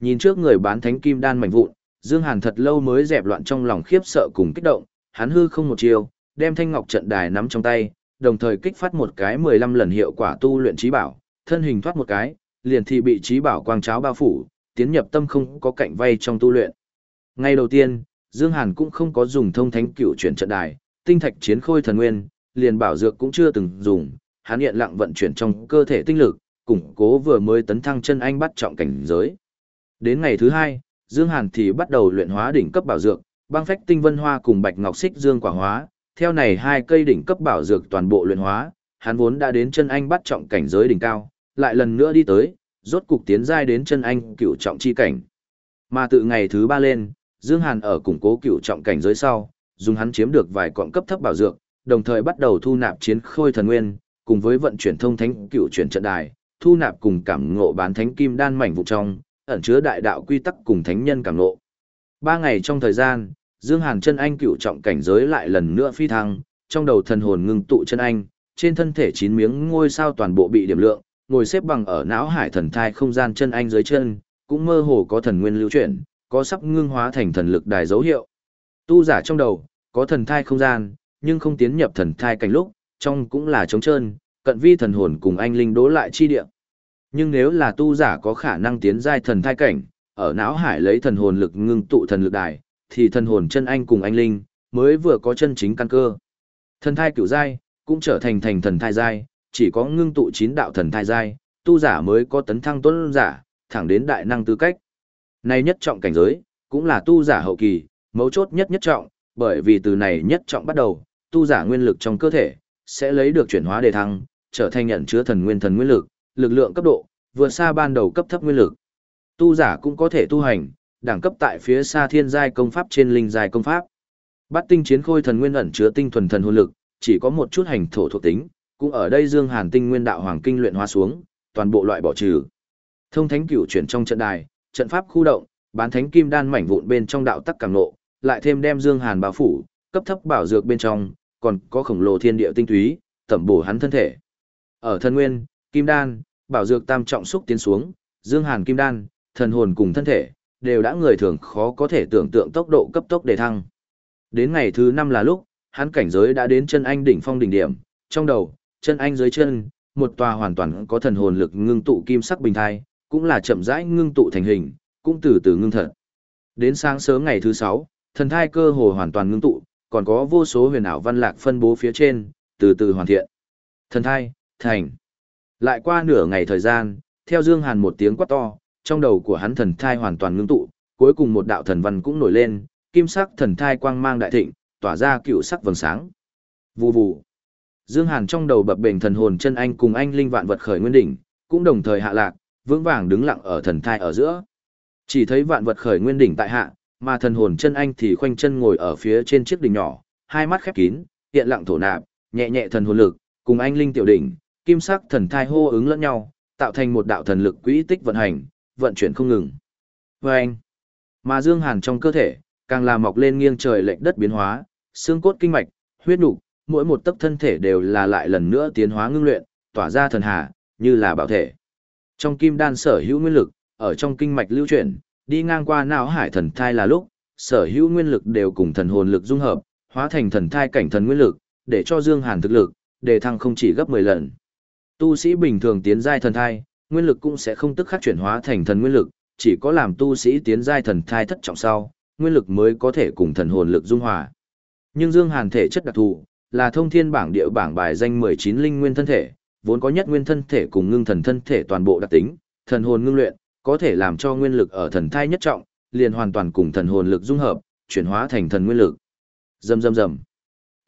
Nhìn trước người bán thánh kim đan mảnh vụn, Dương Hàn thật lâu mới dẹp loạn trong lòng khiếp sợ cùng kích động, hắn hư không một chiều, đem thanh ngọc trận đài nắm trong tay, đồng thời kích phát một cái 15 lần hiệu quả tu luyện trí bảo, thân hình thoát một cái, liền thì bị trí bảo quang cháo bao phủ, tiến nhập tâm không có cạnh vay trong tu luyện. Ngay đầu tiên, Dương Hàn cũng không có dùng thông thánh cựu chuyển trận đài, tinh thạch chiến khôi thần nguyên, liền bảo dược cũng chưa từng dùng, hắn hiện lặng vận chuyển trong cơ thể tinh lực, củng cố vừa mới tấn thăng chân anh bắt trọng cảnh giới. Đến ngày thứ hai, Dương Hàn thì bắt đầu luyện hóa đỉnh cấp bảo dược, băng phách tinh vân hoa cùng bạch ngọc xích dương quả hóa, theo này hai cây đỉnh cấp bảo dược toàn bộ luyện hóa, hắn vốn đã đến chân anh bắt trọng cảnh giới đỉnh cao, lại lần nữa đi tới, rốt cục tiến giai đến chân anh cựu trọng chi cảnh. Mà từ ngày thứ ba lên, Dương Hàn ở củng cố cựu trọng cảnh giới sau, dùng hắn chiếm được vài cọng cấp thấp bảo dược, đồng thời bắt đầu thu nạp chiến khôi thần nguyên, cùng với vận chuyển thông thánh cựu chuyển trận đài, thu nạp cùng cảm ngộ bán thánh kim đan mảnh vụ trong, ẩn chứa đại đạo quy tắc cùng thánh nhân cảm ngộ. Ba ngày trong thời gian, Dương Hàn chân anh cựu trọng cảnh giới lại lần nữa phi thăng, trong đầu thần hồn ngưng tụ chân anh, trên thân thể chín miếng ngôi sao toàn bộ bị điểm lượng, ngồi xếp bằng ở não hải thần thai không gian chân anh dưới chân, cũng mơ hồ có thần nguyên lưu chuyển, có sắp ngưng hóa thành thần lực đài dấu hiệu. Tu giả trong đầu, có thần thai không gian, nhưng không tiến nhập thần thai cảnh lúc, trong cũng là trống trơn, cận vi thần hồn cùng anh linh đố lại chi địa. Nhưng nếu là tu giả có khả năng tiến giai thần thai cảnh, ở não hải lấy thần hồn lực ngưng tụ thần lực đài, thì thần hồn chân anh cùng anh linh mới vừa có chân chính căn cơ. Thần thai cửu giai cũng trở thành thành thần thai giai, chỉ có ngưng tụ chín đạo thần thai giai, tu giả mới có tấn thăng tuấn giả, thẳng đến đại năng tư cách. Này nhất trọng cảnh giới, cũng là tu giả hậu kỳ, mấu chốt nhất nhất trọng, bởi vì từ này nhất trọng bắt đầu, tu giả nguyên lực trong cơ thể, sẽ lấy được chuyển hóa đề thăng, trở thành nhận chứa thần nguyên thần nguyên lực, lực lượng cấp độ, vượt xa ban đầu cấp thấp nguyên lực. Tu giả cũng có thể tu hành, đẳng cấp tại phía xa thiên giai công pháp trên linh giai công pháp. Bát tinh chiến khôi thần nguyên ẩn chứa tinh thuần thần hồn lực, chỉ có một chút hành thổ thuộc tính, cũng ở đây Dương Hàn tinh nguyên đạo hoàng kinh luyện hóa xuống, toàn bộ loại bỏ trừ. Thông thánh cửu chuyển trong trận đài, trận pháp khu động, bán thánh kim đan mảnh vụn bên trong đạo tắc càng nộ, lại thêm đem Dương Hàn bao phủ, cấp thấp bảo dược bên trong, còn có khổng lồ thiên địa tinh túy, tẩm bổ hắn thân thể. Ở thân nguyên, kim đan, bảo dược tam trọng xúc tiến xuống, Dương Hàn kim đan, thần hồn cùng thân thể, đều đã người thường khó có thể tưởng tượng tốc độ cấp tốc đề thăng. Đến ngày thứ 5 là lúc, hắn cảnh giới đã đến chân anh đỉnh phong đỉnh điểm, trong đầu, chân anh dưới chân, một tòa hoàn toàn có thần hồn lực ngưng tụ kim sắc bình thai, cũng là chậm rãi ngưng tụ thành hình, cũng từ từ ngưng thật. Đến sáng sớm ngày thứ 6, thần thai cơ hồ hoàn toàn ngưng tụ, còn có vô số huyền ảo văn lạc phân bố phía trên, từ từ hoàn thiện. Thần thai, thành. Lại qua nửa ngày thời gian, theo Dương Hàn một tiếng quát to, trong đầu của hắn thần thai hoàn toàn ngưng tụ, cuối cùng một đạo thần văn cũng nổi lên, kim sắc thần thai quang mang đại thịnh, tỏa ra cựu sắc vầng sáng. Vù vù. Dương Hàn trong đầu bập bềnh thần hồn chân anh cùng anh linh vạn vật khởi nguyên đỉnh, cũng đồng thời hạ lạc, vững vàng đứng lặng ở thần thai ở giữa. Chỉ thấy vạn vật khởi nguyên đỉnh tại hạ, mà thần hồn chân anh thì khoanh chân ngồi ở phía trên chiếc đỉnh nhỏ, hai mắt khép kín, hiện lặng thổ nạp, nhẹ nhẹ thần hồn lực, cùng anh linh tiểu đỉnh, kim sắc thần thai hô ứng lẫn nhau, tạo thành một đạo thần lực quỹ tích vận hành, vận chuyển không ngừng. Và anh, mà Dương Hàn trong cơ thể, càng là mọc lên nghiêng trời lệch đất biến hóa, xương cốt kinh mạch, huyết nục, mỗi một tấc thân thể đều là lại lần nữa tiến hóa ngưng luyện, tỏa ra thần hà, như là bảo thể. Trong kim đan sở hữu nguyên lực, ở trong kinh mạch lưu chuyển, đi ngang qua não hải thần thai là lúc, sở hữu nguyên lực đều cùng thần hồn lực dung hợp, hóa thành thần thai cảnh thần nguyên lực, để cho Dương Hàn thực lực đề thăng không chỉ gấp 10 lần. Tu sĩ bình thường tiến giai thần thai, nguyên lực cũng sẽ không tức khắc chuyển hóa thành thần nguyên lực, chỉ có làm tu sĩ tiến giai thần thai thất trọng sau, nguyên lực mới có thể cùng thần hồn lực dung hòa. Nhưng Dương Hàn thể chất đặc thù, là thông thiên bảng địa bảng bài danh 19 linh nguyên thân thể, vốn có nhất nguyên thân thể cùng ngưng thần thân thể toàn bộ đặc tính, thần hồn ngưng luyện, có thể làm cho nguyên lực ở thần thai nhất trọng, liền hoàn toàn cùng thần hồn lực dung hợp, chuyển hóa thành thần nguyên lực. Rầm rầm rầm.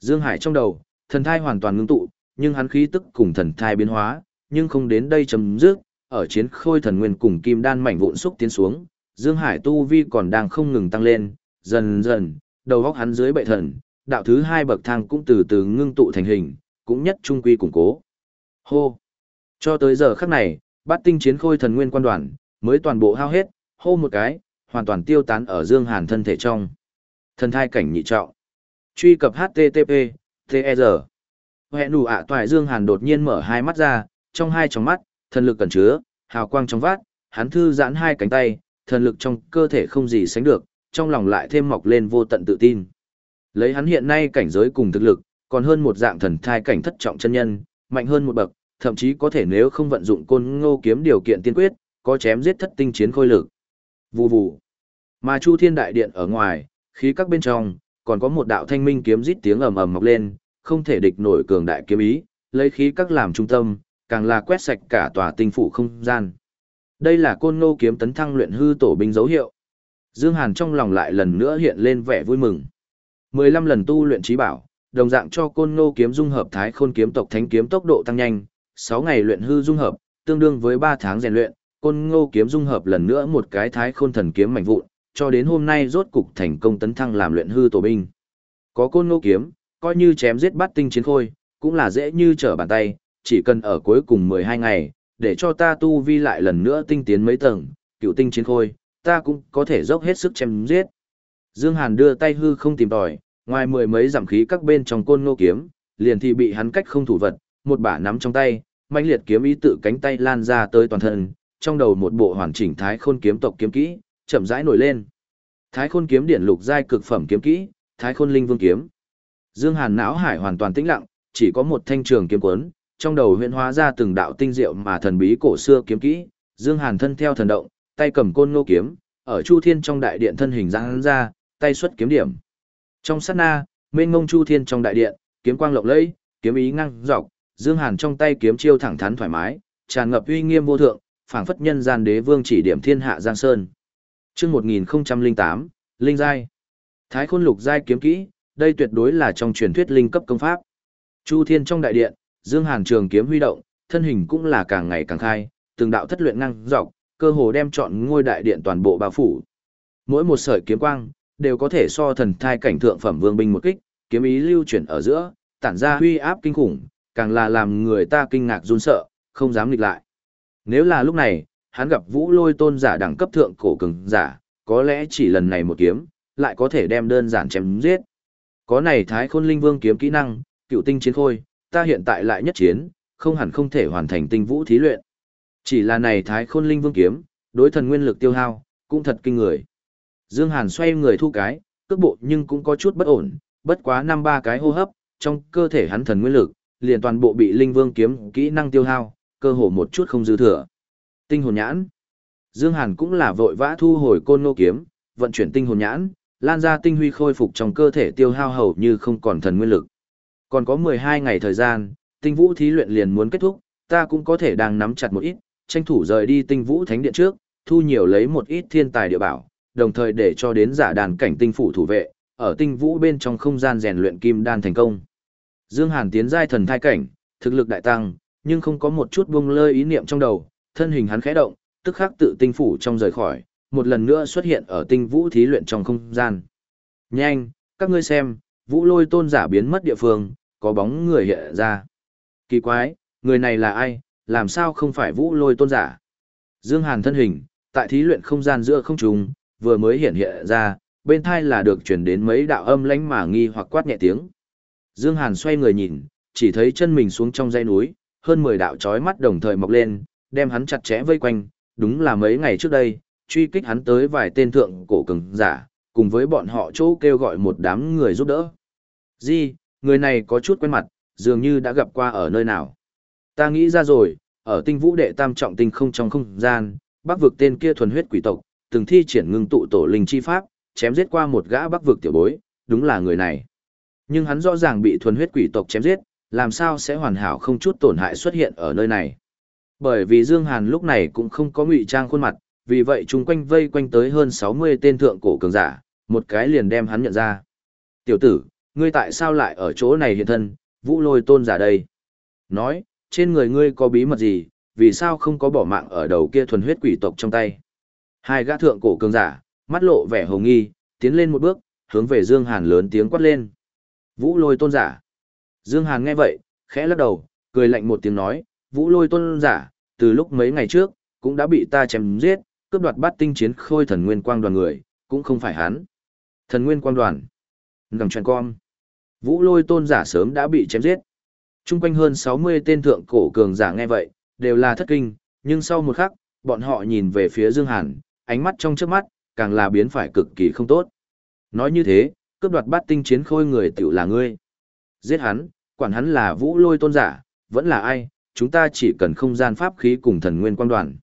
Dương Hải trong đầu, thần thai hoàn toàn ngưng tụ, nhưng hắn khí tức cùng thần thai biến hóa, nhưng không đến đây chấm dứt, ở chiến khôi thần nguyên cùng kim đan mảnh vụn xúc tiến xuống, Dương Hải tu vi còn đang không ngừng tăng lên, dần dần, đầu góc hắn dưới bệ thần, đạo thứ hai bậc thang cũng từ từ ngưng tụ thành hình, cũng nhất trung quy củng cố. Hô! Cho tới giờ khắc này, bát tinh chiến khôi thần nguyên quan đoàn, mới toàn bộ hao hết, hô một cái, hoàn toàn tiêu tán ở Dương Hàn thân thể trong. Thần thai cảnh nhị trọng. Truy cập HTTP, TR. Hẹn nụ ạ toại Dương Hàn đột nhiên mở hai mắt ra, trong hai tròng mắt, thần lực cẩn chứa, hào quang trong vát, hắn thư giãn hai cánh tay, thần lực trong cơ thể không gì sánh được, trong lòng lại thêm mọc lên vô tận tự tin. Lấy hắn hiện nay cảnh giới cùng thực lực, còn hơn một dạng thần thai cảnh thất trọng chân nhân, mạnh hơn một bậc, thậm chí có thể nếu không vận dụng côn ngô kiếm điều kiện tiên quyết, có chém giết thất tinh chiến khôi lực. Vù vù. Mà Chu Thiên Đại Điện ở ngoài, khí các bên trong, còn có một đạo thanh minh kiếm rít tiếng ầm ầm mọc lên, không thể địch nổi cường đại kiếm ý, lấy khí các làm trung tâm, càng là quét sạch cả tòa tinh phủ không gian. Đây là côn ngô kiếm tấn thăng luyện hư tổ binh dấu hiệu. Dương Hàn trong lòng lại lần nữa hiện lên vẻ vui mừng. 15 lần tu luyện trí bảo, đồng dạng cho côn ngô kiếm dung hợp thái khôn kiếm tộc thánh kiếm tốc độ tăng nhanh, 6 ngày luyện hư dung hợp, tương đương với 3 tháng rèn luyện, côn ngô kiếm dung hợp lần nữa một cái thái khôn thần kiếm mạnh vụn, cho đến hôm nay rốt cục thành công tấn thăng làm luyện hư tổ binh. Có côn ngô kiếm, coi như chém giết bắt tinh chiến khôi, cũng là dễ như trở bàn tay, chỉ cần ở cuối cùng 12 ngày, để cho ta tu vi lại lần nữa tinh tiến mấy tầng, cựu tinh chiến khôi, ta cũng có thể dốc hết sức chém giết. Dương Hàn đưa tay hư không tìm tòi, ngoài mười mấy giảm khí các bên trong côn ngô kiếm, liền thì bị hắn cách không thủ vật, một bả nắm trong tay, mãnh liệt kiếm ý tự cánh tay lan ra tới toàn thân, trong đầu một bộ hoàn chỉnh thái khôn kiếm tộc kiếm kỹ, chậm rãi nổi lên. Thái khôn kiếm điển lục giai cực phẩm kiếm kỹ, thái khôn linh vương kiếm. Dương Hàn não hải hoàn toàn tĩnh lặng, chỉ có một thanh trường kiếm cuốn, trong đầu huyễn hóa ra từng đạo tinh diệu mà thần bí cổ xưa kiếm kỹ. Dương Hàn thân theo thần động, tay cầm côn ngô kiếm, ở Chu Thiên trong đại điện thân hình giãn ra, tay xuất kiếm điểm. Trong sát na, mênh ngông Chu Thiên trong đại điện, kiếm quang lộng lẫy, kiếm ý ngang dọc, Dương Hàn trong tay kiếm chiêu thẳng thắn thoải mái, tràn ngập uy nghiêm vô thượng, phảng phất nhân gian đế vương chỉ điểm thiên hạ giang sơn. Chương 1008, Linh giai. Thái Khôn Lục giai kiếm kỹ, đây tuyệt đối là trong truyền thuyết linh cấp công pháp. Chu Thiên trong đại điện, Dương Hàn trường kiếm huy động, thân hình cũng là càng ngày càng khai, từng đạo thất luyện ngang dọc, cơ hồ đem chọn ngôi đại điện toàn bộ bao phủ. Mỗi một sợi kiếm quang đều có thể so thần thai cảnh thượng phẩm vương binh một kích, kiếm ý lưu chuyển ở giữa, tản ra huy áp kinh khủng, càng là làm người ta kinh ngạc run sợ, không dám nghịch lại. Nếu là lúc này, hắn gặp Vũ Lôi Tôn giả đẳng cấp thượng cổ cường giả, có lẽ chỉ lần này một kiếm, lại có thể đem đơn giản chém giết. Có này Thái Khôn Linh Vương kiếm kỹ năng, cựu tinh chiến khôi, ta hiện tại lại nhất chiến, không hẳn không thể hoàn thành tinh vũ thí luyện. Chỉ là này Thái Khôn Linh Vương kiếm, đối thần nguyên lực tiêu hao, cũng thật kinh người. Dương Hàn xoay người thu cái, cước bộ nhưng cũng có chút bất ổn, bất quá năm ba cái hô hấp, trong cơ thể hắn thần nguyên lực, liền toàn bộ bị Linh Vương kiếm kỹ năng tiêu hao, cơ hồ một chút không dư thừa. Tinh hồn nhãn. Dương Hàn cũng là vội vã thu hồi côn ngô kiếm, vận chuyển tinh hồn nhãn, lan ra tinh huy khôi phục trong cơ thể tiêu hao hầu như không còn thần nguyên lực. Còn có 12 ngày thời gian, tinh vũ thí luyện liền muốn kết thúc, ta cũng có thể đang nắm chặt một ít, tranh thủ rời đi tinh vũ thánh điện trước, thu nhiều lấy một ít thiên tài địa bảo, đồng thời để cho đến giả đàn cảnh tinh phủ thủ vệ, ở tinh vũ bên trong không gian rèn luyện kim đan thành công. Dương Hàn tiến giai thần thai cảnh, thực lực đại tăng, nhưng không có một chút buông lơi ý niệm trong đầu, thân hình hắn khẽ động, tức khắc tự tinh phủ trong rời khỏi, một lần nữa xuất hiện ở tinh vũ thí luyện trong không gian. Nhanh, các ngươi xem, vũ lôi tôn giả biến mất địa phương, có bóng người hiện ra. Kỳ quái, người này là ai, làm sao không phải vũ lôi tôn giả? Dương Hàn thân hình, tại thí luyện không gian giữa không trung, vừa mới hiện hiện ra, bên thai là được chuyển đến mấy đạo âm lãnh mà nghi hoặc quát nhẹ tiếng. Dương Hàn xoay người nhìn, chỉ thấy chân mình xuống trong dãy núi, hơn 10 đạo chói mắt đồng thời mọc lên, đem hắn chặt chẽ vây quanh, đúng là mấy ngày trước đây, truy kích hắn tới vài tên thượng cổ cường giả, cùng với bọn họ chỗ kêu gọi một đám người giúp đỡ. Di, người này có chút quen mặt, dường như đã gặp qua ở nơi nào. Ta nghĩ ra rồi, ở tinh vũ đệ tam trọng tinh không trong không gian, bắc vực tên kia thuần huyết quỷ tộc, từng thi triển ngưng tụ tổ linh chi pháp, chém giết qua một gã bắc vực tiểu bối, đúng là người này. Nhưng hắn rõ ràng bị thuần huyết quỷ tộc chém giết, làm sao sẽ hoàn hảo không chút tổn hại xuất hiện ở nơi này. Bởi vì Dương Hàn lúc này cũng không có ngụy trang khuôn mặt, vì vậy chung quanh vây quanh tới hơn 60 tên thượng cổ cường giả, một cái liền đem hắn nhận ra. Tiểu tử, ngươi tại sao lại ở chỗ này hiện thân, vũ lôi tôn giả đây? Nói, trên người ngươi có bí mật gì, vì sao không có bỏ mạng ở đầu kia thuần huyết quỷ tộc trong tay? Hai gã thượng cổ cường giả, mắt lộ vẻ hồng nghi, tiến lên một bước, hướng về Dương Hàn lớn tiếng quát lên. Vũ lôi tôn giả. Dương Hàn nghe vậy, khẽ lắc đầu, cười lạnh một tiếng nói, Vũ lôi tôn giả, từ lúc mấy ngày trước, cũng đã bị ta chém giết, cướp đoạt bát tinh chiến khôi thần nguyên quang đoàn người, cũng không phải hắn. Thần nguyên quang đoàn. Ngầm truyền con. Vũ lôi tôn giả sớm đã bị chém giết. Trung quanh hơn 60 tên thượng cổ cường giả nghe vậy, đều là thất kinh, nhưng sau một khắc, bọn họ nhìn về phía Dương Hàn, ánh mắt trong trước mắt, càng là biến phải cực kỳ không tốt. Nói như thế, cướp đoạt bát tinh chiến khôi người tiểu là ngươi. Giết hắn, quản hắn là vũ lôi tôn giả, vẫn là ai, chúng ta chỉ cần không gian pháp khí cùng thần nguyên quang đoàn.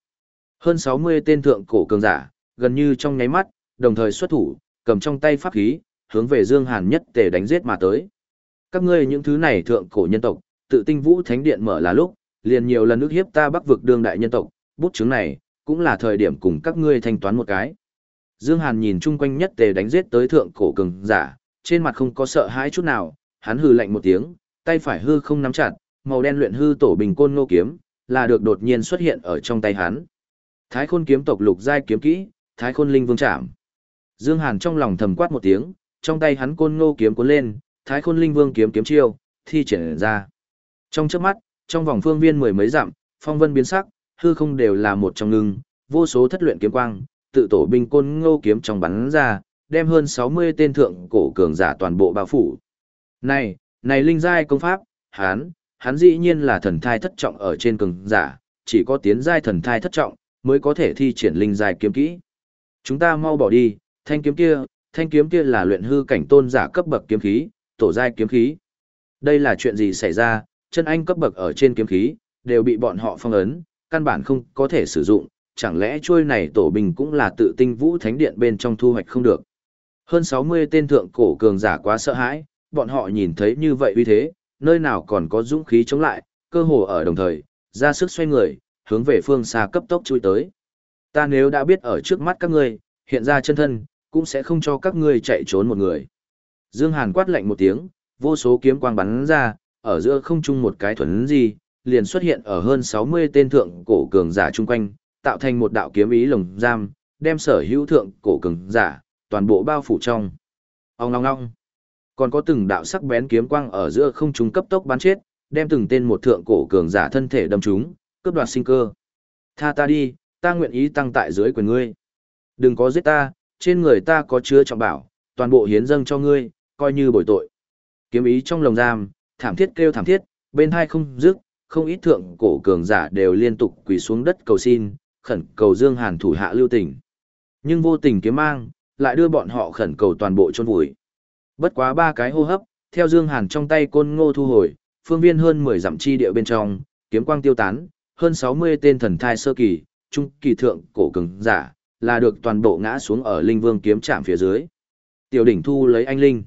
Hơn 60 tên thượng cổ cường giả, gần như trong nháy mắt, đồng thời xuất thủ, cầm trong tay pháp khí, hướng về Dương Hàn nhất tề đánh giết mà tới. Các ngươi những thứ này thượng cổ nhân tộc, tự tinh vũ thánh điện mở là lúc, liền nhiều lần ước hiếp ta bắc vực đương đại nhân tộc, bút chứng này, cũng là thời điểm cùng các ngươi thanh toán một cái. Dương Hàn nhìn chung quanh nhất tề đánh giết tới thượng cổ cường giả, trên mặt không có sợ hãi chút nào, hắn hừ lạnh một tiếng, tay phải hư không nắm chặt, màu đen luyện hư tổ bình côn ngô kiếm, là được đột nhiên xuất hiện ở trong tay hắn. Thái khôn kiếm tộc lục giai kiếm kỹ, thái khôn linh vương chạm. Dương Hàn trong lòng thầm quát một tiếng, trong tay hắn côn ngô kiếm cuốn lên, thái khôn linh vương kiếm kiếm chiêu, thi triển ra. Trong chớp mắt, trong vòng phương viên mười mấy dặm, phong vân biến sắc, hư không đều là một trong ngưng, vô số thất luyện kiếm quang, tự tổ binh côn ngô kiếm trong bắn ra, đem hơn 60 tên thượng cổ cường giả toàn bộ bao phủ. Này, này linh giai công pháp, hắn, hắn dĩ nhiên là thần thai thất trọng ở trên cường giả, chỉ có tiến giai thần thai thất trọng mới có thể thi triển linh giai kiếm kỹ. Chúng ta mau bỏ đi, thanh kiếm kia, thanh kiếm kia là luyện hư cảnh tôn giả cấp bậc kiếm khí, tổ giai kiếm khí. Đây là chuyện gì xảy ra, chân anh cấp bậc ở trên kiếm khí, đều bị bọn họ phong ấn, căn bản không có thể sử dụng, chẳng lẽ chuôi này tổ bình cũng là tự tinh vũ thánh điện bên trong thu hoạch không được. Hơn 60 tên thượng cổ cường giả quá sợ hãi, bọn họ nhìn thấy như vậy uy thế, nơi nào còn có dũng khí chống lại, cơ hồ ở đồng thời, ra sức xoay người, hướng về phương xa cấp tốc chui tới. Ta nếu đã biết ở trước mắt các ngươi, hiện ra chân thân, cũng sẽ không cho các ngươi chạy trốn một người. Dương Hàn quát lạnh một tiếng, vô số kiếm quang bắn ra, ở giữa không trung một cái thuần gì, liền xuất hiện ở hơn 60 tên thượng cổ cường giả chung quanh, tạo thành một đạo kiếm ý lồng giam, đem sở hữu thượng cổ cường giả, toàn bộ bao phủ trong. Ông ngong ngong. Còn có từng đạo sắc bén kiếm quang ở giữa không trung cấp tốc bắn chết, đem từng tên một thượng cổ cường giả thân thể đâm trúng, cướp đoạt sinh cơ. Tha ta đi, ta nguyện ý tăng tại dưới quyền ngươi. Đừng có giết ta, trên người ta có chứa trọng bảo, toàn bộ hiến dâng cho ngươi, coi như bồi tội. Kiếm ý trong lồng giam, thảm thiết kêu thảm thiết, bên hai không dứt, không ít thượng cổ cường giả đều liên tục quỳ xuống đất cầu xin, khẩn cầu Dương Hàn thủ hạ lưu tình. Nhưng vô tình kiếm mang, lại đưa bọn họ khẩn cầu toàn bộ chôn vùi. Bất quá ba cái hô hấp, theo Dương Hàn trong tay côn ngô thu hồi, phương viên hơn 10 dặm chi địa bên trong, kiếm quang tiêu tán, hơn 60 tên thần thai sơ kỳ, trung kỳ thượng cổ cường giả, là được toàn bộ ngã xuống ở linh vương kiếm trạm phía dưới. Tiểu đỉnh thu lấy anh linh.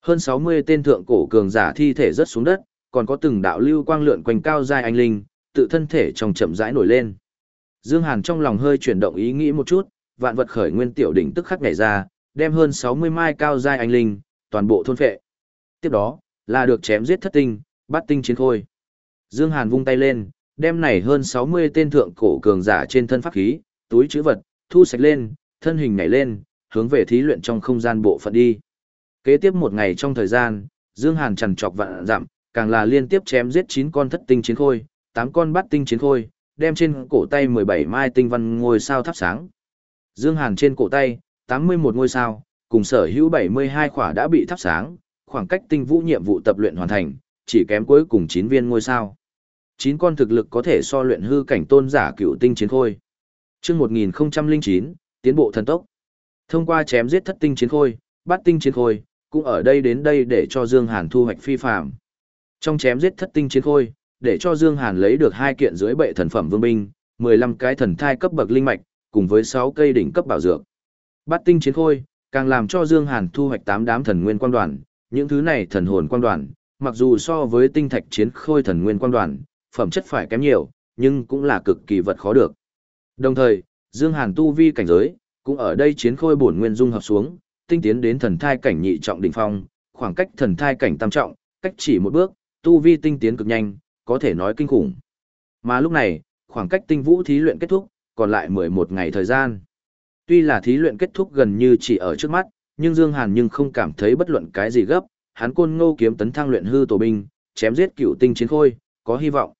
Hơn 60 tên thượng cổ cường giả thi thể rớt xuống đất, còn có từng đạo lưu quang lượn quanh cao dài anh linh, tự thân thể trong chậm rãi nổi lên. Dương Hàn trong lòng hơi chuyển động ý nghĩ một chút, vạn vật khởi nguyên tiểu đỉnh tức khắc nhảy ra, đem hơn 60 mai cao dài anh linh, toàn bộ thôn phệ. Tiếp đó, là được chém giết thất tinh, bắt tinh chiến khôi. Dương Hàn vung tay lên, đem này hơn 60 tên thượng cổ cường giả trên thân pháp khí, túi chữ vật, thu sạch lên, thân hình nhảy lên, hướng về thí luyện trong không gian bộ phận đi. Kế tiếp một ngày trong thời gian, Dương Hàn chằn trọc vạn dặm, càng là liên tiếp chém giết 9 con thất tinh chiến khôi, 8 con bát tinh chiến khôi, đem trên cổ tay 17 mai tinh văn ngôi sao thắp sáng. Dương Hàn trên cổ tay, 81 ngôi sao, cùng sở hữu 72 khỏa đã bị thắp sáng, khoảng cách tinh vũ nhiệm vụ tập luyện hoàn thành, chỉ kém cuối cùng 9 viên ngôi sao. 9 con thực lực có thể so luyện hư cảnh tôn giả cựu tinh chiến khôi. Trước 1009, tiến bộ thần tốc. Thông qua chém giết thất tinh chiến khôi, bát tinh chiến khôi, cũng ở đây đến đây để cho Dương Hàn thu hoạch phi phàm. Trong chém giết thất tinh chiến khôi, để cho Dương Hàn lấy được hai kiện dưới bệ thần phẩm vương binh, 15 cái thần thai cấp bậc linh mạch, cùng với 6 cây đỉnh cấp bảo dược. Bát tinh chiến khôi, càng làm cho Dương Hàn thu hoạch 8 đám thần nguyên quan đoàn, những thứ này thần hồn quan đoàn, mặc dù so với tinh thạch chiến khôi thần nguyên quan đoàn, phẩm chất phải kém nhiều, nhưng cũng là cực kỳ vật khó được. Đồng thời, Dương Hàn tu vi cảnh giới, cũng ở đây chiến khôi bổn nguyên dung hợp xuống, tinh tiến đến thần thai cảnh nhị trọng đỉnh phong, khoảng cách thần thai cảnh tam trọng, cách chỉ một bước, tu vi tinh tiến cực nhanh, có thể nói kinh khủng. Mà lúc này, khoảng cách tinh vũ thí luyện kết thúc, còn lại 11 ngày thời gian. Tuy là thí luyện kết thúc gần như chỉ ở trước mắt, nhưng Dương Hàn nhưng không cảm thấy bất luận cái gì gấp, hắn côn ngô kiếm tấn thăng luyện hư tổ binh, chém giết cựu tinh chiến khôi, có hy vọng.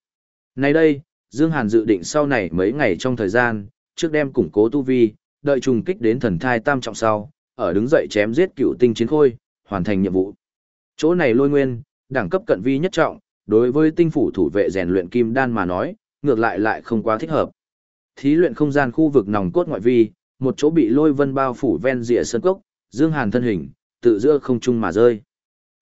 Nay đây, Dương Hàn dự định sau này mấy ngày trong thời gian, trước đem củng cố tu vi, đợi trùng kích đến thần thai tam trọng sau, ở đứng dậy chém giết cựu tinh chiến khôi, hoàn thành nhiệm vụ. Chỗ này lôi nguyên, đẳng cấp cận vi nhất trọng, đối với tinh phủ thủ vệ rèn luyện kim đan mà nói, ngược lại lại không quá thích hợp. Thí luyện không gian khu vực nòng cốt ngoại vi, một chỗ bị lôi vân bao phủ ven rìa sơn cốc, Dương Hàn thân hình, tự giữa không trung mà rơi.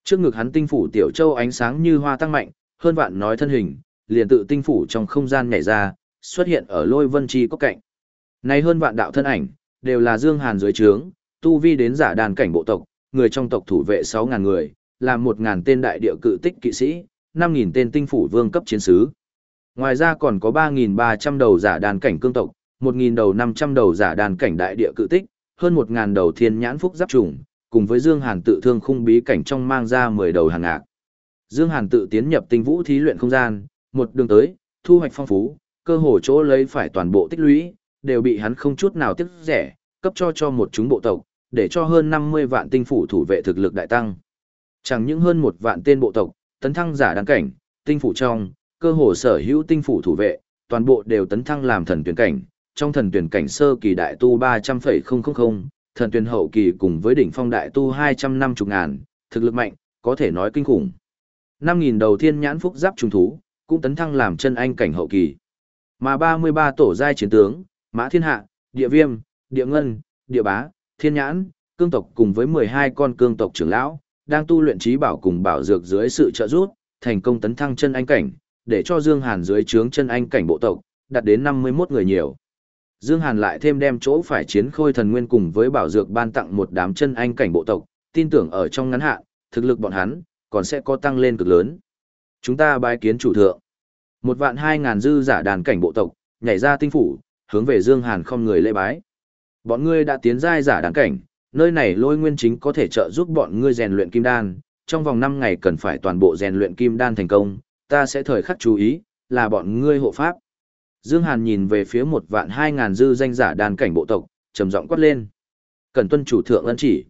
Trước ngực hắn tinh phủ tiểu châu ánh sáng như hoa tăng mạnh, hơn vạn nói thân hình, liền tự tinh phủ trong không gian nhảy ra, xuất hiện ở lôi vân chi cốc cạnh. Này hơn vạn đạo thân ảnh, đều là Dương Hàn dưới trướng, tu vi đến giả đàn cảnh bộ tộc, người trong tộc thủ vệ 6000 người, làm 1.000 tên đại địa cự tích kỵ sĩ, 5.000 tên tinh phủ vương cấp chiến sứ. Ngoài ra còn có 3.300 đầu giả đàn cảnh cương tộc, 1.000 đầu 500 đầu giả đàn cảnh đại địa cự tích, hơn 1.000 đầu thiên nhãn phúc giáp trùng, cùng với Dương Hàn tự thương khung bí cảnh trong mang ra 10 đầu hàng ngạc. Dương Hàn tự tiến nhập tinh vũ thí luyện không gian, một đường tới, thu hoạch phong phú, cơ hồ chỗ lấy phải toàn bộ tích lũy, đều bị hắn không chút nào tiếc rẻ, cấp cho cho một chúng bộ tộc, để cho hơn 50 vạn tinh phủ thủ vệ thực lực đại tăng. Chẳng những hơn một vạn tên bộ tộc, tấn thăng giả đáng cảnh, tinh phủ trong, cơ hồ sở hữu tinh phủ thủ vệ, toàn bộ đều tấn thăng làm thần tuyển cảnh, trong thần tuyển cảnh sơ kỳ đại tu 300,000, thần tuyển hậu kỳ cùng với đỉnh phong đại tu 250 ngàn, thực lực mạnh, có thể nói kinh khủng. 5.000 đầu thiên nhãn phúc giáp trùng thú, cũng tấn thăng làm chân anh cảnh hậu kỳ. Mà 33 tổ giai chiến tướng, Mã Thiên Hạ, Địa Viêm, Địa Ngân, Địa Bá, Thiên Nhãn, cương tộc cùng với 12 con cương tộc trưởng lão, đang tu luyện trí bảo cùng bảo dược dưới sự trợ giúp, thành công tấn thăng chân anh cảnh, để cho Dương Hàn dưới trướng chân anh cảnh bộ tộc, đạt đến 51 người nhiều. Dương Hàn lại thêm đem chỗ phải chiến khôi thần nguyên cùng với bảo dược ban tặng một đám chân anh cảnh bộ tộc, tin tưởng ở trong ngắn hạn, thực lực bọn hắn còn sẽ có tăng lên cực lớn. Chúng ta bái kiến chủ thượng. Một vạn hai ngàn dư giả đàn cảnh bộ tộc, nhảy ra tinh phủ, hướng về Dương Hàn không người lễ bái. Bọn ngươi đã tiến giai giả đàn cảnh, nơi này lôi nguyên chính có thể trợ giúp bọn ngươi rèn luyện kim đan, trong vòng 5 ngày cần phải toàn bộ rèn luyện kim đan thành công, ta sẽ thời khắc chú ý, là bọn ngươi hộ pháp. Dương Hàn nhìn về phía một vạn hai ngàn dư danh giả đàn cảnh bộ tộc, trầm giọng quát lên. Cần tuân chủ thượng ân chỉ.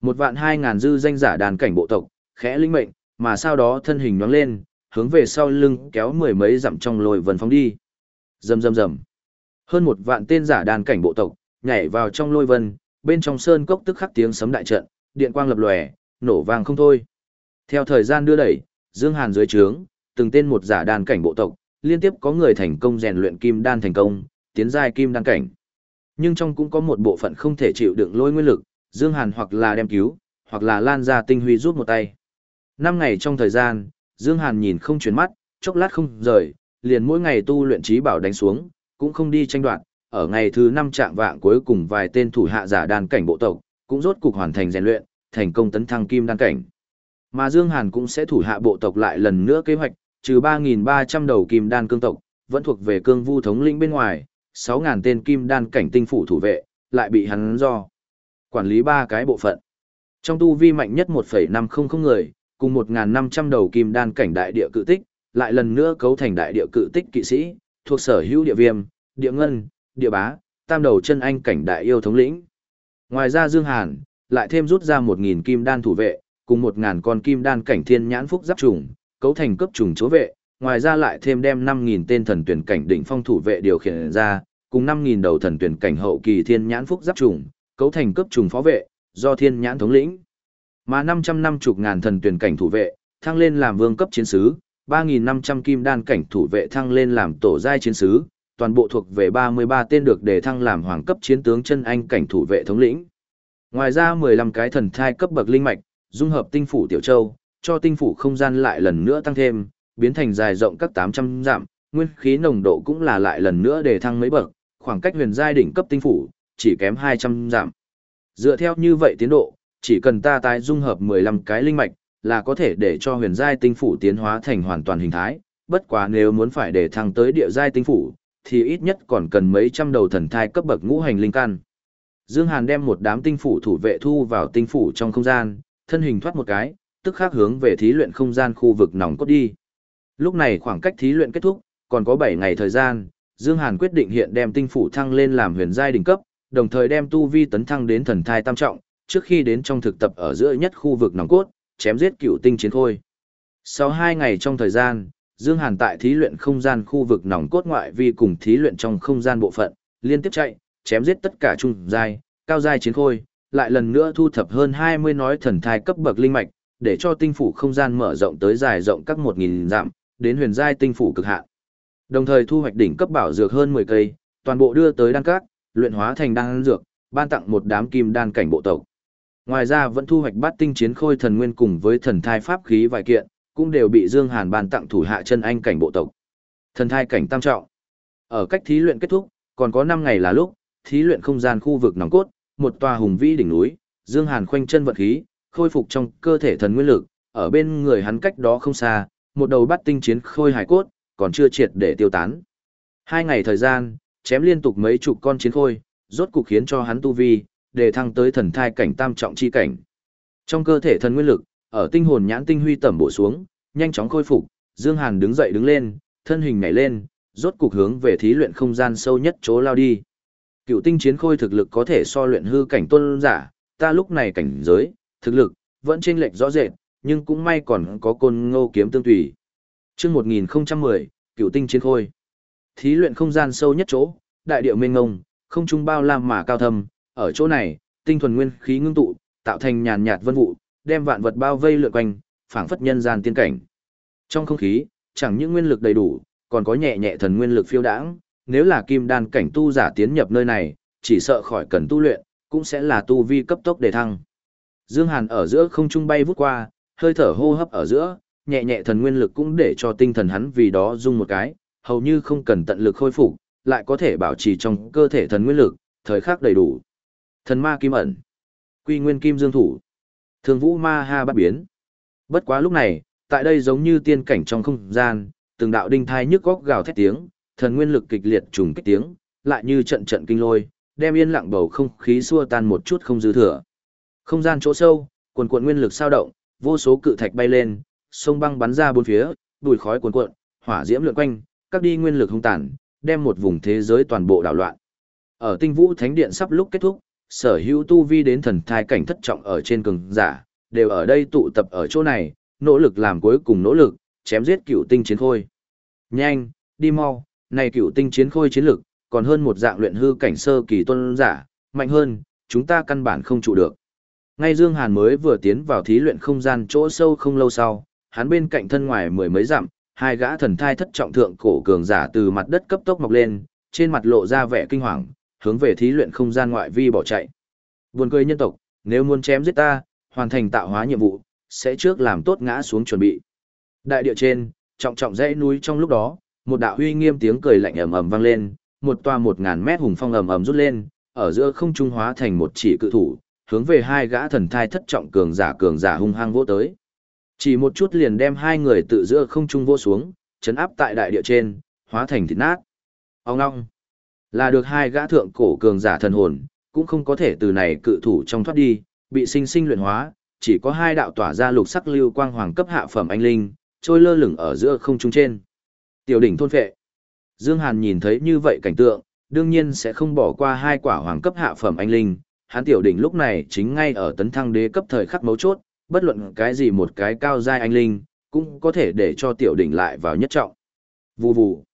Một vạn hai ngàn dư danh giả đàn cảnh bộ tộc, khẽ linh mệnh, mà sau đó thân hình nhoáng lên, hướng về sau lưng kéo mười mấy dặm trong lồi vần phóng đi. Rầm rầm rầm. Hơn một vạn tên giả đàn cảnh bộ tộc, nhảy vào trong lôi vân, bên trong sơn cốc tức khắc tiếng sấm đại trận, điện quang lập lòe, nổ vang không thôi. Theo thời gian đưa đẩy, Dương Hàn dưới trướng, từng tên một giả đàn cảnh bộ tộc, liên tiếp có người thành công rèn luyện kim đan thành công, tiến giai kim đan cảnh. Nhưng trong cũng có một bộ phận không thể chịu đựng lôi nguyên lực, Dương Hàn hoặc là đem cứu, hoặc là lan ra tinh huy rút một tay. Năm ngày trong thời gian, Dương Hàn nhìn không chuyển mắt, chốc lát không rời, liền mỗi ngày tu luyện trí bảo đánh xuống, cũng không đi tranh đoạt, ở ngày thứ năm trạng vạng cuối cùng vài tên thủ hạ giả đan cảnh bộ tộc, cũng rốt cục hoàn thành rèn luyện, thành công tấn thăng kim đan cảnh. Mà Dương Hàn cũng sẽ thủ hạ bộ tộc lại lần nữa kế hoạch, trừ 3.300 đầu kim đan cương tộc, vẫn thuộc về cương vu thống lĩnh bên ngoài, 6.000 tên kim đan cảnh tinh phủ thủ vệ, lại bị hắn do quản lý ba cái bộ phận. Trong tu vi mạnh nhất 1.500 người, cùng 1.500 đầu kim đan cảnh đại địa cự tích, lại lần nữa cấu thành đại địa cự tích kỵ sĩ, thuộc sở hữu địa viêm, địa ngân, địa bá, tam đầu chân anh cảnh đại yêu thống lĩnh. Ngoài ra Dương Hàn, lại thêm rút ra 1.000 kim đan thủ vệ, cùng 1.000 con kim đan cảnh thiên nhãn phúc giáp trùng, cấu thành cấp trùng chúa vệ, ngoài ra lại thêm đem 5.000 tên thần tuyển cảnh đỉnh phong thủ vệ điều khiển ra, cùng 5.000 đầu thần tuyển cảnh hậu kỳ thiên nhãn phúc giáp trùng, cấu thành cấp trùng phó vệ, do thiên nhãn thống lĩnh. Mà 550 ngàn thần tuyển cảnh thủ vệ, thăng lên làm vương cấp chiến sứ, 3.500 kim đan cảnh thủ vệ thăng lên làm tổ giai chiến sứ, toàn bộ thuộc về 33 tên được đề thăng làm hoàng cấp chiến tướng chân anh cảnh thủ vệ thống lĩnh. Ngoài ra 15 cái thần thai cấp bậc linh mạch, dung hợp tinh phủ tiểu châu, cho tinh phủ không gian lại lần nữa tăng thêm, biến thành dài rộng các 800 dặm, nguyên khí nồng độ cũng là lại lần nữa đề thăng mấy bậc, khoảng cách huyền giai đỉnh cấp tinh phủ, chỉ kém 200 dặm. Dựa theo như vậy tiến độ, chỉ cần ta tái dung hợp 15 cái linh mạch, là có thể để cho huyền giai tinh phủ tiến hóa thành hoàn toàn hình thái, bất quá nếu muốn phải để thăng tới địa giai tinh phủ, thì ít nhất còn cần mấy trăm đầu thần thai cấp bậc ngũ hành linh căn. Dương Hàn đem một đám tinh phủ thủ vệ thu vào tinh phủ trong không gian, thân hình thoát một cái, tức khắc hướng về thí luyện không gian khu vực nòng cốt đi. Lúc này khoảng cách thí luyện kết thúc, còn có 7 ngày thời gian, Dương Hàn quyết định hiện đem tinh phủ thăng lên làm huyền giai đỉnh cấp, đồng thời đem tu vi tấn thăng đến thần thai tam trọng, trước khi đến trong thực tập ở giữa nhất khu vực nòng cốt, chém giết cựu tinh chiến khôi. Sau 2 ngày trong thời gian, Dương Hàn tại thí luyện không gian khu vực nòng cốt ngoại vi cùng thí luyện trong không gian bộ phận, liên tiếp chạy, chém giết tất cả trung giai, cao giai chiến khôi, lại lần nữa thu thập hơn 20 nói thần thai cấp bậc linh mạch, để cho tinh phủ không gian mở rộng tới dài rộng các 1000 dặm, đến huyền giai tinh phủ cực hạn. Đồng thời thu hoạch đỉnh cấp bảo dược hơn 10 cây, toàn bộ đưa tới đan các, luyện hóa thành đan dược, ban tặng một đám kim đan cảnh bộ tộc. Ngoài ra vẫn thu hoạch bát tinh chiến khôi thần nguyên cùng với thần thai pháp khí vài kiện, cũng đều bị Dương Hàn ban tặng thủ hạ chân anh cảnh bộ tộc. Thần thai cảnh tam trọng. Ở cách thí luyện kết thúc, còn có 5 ngày là lúc, thí luyện không gian khu vực nòng cốt, một tòa hùng vĩ đỉnh núi, Dương Hàn khoanh chân vận khí, khôi phục trong cơ thể thần nguyên lực, ở bên người hắn cách đó không xa, một đầu bắt tinh chiến khôi hải cốt, còn chưa triệt để tiêu tán. Hai ngày thời gian, chém liên tục mấy chục con chiến khôi, rốt cục khiến cho hắn tu vi, để thăng tới thần thai cảnh tam trọng chi cảnh. Trong cơ thể thần nguyên lực, ở tinh hồn nhãn tinh huy tẩm bổ xuống, nhanh chóng khôi phục, Dương Hàn đứng dậy đứng lên, thân hình nhảy lên, rốt cục hướng về thí luyện không gian sâu nhất chỗ lao đi. Cựu tinh chiến khôi thực lực có thể so luyện hư cảnh tôn giả, ta lúc này cảnh giới, thực lực, vẫn chênh lệch rõ rệt, nhưng cũng may còn có côn ngô kiếm tương tùy. Chương 1010, cựu tinh chiến khôi. Thí luyện không gian sâu nhất chỗ, đại địa mênh mông, không trung bao la mà cao thâm, ở chỗ này, tinh thuần nguyên khí ngưng tụ, tạo thành nhàn nhạt vân vụ, đem vạn vật bao vây lượn quanh, phảng phất nhân gian tiên cảnh. Trong không khí, chẳng những nguyên lực đầy đủ, còn có nhẹ nhẹ thần nguyên lực phiêu đãng, nếu là kim đan cảnh tu giả tiến nhập nơi này, chỉ sợ khỏi cần tu luyện, cũng sẽ là tu vi cấp tốc để thăng. Dương Hàn ở giữa không trung bay vút qua, hơi thở hô hấp ở giữa, nhẹ nhẹ thần nguyên lực cũng để cho tinh thần hắn vì đó rung một cái, hầu như không cần tận lực khôi phục, lại có thể bảo trì trong cơ thể thần nguyên lực, thời khắc đầy đủ. Thần ma kim ẩn, quy nguyên kim dương thủ, thương vũ ma ha bắt biến. Bất quá lúc này, tại đây giống như tiên cảnh trong không gian, từng đạo đinh thai nhức góc gào thét tiếng, thần nguyên lực kịch liệt trùng kích tiếng, lại như trận trận kinh lôi, đem yên lặng bầu không khí xua tan một chút không dư thừa. Không gian chỗ sâu, quần cuộn nguyên lực sao động, vô số cự thạch bay lên, sông băng bắn ra bốn phía, bụi khói cuồn cuộn, hỏa diễm lượn quanh, các đi nguyên lực hung tàn, đem một vùng thế giới toàn bộ đảo loạn. Ở Tinh Vũ Thánh Điện sắp lúc kết thúc, sở hữu tu vi đến thần thai cảnh thất trọng ở trên cường giả, đều ở đây tụ tập ở chỗ này, nỗ lực làm cuối cùng nỗ lực, chém giết cựu tinh chiến khôi. Nhanh, đi mau, này cựu tinh chiến khôi chiến lực, còn hơn một dạng luyện hư cảnh sơ kỳ tôn giả, mạnh hơn, chúng ta căn bản không trụ được. Ngay Dương Hàn mới vừa tiến vào thí luyện không gian chỗ sâu không lâu sau, hắn bên cạnh thân ngoài mười mấy dặm, hai gã thần thai thất trọng thượng cổ cường giả từ mặt đất cấp tốc mọc lên, trên mặt lộ ra vẻ kinh hoàng, hướng về thí luyện không gian ngoại vi bỏ chạy. Buồn cười nhân tộc, nếu muốn chém giết ta, hoàn thành tạo hóa nhiệm vụ, sẽ trước làm tốt ngã xuống chuẩn bị. Đại địa trên, trọng trọng dãy núi trong lúc đó, một đạo huy nghiêm tiếng cười lạnh ầm ầm vang lên, một toa một ngàn mét hùng phong ầm ầm rút lên, ở giữa không trung hóa thành một chỉ cự thủ, hướng về hai gã thần thai thất trọng cường giả cường giả hung hăng vỗ tới. Chỉ một chút liền đem hai người tự giữa không trung vỗ xuống, chấn áp tại đại địa trên, hóa thành thịt nát. Ông ngong. Là được hai gã thượng cổ cường giả thần hồn, cũng không có thể từ này cự thủ trong thoát đi, bị sinh sinh luyện hóa, chỉ có hai đạo tỏa ra lục sắc lưu quang hoàng cấp hạ phẩm anh linh, trôi lơ lửng ở giữa không trung trên. Tiểu đỉnh thôn phệ. Dương Hàn nhìn thấy như vậy cảnh tượng, đương nhiên sẽ không bỏ qua hai quả hoàng cấp hạ phẩm anh linh. Hắn tiểu đỉnh lúc này chính ngay ở tấn thăng đế cấp thời khắc mấu chốt, bất luận cái gì một cái cao giai anh linh, cũng có thể để cho tiểu đỉnh lại vào nhất trọng. Vù vù.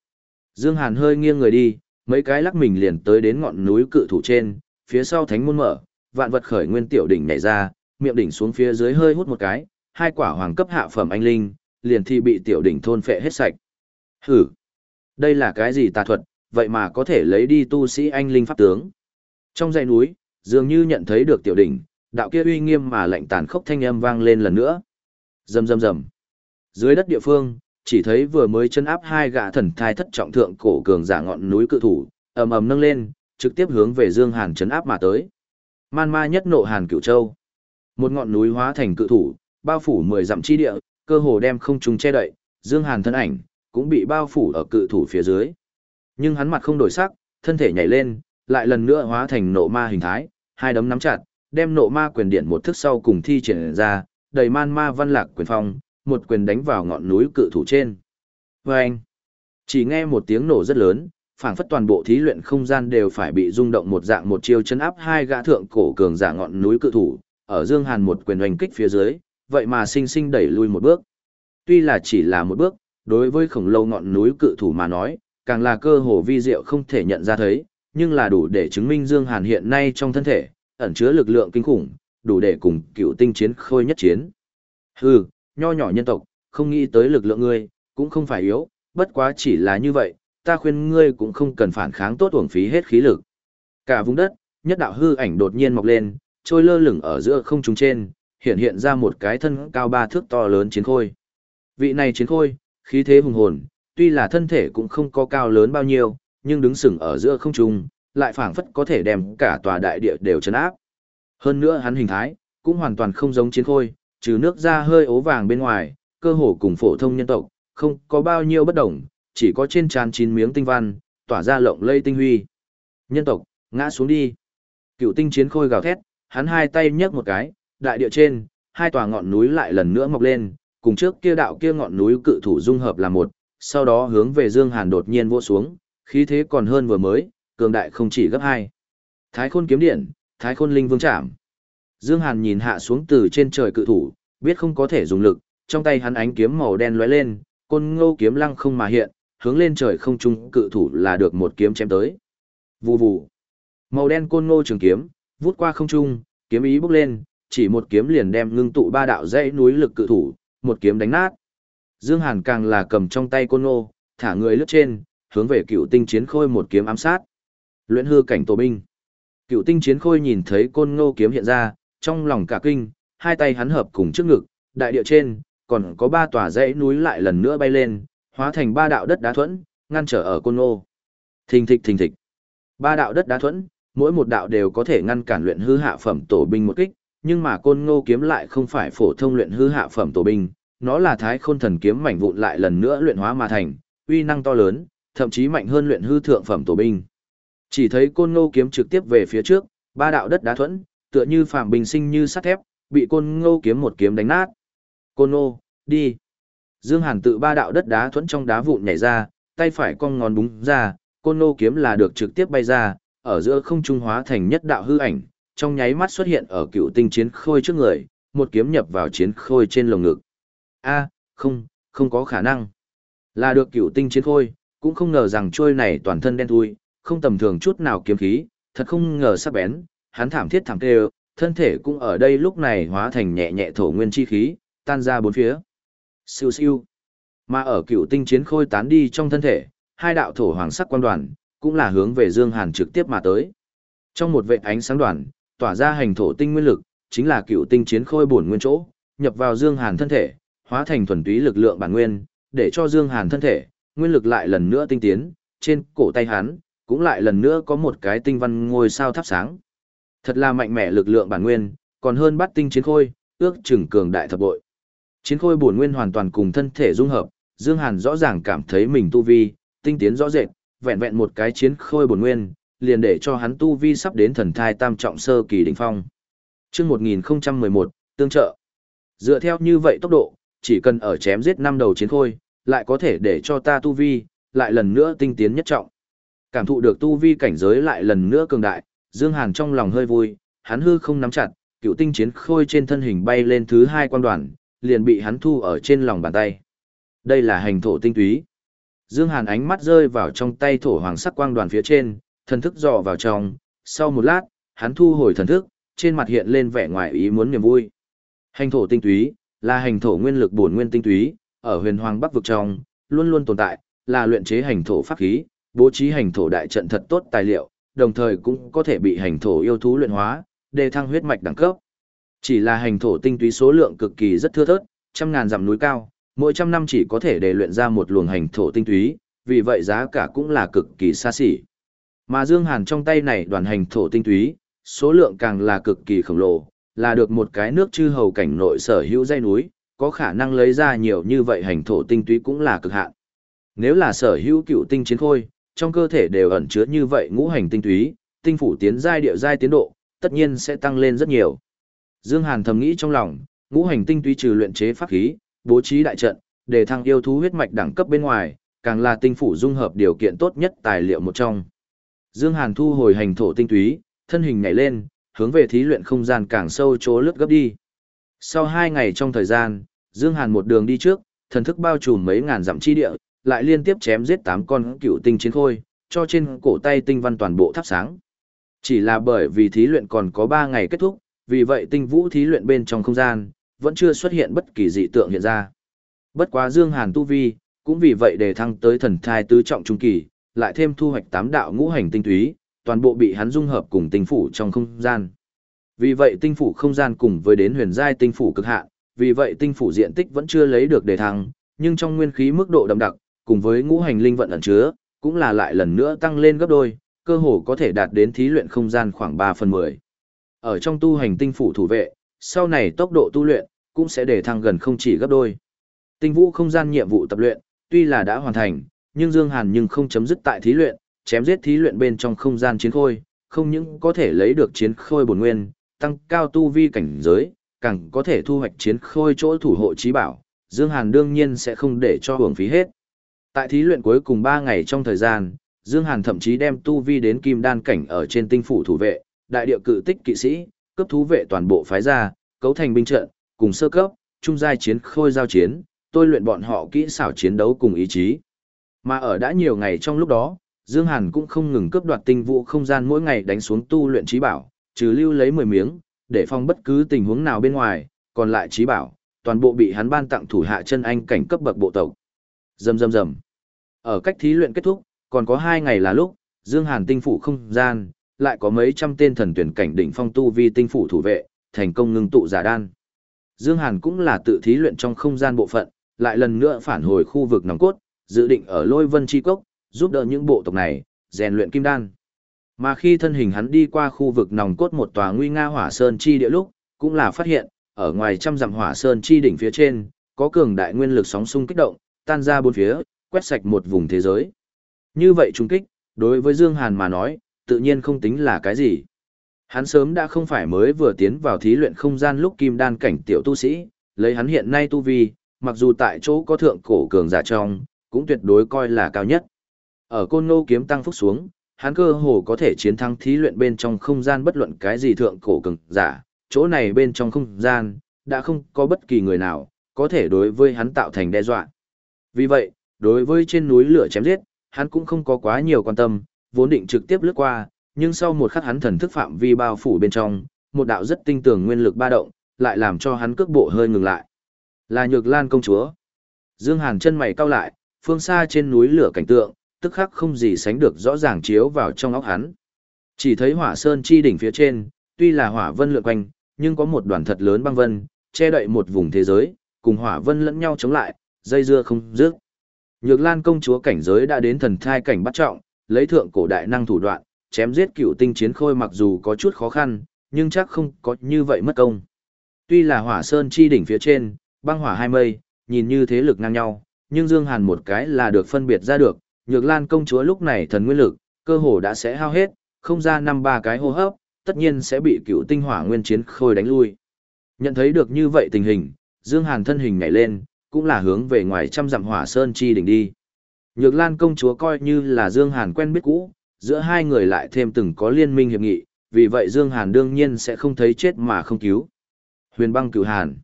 Dương Hàn hơi nghiêng người đi, mấy cái lắc mình liền tới đến ngọn núi cự thủ trên, phía sau thánh môn mở, vạn vật khởi nguyên tiểu đỉnh nhảy ra, miệng đỉnh xuống phía dưới hơi hút một cái, hai quả hoàng cấp hạ phẩm anh linh, liền thì bị tiểu đỉnh thôn phệ hết sạch. Hử! Đây là cái gì tà thuật, vậy mà có thể lấy đi tu sĩ anh linh pháp tướng. Trong dãy núi, Dường như nhận thấy được tiểu đỉnh, đạo kia uy nghiêm mà lạnh tàn khốc thanh âm vang lên lần nữa. Rầm rầm rầm. Dưới đất địa phương, chỉ thấy vừa mới chân áp hai gã thần thai thất trọng thượng cổ cường giả ngọn núi cự thủ, ầm ầm nâng lên, trực tiếp hướng về Dương Hàn chấn áp mà tới. Man ma nhất nộ Hàn Cửu Châu. Một ngọn núi hóa thành cự thủ, bao phủ mười dặm chi địa, cơ hồ đem không trung che đậy, Dương Hàn thân ảnh cũng bị bao phủ ở cự thủ phía dưới. Nhưng hắn mặt không đổi sắc, thân thể nhảy lên, lại lần nữa hóa thành nộ ma hình thái, hai đấm nắm chặt, đem nộ ma quyền điện một thức sau cùng thi triển ra, đầy man ma văn lạc quyền phong, một quyền đánh vào ngọn núi cự thủ trên. Vâng! Chỉ nghe một tiếng nổ rất lớn, phảng phất toàn bộ thí luyện không gian đều phải bị rung động một dạng một chiêu chấn áp hai gã thượng cổ cường giả ngọn núi cự thủ, ở Dương Hàn một quyền hoành kích phía dưới, vậy mà sinh sinh đẩy lui một bước. Tuy là chỉ là một bước, đối với khổng lồ ngọn núi cự thủ mà nói, càng là cơ hồ vi diệu không thể nhận ra thấy, nhưng là đủ để chứng minh Dương Hàn hiện nay trong thân thể, ẩn chứa lực lượng kinh khủng, đủ để cùng cựu tinh chiến khôi nhất chiến. Hừ, nho nhỏ nhân tộc, không nghĩ tới lực lượng ngươi, cũng không phải yếu, bất quá chỉ là như vậy, ta khuyên ngươi cũng không cần phản kháng tốt uổng phí hết khí lực. Cả vùng đất, nhất đạo hư ảnh đột nhiên mọc lên, trôi lơ lửng ở giữa không trung trên, hiện hiện ra một cái thân cao ba thước to lớn chiến khôi. Vị này chiến khôi, khí thế hùng hồn, tuy là thân thể cũng không có cao lớn bao nhiêu, nhưng đứng sừng ở giữa không trung, lại phảng phất có thể đem cả tòa đại địa đều chấn áp. Hơn nữa hắn hình thái, cũng hoàn toàn không giống chiến khôi, trừ nước da hơi ố vàng bên ngoài, cơ hồ cùng phổ thông nhân tộc, không có bao nhiêu bất đồng, chỉ có trên trán chín miếng tinh văn, tỏa ra lộng lây tinh huy. Nhân tộc, ngã xuống đi. Cựu tinh chiến khôi gào thét, hắn hai tay nhấc một cái, đại địa trên, hai tòa ngọn núi lại lần nữa mọc lên, cùng trước kia đạo kia ngọn núi cự thủ dung hợp là một, sau đó hướng về Dương Hàn đột nhiên vỗ xuống, khí thế còn hơn vừa mới, cường đại không chỉ gấp hai. Thái khôn kiếm điện, thái khôn linh vương chạm. Dương Hàn nhìn hạ xuống từ trên trời cự thủ, biết không có thể dùng lực, trong tay hắn ánh kiếm màu đen lóe lên, côn ngô kiếm lăng không mà hiện, hướng lên trời không trung cự thủ là được một kiếm chém tới. Vù vù. Màu đen côn ngô trường kiếm, vút qua không trung, kiếm ý bốc lên, chỉ một kiếm liền đem ngưng tụ ba đạo dãy núi lực cự thủ, một kiếm đánh nát. Dương Hàn càng là cầm trong tay côn ngô, thả người lướt trên, hướng về cựu tinh chiến khôi một kiếm ám sát. Luyện hư cảnh tổ binh. Cựu tinh chiến khôi nhìn thấy côn ngô kiếm hiện ra, trong lòng cả kinh, hai tay hắn hợp cùng trước ngực, đại địa trên, còn có ba tòa dãy núi lại lần nữa bay lên, hóa thành ba đạo đất đá thuẫn, ngăn trở ở côn ngô. Thình thịch thình thịch. Ba đạo đất đá thuẫn, mỗi một đạo đều có thể ngăn cản luyện hư hạ phẩm tổ binh một kích, nhưng mà côn ngô kiếm lại không phải phổ thông luyện hư hạ phẩm tổ binh, nó là thái khôn thần kiếm mảnh vụn lại lần nữa luyện hóa mà thành, uy năng to lớn, thậm chí mạnh hơn luyện hư thượng phẩm tổ binh. Chỉ thấy côn ngô kiếm trực tiếp về phía trước, ba đạo đất đá thuẫn, tựa như phàm bình sinh như sắt thép, bị côn ngô kiếm một kiếm đánh nát. Côn ngô, đi. Dương Hàn tự ba đạo đất đá thuẫn trong đá vụn nhảy ra, tay phải cong ngón búng ra, côn ngô kiếm là được trực tiếp bay ra, ở giữa không trung hóa thành nhất đạo hư ảnh, trong nháy mắt xuất hiện ở cựu tinh chiến khôi trước người, một kiếm nhập vào chiến khôi trên lồng ngực. A, không, không có khả năng. Là được cựu tinh chiến khôi, cũng không ngờ rằng trôi này toàn thân đen thui, không tầm thường chút nào kiếm khí, thật không ngờ sắc bén, hắn thảm thiết thảm tê thân thể cũng ở đây lúc này hóa thành nhẹ nhẹ thổ nguyên chi khí, tan ra bốn phía. Siêu siêu. Mà ở cựu tinh chiến khôi tán đi trong thân thể, hai đạo thổ hoàng sắc quan đoàn, cũng là hướng về Dương Hàn trực tiếp mà tới. Trong một vệ ánh sáng đoàn, tỏa ra hành thổ tinh nguyên lực, chính là cựu tinh chiến khôi bổn nguyên chỗ, nhập vào Dương Hàn thân thể, hóa thành thuần túy lực lượng bản nguyên, để cho Dương Hàn thân thể, nguyên lực lại lần nữa tinh tiến, trên cổ tay hắn, cũng lại lần nữa có một cái tinh văn ngôi sao thắp sáng. Thật là mạnh mẽ lực lượng bản nguyên, còn hơn bắt tinh chiến khôi, ước chừng cường đại thập bội. Chiến khôi bổn nguyên hoàn toàn cùng thân thể dung hợp, Dương Hàn rõ ràng cảm thấy mình tu vi, tinh tiến rõ rệt, vẹn vẹn một cái chiến khôi bổn nguyên, liền để cho hắn tu vi sắp đến thần thai tam trọng sơ kỳ đỉnh phong. Chương 1011, tương trợ. Dựa theo như vậy tốc độ, chỉ cần ở chém giết năm đầu chiến khôi, lại có thể để cho ta tu vi, lại lần nữa tinh tiến nhất trọng. Cảm thụ được tu vi cảnh giới lại lần nữa cường đại, Dương Hàn trong lòng hơi vui, hắn hư không nắm chặt, cựu tinh chiến khôi trên thân hình bay lên thứ hai quan đoàn, liền bị hắn thu ở trên lòng bàn tay. Đây là hành thổ tinh túy. Dương Hàn ánh mắt rơi vào trong tay thổ hoàng sắc quang đoàn phía trên, thần thức dò vào trong, sau một lát, hắn thu hồi thần thức, trên mặt hiện lên vẻ ngoài ý muốn niềm vui. Hành thổ tinh túy, là hành thổ nguyên lực bổn nguyên tinh túy, ở huyền hoàng bắc vực trong, luôn luôn tồn tại, là luyện chế hành thổ pháp khí, bố trí hành thổ đại trận thật tốt tài liệu, đồng thời cũng có thể bị hành thổ yêu thú luyện hóa, để thăng huyết mạch đẳng cấp. Chỉ là hành thổ tinh túy số lượng cực kỳ rất thưa thớt, trăm ngàn dặm núi cao, mỗi trăm năm chỉ có thể để luyện ra một luồng hành thổ tinh túy, vì vậy giá cả cũng là cực kỳ xa xỉ. Mà Dương Hàn trong tay này đoàn hành thổ tinh túy, số lượng càng là cực kỳ khổng lồ, là được một cái nước chư hầu cảnh nội sở hữu dây núi, có khả năng lấy ra nhiều như vậy hành thổ tinh túy cũng là cực hạn. Nếu là sở hữu cựu tinh chiến khôi, trong cơ thể đều ẩn chứa như vậy ngũ hành tinh túy, tinh phủ tiến giai địa giai tiến độ, tất nhiên sẽ tăng lên rất nhiều. Dương Hàn thầm nghĩ trong lòng, ngũ hành tinh túy trừ luyện chế pháp khí, bố trí đại trận, để thăng yêu thú huyết mạch đẳng cấp bên ngoài, càng là tinh phủ dung hợp điều kiện tốt nhất tài liệu một trong. Dương Hàn thu hồi hành thổ tinh túy, thân hình nhảy lên, hướng về thí luyện không gian càng sâu chỗ lướt gấp đi. Sau hai ngày trong thời gian, Dương Hàn một đường đi trước, thần thức bao trùm mấy ngàn dặm chi địa, lại liên tiếp chém giết tám con cựu tinh chiến khôi, cho trên cổ tay tinh văn toàn bộ thắp sáng. Chỉ là bởi vì thí luyện còn có ba ngày kết thúc, vì vậy tinh vũ thí luyện bên trong không gian, vẫn chưa xuất hiện bất kỳ dị tượng hiện ra. Bất quá Dương Hàn tu vi, cũng vì vậy để thăng tới thần thai tứ trọng trung kỳ, lại thêm thu hoạch tám đạo ngũ hành tinh túy, toàn bộ bị hắn dung hợp cùng tinh phủ trong không gian. Vì vậy tinh phủ không gian cùng với đến huyền giai tinh phủ cực hạn, vì vậy tinh phủ diện tích vẫn chưa lấy được đề thăng, nhưng trong nguyên khí mức độ đậm đặc, cùng với ngũ hành linh vận ẩn chứa, cũng là lại lần nữa tăng lên gấp đôi, cơ hồ có thể đạt đến thí luyện không gian khoảng 3 phần 10. Ở trong tu hành tinh phủ thủ vệ, sau này tốc độ tu luyện cũng sẽ để thăng gần không chỉ gấp đôi. Tinh vũ không gian nhiệm vụ tập luyện, tuy là đã hoàn thành, nhưng Dương Hàn nhưng không chấm dứt tại thí luyện, chém giết thí luyện bên trong không gian chiến khôi, không những có thể lấy được chiến khôi bổn nguyên, tăng cao tu vi cảnh giới, càng có thể thu hoạch chiến khôi chỗ thủ hộ trí bảo, Dương Hàn đương nhiên sẽ không để cho hưởng phí hết. Tại thí luyện cuối cùng 3 ngày trong thời gian, Dương Hàn thậm chí đem tu vi đến kim đan cảnh ở trên tinh phủ thủ vệ, đại địa cự tích kỵ sĩ, cấp thú vệ toàn bộ phái ra, cấu thành binh trận, cùng sơ cấp, trung giai chiến khôi giao chiến, tôi luyện bọn họ kỹ xảo chiến đấu cùng ý chí. Mà ở đã nhiều ngày trong lúc đó, Dương Hàn cũng không ngừng cướp đoạt tinh vụ không gian mỗi ngày đánh xuống tu luyện trí bảo, trừ lưu lấy 10 miếng, để phòng bất cứ tình huống nào bên ngoài, còn lại trí bảo, toàn bộ bị hắn ban tặng thủ hạ chân anh cảnh cấp bậc bộ tộc. Rầm rầm rầm. Ở cách thí luyện kết thúc, còn có 2 ngày là lúc, Dương Hàn tinh phủ không gian, lại có mấy trăm tên thần tuyển cảnh đỉnh phong tu vi tinh phủ thủ vệ, thành công ngưng tụ giả đan. Dương Hàn cũng là tự thí luyện trong không gian bộ phận, lại lần nữa phản hồi khu vực nòng cốt, dự định ở Lôi Vân Chi Cốc, giúp đỡ những bộ tộc này, rèn luyện kim đan. Mà khi thân hình hắn đi qua khu vực nòng cốt một tòa nguy nga hỏa sơn chi địa lúc, cũng là phát hiện, ở ngoài trăm dặm hỏa sơn chi đỉnh phía trên, có cường đại nguyên lực sóng xung kích động, tan ra bốn phía, quét sạch một vùng thế giới. Như vậy trung kích, đối với Dương Hàn mà nói, tự nhiên không tính là cái gì. Hắn sớm đã không phải mới vừa tiến vào thí luyện không gian lúc kim đan cảnh tiểu tu sĩ, lấy hắn hiện nay tu vi, mặc dù tại chỗ có thượng cổ cường giả trong, cũng tuyệt đối coi là cao nhất. Ở côn Nô kiếm tăng phúc xuống, hắn cơ hồ có thể chiến thắng thí luyện bên trong không gian bất luận cái gì thượng cổ cường giả, chỗ này bên trong không gian, đã không có bất kỳ người nào, có thể đối với hắn tạo thành đe dọa. Vì vậy, đối với trên núi lửa chém giết, hắn cũng không có quá nhiều quan tâm, vốn định trực tiếp lướt qua, nhưng sau một khắc hắn thần thức phạm vi bao phủ bên trong, một đạo rất tinh tường nguyên lực ba động, lại làm cho hắn cước bộ hơi ngừng lại. Là Nhược Lan công chúa. Dương Hàn chân mày cau lại, phương xa trên núi lửa cảnh tượng, tức khắc không gì sánh được rõ ràng chiếu vào trong óc hắn. Chỉ thấy hỏa sơn chi đỉnh phía trên, tuy là hỏa vân lượn quanh, nhưng có một đoàn thật lớn băng vân, che đậy một vùng thế giới, cùng hỏa vân lẫn nhau chống lại, dây dưa không dứt. Nhược Lan công chúa cảnh giới đã đến thần thai cảnh bắt trọng, lấy thượng cổ đại năng thủ đoạn, chém giết cựu tinh chiến khôi mặc dù có chút khó khăn, nhưng chắc không có như vậy mất công. Tuy là hỏa sơn chi đỉnh phía trên, băng hỏa hai mây, nhìn như thế lực ngang nhau, nhưng Dương Hàn một cái là được phân biệt ra được, Nhược Lan công chúa lúc này thần nguyên lực, cơ hồ đã sẽ hao hết, không ra năm ba cái hô hấp, tất nhiên sẽ bị cựu tinh hỏa nguyên chiến khôi đánh lui. Nhận thấy được như vậy tình hình, Dương Hàn thân hình nhảy lên, cũng là hướng về ngoài trăm dặm hỏa sơn chi đỉnh đi. Nhược Lan công chúa coi như là Dương Hàn quen biết cũ, giữa hai người lại thêm từng có liên minh hiệp nghị, vì vậy Dương Hàn đương nhiên sẽ không thấy chết mà không cứu. Huyền băng cửu Hàn.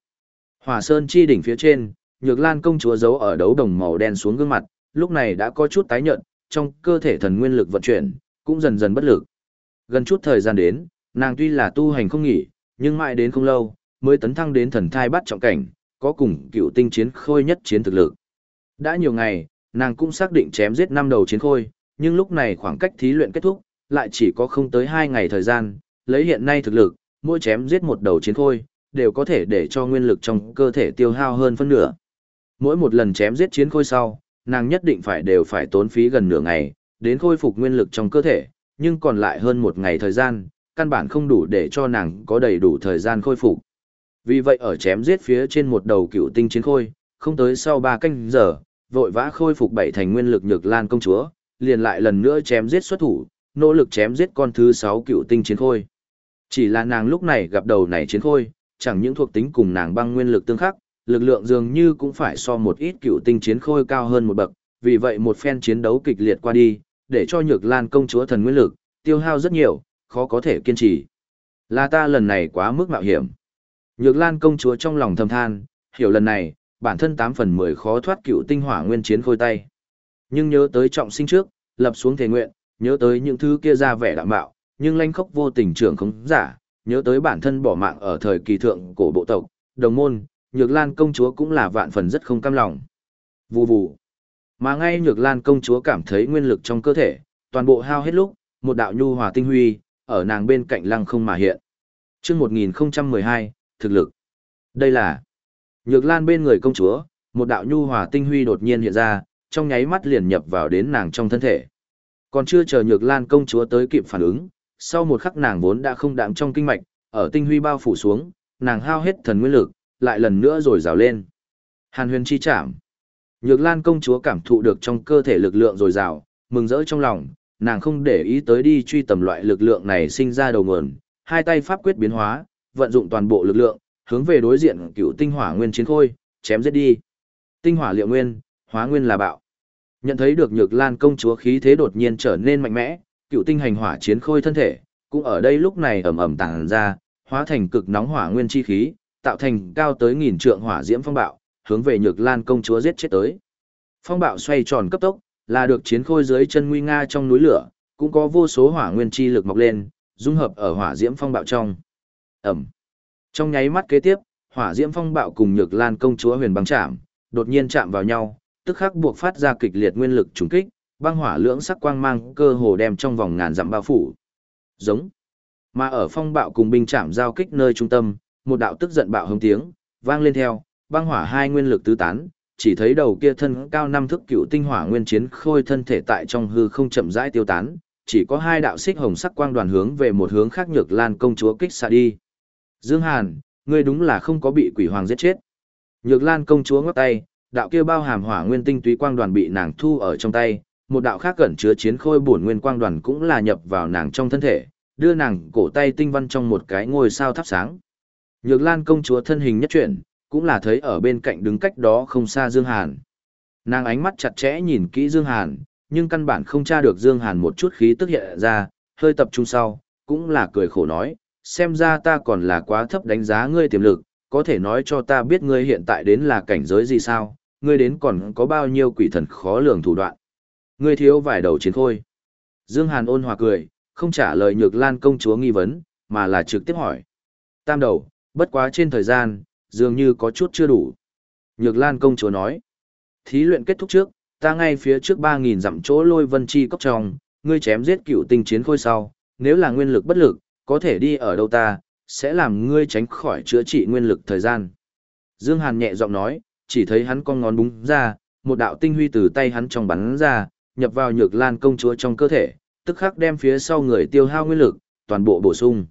Hỏa sơn chi đỉnh phía trên, Nhược Lan công chúa giấu ở đấu đồng màu đen xuống gương mặt, lúc này đã có chút tái nhợt, trong cơ thể thần nguyên lực vận chuyển, cũng dần dần bất lực. Gần chút thời gian đến, nàng tuy là tu hành không nghỉ, nhưng mãi đến không lâu, mới tấn thăng đến thần thai bắt trọng cảnh, có cùng cựu tinh chiến khôi nhất chiến thực lực. Đã nhiều ngày, nàng cũng xác định chém giết năm đầu chiến khôi, nhưng lúc này khoảng cách thí luyện kết thúc, lại chỉ có không tới 2 ngày thời gian, lấy hiện nay thực lực, mỗi chém giết một đầu chiến khôi, đều có thể để cho nguyên lực trong cơ thể tiêu hao hơn phân nửa. Mỗi một lần chém giết chiến khôi sau, nàng nhất định phải đều phải tốn phí gần nửa ngày, đến khôi phục nguyên lực trong cơ thể, nhưng còn lại hơn một ngày thời gian, căn bản không đủ để cho nàng có đầy đủ thời gian khôi phục. Vì vậy ở chém giết phía trên một đầu cựu tinh chiến khôi, không tới sau 3 canh giờ, vội vã khôi phục bảy thành nguyên lực nhược lan công chúa, liền lại lần nữa chém giết xuất thủ, nỗ lực chém giết con thứ 6 cựu tinh chiến khôi. Chỉ là nàng lúc này gặp đầu này chiến khôi, chẳng những thuộc tính cùng nàng băng nguyên lực tương khắc, lực lượng dường như cũng phải so một ít cựu tinh chiến khôi cao hơn một bậc, vì vậy một phen chiến đấu kịch liệt qua đi, để cho Nhược Lan công chúa thần nguyên lực tiêu hao rất nhiều, khó có thể kiên trì. Là ta lần này quá mức mạo hiểm. Nhược Lan công chúa trong lòng thầm than, hiểu lần này, bản thân 8 phần 10 khó thoát cựu tinh hỏa nguyên chiến khôi tay. Nhưng nhớ tới trọng sinh trước, lập xuống thể nguyện, nhớ tới những thứ kia ra vẻ đạm bạo, nhưng lanh khốc vô tình trưởng không giả, nhớ tới bản thân bỏ mạng ở thời kỳ thượng cổ bộ tộc, đồng môn, Nhược Lan công chúa cũng là vạn phần rất không cam lòng. Vù vù. Mà ngay Nhược Lan công chúa cảm thấy nguyên lực trong cơ thể, toàn bộ hao hết lúc, một đạo nhu hòa tinh huy, ở nàng bên cạnh lăng không mà hiện. Trước 1012, thực lực. Đây là Nhược Lan bên người công chúa, một đạo nhu hòa tinh huy đột nhiên hiện ra, trong nháy mắt liền nhập vào đến nàng trong thân thể. Còn chưa chờ Nhược Lan công chúa tới kịp phản ứng, sau một khắc nàng vốn đã không đạm trong kinh mạch, ở tinh huy bao phủ xuống, nàng hao hết thần nguyên lực, lại lần nữa rồi rào lên. Hàn huyền chi chạm. Nhược Lan công chúa cảm thụ được trong cơ thể lực lượng rồi rào, mừng rỡ trong lòng, nàng không để ý tới đi truy tầm loại lực lượng này sinh ra đầu nguồn, hai tay pháp quyết biến hóa, vận dụng toàn bộ lực lượng, hướng về đối diện cựu tinh hỏa nguyên chiến khôi, chém giết đi. Tinh hỏa liệu nguyên, hóa nguyên là bạo. Nhận thấy được Nhược Lan công chúa khí thế đột nhiên trở nên mạnh mẽ, cựu tinh hành hỏa chiến khôi thân thể, cũng ở đây lúc này ầm ầm tàng ra, hóa thành cực nóng hỏa nguyên chi khí, tạo thành cao tới nghìn trượng hỏa diễm phong bạo, hướng về Nhược Lan công chúa giết chết tới. Phong bạo xoay tròn cấp tốc, là được chiến khôi dưới chân nguy nga trong núi lửa, cũng có vô số hỏa nguyên chi lực mọc lên, dung hợp ở hỏa diễm phong bạo trong. Ẩm. Trong nháy mắt kế tiếp, hỏa diễm phong bạo cùng Nhược Lan công chúa huyền băng chạm, đột nhiên chạm vào nhau, tức khắc buộc phát ra kịch liệt nguyên lực trùng kích, băng hỏa lưỡng sắc quang mang cơ hồ đem trong vòng ngàn dặm bao phủ. Giống. Mà ở phong bạo cùng binh chạm giao kích nơi trung tâm, một đạo tức giận bạo hống tiếng, vang lên theo, băng hỏa hai nguyên lực tứ tán, chỉ thấy đầu kia thân cao năm thước cựu tinh hỏa nguyên chiến khôi thân thể tại trong hư không chậm rãi tiêu tán, chỉ có hai đạo xích hồng sắc quang đoàn hướng về một hướng khác nhược lan công chúa kích xạ đi. Dương Hàn, ngươi đúng là không có bị quỷ hoàng giết chết. Nhược lan công chúa ngắt tay, đạo kia bao hàm hỏa nguyên tinh túy quang đoàn bị nàng thu ở trong tay, một đạo khác cẩn chứa chiến khôi bổn nguyên quang đoàn cũng là nhập vào nàng trong thân thể, đưa nàng cổ tay tinh văn trong một cái ngôi sao thắp sáng. Nhược Lan công chúa thân hình nhất chuyển, cũng là thấy ở bên cạnh đứng cách đó không xa Dương Hàn. Nàng ánh mắt chặt chẽ nhìn kỹ Dương Hàn, nhưng căn bản không tra được Dương Hàn một chút khí tức hiện ra, hơi tập trung sau, cũng là cười khổ nói, xem ra ta còn là quá thấp đánh giá ngươi tiềm lực, có thể nói cho ta biết ngươi hiện tại đến là cảnh giới gì sao, ngươi đến còn có bao nhiêu quỷ thần khó lường thủ đoạn. Ngươi thiếu vài đầu chiến khôi. Dương Hàn ôn hòa cười, không trả lời nhược lan công chúa nghi vấn, mà là trực tiếp hỏi. Tam đầu, bất quá trên thời gian, dường như có chút chưa đủ. Nhược lan công chúa nói. Thí luyện kết thúc trước, ta ngay phía trước 3.000 dặm chỗ lôi vân chi cốc trong, ngươi chém giết cựu tinh chiến khôi sau, nếu là nguyên lực bất lực, có thể đi ở đâu ta, sẽ làm ngươi tránh khỏi chữa trị nguyên lực thời gian. Dương Hàn nhẹ giọng nói, chỉ thấy hắn con ngón búng ra, một đạo tinh huy từ tay hắn trong bắn ra, nhập vào nhược lan công chúa trong cơ thể, tức khắc đem phía sau người tiêu hao nguyên lực, toàn bộ bổ sung.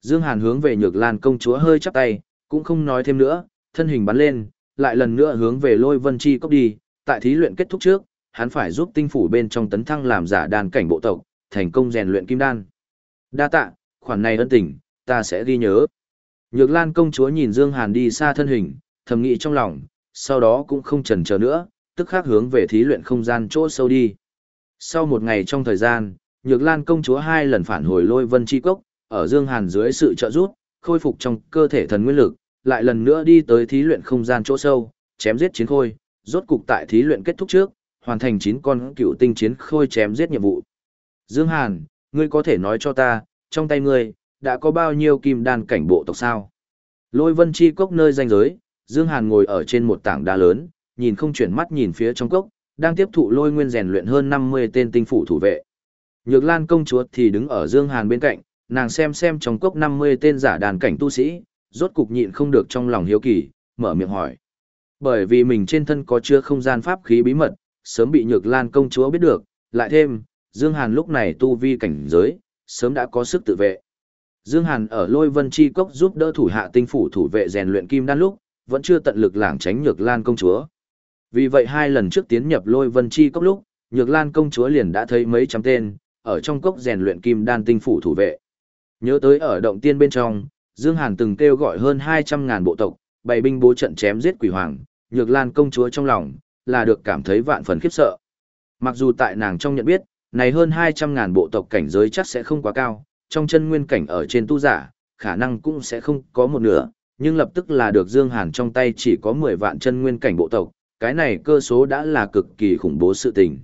Dương Hàn hướng về nhược lan công chúa hơi chắp tay, cũng không nói thêm nữa, thân hình bắn lên, lại lần nữa hướng về lôi vân chi cốc đi, tại thí luyện kết thúc trước, hắn phải giúp tinh phủ bên trong tấn thăng làm giả đàn cảnh bộ tộc, thành công rèn luyện kim đan. Đa tạ, khoản này ân tình, ta sẽ ghi nhớ. Nhược Lan công chúa nhìn Dương Hàn đi xa thân hình, thầm nghĩ trong lòng, sau đó cũng không chần chờ nữa, tức khắc hướng về thí luyện không gian chỗ sâu đi. Sau một ngày trong thời gian, Nhược Lan công chúa hai lần phản hồi lôi vân chi cốc, ở Dương Hàn dưới sự trợ giúp, khôi phục trong cơ thể thần nguyên lực, lại lần nữa đi tới thí luyện không gian chỗ sâu, chém giết chiến khôi, rốt cục tại thí luyện kết thúc trước, hoàn thành 9 con cựu tinh chiến khôi chém giết nhiệm vụ. Dương Hàn, ngươi có thể nói cho ta, trong tay ngươi, đã có bao nhiêu kim đan cảnh bộ tộc sao? Lôi vân chi cốc nơi danh giới, Dương Hàn ngồi ở trên một tảng đá lớn, nhìn không chuyển mắt nhìn phía trong cốc, đang tiếp thụ lôi nguyên rèn luyện hơn 50 tên tinh phủ thủ vệ. Nhược Lan công chúa thì đứng ở Dương Hàn bên cạnh, nàng xem xem trong cốc 50 tên giả đàn cảnh tu sĩ, rốt cục nhịn không được trong lòng hiếu kỳ, mở miệng hỏi. Bởi vì mình trên thân có chứa không gian pháp khí bí mật, sớm bị Nhược Lan công chúa biết được, lại thêm, Dương Hàn lúc này tu vi cảnh giới, sớm đã có sức tự vệ. Dương Hàn ở Lôi Vân Chi Cốc giúp đỡ thủ hạ tinh phủ thủ vệ rèn luyện kim đan lúc, vẫn chưa tận lực lảng tránh Nhược Lan công chúa. Vì vậy hai lần trước tiến nhập Lôi Vân Chi Cốc lúc, Nhược Lan công chúa liền đã thấy mấy trăm tên, ở trong cốc rèn luyện kim đan tinh phủ thủ vệ. Nhớ tới ở động tiên bên trong, Dương Hàn từng kêu gọi hơn 200.000 bộ tộc, bày binh bố trận chém giết quỷ hoàng, Nhược Lan công chúa trong lòng, là được cảm thấy vạn phần khiếp sợ. Mặc dù tại nàng trong nhận biết, này hơn 200.000 bộ tộc cảnh giới chắc sẽ không quá cao, trong chân nguyên cảnh ở trên tu giả, khả năng cũng sẽ không có một nửa, nhưng lập tức là được Dương Hàn trong tay chỉ có 10 vạn chân nguyên cảnh bộ tộc, cái này cơ số đã là cực kỳ khủng bố sự tình.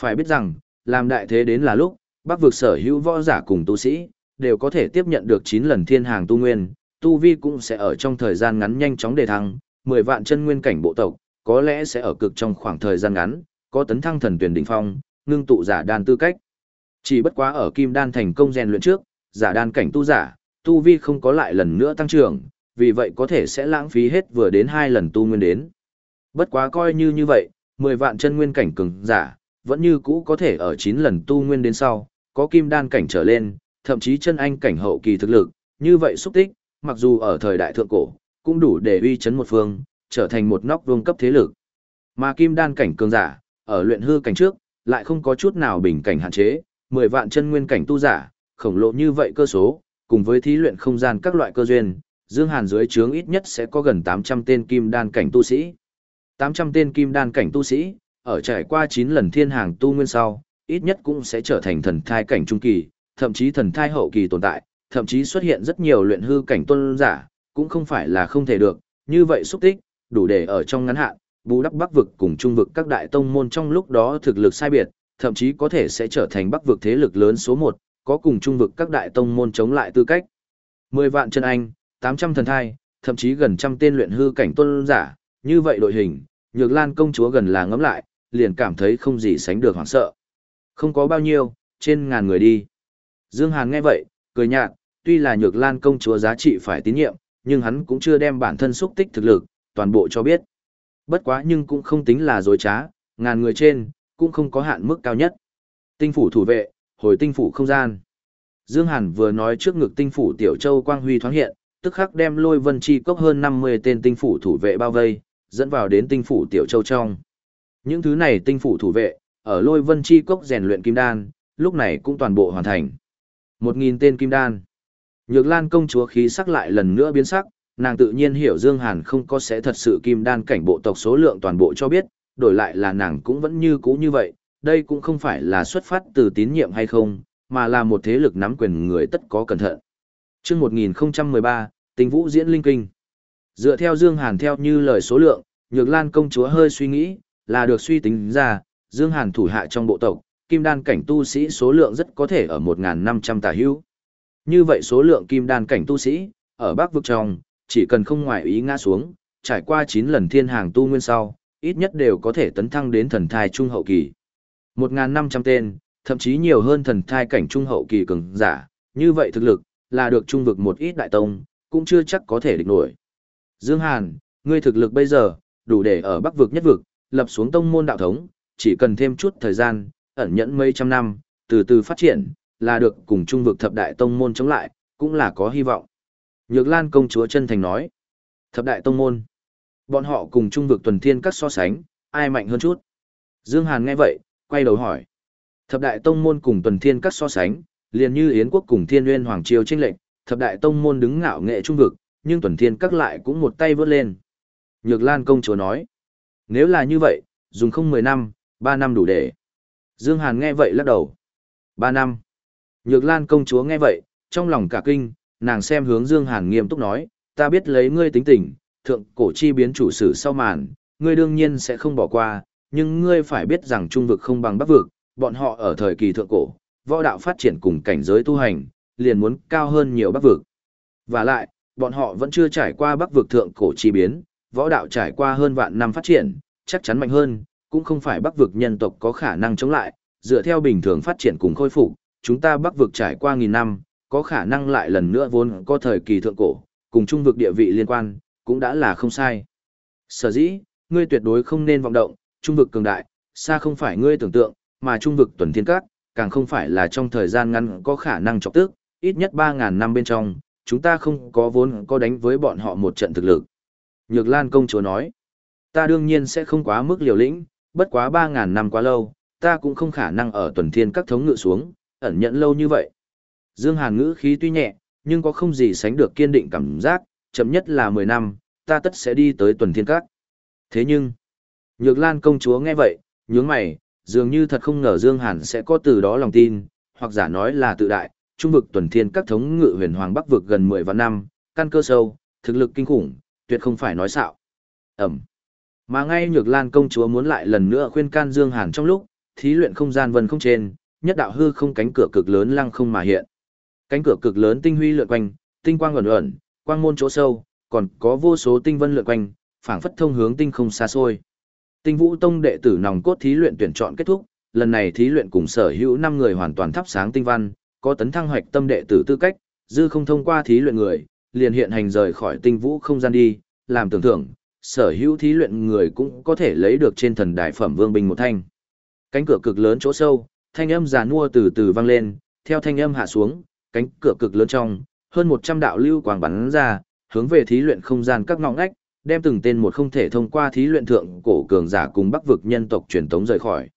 Phải biết rằng, làm đại thế đến là lúc, bắc vực sở hữu võ giả cùng tu sĩ, đều có thể tiếp nhận được 9 lần thiên hàng tu nguyên, tu vi cũng sẽ ở trong thời gian ngắn nhanh chóng đề thăng, 10 vạn chân nguyên cảnh bộ tộc, có lẽ sẽ ở cực trong khoảng thời gian ngắn, có tấn thăng thần tuyển đỉnh phong, ngưng tụ giả đan tư cách. Chỉ bất quá ở kim đan thành công rèn luyện trước, giả đan cảnh tu giả, tu vi không có lại lần nữa tăng trưởng, vì vậy có thể sẽ lãng phí hết vừa đến hai lần tu nguyên đến. Bất quá coi như như vậy, 10 vạn chân nguyên cảnh cường giả, vẫn như cũ có thể ở 9 lần tu nguyên đến sau, có kim đan cảnh trở lên, thậm chí chân anh cảnh hậu kỳ thực lực, như vậy xúc tích, mặc dù ở thời đại thượng cổ, cũng đủ để uy chấn một phương, trở thành một nóc vương cấp thế lực. Mà kim đan cảnh cường giả, ở luyện hư cảnh trước, lại không có chút nào bình cảnh hạn chế, 10 vạn chân nguyên cảnh tu giả, khổng lồ như vậy cơ số, cùng với thí luyện không gian các loại cơ duyên, Dương Hàn dưới trướng ít nhất sẽ có gần 800 tên kim đan cảnh tu sĩ. 800 tên kim đan cảnh tu sĩ, ở trải qua 9 lần thiên hàng tu nguyên sau, ít nhất cũng sẽ trở thành thần thai cảnh trung kỳ, thậm chí thần thai hậu kỳ tồn tại, thậm chí xuất hiện rất nhiều luyện hư cảnh tuân giả, cũng không phải là không thể được, như vậy xúc tích, đủ để ở trong ngắn hạn, bù đắp bắc vực cùng trung vực các đại tông môn trong lúc đó thực lực sai biệt, thậm chí có thể sẽ trở thành bắc vực thế lực lớn số một, có cùng trung vực các đại tông môn chống lại tư cách. 10 vạn chân anh, 800 thần thai, thậm chí gần trăm tên luyện hư cảnh tôn giả, như vậy đội hình, Nhược Lan công chúa gần là ngẫm lại, liền cảm thấy không gì sánh được hoảng sợ. Không có bao nhiêu, trên ngàn người đi. Dương Hàn nghe vậy, cười nhạt, tuy là Nhược Lan công chúa giá trị phải tín nhiệm, nhưng hắn cũng chưa đem bản thân xúc tích thực lực, toàn bộ cho biết. Bất quá nhưng cũng không tính là dối trá, ngàn người trên, cũng không có hạn mức cao nhất. Tinh phủ thủ vệ, hồi tinh phủ không gian. Dương Hàn vừa nói trước ngực tinh phủ Tiểu Châu Quang Huy thoáng hiện, tức khắc đem lôi vân chi cốc hơn 50 tên tinh phủ thủ vệ bao vây, dẫn vào đến tinh phủ Tiểu Châu trong. Những thứ này tinh phủ thủ vệ, ở lôi vân chi cốc rèn luyện kim đan, lúc này cũng toàn bộ hoàn thành. Một nghìn tên kim đan. Nhược Lan công chúa khí sắc lại lần nữa biến sắc, nàng tự nhiên hiểu Dương Hàn không có sẽ thật sự kim đan cảnh bộ tộc số lượng toàn bộ cho biết, đổi lại là nàng cũng vẫn như cũ như vậy, đây cũng không phải là xuất phát từ tín nhiệm hay không, mà là một thế lực nắm quyền người tất có cẩn thận. Trước 1013, tình vũ diễn linh kinh. Dựa theo Dương Hàn theo như lời số lượng, Nhược Lan công chúa hơi suy nghĩ, là được suy tính ra, Dương Hàn thủ hạ trong bộ tộc, kim đan cảnh tu sĩ số lượng rất có thể ở 1.500 tà hữu. Như vậy số lượng kim đan cảnh tu sĩ, ở Bắc vực trong, chỉ cần không ngoại ý ngã xuống, trải qua 9 lần thiên hàng tu nguyên sau, ít nhất đều có thể tấn thăng đến thần thai trung hậu kỳ. 1.500 tên, thậm chí nhiều hơn thần thai cảnh trung hậu kỳ cường giả, như vậy thực lực, là được trung vực một ít đại tông, cũng chưa chắc có thể địch nổi. Dương Hàn, ngươi thực lực bây giờ, đủ để ở Bắc vực nhất vực, lập xuống tông môn đạo thống, chỉ cần thêm chút thời gian, ẩn nhẫn mấy trăm năm, từ từ phát triển, là được cùng trung vực thập đại tông môn chống lại, cũng là có hy vọng. Nhược Lan công chúa chân thành nói, thập đại tông môn, bọn họ cùng trung vực tuần thiên các so sánh, ai mạnh hơn chút. Dương Hàn nghe vậy, quay đầu hỏi, thập đại tông môn cùng tuần thiên các so sánh, liền như Yến quốc cùng thiên nguyên hoàng triều tranh lệnh, thập đại tông môn đứng ngạo nghệ trung vực, nhưng tuần thiên các lại cũng một tay vớt lên. Nhược Lan công chúa nói, nếu là như vậy, dùng không 10 năm, 3 năm đủ để. Dương Hàn nghe vậy lắc đầu. 3 năm. Nhược Lan công chúa nghe vậy, trong lòng cả kinh, nàng xem hướng Dương Hàn nghiêm túc nói, ta biết lấy ngươi tính tình, thượng cổ chi biến chủ sử sau màn, ngươi đương nhiên sẽ không bỏ qua, nhưng ngươi phải biết rằng trung vực không bằng bắc vực, bọn họ ở thời kỳ thượng cổ, võ đạo phát triển cùng cảnh giới tu hành, liền muốn cao hơn nhiều bắc vực. Và lại, bọn họ vẫn chưa trải qua bắc vực thượng cổ chi biến, võ đạo trải qua hơn vạn năm phát triển, chắc chắn mạnh hơn, cũng không phải bắc vực nhân tộc có khả năng chống lại, dựa theo bình thường phát triển cùng khôi phục, chúng ta bắc vực trải qua nghìn năm, có khả năng lại lần nữa vốn có thời kỳ thượng cổ, cùng trung vực địa vị liên quan, cũng đã là không sai. Sở dĩ, ngươi tuyệt đối không nên vọng động, trung vực cường đại, xa không phải ngươi tưởng tượng, mà trung vực tuần thiên các, càng không phải là trong thời gian ngắn có khả năng chọc tức, ít nhất 3.000 năm bên trong, chúng ta không có vốn có đánh với bọn họ một trận thực lực. Nhược Lan công chúa nói, ta đương nhiên sẽ không quá mức liều lĩnh, bất quá 3.000 năm quá lâu, ta cũng không khả năng ở tuần thiên các thống ngự xuống, ẩn nhận lâu như vậy. Dương Hàn ngữ khí tuy nhẹ, nhưng có không gì sánh được kiên định cảm giác, chậm nhất là 10 năm, ta tất sẽ đi tới tuần thiên các. Thế nhưng, Nhược Lan công chúa nghe vậy, nhướng mày, dường như thật không ngờ Dương Hàn sẽ có từ đó lòng tin, hoặc giả nói là tự đại, trung vực tuần thiên các thống ngự huyền hoàng bắc vực gần 10 vạn năm, căn cơ sâu, thực lực kinh khủng, tuyệt không phải nói xạo. Ẩm. Mà ngay Nhược Lan công chúa muốn lại lần nữa khuyên can Dương Hàn trong lúc, thí luyện không gian vân không trên, nhất đạo hư không cánh cửa cực lớn lăng không mà hiện. Cánh cửa cực lớn tinh huy lượn quanh, tinh quang ẩn ẩn, quang môn chỗ sâu, còn có vô số tinh vân lượn quanh, phảng phất thông hướng tinh không xa xôi. Tinh Vũ Tông đệ tử nòng cốt thí luyện tuyển chọn kết thúc, lần này thí luyện cùng sở hữu 5 người hoàn toàn thắp sáng tinh văn, có tấn thăng hoạch tâm đệ tử tư cách, dư không thông qua thí luyện người, liền hiện hành rời khỏi Tinh Vũ không gian đi, làm tưởng thưởng, sở hữu thí luyện người cũng có thể lấy được trên thần đại phẩm vương binh một thanh. Cánh cửa cực lớn chỗ sâu, thanh âm già nua từ từ vang lên, theo thanh âm hạ xuống, cánh cửa cực lớn trong, hơn 100 đạo lưu quang bắn ra, hướng về thí luyện không gian các ngõ ngách, đem từng tên một không thể thông qua thí luyện thượng cổ cường giả cùng bắc vực nhân tộc truyền tống rời khỏi.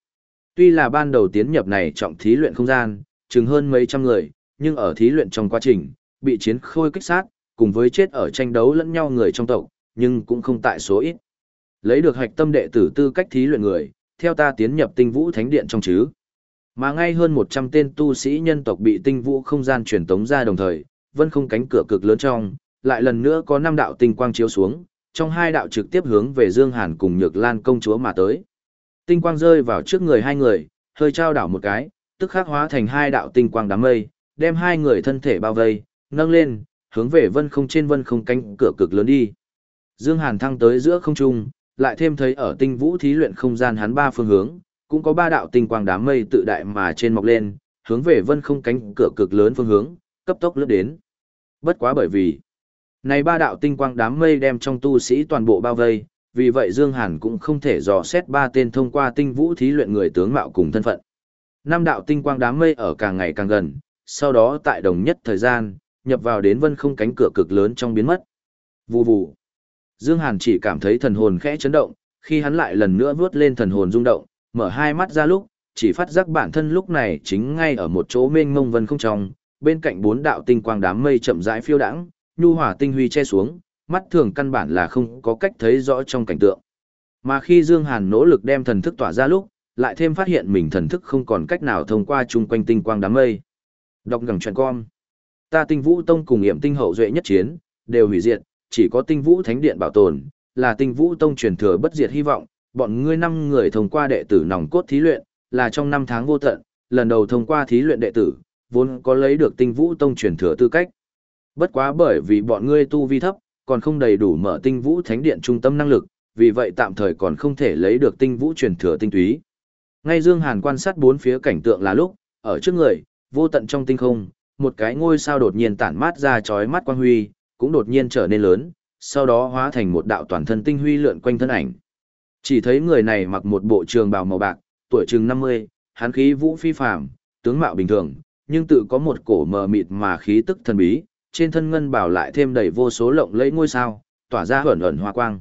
Tuy là ban đầu tiến nhập này trọng thí luyện không gian, chừng hơn mấy trăm người, nhưng ở thí luyện trong quá trình, bị chiến khôi kích sát, cùng với chết ở tranh đấu lẫn nhau người trong tộc, nhưng cũng không tại số ít. Lấy được hạch tâm đệ tử tư cách thí luyện người, theo ta tiến nhập tinh vũ thánh điện trong chứ. Mà ngay hơn 100 tên tu sĩ nhân tộc bị tinh vũ không gian truyền tống ra đồng thời, vân không cánh cửa cực lớn trong, lại lần nữa có năm đạo tinh quang chiếu xuống, trong hai đạo trực tiếp hướng về Dương Hàn cùng Nhược Lan công chúa mà tới. Tinh quang rơi vào trước người hai người, hơi trao đảo một cái, tức khắc hóa thành hai đạo tinh quang đám mây, đem hai người thân thể bao vây, nâng lên, hướng về vân không trên vân không cánh cửa cực lớn đi. Dương Hàn thăng tới giữa không trung, lại thêm thấy ở tinh vũ thí luyện không gian hắn ba phương hướng, cũng có ba đạo tinh quang đám mây tự đại mà trên mọc lên, hướng về vân không cánh cửa cực lớn phương hướng, cấp tốc lướt đến. Bất quá bởi vì, này ba đạo tinh quang đám mây đem trong tu sĩ toàn bộ bao vây, vì vậy Dương Hàn cũng không thể dò xét ba tên thông qua tinh vũ thí luyện người tướng mạo cùng thân phận. Năm đạo tinh quang đám mây ở càng ngày càng gần, sau đó tại đồng nhất thời gian, nhập vào đến vân không cánh cửa cực lớn trong biến mất. Vù vù. Dương Hàn chỉ cảm thấy thần hồn khẽ chấn động, khi hắn lại lần nữa vướt lên thần hồn rung động, mở hai mắt ra lúc, chỉ phát giác bản thân lúc này chính ngay ở một chỗ mênh mông vân không trong, bên cạnh bốn đạo tinh quang đám mây chậm rãi phiêu đãng, nhu hỏa tinh huy che xuống, mắt thường căn bản là không có cách thấy rõ trong cảnh tượng. Mà khi Dương Hàn nỗ lực đem thần thức tỏa ra lúc, lại thêm phát hiện mình thần thức không còn cách nào thông qua chung quanh tinh quang đám mây. Đọc gẳng chuyện con. Ta tinh vũ tông cùng hiểm tinh hậu duệ nhất chiến, đều hủy diệt, chỉ có tinh vũ thánh điện bảo tồn, là tinh vũ tông truyền thừa bất diệt hy vọng, bọn ngươi năm người thông qua đệ tử nòng cốt thí luyện, là trong năm tháng vô tận, lần đầu thông qua thí luyện đệ tử, vốn có lấy được tinh vũ tông truyền thừa tư cách. Bất quá bởi vì bọn ngươi tu vi thấp, còn không đầy đủ mở tinh vũ thánh điện trung tâm năng lực, vì vậy tạm thời còn không thể lấy được tinh vũ truyền thừa tinh túy. Ngay Dương Hàn quan sát bốn phía cảnh tượng là lúc, ở trước người, vô tận trong tinh không, một cái ngôi sao đột nhiên tản mát ra chói mắt quang huy, cũng đột nhiên trở nên lớn, sau đó hóa thành một đạo toàn thân tinh huy lượn quanh thân ảnh. Chỉ thấy người này mặc một bộ trường bào màu bạc, tuổi chừng 50, hán khí vũ phi phàm, tướng mạo bình thường, nhưng tự có một cổ mờ mịt mà khí tức thần bí, trên thân ngân bảo lại thêm đầy vô số lộng lẫy ngôi sao, tỏa ra ẩn ẩn hoa quang.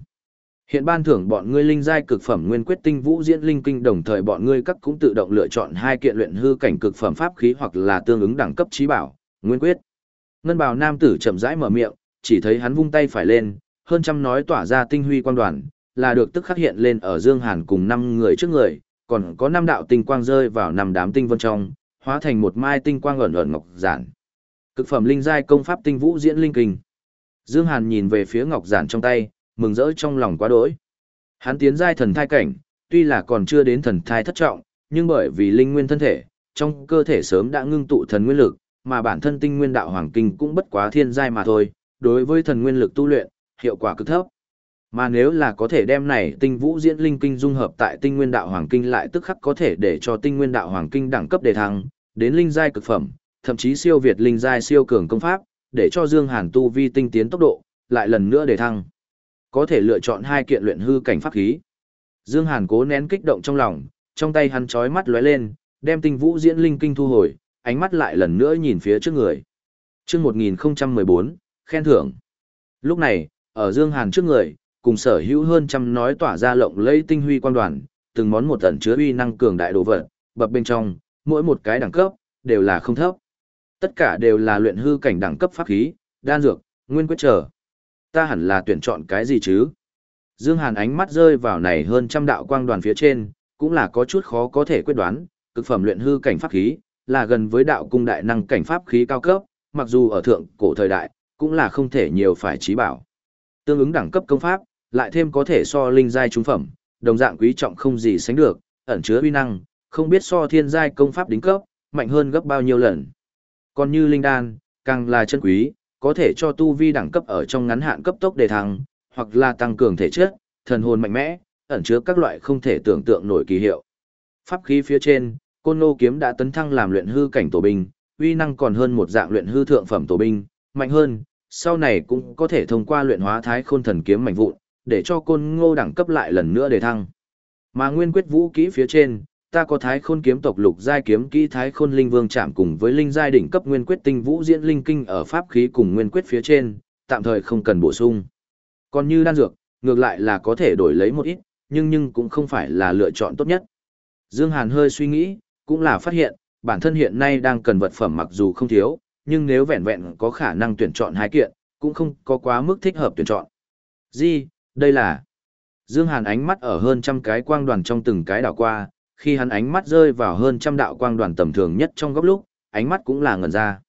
Hiện ban thưởng bọn ngươi linh giai cực phẩm nguyên quyết tinh vũ diễn linh kinh đồng thời bọn ngươi các cũng tự động lựa chọn hai kiện luyện hư cảnh cực phẩm pháp khí hoặc là tương ứng đẳng cấp trí bảo, nguyên quyết. Ngân bào nam tử chậm rãi mở miệng, chỉ thấy hắn vung tay phải lên, hơn trăm nói tỏa ra tinh huy quang đoàn, là được tức khắc hiện lên ở Dương Hàn cùng năm người trước người, còn có năm đạo tinh quang rơi vào năm đám tinh vân trong, hóa thành một mai tinh quang ẩn ẩn ngọc giản. Cực phẩm linh giai công pháp tinh vũ diễn linh kinh. Dương Hàn nhìn về phía ngọc giản trong tay, mừng rỡ trong lòng quá đỗi. Hắn tiến giai thần thai cảnh, tuy là còn chưa đến thần thai thất trọng, nhưng bởi vì linh nguyên thân thể, trong cơ thể sớm đã ngưng tụ thần nguyên lực, mà bản thân tinh nguyên đạo hoàng kinh cũng bất quá thiên giai mà thôi, đối với thần nguyên lực tu luyện, hiệu quả cực thấp. Mà nếu là có thể đem này tinh vũ diễn linh kinh dung hợp tại tinh nguyên đạo hoàng kinh lại tức khắc có thể để cho tinh nguyên đạo hoàng kinh đẳng cấp đề thăng, đến linh giai cực phẩm, thậm chí siêu việt linh giai siêu cường công pháp, để cho Dương Hàn tu vi tinh tiến tốc độ, lại lần nữa đề thăng. Có thể lựa chọn hai kiện luyện hư cảnh pháp khí. Dương Hàn cố nén kích động trong lòng, trong tay hắn chói mắt lóe lên, đem tinh vũ diễn linh kinh thu hồi, ánh mắt lại lần nữa nhìn phía trước người. Trước 1014, khen thưởng. Lúc này, ở Dương Hàn trước người, cùng sở hữu hơn trăm nói tỏa ra lộng lẫy tinh huy quan đoàn, từng món một tẩn chứa uy năng cường đại đồ vật, bập bên trong, mỗi một cái đẳng cấp, đều là không thấp. Tất cả đều là luyện hư cảnh đẳng cấp pháp khí, đan dược, nguyên quyết trở. Ta hẳn là tuyển chọn cái gì chứ? Dương Hàn ánh mắt rơi vào này hơn trăm đạo quang đoàn phía trên, cũng là có chút khó có thể quyết đoán, cực phẩm luyện hư cảnh pháp khí, là gần với đạo cung đại năng cảnh pháp khí cao cấp, mặc dù ở thượng cổ thời đại, cũng là không thể nhiều phải trí bảo. Tương ứng đẳng cấp công pháp, lại thêm có thể so linh giai trung phẩm, đồng dạng quý trọng không gì sánh được, ẩn chứa uy năng, không biết so thiên giai công pháp đính cấp, mạnh hơn gấp bao nhiêu lần. Còn như linh đan, càng là chân quý, có thể cho tu vi đẳng cấp ở trong ngắn hạn cấp tốc đề thăng, hoặc là tăng cường thể chất, thần hồn mạnh mẽ, ẩn chứa các loại không thể tưởng tượng nổi kỳ hiệu. Pháp khí phía trên, Côn Lô kiếm đã tấn thăng làm luyện hư cảnh tổ binh, uy năng còn hơn một dạng luyện hư thượng phẩm tổ binh, mạnh hơn, sau này cũng có thể thông qua luyện hóa Thái Khôn thần kiếm mạnh vụn, để cho Côn Ngô đẳng cấp lại lần nữa để thăng. Mà nguyên quyết vũ kỹ phía trên, ta có Thái Khôn kiếm tộc lục giai kiếm kỹ Thái Khôn linh vương chạm cùng với linh giai đỉnh cấp nguyên quyết tinh vũ diễn linh kinh ở pháp khí cùng nguyên quyết phía trên, tạm thời không cần bổ sung. Còn như đan dược, ngược lại là có thể đổi lấy một ít, nhưng nhưng cũng không phải là lựa chọn tốt nhất. Dương Hàn hơi suy nghĩ, cũng là phát hiện, bản thân hiện nay đang cần vật phẩm mặc dù không thiếu, nhưng nếu vẹn vẹn có khả năng tuyển chọn hai kiện, cũng không có quá mức thích hợp tuyển chọn. Gì, đây là... Dương Hàn ánh mắt ở hơn trăm cái quang đoàn trong từng cái đảo qua, khi hắn ánh mắt rơi vào hơn trăm đạo quang đoàn tầm thường nhất trong góc lúc, ánh mắt cũng là ngẩn ra.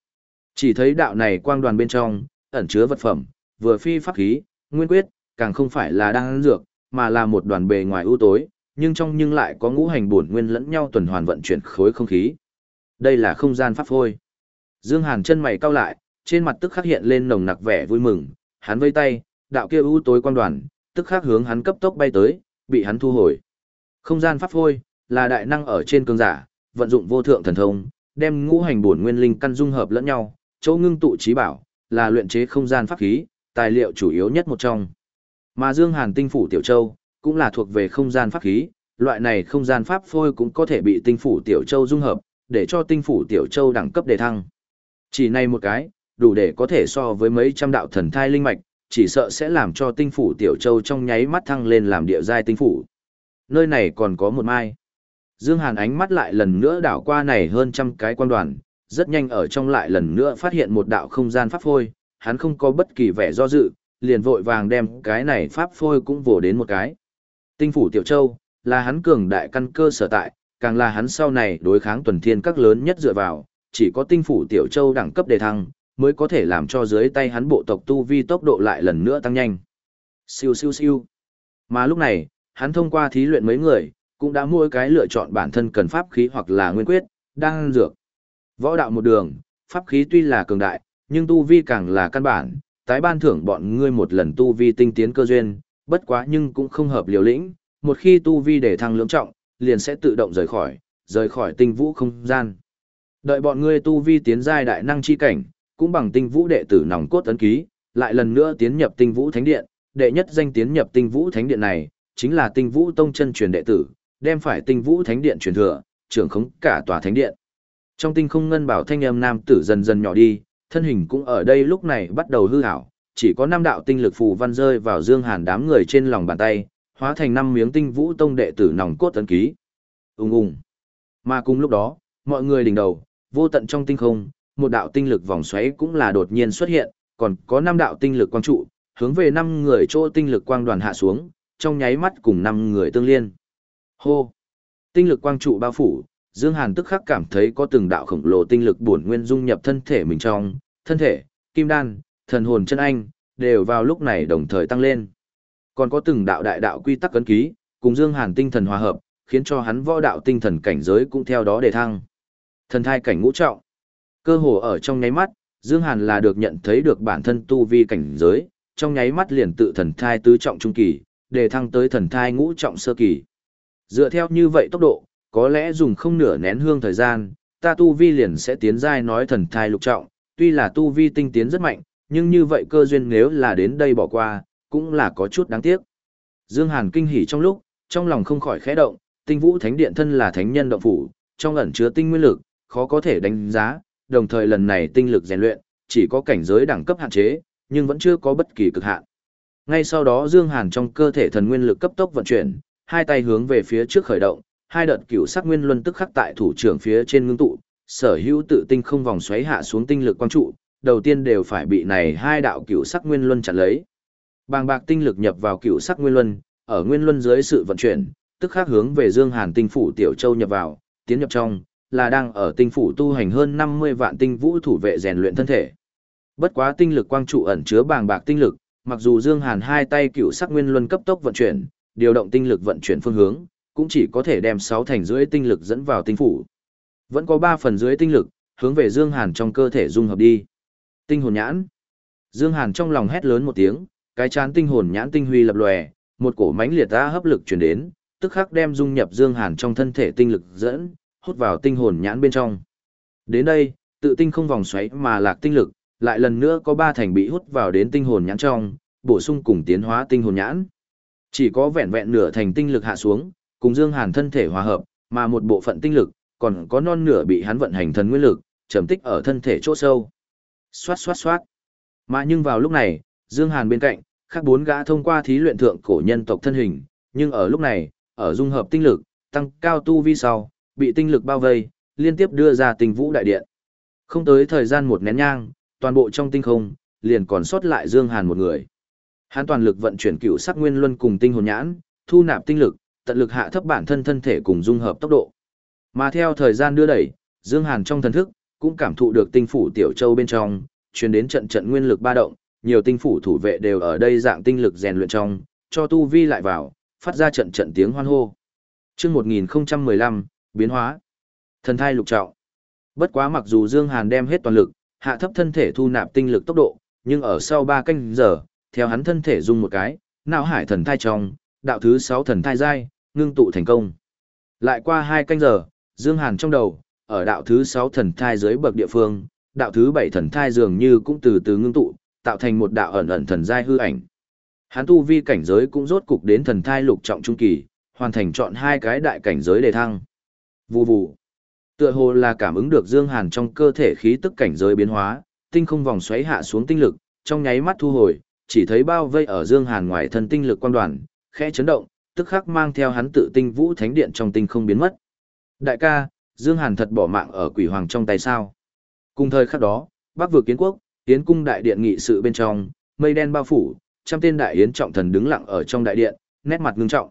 Chỉ thấy đạo này quang đoàn bên trong, ẩn chứa vật phẩm, vừa phi pháp khí, nguyên quyết, càng không phải là đang dược, mà là một đoàn bề ngoài ưu tối, nhưng trong nhưng lại có ngũ hành bổn nguyên lẫn nhau tuần hoàn vận chuyển khối không khí. Đây là không gian pháp phôi. Dương Hàn chân mày cau lại, trên mặt tức khắc hiện lên nồng nặc vẻ vui mừng, hắn vây tay, đạo kia ưu tối quang đoàn, tức khắc hướng hắn cấp tốc bay tới, bị hắn thu hồi. Không gian pháp phôi là đại năng ở trên cường giả, vận dụng vô thượng thần thông, đem ngũ hành bổn nguyên linh căn dung hợp lẫn nhau, chỗ ngưng tụ trí bảo, là luyện chế không gian pháp khí, tài liệu chủ yếu nhất một trong. Mà Dương Hàn tinh phủ tiểu châu, cũng là thuộc về không gian pháp khí, loại này không gian pháp phôi cũng có thể bị tinh phủ tiểu châu dung hợp, để cho tinh phủ tiểu châu đẳng cấp đề thăng. Chỉ này một cái, đủ để có thể so với mấy trăm đạo thần thai linh mạch, chỉ sợ sẽ làm cho tinh phủ tiểu châu trong nháy mắt thăng lên làm địa giai tinh phủ. Nơi này còn có một mai. Dương Hàn ánh mắt lại lần nữa đảo qua này hơn trăm cái quan đoàn, rất nhanh ở trong lại lần nữa phát hiện một đạo không gian pháp phôi, hắn không có bất kỳ vẻ do dự, liền vội vàng đem cái này pháp phôi cũng vồ đến một cái. Tinh phủ Tiểu Châu, là hắn cường đại căn cơ sở tại, càng là hắn sau này đối kháng tuần thiên các lớn nhất dựa vào, chỉ có tinh phủ Tiểu Châu đẳng cấp đề thăng, mới có thể làm cho dưới tay hắn bộ tộc tu vi tốc độ lại lần nữa tăng nhanh. Siêu siêu siêu. Mà lúc này, hắn thông qua thí luyện mấy người, cũng đã mỗi cái lựa chọn bản thân cần pháp khí hoặc là nguyên quyết, đang dược. Võ đạo một đường, pháp khí tuy là cường đại, nhưng tu vi càng là căn bản, tái ban thưởng bọn ngươi một lần tu vi tinh tiến cơ duyên, bất quá nhưng cũng không hợp liều lĩnh, một khi tu vi để thăng lưỡng trọng, liền sẽ tự động rời khỏi, rời khỏi tinh vũ không gian. Đợi bọn ngươi tu vi tiến giai đại năng chi cảnh, cũng bằng tinh vũ đệ tử nòng cốt ấn ký, lại lần nữa tiến nhập tinh vũ thánh điện, đệ nhất danh tiến nhập tinh vũ thánh điện này, chính là tinh vũ tông chân truyền đệ tử, đem phải tinh vũ thánh điện truyền thừa, trưởng khống cả tòa thánh điện. Trong tinh không ngân bảo thanh âm nam tử dần dần nhỏ đi, thân hình cũng ở đây lúc này bắt đầu hư ảo, chỉ có năm đạo tinh lực phù văn rơi vào Dương Hàn đám người trên lòng bàn tay, hóa thành năm miếng tinh vũ tông đệ tử nòng cốt tấn ký. Ùng ùng. Mà cùng lúc đó, mọi người đỉnh đầu, vô tận trong tinh không, một đạo tinh lực vòng xoáy cũng là đột nhiên xuất hiện, còn có năm đạo tinh lực quang trụ, hướng về năm người chỗ tinh lực quang đoàn hạ xuống, trong nháy mắt cùng năm người tương liên. Hô. Tinh lực quang trụ bao phủ, Dương Hàn tức khắc cảm thấy có từng đạo khổng lồ tinh lực bổn nguyên dung nhập thân thể mình trong, thân thể, kim đan, thần hồn chân anh, đều vào lúc này đồng thời tăng lên. Còn có từng đạo đại đạo quy tắc cấn ký, cùng Dương Hàn tinh thần hòa hợp, khiến cho hắn võ đạo tinh thần cảnh giới cũng theo đó đề thăng. Thần thai cảnh ngũ trọng. Cơ hồ ở trong nháy mắt, Dương Hàn là được nhận thấy được bản thân tu vi cảnh giới, trong nháy mắt liền tự thần thai tứ trọng trung kỳ, để thăng tới thần thai ngũ trọng sơ kỳ. Dựa theo như vậy tốc độ, có lẽ dùng không nửa nén hương thời gian, ta tu vi liền sẽ tiến giai nói thần thai lục trọng, tuy là tu vi tinh tiến rất mạnh, nhưng như vậy cơ duyên nếu là đến đây bỏ qua, cũng là có chút đáng tiếc. Dương Hàn kinh hỉ trong lúc, trong lòng không khỏi khẽ động, tinh vũ thánh điện thân là thánh nhân động phủ, trong ẩn chứa tinh nguyên lực, khó có thể đánh giá, đồng thời lần này tinh lực rèn luyện, chỉ có cảnh giới đẳng cấp hạn chế, nhưng vẫn chưa có bất kỳ cực hạn. Ngay sau đó Dương Hàn trong cơ thể thần nguyên lực cấp tốc vận chuyển, hai tay hướng về phía trước khởi động, hai đợt cửu sắc nguyên luân tức khắc tại thủ trưởng phía trên ngưng tụ, sở hữu tự tinh không vòng xoáy hạ xuống tinh lực quang trụ, đầu tiên đều phải bị này hai đạo cửu sắc nguyên luân chặn lấy. Bàng bạc tinh lực nhập vào cửu sắc nguyên luân, ở nguyên luân dưới sự vận chuyển, tức khắc hướng về Dương Hàn tinh phủ tiểu châu nhập vào, tiến nhập trong, là đang ở tinh phủ tu hành hơn 50 vạn tinh vũ thủ vệ rèn luyện thân thể. Bất quá tinh lực quang trụ ẩn chứa bàng bạc tinh lực, mặc dù Dương Hàn hai tay cựu sắc nguyên luân cấp tốc vận chuyển, điều động tinh lực vận chuyển phương hướng, cũng chỉ có thể đem 6 thành dưới tinh lực dẫn vào tinh phủ. Vẫn có 3 phần dưới tinh lực, hướng về Dương Hàn trong cơ thể dung hợp đi. Tinh hồn nhãn. Dương Hàn trong lòng hét lớn một tiếng, cái chán tinh hồn nhãn tinh huy lập lòe, một cổ mãnh liệt ra hấp lực truyền đến, tức khắc đem dung nhập Dương Hàn trong thân thể tinh lực dẫn, hút vào tinh hồn nhãn bên trong. Đến đây, tự tinh không vòng xoáy mà lạc tinh lực, lại lần nữa có ba thành bị hút vào đến tinh hồn nhãn trong, bổ sung cùng tiến hóa tinh hồn nhãn. Chỉ có vẹn vẹn nửa thành tinh lực hạ xuống, cùng Dương Hàn thân thể hòa hợp, mà một bộ phận tinh lực, còn có non nửa bị hắn vận hành thần nguyên lực, trầm tích ở thân thể chỗ sâu. Xoát xoát xoát. Mà nhưng vào lúc này, Dương Hàn bên cạnh, khác bốn gã thông qua thí luyện thượng cổ nhân tộc thân hình, nhưng ở lúc này, ở dung hợp tinh lực, tăng cao tu vi sau, bị tinh lực bao vây, liên tiếp đưa ra tinh vũ đại điện. Không tới thời gian một nén nhang, toàn bộ trong tinh không, liền còn sót lại Dương Hàn một người. Hắn toàn lực vận chuyển cựu sắc nguyên luân cùng tinh hồn nhãn, thu nạp tinh lực, tận lực hạ thấp bản thân thân thể cùng dung hợp tốc độ. Mà theo thời gian đưa đẩy, Dương Hàn trong thần thức cũng cảm thụ được tinh phủ tiểu châu bên trong, truyền đến trận trận nguyên lực ba động, nhiều tinh phủ thủ vệ đều ở đây dạng tinh lực rèn luyện trong, cho tu vi lại vào, phát ra trận trận tiếng hoan hô. Chương 1015, biến hóa. Thần thai lục trọng. Bất quá mặc dù Dương Hàn đem hết toàn lực, hạ thấp thân thể thu nạp tinh lực tốc độ, nhưng ở sau 3 canh giờ, theo hắn thân thể dung một cái, não hải thần thai trong, đạo thứ 6 thần thai giai, ngưng tụ thành công. Lại qua 2 canh giờ, Dương Hàn trong đầu, ở đạo thứ 6 thần thai dưới bậc địa phương, đạo thứ 7 thần thai dường như cũng từ từ ngưng tụ, tạo thành một đạo ẩn ẩn thần giai hư ảnh. Hắn tu vi cảnh giới cũng rốt cục đến thần thai lục trọng trung kỳ, hoàn thành chọn hai cái đại cảnh giới đề thăng. Vù vù. Tựa hồ là cảm ứng được Dương Hàn trong cơ thể khí tức cảnh giới biến hóa, tinh không vòng xoáy hạ xuống tinh lực, trong nháy mắt thu hồi, chỉ thấy bao vây ở Dương Hàn ngoài thân tinh lực quan đoàn, khẽ chấn động, tức khắc mang theo hắn tự tinh vũ thánh điện trong tinh không biến mất. Đại ca, Dương Hàn thật bỏ mạng ở quỷ hoàng trong tay sao? Cùng thời khắc đó, Bắc vực kiến quốc, tiến cung đại điện nghị sự bên trong, mây đen bao phủ, trăm tên đại yến trọng thần đứng lặng ở trong đại điện, nét mặt ngưng trọng.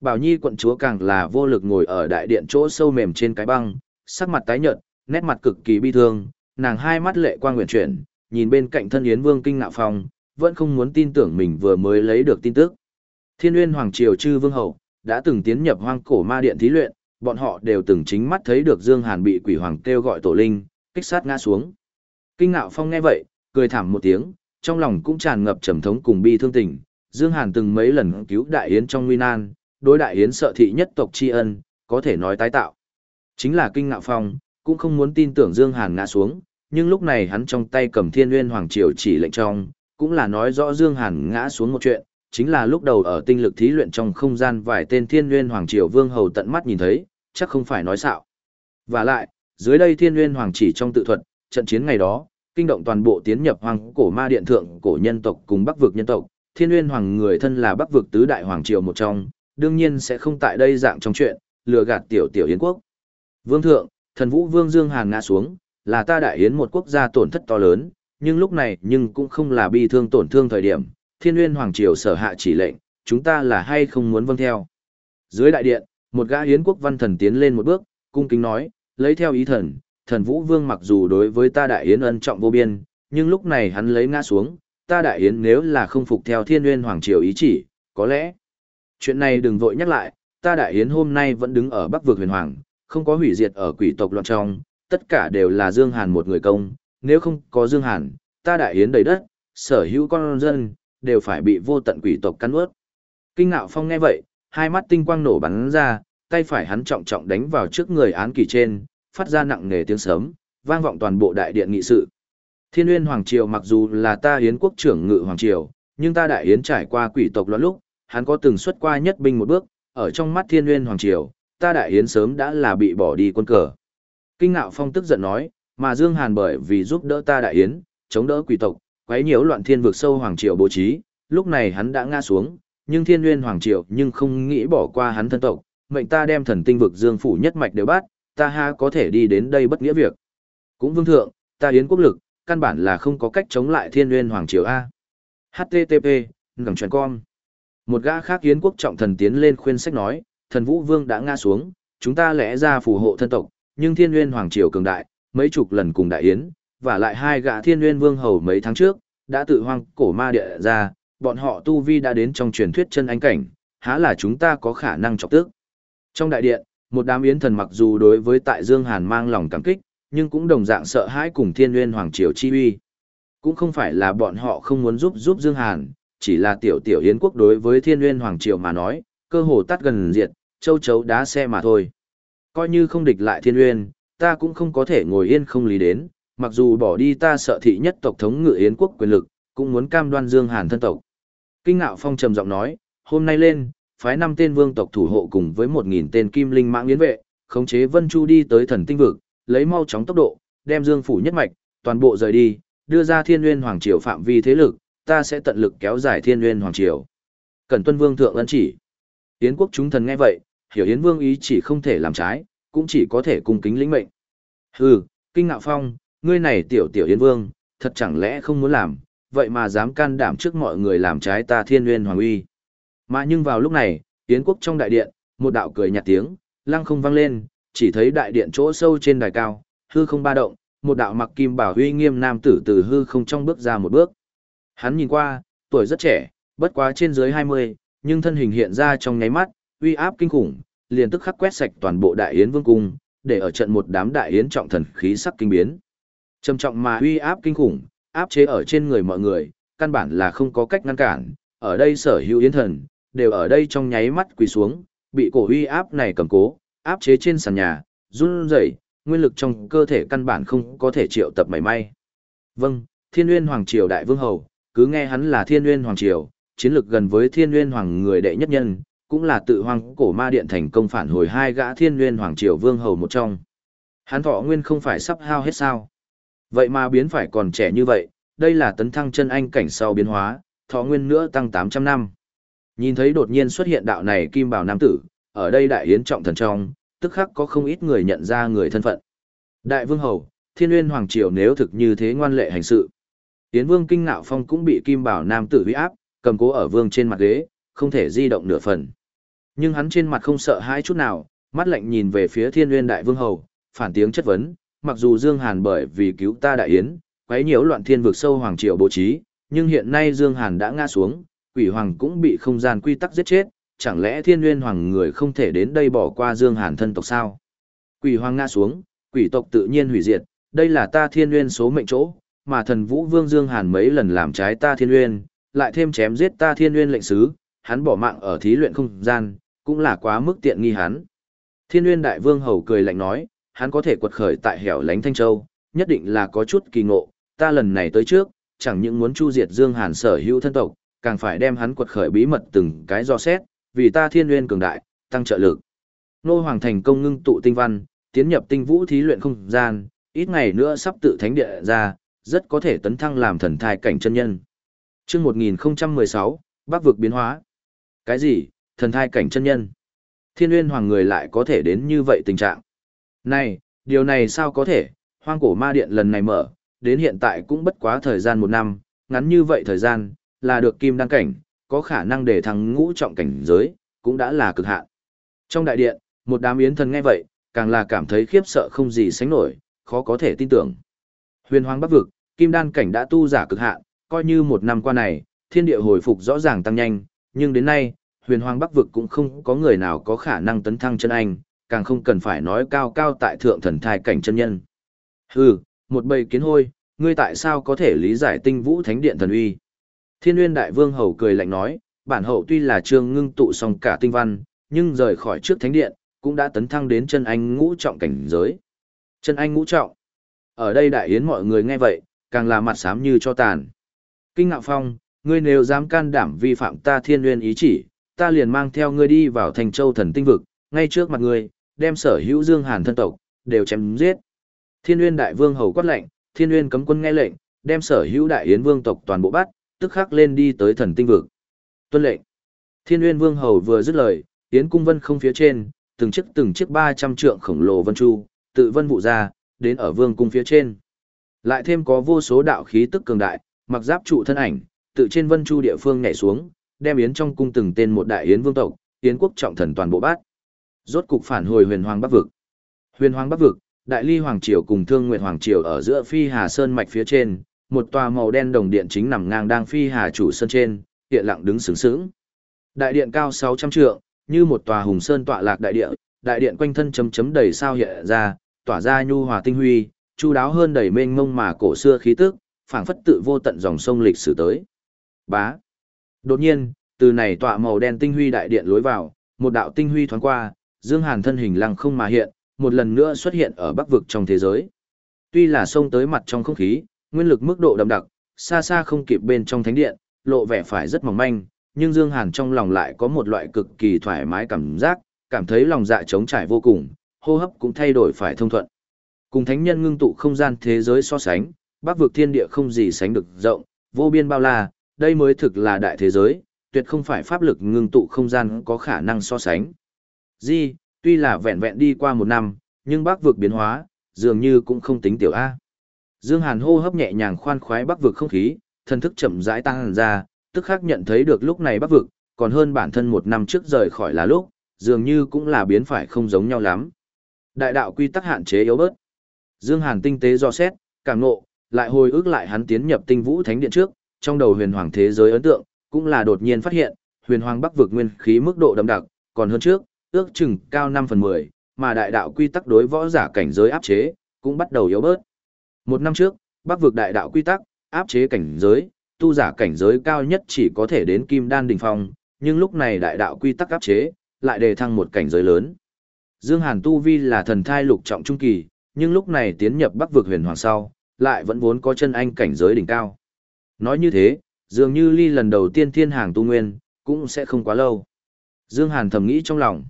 Bảo Nhi quận chúa càng là vô lực ngồi ở đại điện chỗ sâu mềm trên cái băng, sắc mặt tái nhợt, nét mặt cực kỳ bi thương, nàng hai mắt lệ quang nguyện chuyển, nhìn bên cạnh thân Yến Vương kinh ngạo phong, vẫn không muốn tin tưởng mình vừa mới lấy được tin tức. Thiên Nguyên Hoàng Triều Trư Vương Hậu, đã từng tiến nhập hoang cổ ma điện thí luyện, bọn họ đều từng chính mắt thấy được Dương Hàn bị quỷ hoàng kêu gọi tổ linh, kích sát ngã xuống. Kinh ngạo phong nghe vậy, cười thảm một tiếng, trong lòng cũng tràn ngập trầm thống cùng bi thương tình. Dương Hàn từng mấy lần cứu đại yến trong nguy nan, đối đại yến sợ thị nhất tộc tri ân, có thể nói tái tạo. Chính là kinh ngạo phong, cũng không muốn tin tưởng Dương Hàn ngã xuống, nhưng lúc này hắn trong tay cầm thiên nguyên hoàng triều chỉ lệnh trong, cũng là nói rõ Dương Hàn ngã xuống một chuyện, chính là lúc đầu ở tinh lực thí luyện trong không gian vài tên thiên nguyên hoàng triều vương hầu tận mắt nhìn thấy, chắc không phải nói xạo. Và lại, dưới đây thiên nguyên hoàng chỉ trong tự thuật, trận chiến ngày đó, kinh động toàn bộ tiến nhập hoàng cổ ma điện thượng cổ nhân tộc cùng bắc vực nhân tộc, thiên nguyên hoàng người thân là bắc vực tứ đại hoàng triều một trong, đương nhiên sẽ không tại đây dạng trong chuyện, lừa gạt tiểu tiểu yến quốc. Vương thượng, thần vũ vương Dương Hàn ngã xuống, là ta đại yến một quốc gia tổn thất to lớn, nhưng lúc này nhưng cũng không là bi thương tổn thương thời điểm, thiên nguyên hoàng triều sở hạ chỉ lệnh, chúng ta là hay không muốn vâng theo. Dưới đại điện, một gã yến quốc văn thần tiến lên một bước, cung kính nói, lấy theo ý thần, thần vũ vương mặc dù đối với ta đại yến ân trọng vô biên, nhưng lúc này hắn lấy ngã xuống, ta đại yến nếu là không phục theo thiên nguyên hoàng triều ý chỉ, có lẽ. Chuyện này đừng vội nhắc lại, ta đại yến hôm nay vẫn đứng ở bắc vực huyền hoàng, không có hủy diệt ở quỷ tộc loạn trong, tất cả đều là Dương Hàn một người công, nếu không có Dương Hàn, ta đại yến đầy đất, sở hữu con dân, đều phải bị vô tận quỷ tộc cắn ướt. Kinh ngạo phong nghe vậy, hai mắt tinh quang nổ bắn ra, tay phải hắn trọng trọng đánh vào trước người án kỳ trên, phát ra nặng nề tiếng sớm, vang vọng toàn bộ đại điện nghị sự. Thiên Nguyên Hoàng Triều mặc dù là ta hiến quốc trưởng ngự Hoàng Triều, nhưng ta đại hiến trải qua quỷ tộc loạn lúc, hắn có từng xuất qua nhất binh một bước, ở trong mắt Thiên Nguyên Hoàng Triều, ta đại hiến sớm đã là bị bỏ đi quân cờ. Kinh ngạo phong tức giận nói, mà Dương Hàn bởi vì giúp đỡ ta đại hiến, chống đỡ quỷ tộc, quấy nhiễu loạn thiên vực sâu Hoàng Triều bố trí, lúc này hắn đã ngã xuống, nhưng Thiên Nguyên Hoàng Triều nhưng không nghĩ bỏ qua hắn thân tộc, mệnh ta đem thần tinh vực Dương phủ nhất mạch đều bắt, ta ha có thể đi đến đây bất nghĩa việc. Cũng vương thượng, ta hiến quốc lực, căn bản là không có cách chống lại thiên nguyên hoàng triều A. HTTP, ngẳng truyền con. Một gã khác hiến quốc trọng thần tiến lên khuyên sách nói, thần vũ vương đã ngã xuống, chúng ta lẽ ra phù hộ thân tộc, nhưng thiên nguyên hoàng triều cường đại, mấy chục lần cùng đại yến, và lại hai gã thiên nguyên vương hầu mấy tháng trước, đã tự hoang cổ ma địa ra, bọn họ tu vi đã đến trong truyền thuyết chân anh cảnh, há là chúng ta có khả năng chọc tức. Trong đại điện, một đám yến thần mặc dù đối với tại Dương Hàn mang lòng cảm kích, nhưng cũng đồng dạng sợ hãi cùng thiên nguyên hoàng triều chi uy. Cũng không phải là bọn họ không muốn giúp giúp Dương Hàn, chỉ là tiểu tiểu yến quốc đối với thiên nguyên hoàng triều mà nói, cơ hồ tắt gần diệt, châu chấu đá xe mà thôi. Coi như không địch lại thiên nguyên, ta cũng không có thể ngồi yên không lý đến, mặc dù bỏ đi ta sợ thị nhất tộc thống ngự yến quốc quyền lực, cũng muốn cam đoan Dương Hàn thân tộc. Kinh ngạo phong trầm giọng nói, hôm nay lên, phái năm tên vương tộc thủ hộ cùng với một nghìn tên kim linh mạng yến vệ, khống chế Vân Chu đi tới thần tinh vực, lấy mau chóng tốc độ, đem Dương phủ nhất mạch, toàn bộ rời đi, đưa ra Thiên Nguyên Hoàng triều phạm vi thế lực, ta sẽ tận lực kéo dài Thiên Nguyên Hoàng triều. Cẩn tuân vương thượng ân chỉ. Yến quốc chúng thần nghe vậy, hiểu Yến vương ý chỉ không thể làm trái, cũng chỉ có thể cung kính lĩnh mệnh. Hừ, kinh ngạo phong, ngươi này tiểu tiểu Yến vương, thật chẳng lẽ không muốn làm, vậy mà dám can đảm trước mọi người làm trái ta Thiên Nguyên Hoàng uy. Mà nhưng vào lúc này, Yến quốc trong đại điện, một đạo cười nhạt tiếng, lăng không vang lên, chỉ thấy đại điện chỗ sâu trên đài cao, hư không ba động, một đạo mặc kim bảo huy nghiêm nam tử từ hư không trong bước ra một bước. Hắn nhìn qua, tuổi rất trẻ, bất quá trên dưới 20, nhưng thân hình hiện ra trong nháy mắt, uy áp kinh khủng, liền tức khắc quét sạch toàn bộ đại yến vương cung, để ở trận một đám đại yến trọng thần khí sắc kinh biến. Trầm trọng mà uy áp kinh khủng, áp chế ở trên người mọi người, căn bản là không có cách ngăn cản, ở đây sở hữu yến thần, đều ở đây trong nháy mắt quỳ xuống, bị cổ uy áp này cầm cố, áp chế trên sàn nhà, run rẩy, nguyên lực trong cơ thể căn bản không có thể triệu tập mảy may. Vâng, Thiên Nguyên Hoàng Triều Đại Vương Hầu, cứ nghe hắn là Thiên Nguyên Hoàng Triều, chiến lực gần với Thiên Nguyên Hoàng người đệ nhất nhân, cũng là tự hoàng cổ ma điện thành công phản hồi hai gã Thiên Nguyên Hoàng Triều Vương Hầu một trong. Hắn thọ nguyên không phải sắp hao hết sao. Vậy mà biến phải còn trẻ như vậy, đây là tấn thăng chân anh cảnh sau biến hóa, thọ nguyên nữa tăng 800 năm. Nhìn thấy đột nhiên xuất hiện đạo này kim bảo nam tử, ở đây đại yến trọng thần trong, tức khắc có không ít người nhận ra người thân phận. Đại vương hầu, thiên uyên hoàng triều nếu thực như thế ngoan lệ hành sự. Yến vương kinh ngạo phong cũng bị kim bảo nam tử uy áp, cầm cố ở vương trên mặt ghế, không thể di động nửa phần. Nhưng hắn trên mặt không sợ hãi chút nào, mắt lạnh nhìn về phía thiên Nguyên đại vương hầu, phản tiếng chất vấn, mặc dù Dương Hàn bởi vì cứu ta đại yến, quấy nhiễu loạn thiên vực sâu hoàng triều bố trí, nhưng hiện nay Dương Hàn đã ngã xuống, quỷ hoàng cũng bị không gian quy tắc giết chết, chẳng lẽ thiên nguyên hoàng người không thể đến đây bỏ qua Dương Hàn thân tộc sao? Quỷ hoàng ngã xuống, quỷ tộc tự nhiên hủy diệt, đây là ta thiên nguyên số mệnh chỗ, mà thần vũ vương Dương Hàn mấy lần làm trái ta thiên uyên lại thêm chém giết ta thiên uyên lệnh sứ, hắn bỏ mạng ở thí luyện không gian, cũng là quá mức tiện nghi hắn. Thiên uyên đại vương hầu cười lạnh nói, hắn có thể quật khởi tại hẻo lánh Thanh Châu, nhất định là có chút kỳ ngộ, ta lần này tới trước, chẳng những muốn chu diệt Dương Hàn sở hữu thân tộc, càng phải đem hắn quật khởi bí mật từng cái do xét, vì ta thiên uyên cường đại, tăng trợ lực. Nô Hoàng thành công ngưng tụ tinh văn, tiến nhập tinh vũ thí luyện không gian, ít ngày nữa sắp tự thánh địa ra, rất có thể tấn thăng làm thần thai cảnh chân nhân. Chương 1016, bác vực biến hóa. Cái gì? Thần thai cảnh chân nhân? Thiên Nguyên Hoàng người lại có thể đến như vậy tình trạng. Này, điều này sao có thể? Hoang cổ ma điện lần này mở, đến hiện tại cũng bất quá thời gian một năm, ngắn như vậy thời gian, là được kim đăng cảnh, có khả năng để thằng ngũ trọng cảnh giới, cũng đã là cực hạn. Trong đại điện, một đám yến thần nghe vậy, càng là cảm thấy khiếp sợ không gì sánh nổi, khó có thể tin tưởng. Huyền Hoàng bắc vực, kim đan cảnh đã tu giả cực hạn, coi như một năm qua này, thiên địa hồi phục rõ ràng tăng nhanh, nhưng đến nay, huyền Hoàng bắc vực cũng không có người nào có khả năng tấn thăng chân anh, càng không cần phải nói cao cao tại thượng thần thai cảnh chân nhân. Hừ, một bầy kiến hôi, ngươi tại sao có thể lý giải tinh vũ thánh điện thần uy? Thiên Nguyên Đại Vương Hầu cười lạnh nói, bản hậu tuy là trương ngưng tụ xong cả tinh văn, nhưng rời khỏi trước thánh điện, cũng đã tấn thăng đến chân anh ngũ trọng cảnh giới. Chân anh ngũ trọng. Ở đây đại yến mọi người nghe vậy, càng là mặt xám như cho tàn. Kinh ngạo phong, ngươi nếu dám can đảm vi phạm ta thiên nguyên ý chỉ, ta liền mang theo ngươi đi vào thành châu thần tinh vực, ngay trước mặt ngươi, đem sở hữu dương hàn thân tộc, đều chém giết. Thiên nguyên đại vương hầu quát lệnh, thiên nguyên cấm quân nghe lệnh, đem sở hữu đại yến vương tộc toàn bộ bắt, tức khắc lên đi tới thần tinh vực. Tuân lệnh. Thiên nguyên vương hầu vừa dứt lời, yến cung vân không phía trên, từng chiếc từng chiếc 300 trượng khổng lồ vân chu, tự vân vụ ra, đến ở vương cung phía trên. Lại thêm có vô số đạo khí tức cường đại, mặc giáp trụ thân ảnh, tự trên vân chu địa phương nhảy xuống, đem yến trong cung từng tên một đại yến vương tộc, yến quốc trọng thần toàn bộ bát. Rốt cục phản hồi huyền hoàng bắc vực. Huyền hoàng bắc vực, đại ly hoàng triều cùng thương nguyệt hoàng triều ở giữa phi hà sơn mạch phía trên, một tòa màu đen đồng điện chính nằm ngang đang phi hà chủ sơn trên, hiện lặng đứng sướng sướng. Đại điện cao 600 trượng, như một tòa hùng sơn tọa lạc đại địa, đại điện quanh thân chấm chấm đầy sao hiện ra, tỏa ra nhu hòa tinh huy, chu đáo hơn đầy mênh mông mà cổ xưa khí tức, phảng phất tự vô tận dòng sông lịch sử tới. Bá. Đột nhiên, từ này tọa màu đen tinh huy đại điện lối vào, một đạo tinh huy thoáng qua, Dương Hàn thân hình lăng không mà hiện, một lần nữa xuất hiện ở bắc vực trong thế giới. Tuy là sông tới mặt trong không khí, nguyên lực mức độ đậm đặc, xa xa không kịp bên trong thánh điện, lộ vẻ phải rất mỏng manh, nhưng Dương Hàn trong lòng lại có một loại cực kỳ thoải mái cảm giác, cảm thấy lòng dạ trống trải vô cùng, hô hấp cũng thay đổi phải thông thuận. Cùng thánh nhân ngưng tụ không gian thế giới so sánh, bắc vực thiên địa không gì sánh được rộng, vô biên bao la, đây mới thực là đại thế giới, tuyệt không phải pháp lực ngưng tụ không gian có khả năng so sánh. Di, tuy là vẹn vẹn đi qua một năm, nhưng bắc vực biến hóa, dường như cũng không tính tiểu A. Dương Hàn hô hấp nhẹ nhàng khoan khoái bắc vực không khí, thân thức chậm rãi tăng ra, tức khắc nhận thấy được lúc này bắc vực, còn hơn bản thân một năm trước rời khỏi là lúc, dường như cũng là biến phải không giống nhau lắm. Đại đạo quy tắc hạn chế yếu bớt. Dương Hàn tinh tế do xét, cảm ngộ, lại hồi ức lại hắn tiến nhập tinh vũ thánh điện trước, trong đầu huyền hoàng thế giới ấn tượng, cũng là đột nhiên phát hiện, huyền hoàng bắc vực nguyên khí mức độ đậm đặc, còn hơn trước, ước chừng cao 5 phần 10, mà đại đạo quy tắc đối võ giả cảnh giới áp chế, cũng bắt đầu yếu bớt. Một năm trước, bắc vực đại đạo quy tắc, áp chế cảnh giới, tu giả cảnh giới cao nhất chỉ có thể đến kim đan đỉnh phong, nhưng lúc này đại đạo quy tắc áp chế, lại đề thăng một cảnh giới lớn. Dương Hàn tu vi là thần thai lục trọng trung kỳ, nhưng lúc này tiến nhập Bắc vực huyền hoàng sau, lại vẫn vốn có chân anh cảnh giới đỉnh cao. Nói như thế, dường như ly lần đầu tiên thiên hàng tu nguyên, cũng sẽ không quá lâu. Dương Hàn thầm nghĩ trong lòng.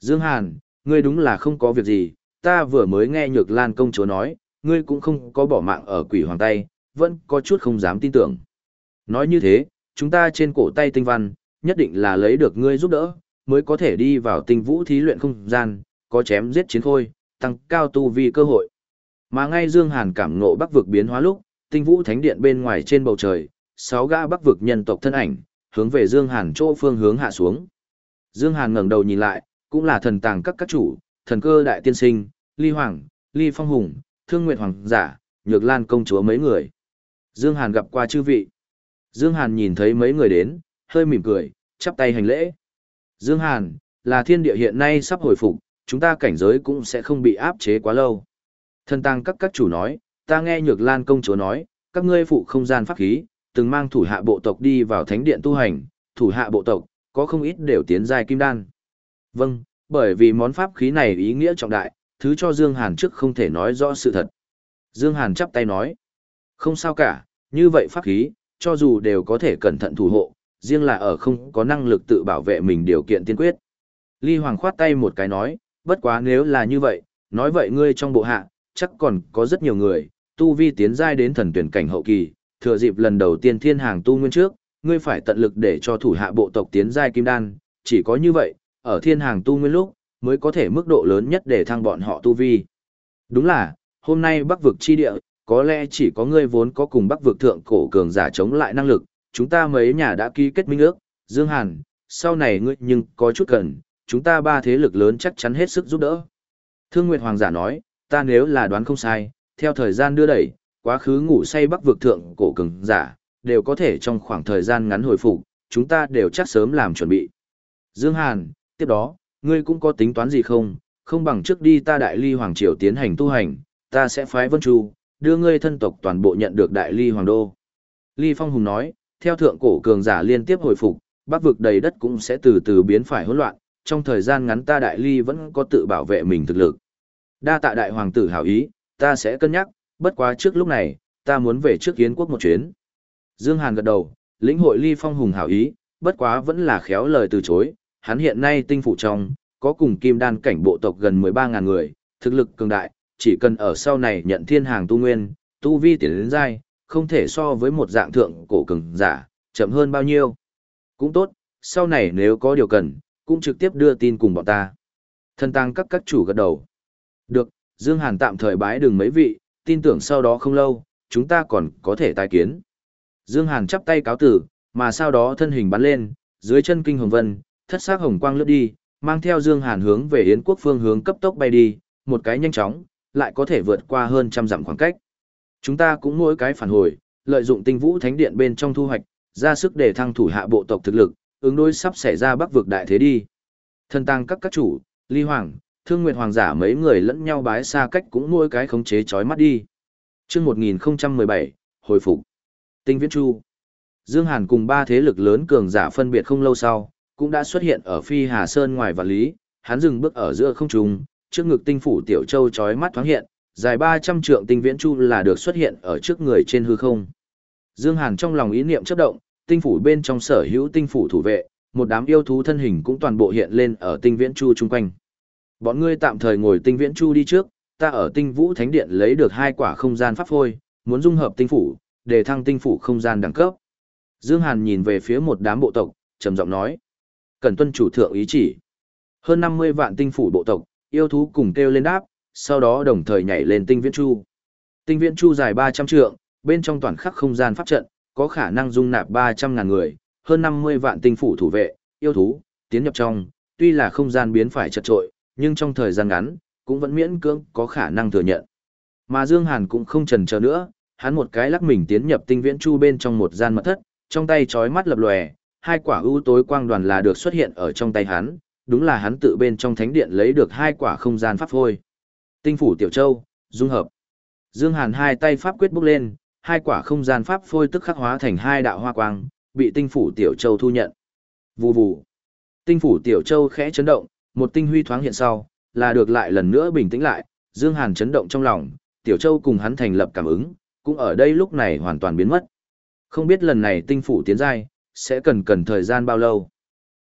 Dương Hàn, ngươi đúng là không có việc gì, ta vừa mới nghe Nhược Lan công chúa nói, ngươi cũng không có bỏ mạng ở quỷ hoàng tay, vẫn có chút không dám tin tưởng. Nói như thế, chúng ta trên cổ tay tinh văn, nhất định là lấy được ngươi giúp đỡ, mới có thể đi vào tinh vũ thí luyện không gian, có chém giết chiến khôi, tăng cao tu vi cơ hội. Mà ngay Dương Hàn cảm ngộ bắc vực biến hóa lúc, tinh vũ thánh điện bên ngoài trên bầu trời, sáu gã bắc vực nhân tộc thân ảnh, hướng về Dương Hàn chỗ phương hướng hạ xuống. Dương Hàn ngẩng đầu nhìn lại, cũng là thần tàng các các chủ, thần cơ đại tiên sinh, ly hoàng, ly phong hùng, thương nguyệt hoàng giả, nhược lan công chúa mấy người. Dương Hàn gặp qua chư vị. Dương Hàn nhìn thấy mấy người đến, hơi mỉm cười, chắp tay hành lễ. Dương Hàn, là thiên địa hiện nay sắp hồi phục, chúng ta cảnh giới cũng sẽ không bị áp chế quá lâu. Thần tăng các các chủ nói, ta nghe Nhược Lan công chúa nói, các ngươi phụ không gian pháp khí, từng mang thủ hạ bộ tộc đi vào thánh điện tu hành, thủ hạ bộ tộc, có không ít đều tiến giai kim đan. Vâng, bởi vì món pháp khí này ý nghĩa trọng đại, thứ cho Dương Hàn trước không thể nói rõ sự thật. Dương Hàn chắp tay nói, không sao cả, như vậy pháp khí, cho dù đều có thể cẩn thận thủ hộ, riêng là ở không có năng lực tự bảo vệ mình điều kiện tiên quyết. Ly Hoàng khoát tay một cái nói, bất quá nếu là như vậy, nói vậy ngươi trong bộ hạ, chắc còn có rất nhiều người, tu vi tiến giai đến thần tuyển cảnh hậu kỳ, thừa dịp lần đầu tiên thiên hàng tu nguyên trước, ngươi phải tận lực để cho thủ hạ bộ tộc tiến giai kim đan, chỉ có như vậy, ở thiên hàng tu nguyên lúc, mới có thể mức độ lớn nhất để thăng bọn họ tu vi. Đúng là, hôm nay bắc vực chi địa, có lẽ chỉ có ngươi vốn có cùng bắc vực thượng cổ cường giả chống lại năng lực, chúng ta mấy nhà đã ký kết minh ước, Dương Hàn, sau này ngươi nhưng có chút cần, chúng ta ba thế lực lớn chắc chắn hết sức giúp đỡ. Thương Nguyệt Hoàng giả nói, ta nếu là đoán không sai, theo thời gian đưa đẩy, quá khứ ngủ say bắc vực thượng cổ cường giả, đều có thể trong khoảng thời gian ngắn hồi phục, chúng ta đều chắc sớm làm chuẩn bị. Dương Hàn, tiếp đó, ngươi cũng có tính toán gì không, không bằng trước đi ta đại ly hoàng triều tiến hành tu hành, ta sẽ phái vân chu, đưa ngươi thân tộc toàn bộ nhận được đại ly hoàng đô. Ly Phong Hùng nói, theo thượng cổ cường giả liên tiếp hồi phục, bắc vực đầy đất cũng sẽ từ từ biến phải hỗn loạn, trong thời gian ngắn ta đại ly vẫn có tự bảo vệ mình thực lực. Đa tạ đại hoàng tử hảo ý, ta sẽ cân nhắc, bất quá trước lúc này, ta muốn về trước kiến quốc một chuyến. Dương Hàn gật đầu, lĩnh hội ly phong hùng hảo ý, bất quá vẫn là khéo lời từ chối, hắn hiện nay tinh phủ trong, có cùng kim đan cảnh bộ tộc gần 13.000 người, thực lực cường đại, chỉ cần ở sau này nhận thiên hàng tu nguyên, tu vi tiến đến giai, không thể so với một dạng thượng cổ cường giả, chậm hơn bao nhiêu. Cũng tốt, sau này nếu có điều cần, cũng trực tiếp đưa tin cùng bọn ta. Thân tăng các các chủ gật đầu. Được, Dương Hàn tạm thời bái đường mấy vị, tin tưởng sau đó không lâu, chúng ta còn có thể tái kiến. Dương Hàn chắp tay cáo tử, mà sau đó thân hình bắn lên, dưới chân kinh hồng vân, thất sắc hồng quang lướt đi, mang theo Dương Hàn hướng về Yến quốc phương hướng cấp tốc bay đi, một cái nhanh chóng, lại có thể vượt qua hơn trăm dặm khoảng cách. Chúng ta cũng mỗi cái phản hồi, lợi dụng tinh vũ thánh điện bên trong thu hoạch, ra sức để thăng thủ hạ bộ tộc thực lực, ứng đối sắp xảy ra bắc vực đại thế đi. Thân tăng các các chủ, ly hoàng, thương nguyệt hoàng giả mấy người lẫn nhau bái xa cách cũng mỗi cái khống chế chói mắt đi. Chương 1017, hồi phục. Tinh Viễn Chu. Dương Hàn cùng ba thế lực lớn cường giả phân biệt không lâu sau, cũng đã xuất hiện ở Phi Hà Sơn ngoài vạn lý, hắn dừng bước ở giữa không trung, trước ngực tinh phủ tiểu châu chói mắt thoáng hiện, dài 300 trượng tinh viễn chu là được xuất hiện ở trước người trên hư không. Dương Hàn trong lòng ý niệm chớp động, tinh phủ bên trong sở hữu tinh phủ thủ vệ, một đám yêu thú thân hình cũng toàn bộ hiện lên ở tinh viễn chu chung quanh. Bọn ngươi tạm thời ngồi tinh viễn chu đi trước, ta ở tinh vũ thánh điện lấy được hai quả không gian pháp phôi, muốn dung hợp tinh phủ, để thăng tinh phủ không gian đẳng cấp. Dương Hàn nhìn về phía một đám bộ tộc, trầm giọng nói. Cần tuân chủ thượng ý chỉ. Hơn 50 vạn tinh phủ bộ tộc, yêu thú cùng kêu lên đáp, sau đó đồng thời nhảy lên tinh viễn chu. Tinh viễn chu dài 300 trượng, bên trong toàn khắc không gian pháp trận, có khả năng dung nạp 300 ngàn người, hơn 50 vạn tinh phủ thủ vệ, yêu thú, tiến nhập trong, tuy là không gian biến phải chật trội, nhưng trong thời gian ngắn, cũng vẫn miễn cưỡng có khả năng thừa nhận. Mà Dương Hàn cũng không chần chờ nữa, hắn một cái lắc mình tiến nhập tinh viễn chu bên trong một gian mật thất, trong tay chói mắt lập lòe, hai quả ưu tối quang đoàn là được xuất hiện ở trong tay hắn, đúng là hắn tự bên trong thánh điện lấy được hai quả không gian pháp phôi. Tinh phủ tiểu châu, dung hợp. Dương Hàn hai tay pháp quyết bốc lên, hai quả không gian pháp phôi tức khắc hóa thành hai đạo hoa quang, bị tinh phủ tiểu châu thu nhận. Vù vù. Tinh phủ tiểu châu khẽ chấn động, một tinh huy thoáng hiện sau, là được lại lần nữa bình tĩnh lại, Dương Hàn chấn động trong lòng, tiểu châu cùng hắn thành lập cảm ứng, cũng ở đây lúc này hoàn toàn biến mất. Không biết lần này tinh phủ tiến giai, sẽ cần cần thời gian bao lâu.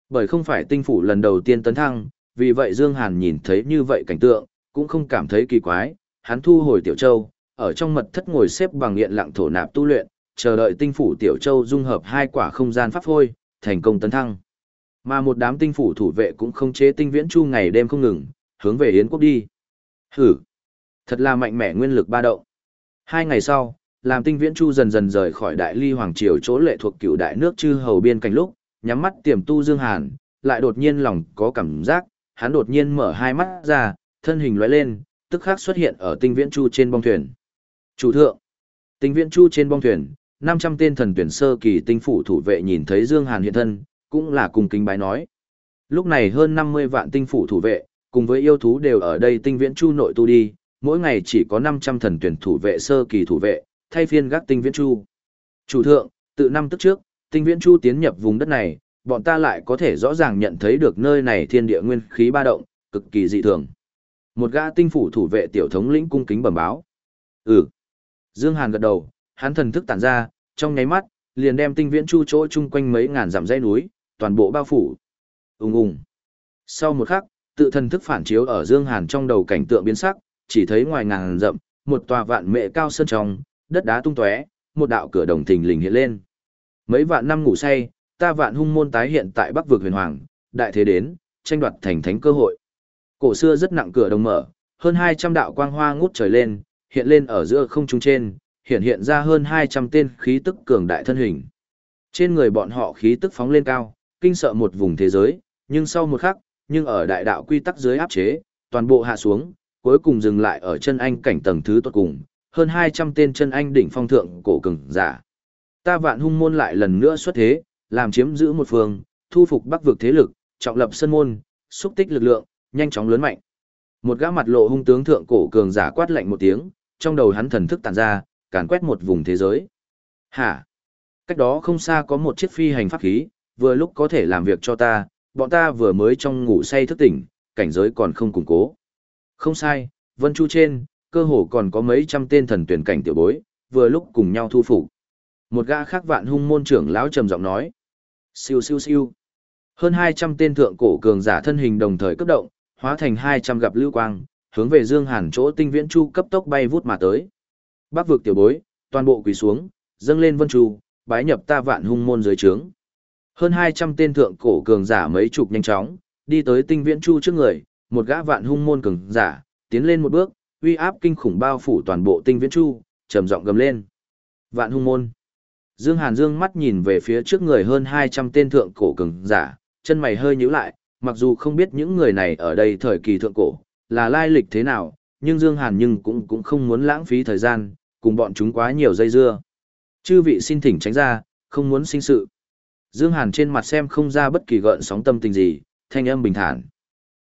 Bởi không phải tinh phủ lần đầu tiên tấn thăng, vì vậy Dương Hàn nhìn thấy như vậy cảnh tượng, cũng không cảm thấy kỳ quái, hắn thu hồi tiểu châu, ở trong mật thất ngồi xếp bằng nghiện lặng thổ nạp tu luyện, chờ đợi tinh phủ tiểu châu dung hợp hai quả không gian pháp hôi, thành công tấn thăng. Mà một đám tinh phủ thủ vệ cũng không chế tinh viễn chu ngày đêm không ngừng, hướng về Yến quốc đi. Hử! Thật là mạnh mẽ nguyên lực ba động. Hai ngày sau, làm tinh viễn chu dần dần rời khỏi đại ly hoàng triều chỗ lệ thuộc cựu đại nước chư hầu biên cảnh lúc, nhắm mắt tiềm tu dương hàn, lại đột nhiên lòng có cảm giác, hắn đột nhiên mở hai mắt ra, thân hình lóe lên, tức khắc xuất hiện ở tinh viễn chu trên bong thuyền. Chủ thượng, tinh viễn chu trên bong thuyền, 500 tên thần tuyển sơ kỳ tinh phủ thủ vệ nhìn thấy Dương Hàn hiện thân, cũng là cùng kính bái nói. Lúc này hơn 50 vạn tinh phủ thủ vệ, cùng với yêu thú đều ở đây tinh viễn chu nội tu đi, mỗi ngày chỉ có 500 thần tuyển thủ vệ sơ kỳ thủ vệ, thay phiên gác tinh viễn chu. Chủ thượng, từ năm tức trước, tinh viễn chu tiến nhập vùng đất này, bọn ta lại có thể rõ ràng nhận thấy được nơi này thiên địa nguyên khí ba động, cực kỳ dị thường. Một gã tinh phủ thủ vệ tiểu thống lĩnh cung kính bẩm báo. Ừ. Dương Hàn gật đầu, hắn thần thức tản ra, trong nháy mắt, liền đem tinh viễn chu chỗ chung quanh mấy ngàn dặm dãy núi, toàn bộ bao phủ. Ùng ùng. Sau một khắc, tự thần thức phản chiếu ở Dương Hàn trong đầu cảnh tượng biến sắc, chỉ thấy ngoài ngàn dặm, một tòa vạn mệ cao sơn trong, đất đá tung tóe, một đạo cửa đồng thình lình hiện lên. Mấy vạn năm ngủ say, ta vạn hung môn tái hiện tại Bắc vực huyền hoàng, đại thế đến, tranh đoạt thành thánh cơ hội. Cổ xưa rất nặng cửa đồng mở, hơn 200 đạo quang hoa ngút trời lên, hiện lên ở giữa không trung trên, hiện hiện ra hơn 200 tên khí tức cường đại thân hình. Trên người bọn họ khí tức phóng lên cao, kinh sợ một vùng thế giới, nhưng sau một khắc, nhưng ở đại đạo quy tắc dưới áp chế, toàn bộ hạ xuống, cuối cùng dừng lại ở chân anh cảnh tầng thứ tốt cùng, hơn 200 tên chân anh đỉnh phong thượng cổ cường giả. Ta vạn hung môn lại lần nữa xuất thế, làm chiếm giữ một phương, thu phục bắc vực thế lực, trọng lập sân môn, xúc tích lực lượng, nhanh chóng lớn mạnh. Một gã mặt lộ hung tướng thượng cổ cường giả quát lạnh một tiếng, trong đầu hắn thần thức tản ra, càn quét một vùng thế giới. Hả? Cách đó không xa có một chiếc phi hành pháp khí, vừa lúc có thể làm việc cho ta, bọn ta vừa mới trong ngủ say thức tỉnh, cảnh giới còn không củng cố. Không sai, Vân Chu trên, cơ hồ còn có mấy trăm tên thần tuyển cảnh tiểu bối, vừa lúc cùng nhau thu phục. Một gã khác vạn hung môn trưởng lão trầm giọng nói. Siêu siêu siêu. Hơn 200 tên thượng cổ cường giả thân hình đồng thời cấp động, hóa thành 200 gặp lưu quang, hướng về Dương Hàn chỗ tinh viễn chu cấp tốc bay vút mà tới. Bắc vực tiểu bối, toàn bộ quỳ xuống, dâng lên vân chu, bái nhập ta vạn hung môn dưới trướng. Hơn 200 tên thượng cổ cường giả mấy chục nhanh chóng, đi tới tinh viễn chu trước người, một gã vạn hung môn cường giả, tiến lên một bước, uy áp kinh khủng bao phủ toàn bộ tinh viễn chu, trầm giọng gầm lên. Vạn hung môn. Dương Hàn dương mắt nhìn về phía trước người hơn 200 tên thượng cổ cường giả, chân mày hơi nhíu lại, mặc dù không biết những người này ở đây thời kỳ thượng cổ, là lai lịch thế nào, nhưng Dương Hàn nhưng cũng cũng không muốn lãng phí thời gian, cùng bọn chúng quá nhiều dây dưa. Chư vị xin thỉnh tránh ra, không muốn sinh sự. Dương Hàn trên mặt xem không ra bất kỳ gợn sóng tâm tình gì, thanh âm bình thản.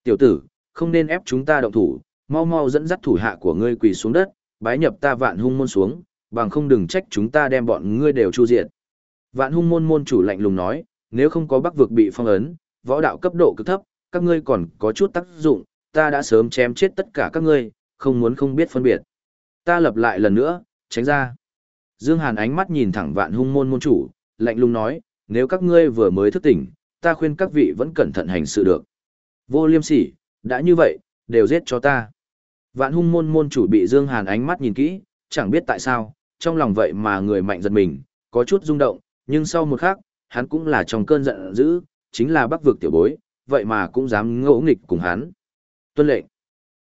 Tiểu tử, không nên ép chúng ta động thủ, mau mau dẫn dắt thủ hạ của ngươi quỳ xuống đất, bái nhập ta vạn hung môn xuống, bằng không đừng trách chúng ta đem bọn ngươi đều chu diệt. Vạn hung môn môn chủ lạnh lùng nói, nếu không có bắc vực bị phong ấn, võ đạo cấp độ cực thấp, các ngươi còn có chút tác dụng, ta đã sớm chém chết tất cả các ngươi, không muốn không biết phân biệt. Ta lập lại lần nữa, tránh ra. Dương Hàn ánh mắt nhìn thẳng vạn hung môn môn chủ, lạnh lùng nói, nếu các ngươi vừa mới thức tỉnh, ta khuyên các vị vẫn cẩn thận hành sự được. Vô liêm sỉ, đã như vậy, đều giết cho ta. Vạn hung môn môn chủ bị Dương Hàn ánh mắt nhìn kỹ, chẳng biết tại sao, trong lòng vậy mà người mạnh giật mình, có chút rung động, nhưng sau một khắc, hắn cũng là trong cơn giận dữ, chính là bắc vực tiểu bối, vậy mà cũng dám ngỗ nghịch cùng hắn. Tuân lệnh.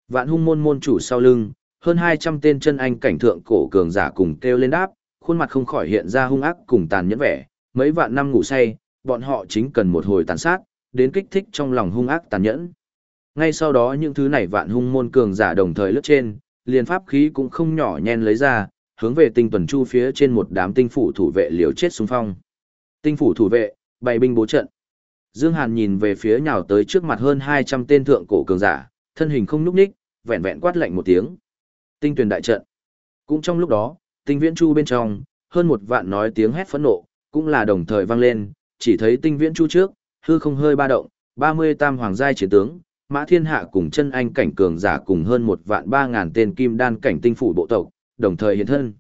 Vạn hung môn môn chủ sau lưng, hơn 200 tên chân anh cảnh thượng cổ cường giả cùng kêu lên đáp, khuôn mặt không khỏi hiện ra hung ác cùng tàn nhẫn vẻ, mấy vạn năm ngủ say, bọn họ chính cần một hồi tàn sát, đến kích thích trong lòng hung ác tàn nhẫn. Ngay sau đó những thứ này vạn hung môn cường giả đồng thời lướt trên, liền pháp khí cũng không nhỏ nhen lấy ra, hướng về tinh tuần chu phía trên một đám tinh phủ thủ vệ liều chết xung phong. Tinh phủ thủ vệ, bày binh bố trận. Dương Hàn nhìn về phía nhào tới trước mặt hơn 200 tên thượng cổ cường giả, thân hình không núc ních, vẹn vẹn quát lạnh một tiếng. Tinh tuyển đại trận. Cũng trong lúc đó, tinh viễn chu bên trong, hơn một vạn nói tiếng hét phẫn nộ, cũng là đồng thời vang lên, chỉ thấy tinh viễn chu trước, hư không hơi ba động, 30 tam hoàng giai chiến tướng, Mã Thiên Hạ cùng chân anh cảnh cường giả cùng hơn một vạn ba ngàn tên kim đan cảnh tinh phủ bộ tộc, đồng thời hiện thân.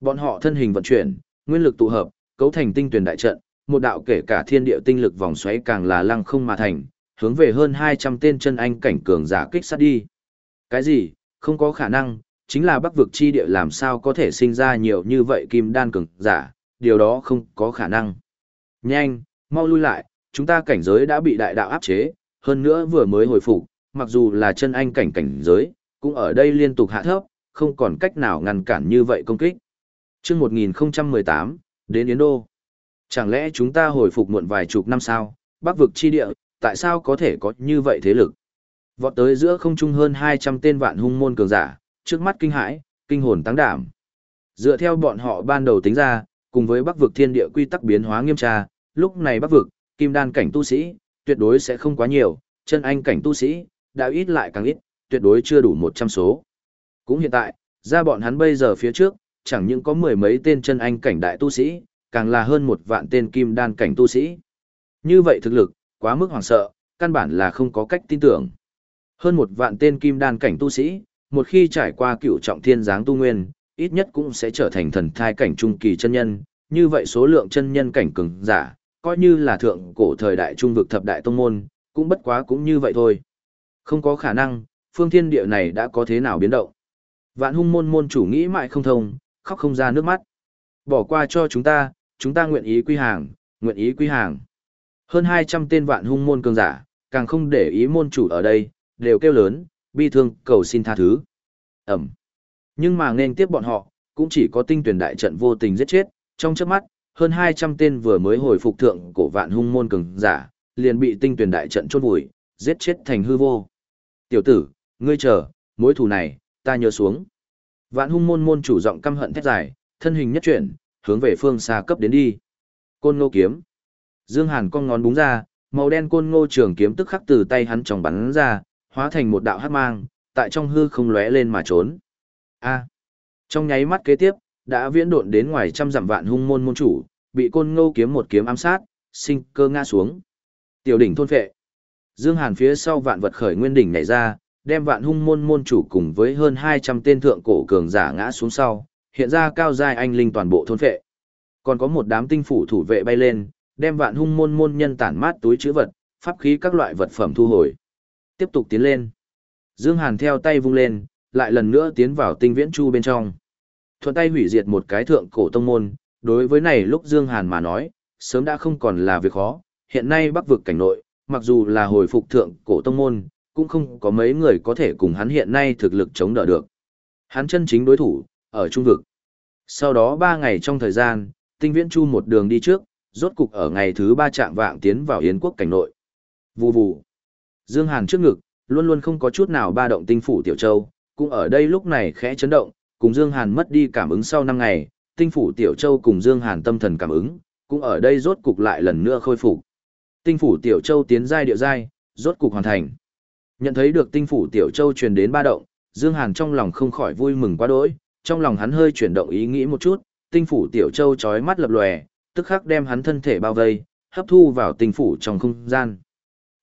Bọn họ thân hình vận chuyển, nguyên lực tụ hợp, cấu thành tinh tuyển đại trận, một đạo kể cả thiên địa tinh lực vòng xoáy càng là lăng không mà thành, hướng về hơn 200 tên chân anh cảnh cường giả kích sát đi. Cái gì? Không có khả năng, chính là bắc vực chi địa làm sao có thể sinh ra nhiều như vậy kim đan cường giả, điều đó không có khả năng. Nhanh, mau lui lại, chúng ta cảnh giới đã bị đại đạo áp chế, hơn nữa vừa mới hồi phục, mặc dù là chân anh cảnh cảnh giới, cũng ở đây liên tục hạ thấp, không còn cách nào ngăn cản như vậy công kích. Trước 1018, đến Yến Đô. Chẳng lẽ chúng ta hồi phục muộn vài chục năm sao, bắc vực chi địa, tại sao có thể có như vậy thế lực? Vọt tới giữa không trung hơn 200 tên vạn hung môn cường giả, trước mắt kinh hãi, kinh hồn tăng đảm. Dựa theo bọn họ ban đầu tính ra, cùng với bắc vực thiên địa quy tắc biến hóa nghiêm tra, lúc này bắc vực, kim đan cảnh tu sĩ, tuyệt đối sẽ không quá nhiều, chân anh cảnh tu sĩ, đã ít lại càng ít, tuyệt đối chưa đủ 100 số. Cũng hiện tại, ra bọn hắn bây giờ phía trước, chẳng những có mười mấy tên chân anh cảnh đại tu sĩ, càng là hơn một vạn tên kim đan cảnh tu sĩ. Như vậy thực lực, quá mức hoảng sợ, căn bản là không có cách tin tưởng. Hơn một vạn tên kim đan cảnh tu sĩ, một khi trải qua cựu trọng thiên giáng tu nguyên, ít nhất cũng sẽ trở thành thần thai cảnh trung kỳ chân nhân, như vậy số lượng chân nhân cảnh cường giả, coi như là thượng cổ thời đại trung vực thập đại tông môn, cũng bất quá cũng như vậy thôi. Không có khả năng, phương thiên địa này đã có thế nào biến động. Vạn hung môn môn chủ nghĩ mãi không thông, khóc không ra nước mắt. Bỏ qua cho chúng ta, chúng ta nguyện ý quy hàng, nguyện ý quy hàng. Hơn 200 tên vạn hung môn cường giả, càng không để ý môn chủ ở đây, đều kêu lớn, bi thương, cầu xin tha thứ. Ẩm. Nhưng mà nên tiếp bọn họ, cũng chỉ có tinh tuyển đại trận vô tình giết chết, trong chớp mắt, hơn 200 tên vừa mới hồi phục thượng cổ vạn hung môn cường giả, liền bị tinh tuyển đại trận chôn vùi, giết chết thành hư vô. Tiểu tử, ngươi chờ, mối thù này, ta nhớ xuống. Vạn hung môn môn chủ giọng căm hận thét dài, thân hình nhất chuyển, hướng về phương xa cấp đến đi. Côn ngô kiếm. Dương Hàn cong ngón búng ra, màu đen côn ngô trường kiếm tức khắc từ tay hắn trong bắn ra, hóa thành một đạo hắc mang, tại trong hư không lóe lên mà trốn. A. À. Trong nháy mắt kế tiếp, đã viễn độn đến ngoài trăm dặm vạn hung môn môn chủ, bị côn ngô kiếm một kiếm ám sát, sinh cơ ngã xuống. Tiểu đỉnh thôn phệ. Dương Hàn phía sau vạn vật khởi nguyên đỉnh nhảy ra, đem vạn hung môn môn chủ cùng với hơn 200 tên thượng cổ cường giả ngã xuống sau, hiện ra cao giai anh linh toàn bộ thôn phệ. Còn có một đám tinh phủ thủ vệ bay lên, đem vạn hung môn môn nhân tản mát túi chứa vật, pháp khí các loại vật phẩm thu hồi. Tiếp tục tiến lên. Dương Hàn theo tay vung lên, lại lần nữa tiến vào tinh viễn chu bên trong. Thuận tay hủy diệt một cái thượng cổ tông môn, đối với này lúc Dương Hàn mà nói, sớm đã không còn là việc khó, hiện nay bắc vực cảnh nội, mặc dù là hồi phục thượng cổ tông môn, cũng không có mấy người có thể cùng hắn hiện nay thực lực chống đỡ được. Hắn chân chính đối thủ, ở trung vực. Sau đó 3 ngày trong thời gian, tinh viễn chu một đường đi trước, rốt cục ở ngày thứ 3 trạng vạng tiến vào Yến quốc cảnh nội. Vù vù. Dương Hàn trước ngực, luôn luôn không có chút nào ba động tinh phủ Tiểu Châu, cũng ở đây lúc này khẽ chấn động, cùng Dương Hàn mất đi cảm ứng sau 5 ngày, tinh phủ Tiểu Châu cùng Dương Hàn tâm thần cảm ứng, cũng ở đây rốt cục lại lần nữa khôi phục. Tinh phủ Tiểu Châu tiến giai địa giai, rốt cục hoàn thành. Nhận thấy được tinh phủ Tiểu Châu truyền đến ba động, Dương Hàn trong lòng không khỏi vui mừng quá đỗi, trong lòng hắn hơi chuyển động ý nghĩ một chút, tinh phủ Tiểu Châu chói mắt lập lòe, tức khắc đem hắn thân thể bao vây, hấp thu vào tinh phủ trong không gian.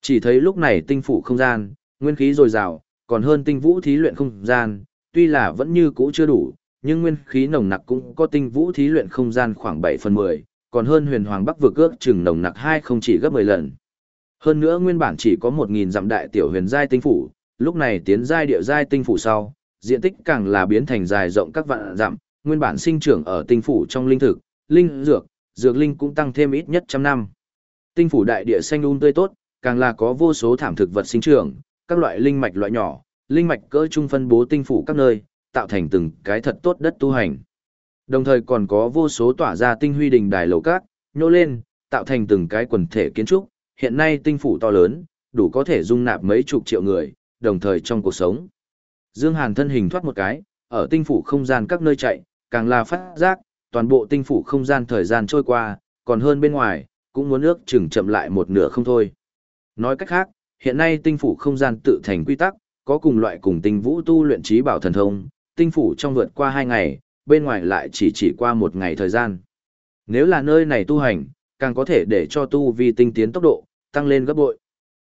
Chỉ thấy lúc này tinh phủ không gian, nguyên khí dồi dào, còn hơn tinh vũ thí luyện không gian, tuy là vẫn như cũ chưa đủ, nhưng nguyên khí nồng nặc cũng có tinh vũ thí luyện không gian khoảng 7 phần 10, còn hơn huyền hoàng bắc vực ước chừng nồng nặc hai không chỉ gấp 10 lần. Hơn nữa nguyên bản chỉ có 1.000 dặm đại tiểu huyền giai tinh phủ, lúc này tiến giai địa giai tinh phủ sau, diện tích càng là biến thành dài rộng các vạn dặm, nguyên bản sinh trưởng ở tinh phủ trong linh thực, linh dược, dược linh cũng tăng thêm ít nhất trăm năm. Tinh phủ đại địa xanh um tươi tốt, càng là có vô số thảm thực vật sinh trưởng, các loại linh mạch loại nhỏ, linh mạch cỡ trung phân bố tinh phủ các nơi, tạo thành từng cái thật tốt đất tu hành. Đồng thời còn có vô số tỏa ra tinh huy đình đài lầu cát, nhô lên, tạo thành từng cái quần thể kiến trúc, hiện nay tinh phủ to lớn, đủ có thể dung nạp mấy chục triệu người, đồng thời trong cuộc sống. Dương Hàn thân hình thoát một cái, ở tinh phủ không gian các nơi chạy, càng là phát giác, toàn bộ tinh phủ không gian thời gian trôi qua, còn hơn bên ngoài, cũng muốn ước chừng chậm lại một nửa không thôi. Nói cách khác, hiện nay tinh phủ không gian tự thành quy tắc, có cùng loại cùng tinh vũ tu luyện trí bảo thần thông, tinh phủ trong vượt qua hai ngày, bên ngoài lại chỉ chỉ qua một ngày thời gian. Nếu là nơi này tu hành, càng có thể để cho tu vi tinh tiến tốc độ, tăng lên gấp bội.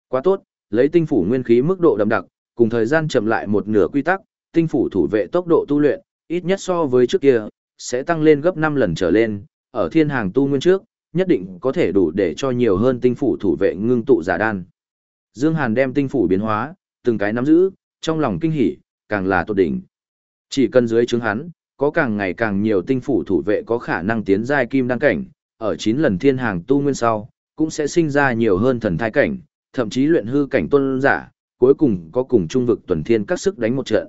Quá tốt, lấy tinh phủ nguyên khí mức độ đậm đặc, cùng thời gian chậm lại một nửa quy tắc, tinh phủ thủ vệ tốc độ tu luyện, ít nhất so với trước kia, sẽ tăng lên gấp 5 lần trở lên, ở thiên hàng tu nguyên trước, nhất định có thể đủ để cho nhiều hơn tinh phủ thủ vệ ngưng tụ giả đan. Dương Hàn đem tinh phủ biến hóa, từng cái nắm giữ, trong lòng kinh hỉ, càng là tốt đỉnh. Chỉ cần dưới chứng hắn, có càng ngày càng nhiều tinh phủ thủ vệ có khả năng tiến giai kim đăng cảnh, ở 9 lần thiên hàng tu nguyên sau, cũng sẽ sinh ra nhiều hơn thần thai cảnh, thậm chí luyện hư cảnh tuân giả, cuối cùng có cùng trung vực tuần thiên các sức đánh một trận.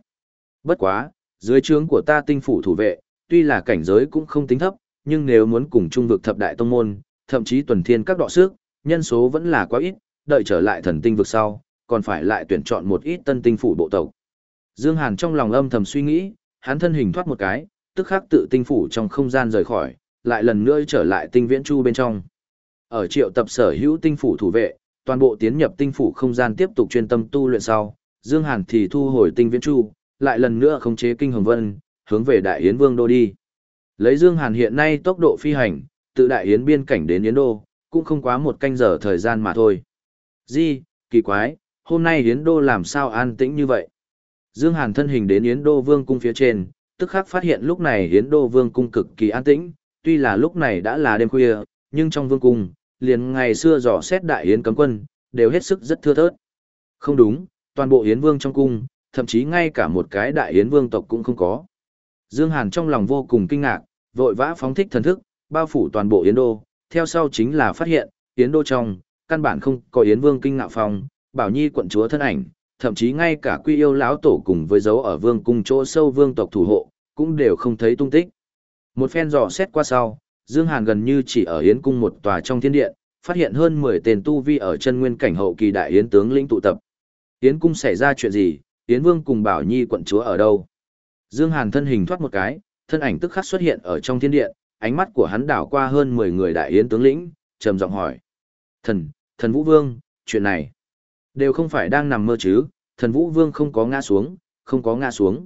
Bất quá, dưới trướng của ta tinh phủ thủ vệ, tuy là cảnh giới cũng không tính thấp, nhưng nếu muốn cùng trung vực thập đại tông môn, thậm chí tuần thiên các đọ sức, nhân số vẫn là quá ít, đợi trở lại thần tinh vực sau, còn phải lại tuyển chọn một ít tân tinh phủ bộ tộc. Dương Hàn trong lòng âm thầm suy nghĩ, hắn thân hình thoát một cái, tức khắc tự tinh phủ trong không gian rời khỏi, lại lần nữa trở lại tinh viễn chu bên trong. Ở triệu tập sở hữu tinh phủ thủ vệ, toàn bộ tiến nhập tinh phủ không gian tiếp tục chuyên tâm tu luyện sau, Dương Hàn thì thu hồi tinh viễn chu, lại lần nữa khống chế kinh hồng vân, hướng về Đại Yến Vương đô đi. Lấy Dương Hàn hiện nay tốc độ phi hành, từ Đại Yến biên cảnh đến Yến đô, cũng không quá một canh giờ thời gian mà thôi. Di, kỳ quái, hôm nay Yến đô làm sao an tĩnh như vậy? Dương Hàn thân hình đến Yến đô vương cung phía trên, tức khắc phát hiện lúc này Yến đô vương cung cực kỳ an tĩnh, tuy là lúc này đã là đêm khuya, nhưng trong vương cung, liền ngày xưa dò xét đại yến cấm quân, đều hết sức rất thưa thớt. Không đúng, toàn bộ yến vương trong cung, thậm chí ngay cả một cái đại yến vương tộc cũng không có. Dương Hàn trong lòng vô cùng kinh ngạc, vội vã phóng thích thần thức, bao phủ toàn bộ yến đô, theo sau chính là phát hiện, yến đô trong, căn bản không có yến vương kinh ngạo phong, bảo nhi quận chúa thân ảnh, thậm chí ngay cả quy yêu lão tổ cùng với dấu ở vương cung chỗ sâu vương tộc thủ hộ, cũng đều không thấy tung tích. Một phen dò xét qua sau, Dương Hàn gần như chỉ ở Yến cung một tòa trong thiên điện, phát hiện hơn 10 tên tu vi ở chân nguyên cảnh hậu kỳ đại yến tướng lĩnh tụ tập. Yến cung xảy ra chuyện gì? Yến Vương cùng Bảo Nhi quận chúa ở đâu? Dương Hàn thân hình thoát một cái, thân ảnh tức khắc xuất hiện ở trong thiên điện, ánh mắt của hắn đảo qua hơn 10 người đại yến tướng lĩnh, trầm giọng hỏi: "Thần, Thần Vũ Vương, chuyện này đều không phải đang nằm mơ chứ? Thần Vũ Vương không có ngã xuống, không có ngã xuống."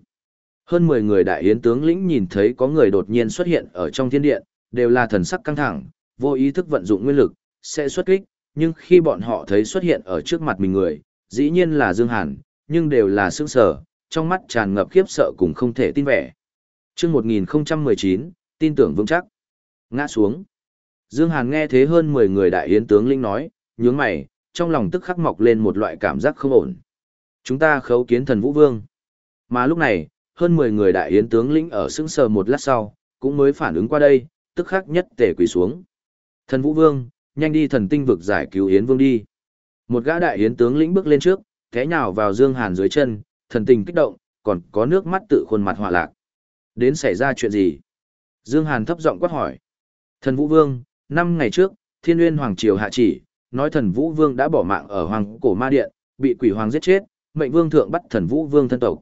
Hơn 10 người đại yến tướng lĩnh nhìn thấy có người đột nhiên xuất hiện ở trong thiên điện, đều là thần sắc căng thẳng, vô ý thức vận dụng nguyên lực, sẽ xuất kích, nhưng khi bọn họ thấy xuất hiện ở trước mặt mình người, dĩ nhiên là Dương Hàn, nhưng đều là sững sờ, trong mắt tràn ngập khiếp sợ cùng không thể tin vẻ. Trước 1019, tin tưởng vững chắc. Ngã xuống. Dương Hàn nghe thế hơn 10 người đại yến tướng lĩnh nói, nhướng mày, trong lòng tức khắc mọc lên một loại cảm giác không ổn. Chúng ta khấu kiến thần Vũ Vương. Mà lúc này, hơn 10 người đại yến tướng lĩnh ở sững sờ một lát sau, cũng mới phản ứng qua đây, tức khắc nhất tề quỳ xuống. Thần Vũ Vương, nhanh đi thần tinh vực giải cứu Yến Vương đi. Một gã đại yến tướng lĩnh bước lên trước, té nhào vào Dương Hàn dưới chân, thần tình kích động, còn có nước mắt tự khuôn mặt hỏa lạc. Đến xảy ra chuyện gì? Dương Hàn thấp giọng quát hỏi. Thần Vũ Vương, năm ngày trước, Thiên Nguyên Hoàng Triều hạ chỉ, nói thần Vũ Vương đã bỏ mạng ở Hoàng Cổ Ma Điện, bị quỷ hoàng giết chết, mệnh Vương Thượng bắt thần Vũ Vương thân tộc.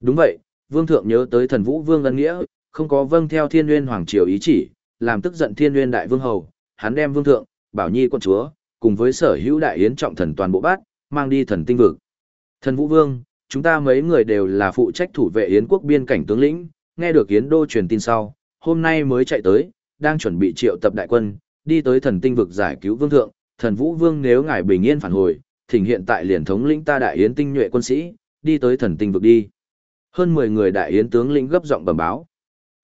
Đúng vậy, Vương Thượng nhớ tới thần Vũ Vương ân nghĩa, không có vâng theo Thiên Nguyên Hoàng Triều ý chỉ, làm tức giận Thiên Nguyên Đại Vương Hầu, hắn đem Vương Thượng, Bảo Nhi quân chúa, cùng với sở hữu đại yến trọng thần toàn bộ bát, mang đi thần tinh vực. Thần Vũ Vương, chúng ta mấy người đều là phụ trách thủ vệ yến quốc biên cảnh tướng lĩnh, nghe được yến đô truyền tin sau, hôm nay mới chạy tới, đang chuẩn bị triệu tập đại quân, đi tới thần tinh vực giải cứu vương thượng, thần Vũ Vương nếu ngài bình yên phản hồi, thỉnh hiện tại liền thống lĩnh ta đại yến tinh nhuệ quân sĩ, đi tới thần tinh vực đi. Hơn 10 người đại yến tướng lĩnh gấp giọng bẩm báo.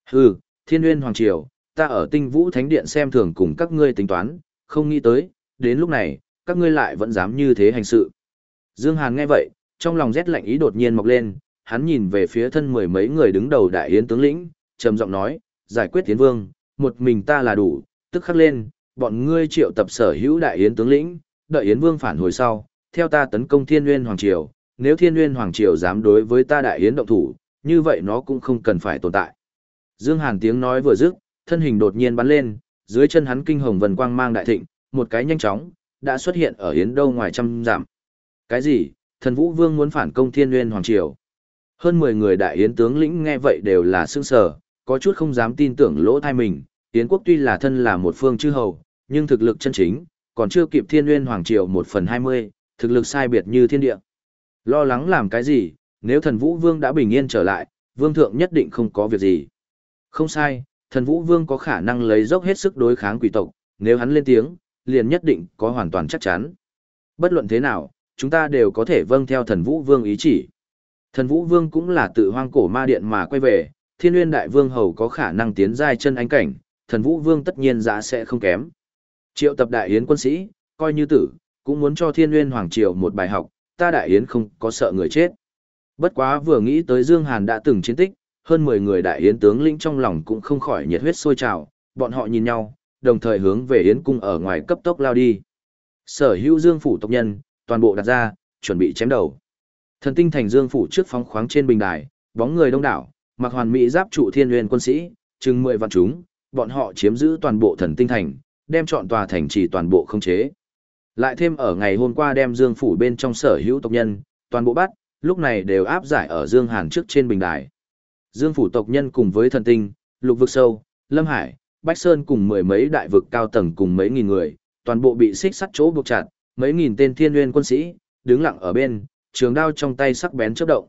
Hừ, Thiên Nguyên Hoàng Triều, ta ở tinh vũ thánh điện xem thường cùng các ngươi tính toán, không nghĩ tới, đến lúc này, các ngươi lại vẫn dám như thế hành sự. Dương Hàn nghe vậy, trong lòng rét lạnh ý đột nhiên mọc lên, hắn nhìn về phía thân mười mấy người đứng đầu đại yến tướng lĩnh, trầm giọng nói, giải quyết tiến vương, một mình ta là đủ, tức khắc lên, bọn ngươi triệu tập sở hữu đại yến tướng lĩnh, đợi yến vương phản hồi sau, theo ta tấn công thiên nguyên hoàng triều, nếu thiên nguyên hoàng triều dám đối với ta đại yến động thủ, như vậy nó cũng không cần phải tồn tại. Dương Hàn tiếng nói vừa dứt, thân hình đột nhiên bắn lên, dưới chân hắn kinh hồng vần quang mang đại thịnh, một cái nhanh chóng, đã xuất hiện ở Yến Đâu ngoài trăm giảm. Cái gì? Thần Vũ Vương muốn phản công Thiên Nguyên Hoàng Triều. Hơn 10 người đại yến tướng lĩnh nghe vậy đều là sương sờ, có chút không dám tin tưởng lỗ thai mình. Yến quốc tuy là thân là một phương chư hầu, nhưng thực lực chân chính, còn chưa kịp Thiên Nguyên Hoàng Triều 1 phần 20, thực lực sai biệt như thiên địa. Lo lắng làm cái gì, nếu thần Vũ Vương đã bình yên trở lại, Vương Thượng nhất định không có việc gì. Không sai, thần Vũ Vương có khả năng lấy dốc hết sức đối kháng quỷ tộc, nếu hắn lên tiếng, liền nhất định có hoàn toàn chắc chắn. Bất luận thế nào, chúng ta đều có thể vâng theo thần Vũ Vương ý chỉ. Thần Vũ Vương cũng là tự hoang cổ ma điện mà quay về, thiên nguyên đại vương hầu có khả năng tiến giai chân ánh cảnh, thần Vũ Vương tất nhiên giá sẽ không kém. Triệu tập đại yến quân sĩ, coi như tử, cũng muốn cho thiên nguyên hoàng triều một bài học, ta đại yến không có sợ người chết. Bất quá vừa nghĩ tới Dương Hàn đã từng chiến tích, hơn 10 người đại yến tướng lĩnh trong lòng cũng không khỏi nhiệt huyết sôi trào, bọn họ nhìn nhau, đồng thời hướng về Yến cung ở ngoài cấp tốc lao đi. Sở hữu Dương phủ tộc nhân, toàn bộ đặt ra, chuẩn bị chém đầu. Thần tinh thành Dương phủ trước phóng khoáng trên bình đài, bóng người đông đảo, mặc hoàn mỹ giáp trụ thiên nguyên quân sĩ, chừng 10 vạn chúng, bọn họ chiếm giữ toàn bộ thần tinh thành, đem chọn tòa thành trì toàn bộ không chế. Lại thêm ở ngày hôm qua đem Dương phủ bên trong sở hữu tộc nhân, toàn bộ bắt, lúc này đều áp giải ở Dương Hàn trước trên bình đài. Dương phủ tộc nhân cùng với thần tinh, lục vực sâu, lâm hải, Bách Sơn cùng mười mấy đại vực cao tầng cùng mấy nghìn người, toàn bộ bị xích sắt chỗ buộc chặt, mấy nghìn tên thiên nguyên quân sĩ, đứng lặng ở bên, trường đao trong tay sắc bén chớp động.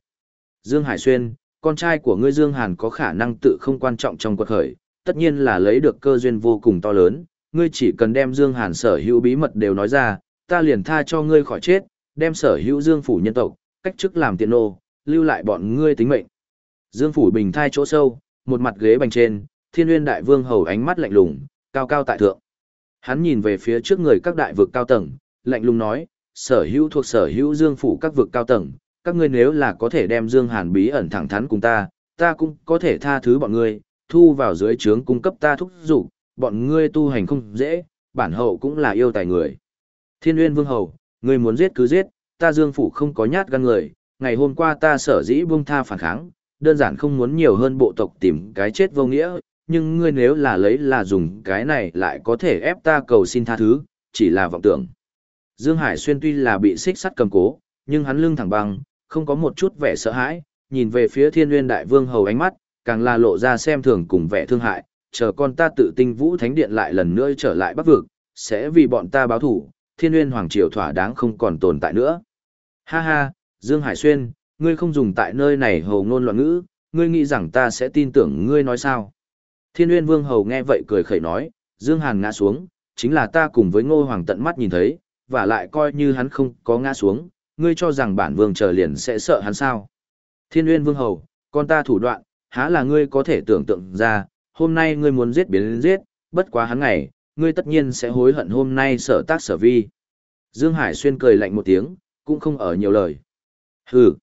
Dương Hải Xuyên, con trai của ngươi Dương Hàn có khả năng tự không quan trọng trong cuộc khởi, tất nhiên là lấy được cơ duyên vô cùng to lớn, ngươi chỉ cần đem Dương Hàn sở hữu bí mật đều nói ra, ta liền tha cho ngươi khỏi chết, đem sở hữu Dương phủ nhân tộc, cách chức làm tiền nô, lưu lại bọn ngươi tính mệnh. Dương phủ bình thai chỗ sâu, một mặt ghế bành trên, thiên nguyên đại vương hầu ánh mắt lạnh lùng, cao cao tại thượng. Hắn nhìn về phía trước người các đại vực cao tầng, lạnh lùng nói, sở hữu thuộc sở hữu dương phủ các vực cao tầng, các ngươi nếu là có thể đem dương hàn bí ẩn thẳng thắn cùng ta, ta cũng có thể tha thứ bọn ngươi, thu vào dưới trướng cung cấp ta thúc dục bọn ngươi tu hành không dễ, bản hậu cũng là yêu tài người. Thiên nguyên vương hầu, ngươi muốn giết cứ giết, ta dương phủ không có nhát gan người, ngày hôm qua ta sở dĩ buông tha phản kháng, đơn giản không muốn nhiều hơn bộ tộc tìm cái chết vô nghĩa, nhưng ngươi nếu là lấy là dùng cái này lại có thể ép ta cầu xin tha thứ, chỉ là vọng tưởng. Dương Hải Xuyên tuy là bị xích sắt cầm cố, nhưng hắn lưng thẳng bằng, không có một chút vẻ sợ hãi, nhìn về phía thiên nguyên đại vương hầu ánh mắt, càng là lộ ra xem thường cùng vẻ thương hại, chờ con ta tự tinh vũ thánh điện lại lần nữa trở lại bắc vực, sẽ vì bọn ta báo thủ, thiên nguyên hoàng triều thỏa đáng không còn tồn tại nữa. Ha ha, Dương Hải Xuyên, ngươi không dùng tại nơi này hầu ngôn loạn ngữ, ngươi nghĩ rằng ta sẽ tin tưởng ngươi nói sao? Thiên Uyên Vương Hầu nghe vậy cười khẩy nói, Dương Hàn ngã xuống, chính là ta cùng với Ngô Hoàng tận mắt nhìn thấy, và lại coi như hắn không có ngã xuống, ngươi cho rằng bản vương chờ liền sẽ sợ hắn sao. Thiên Uyên Vương Hầu, con ta thủ đoạn, há là ngươi có thể tưởng tượng ra, hôm nay ngươi muốn giết biến giết, bất quá hắn ngày, ngươi tất nhiên sẽ hối hận hôm nay sở tác sở vi. Dương Hải Xuyên cười lạnh một tiếng, cũng không ở nhiều lời. Hừ.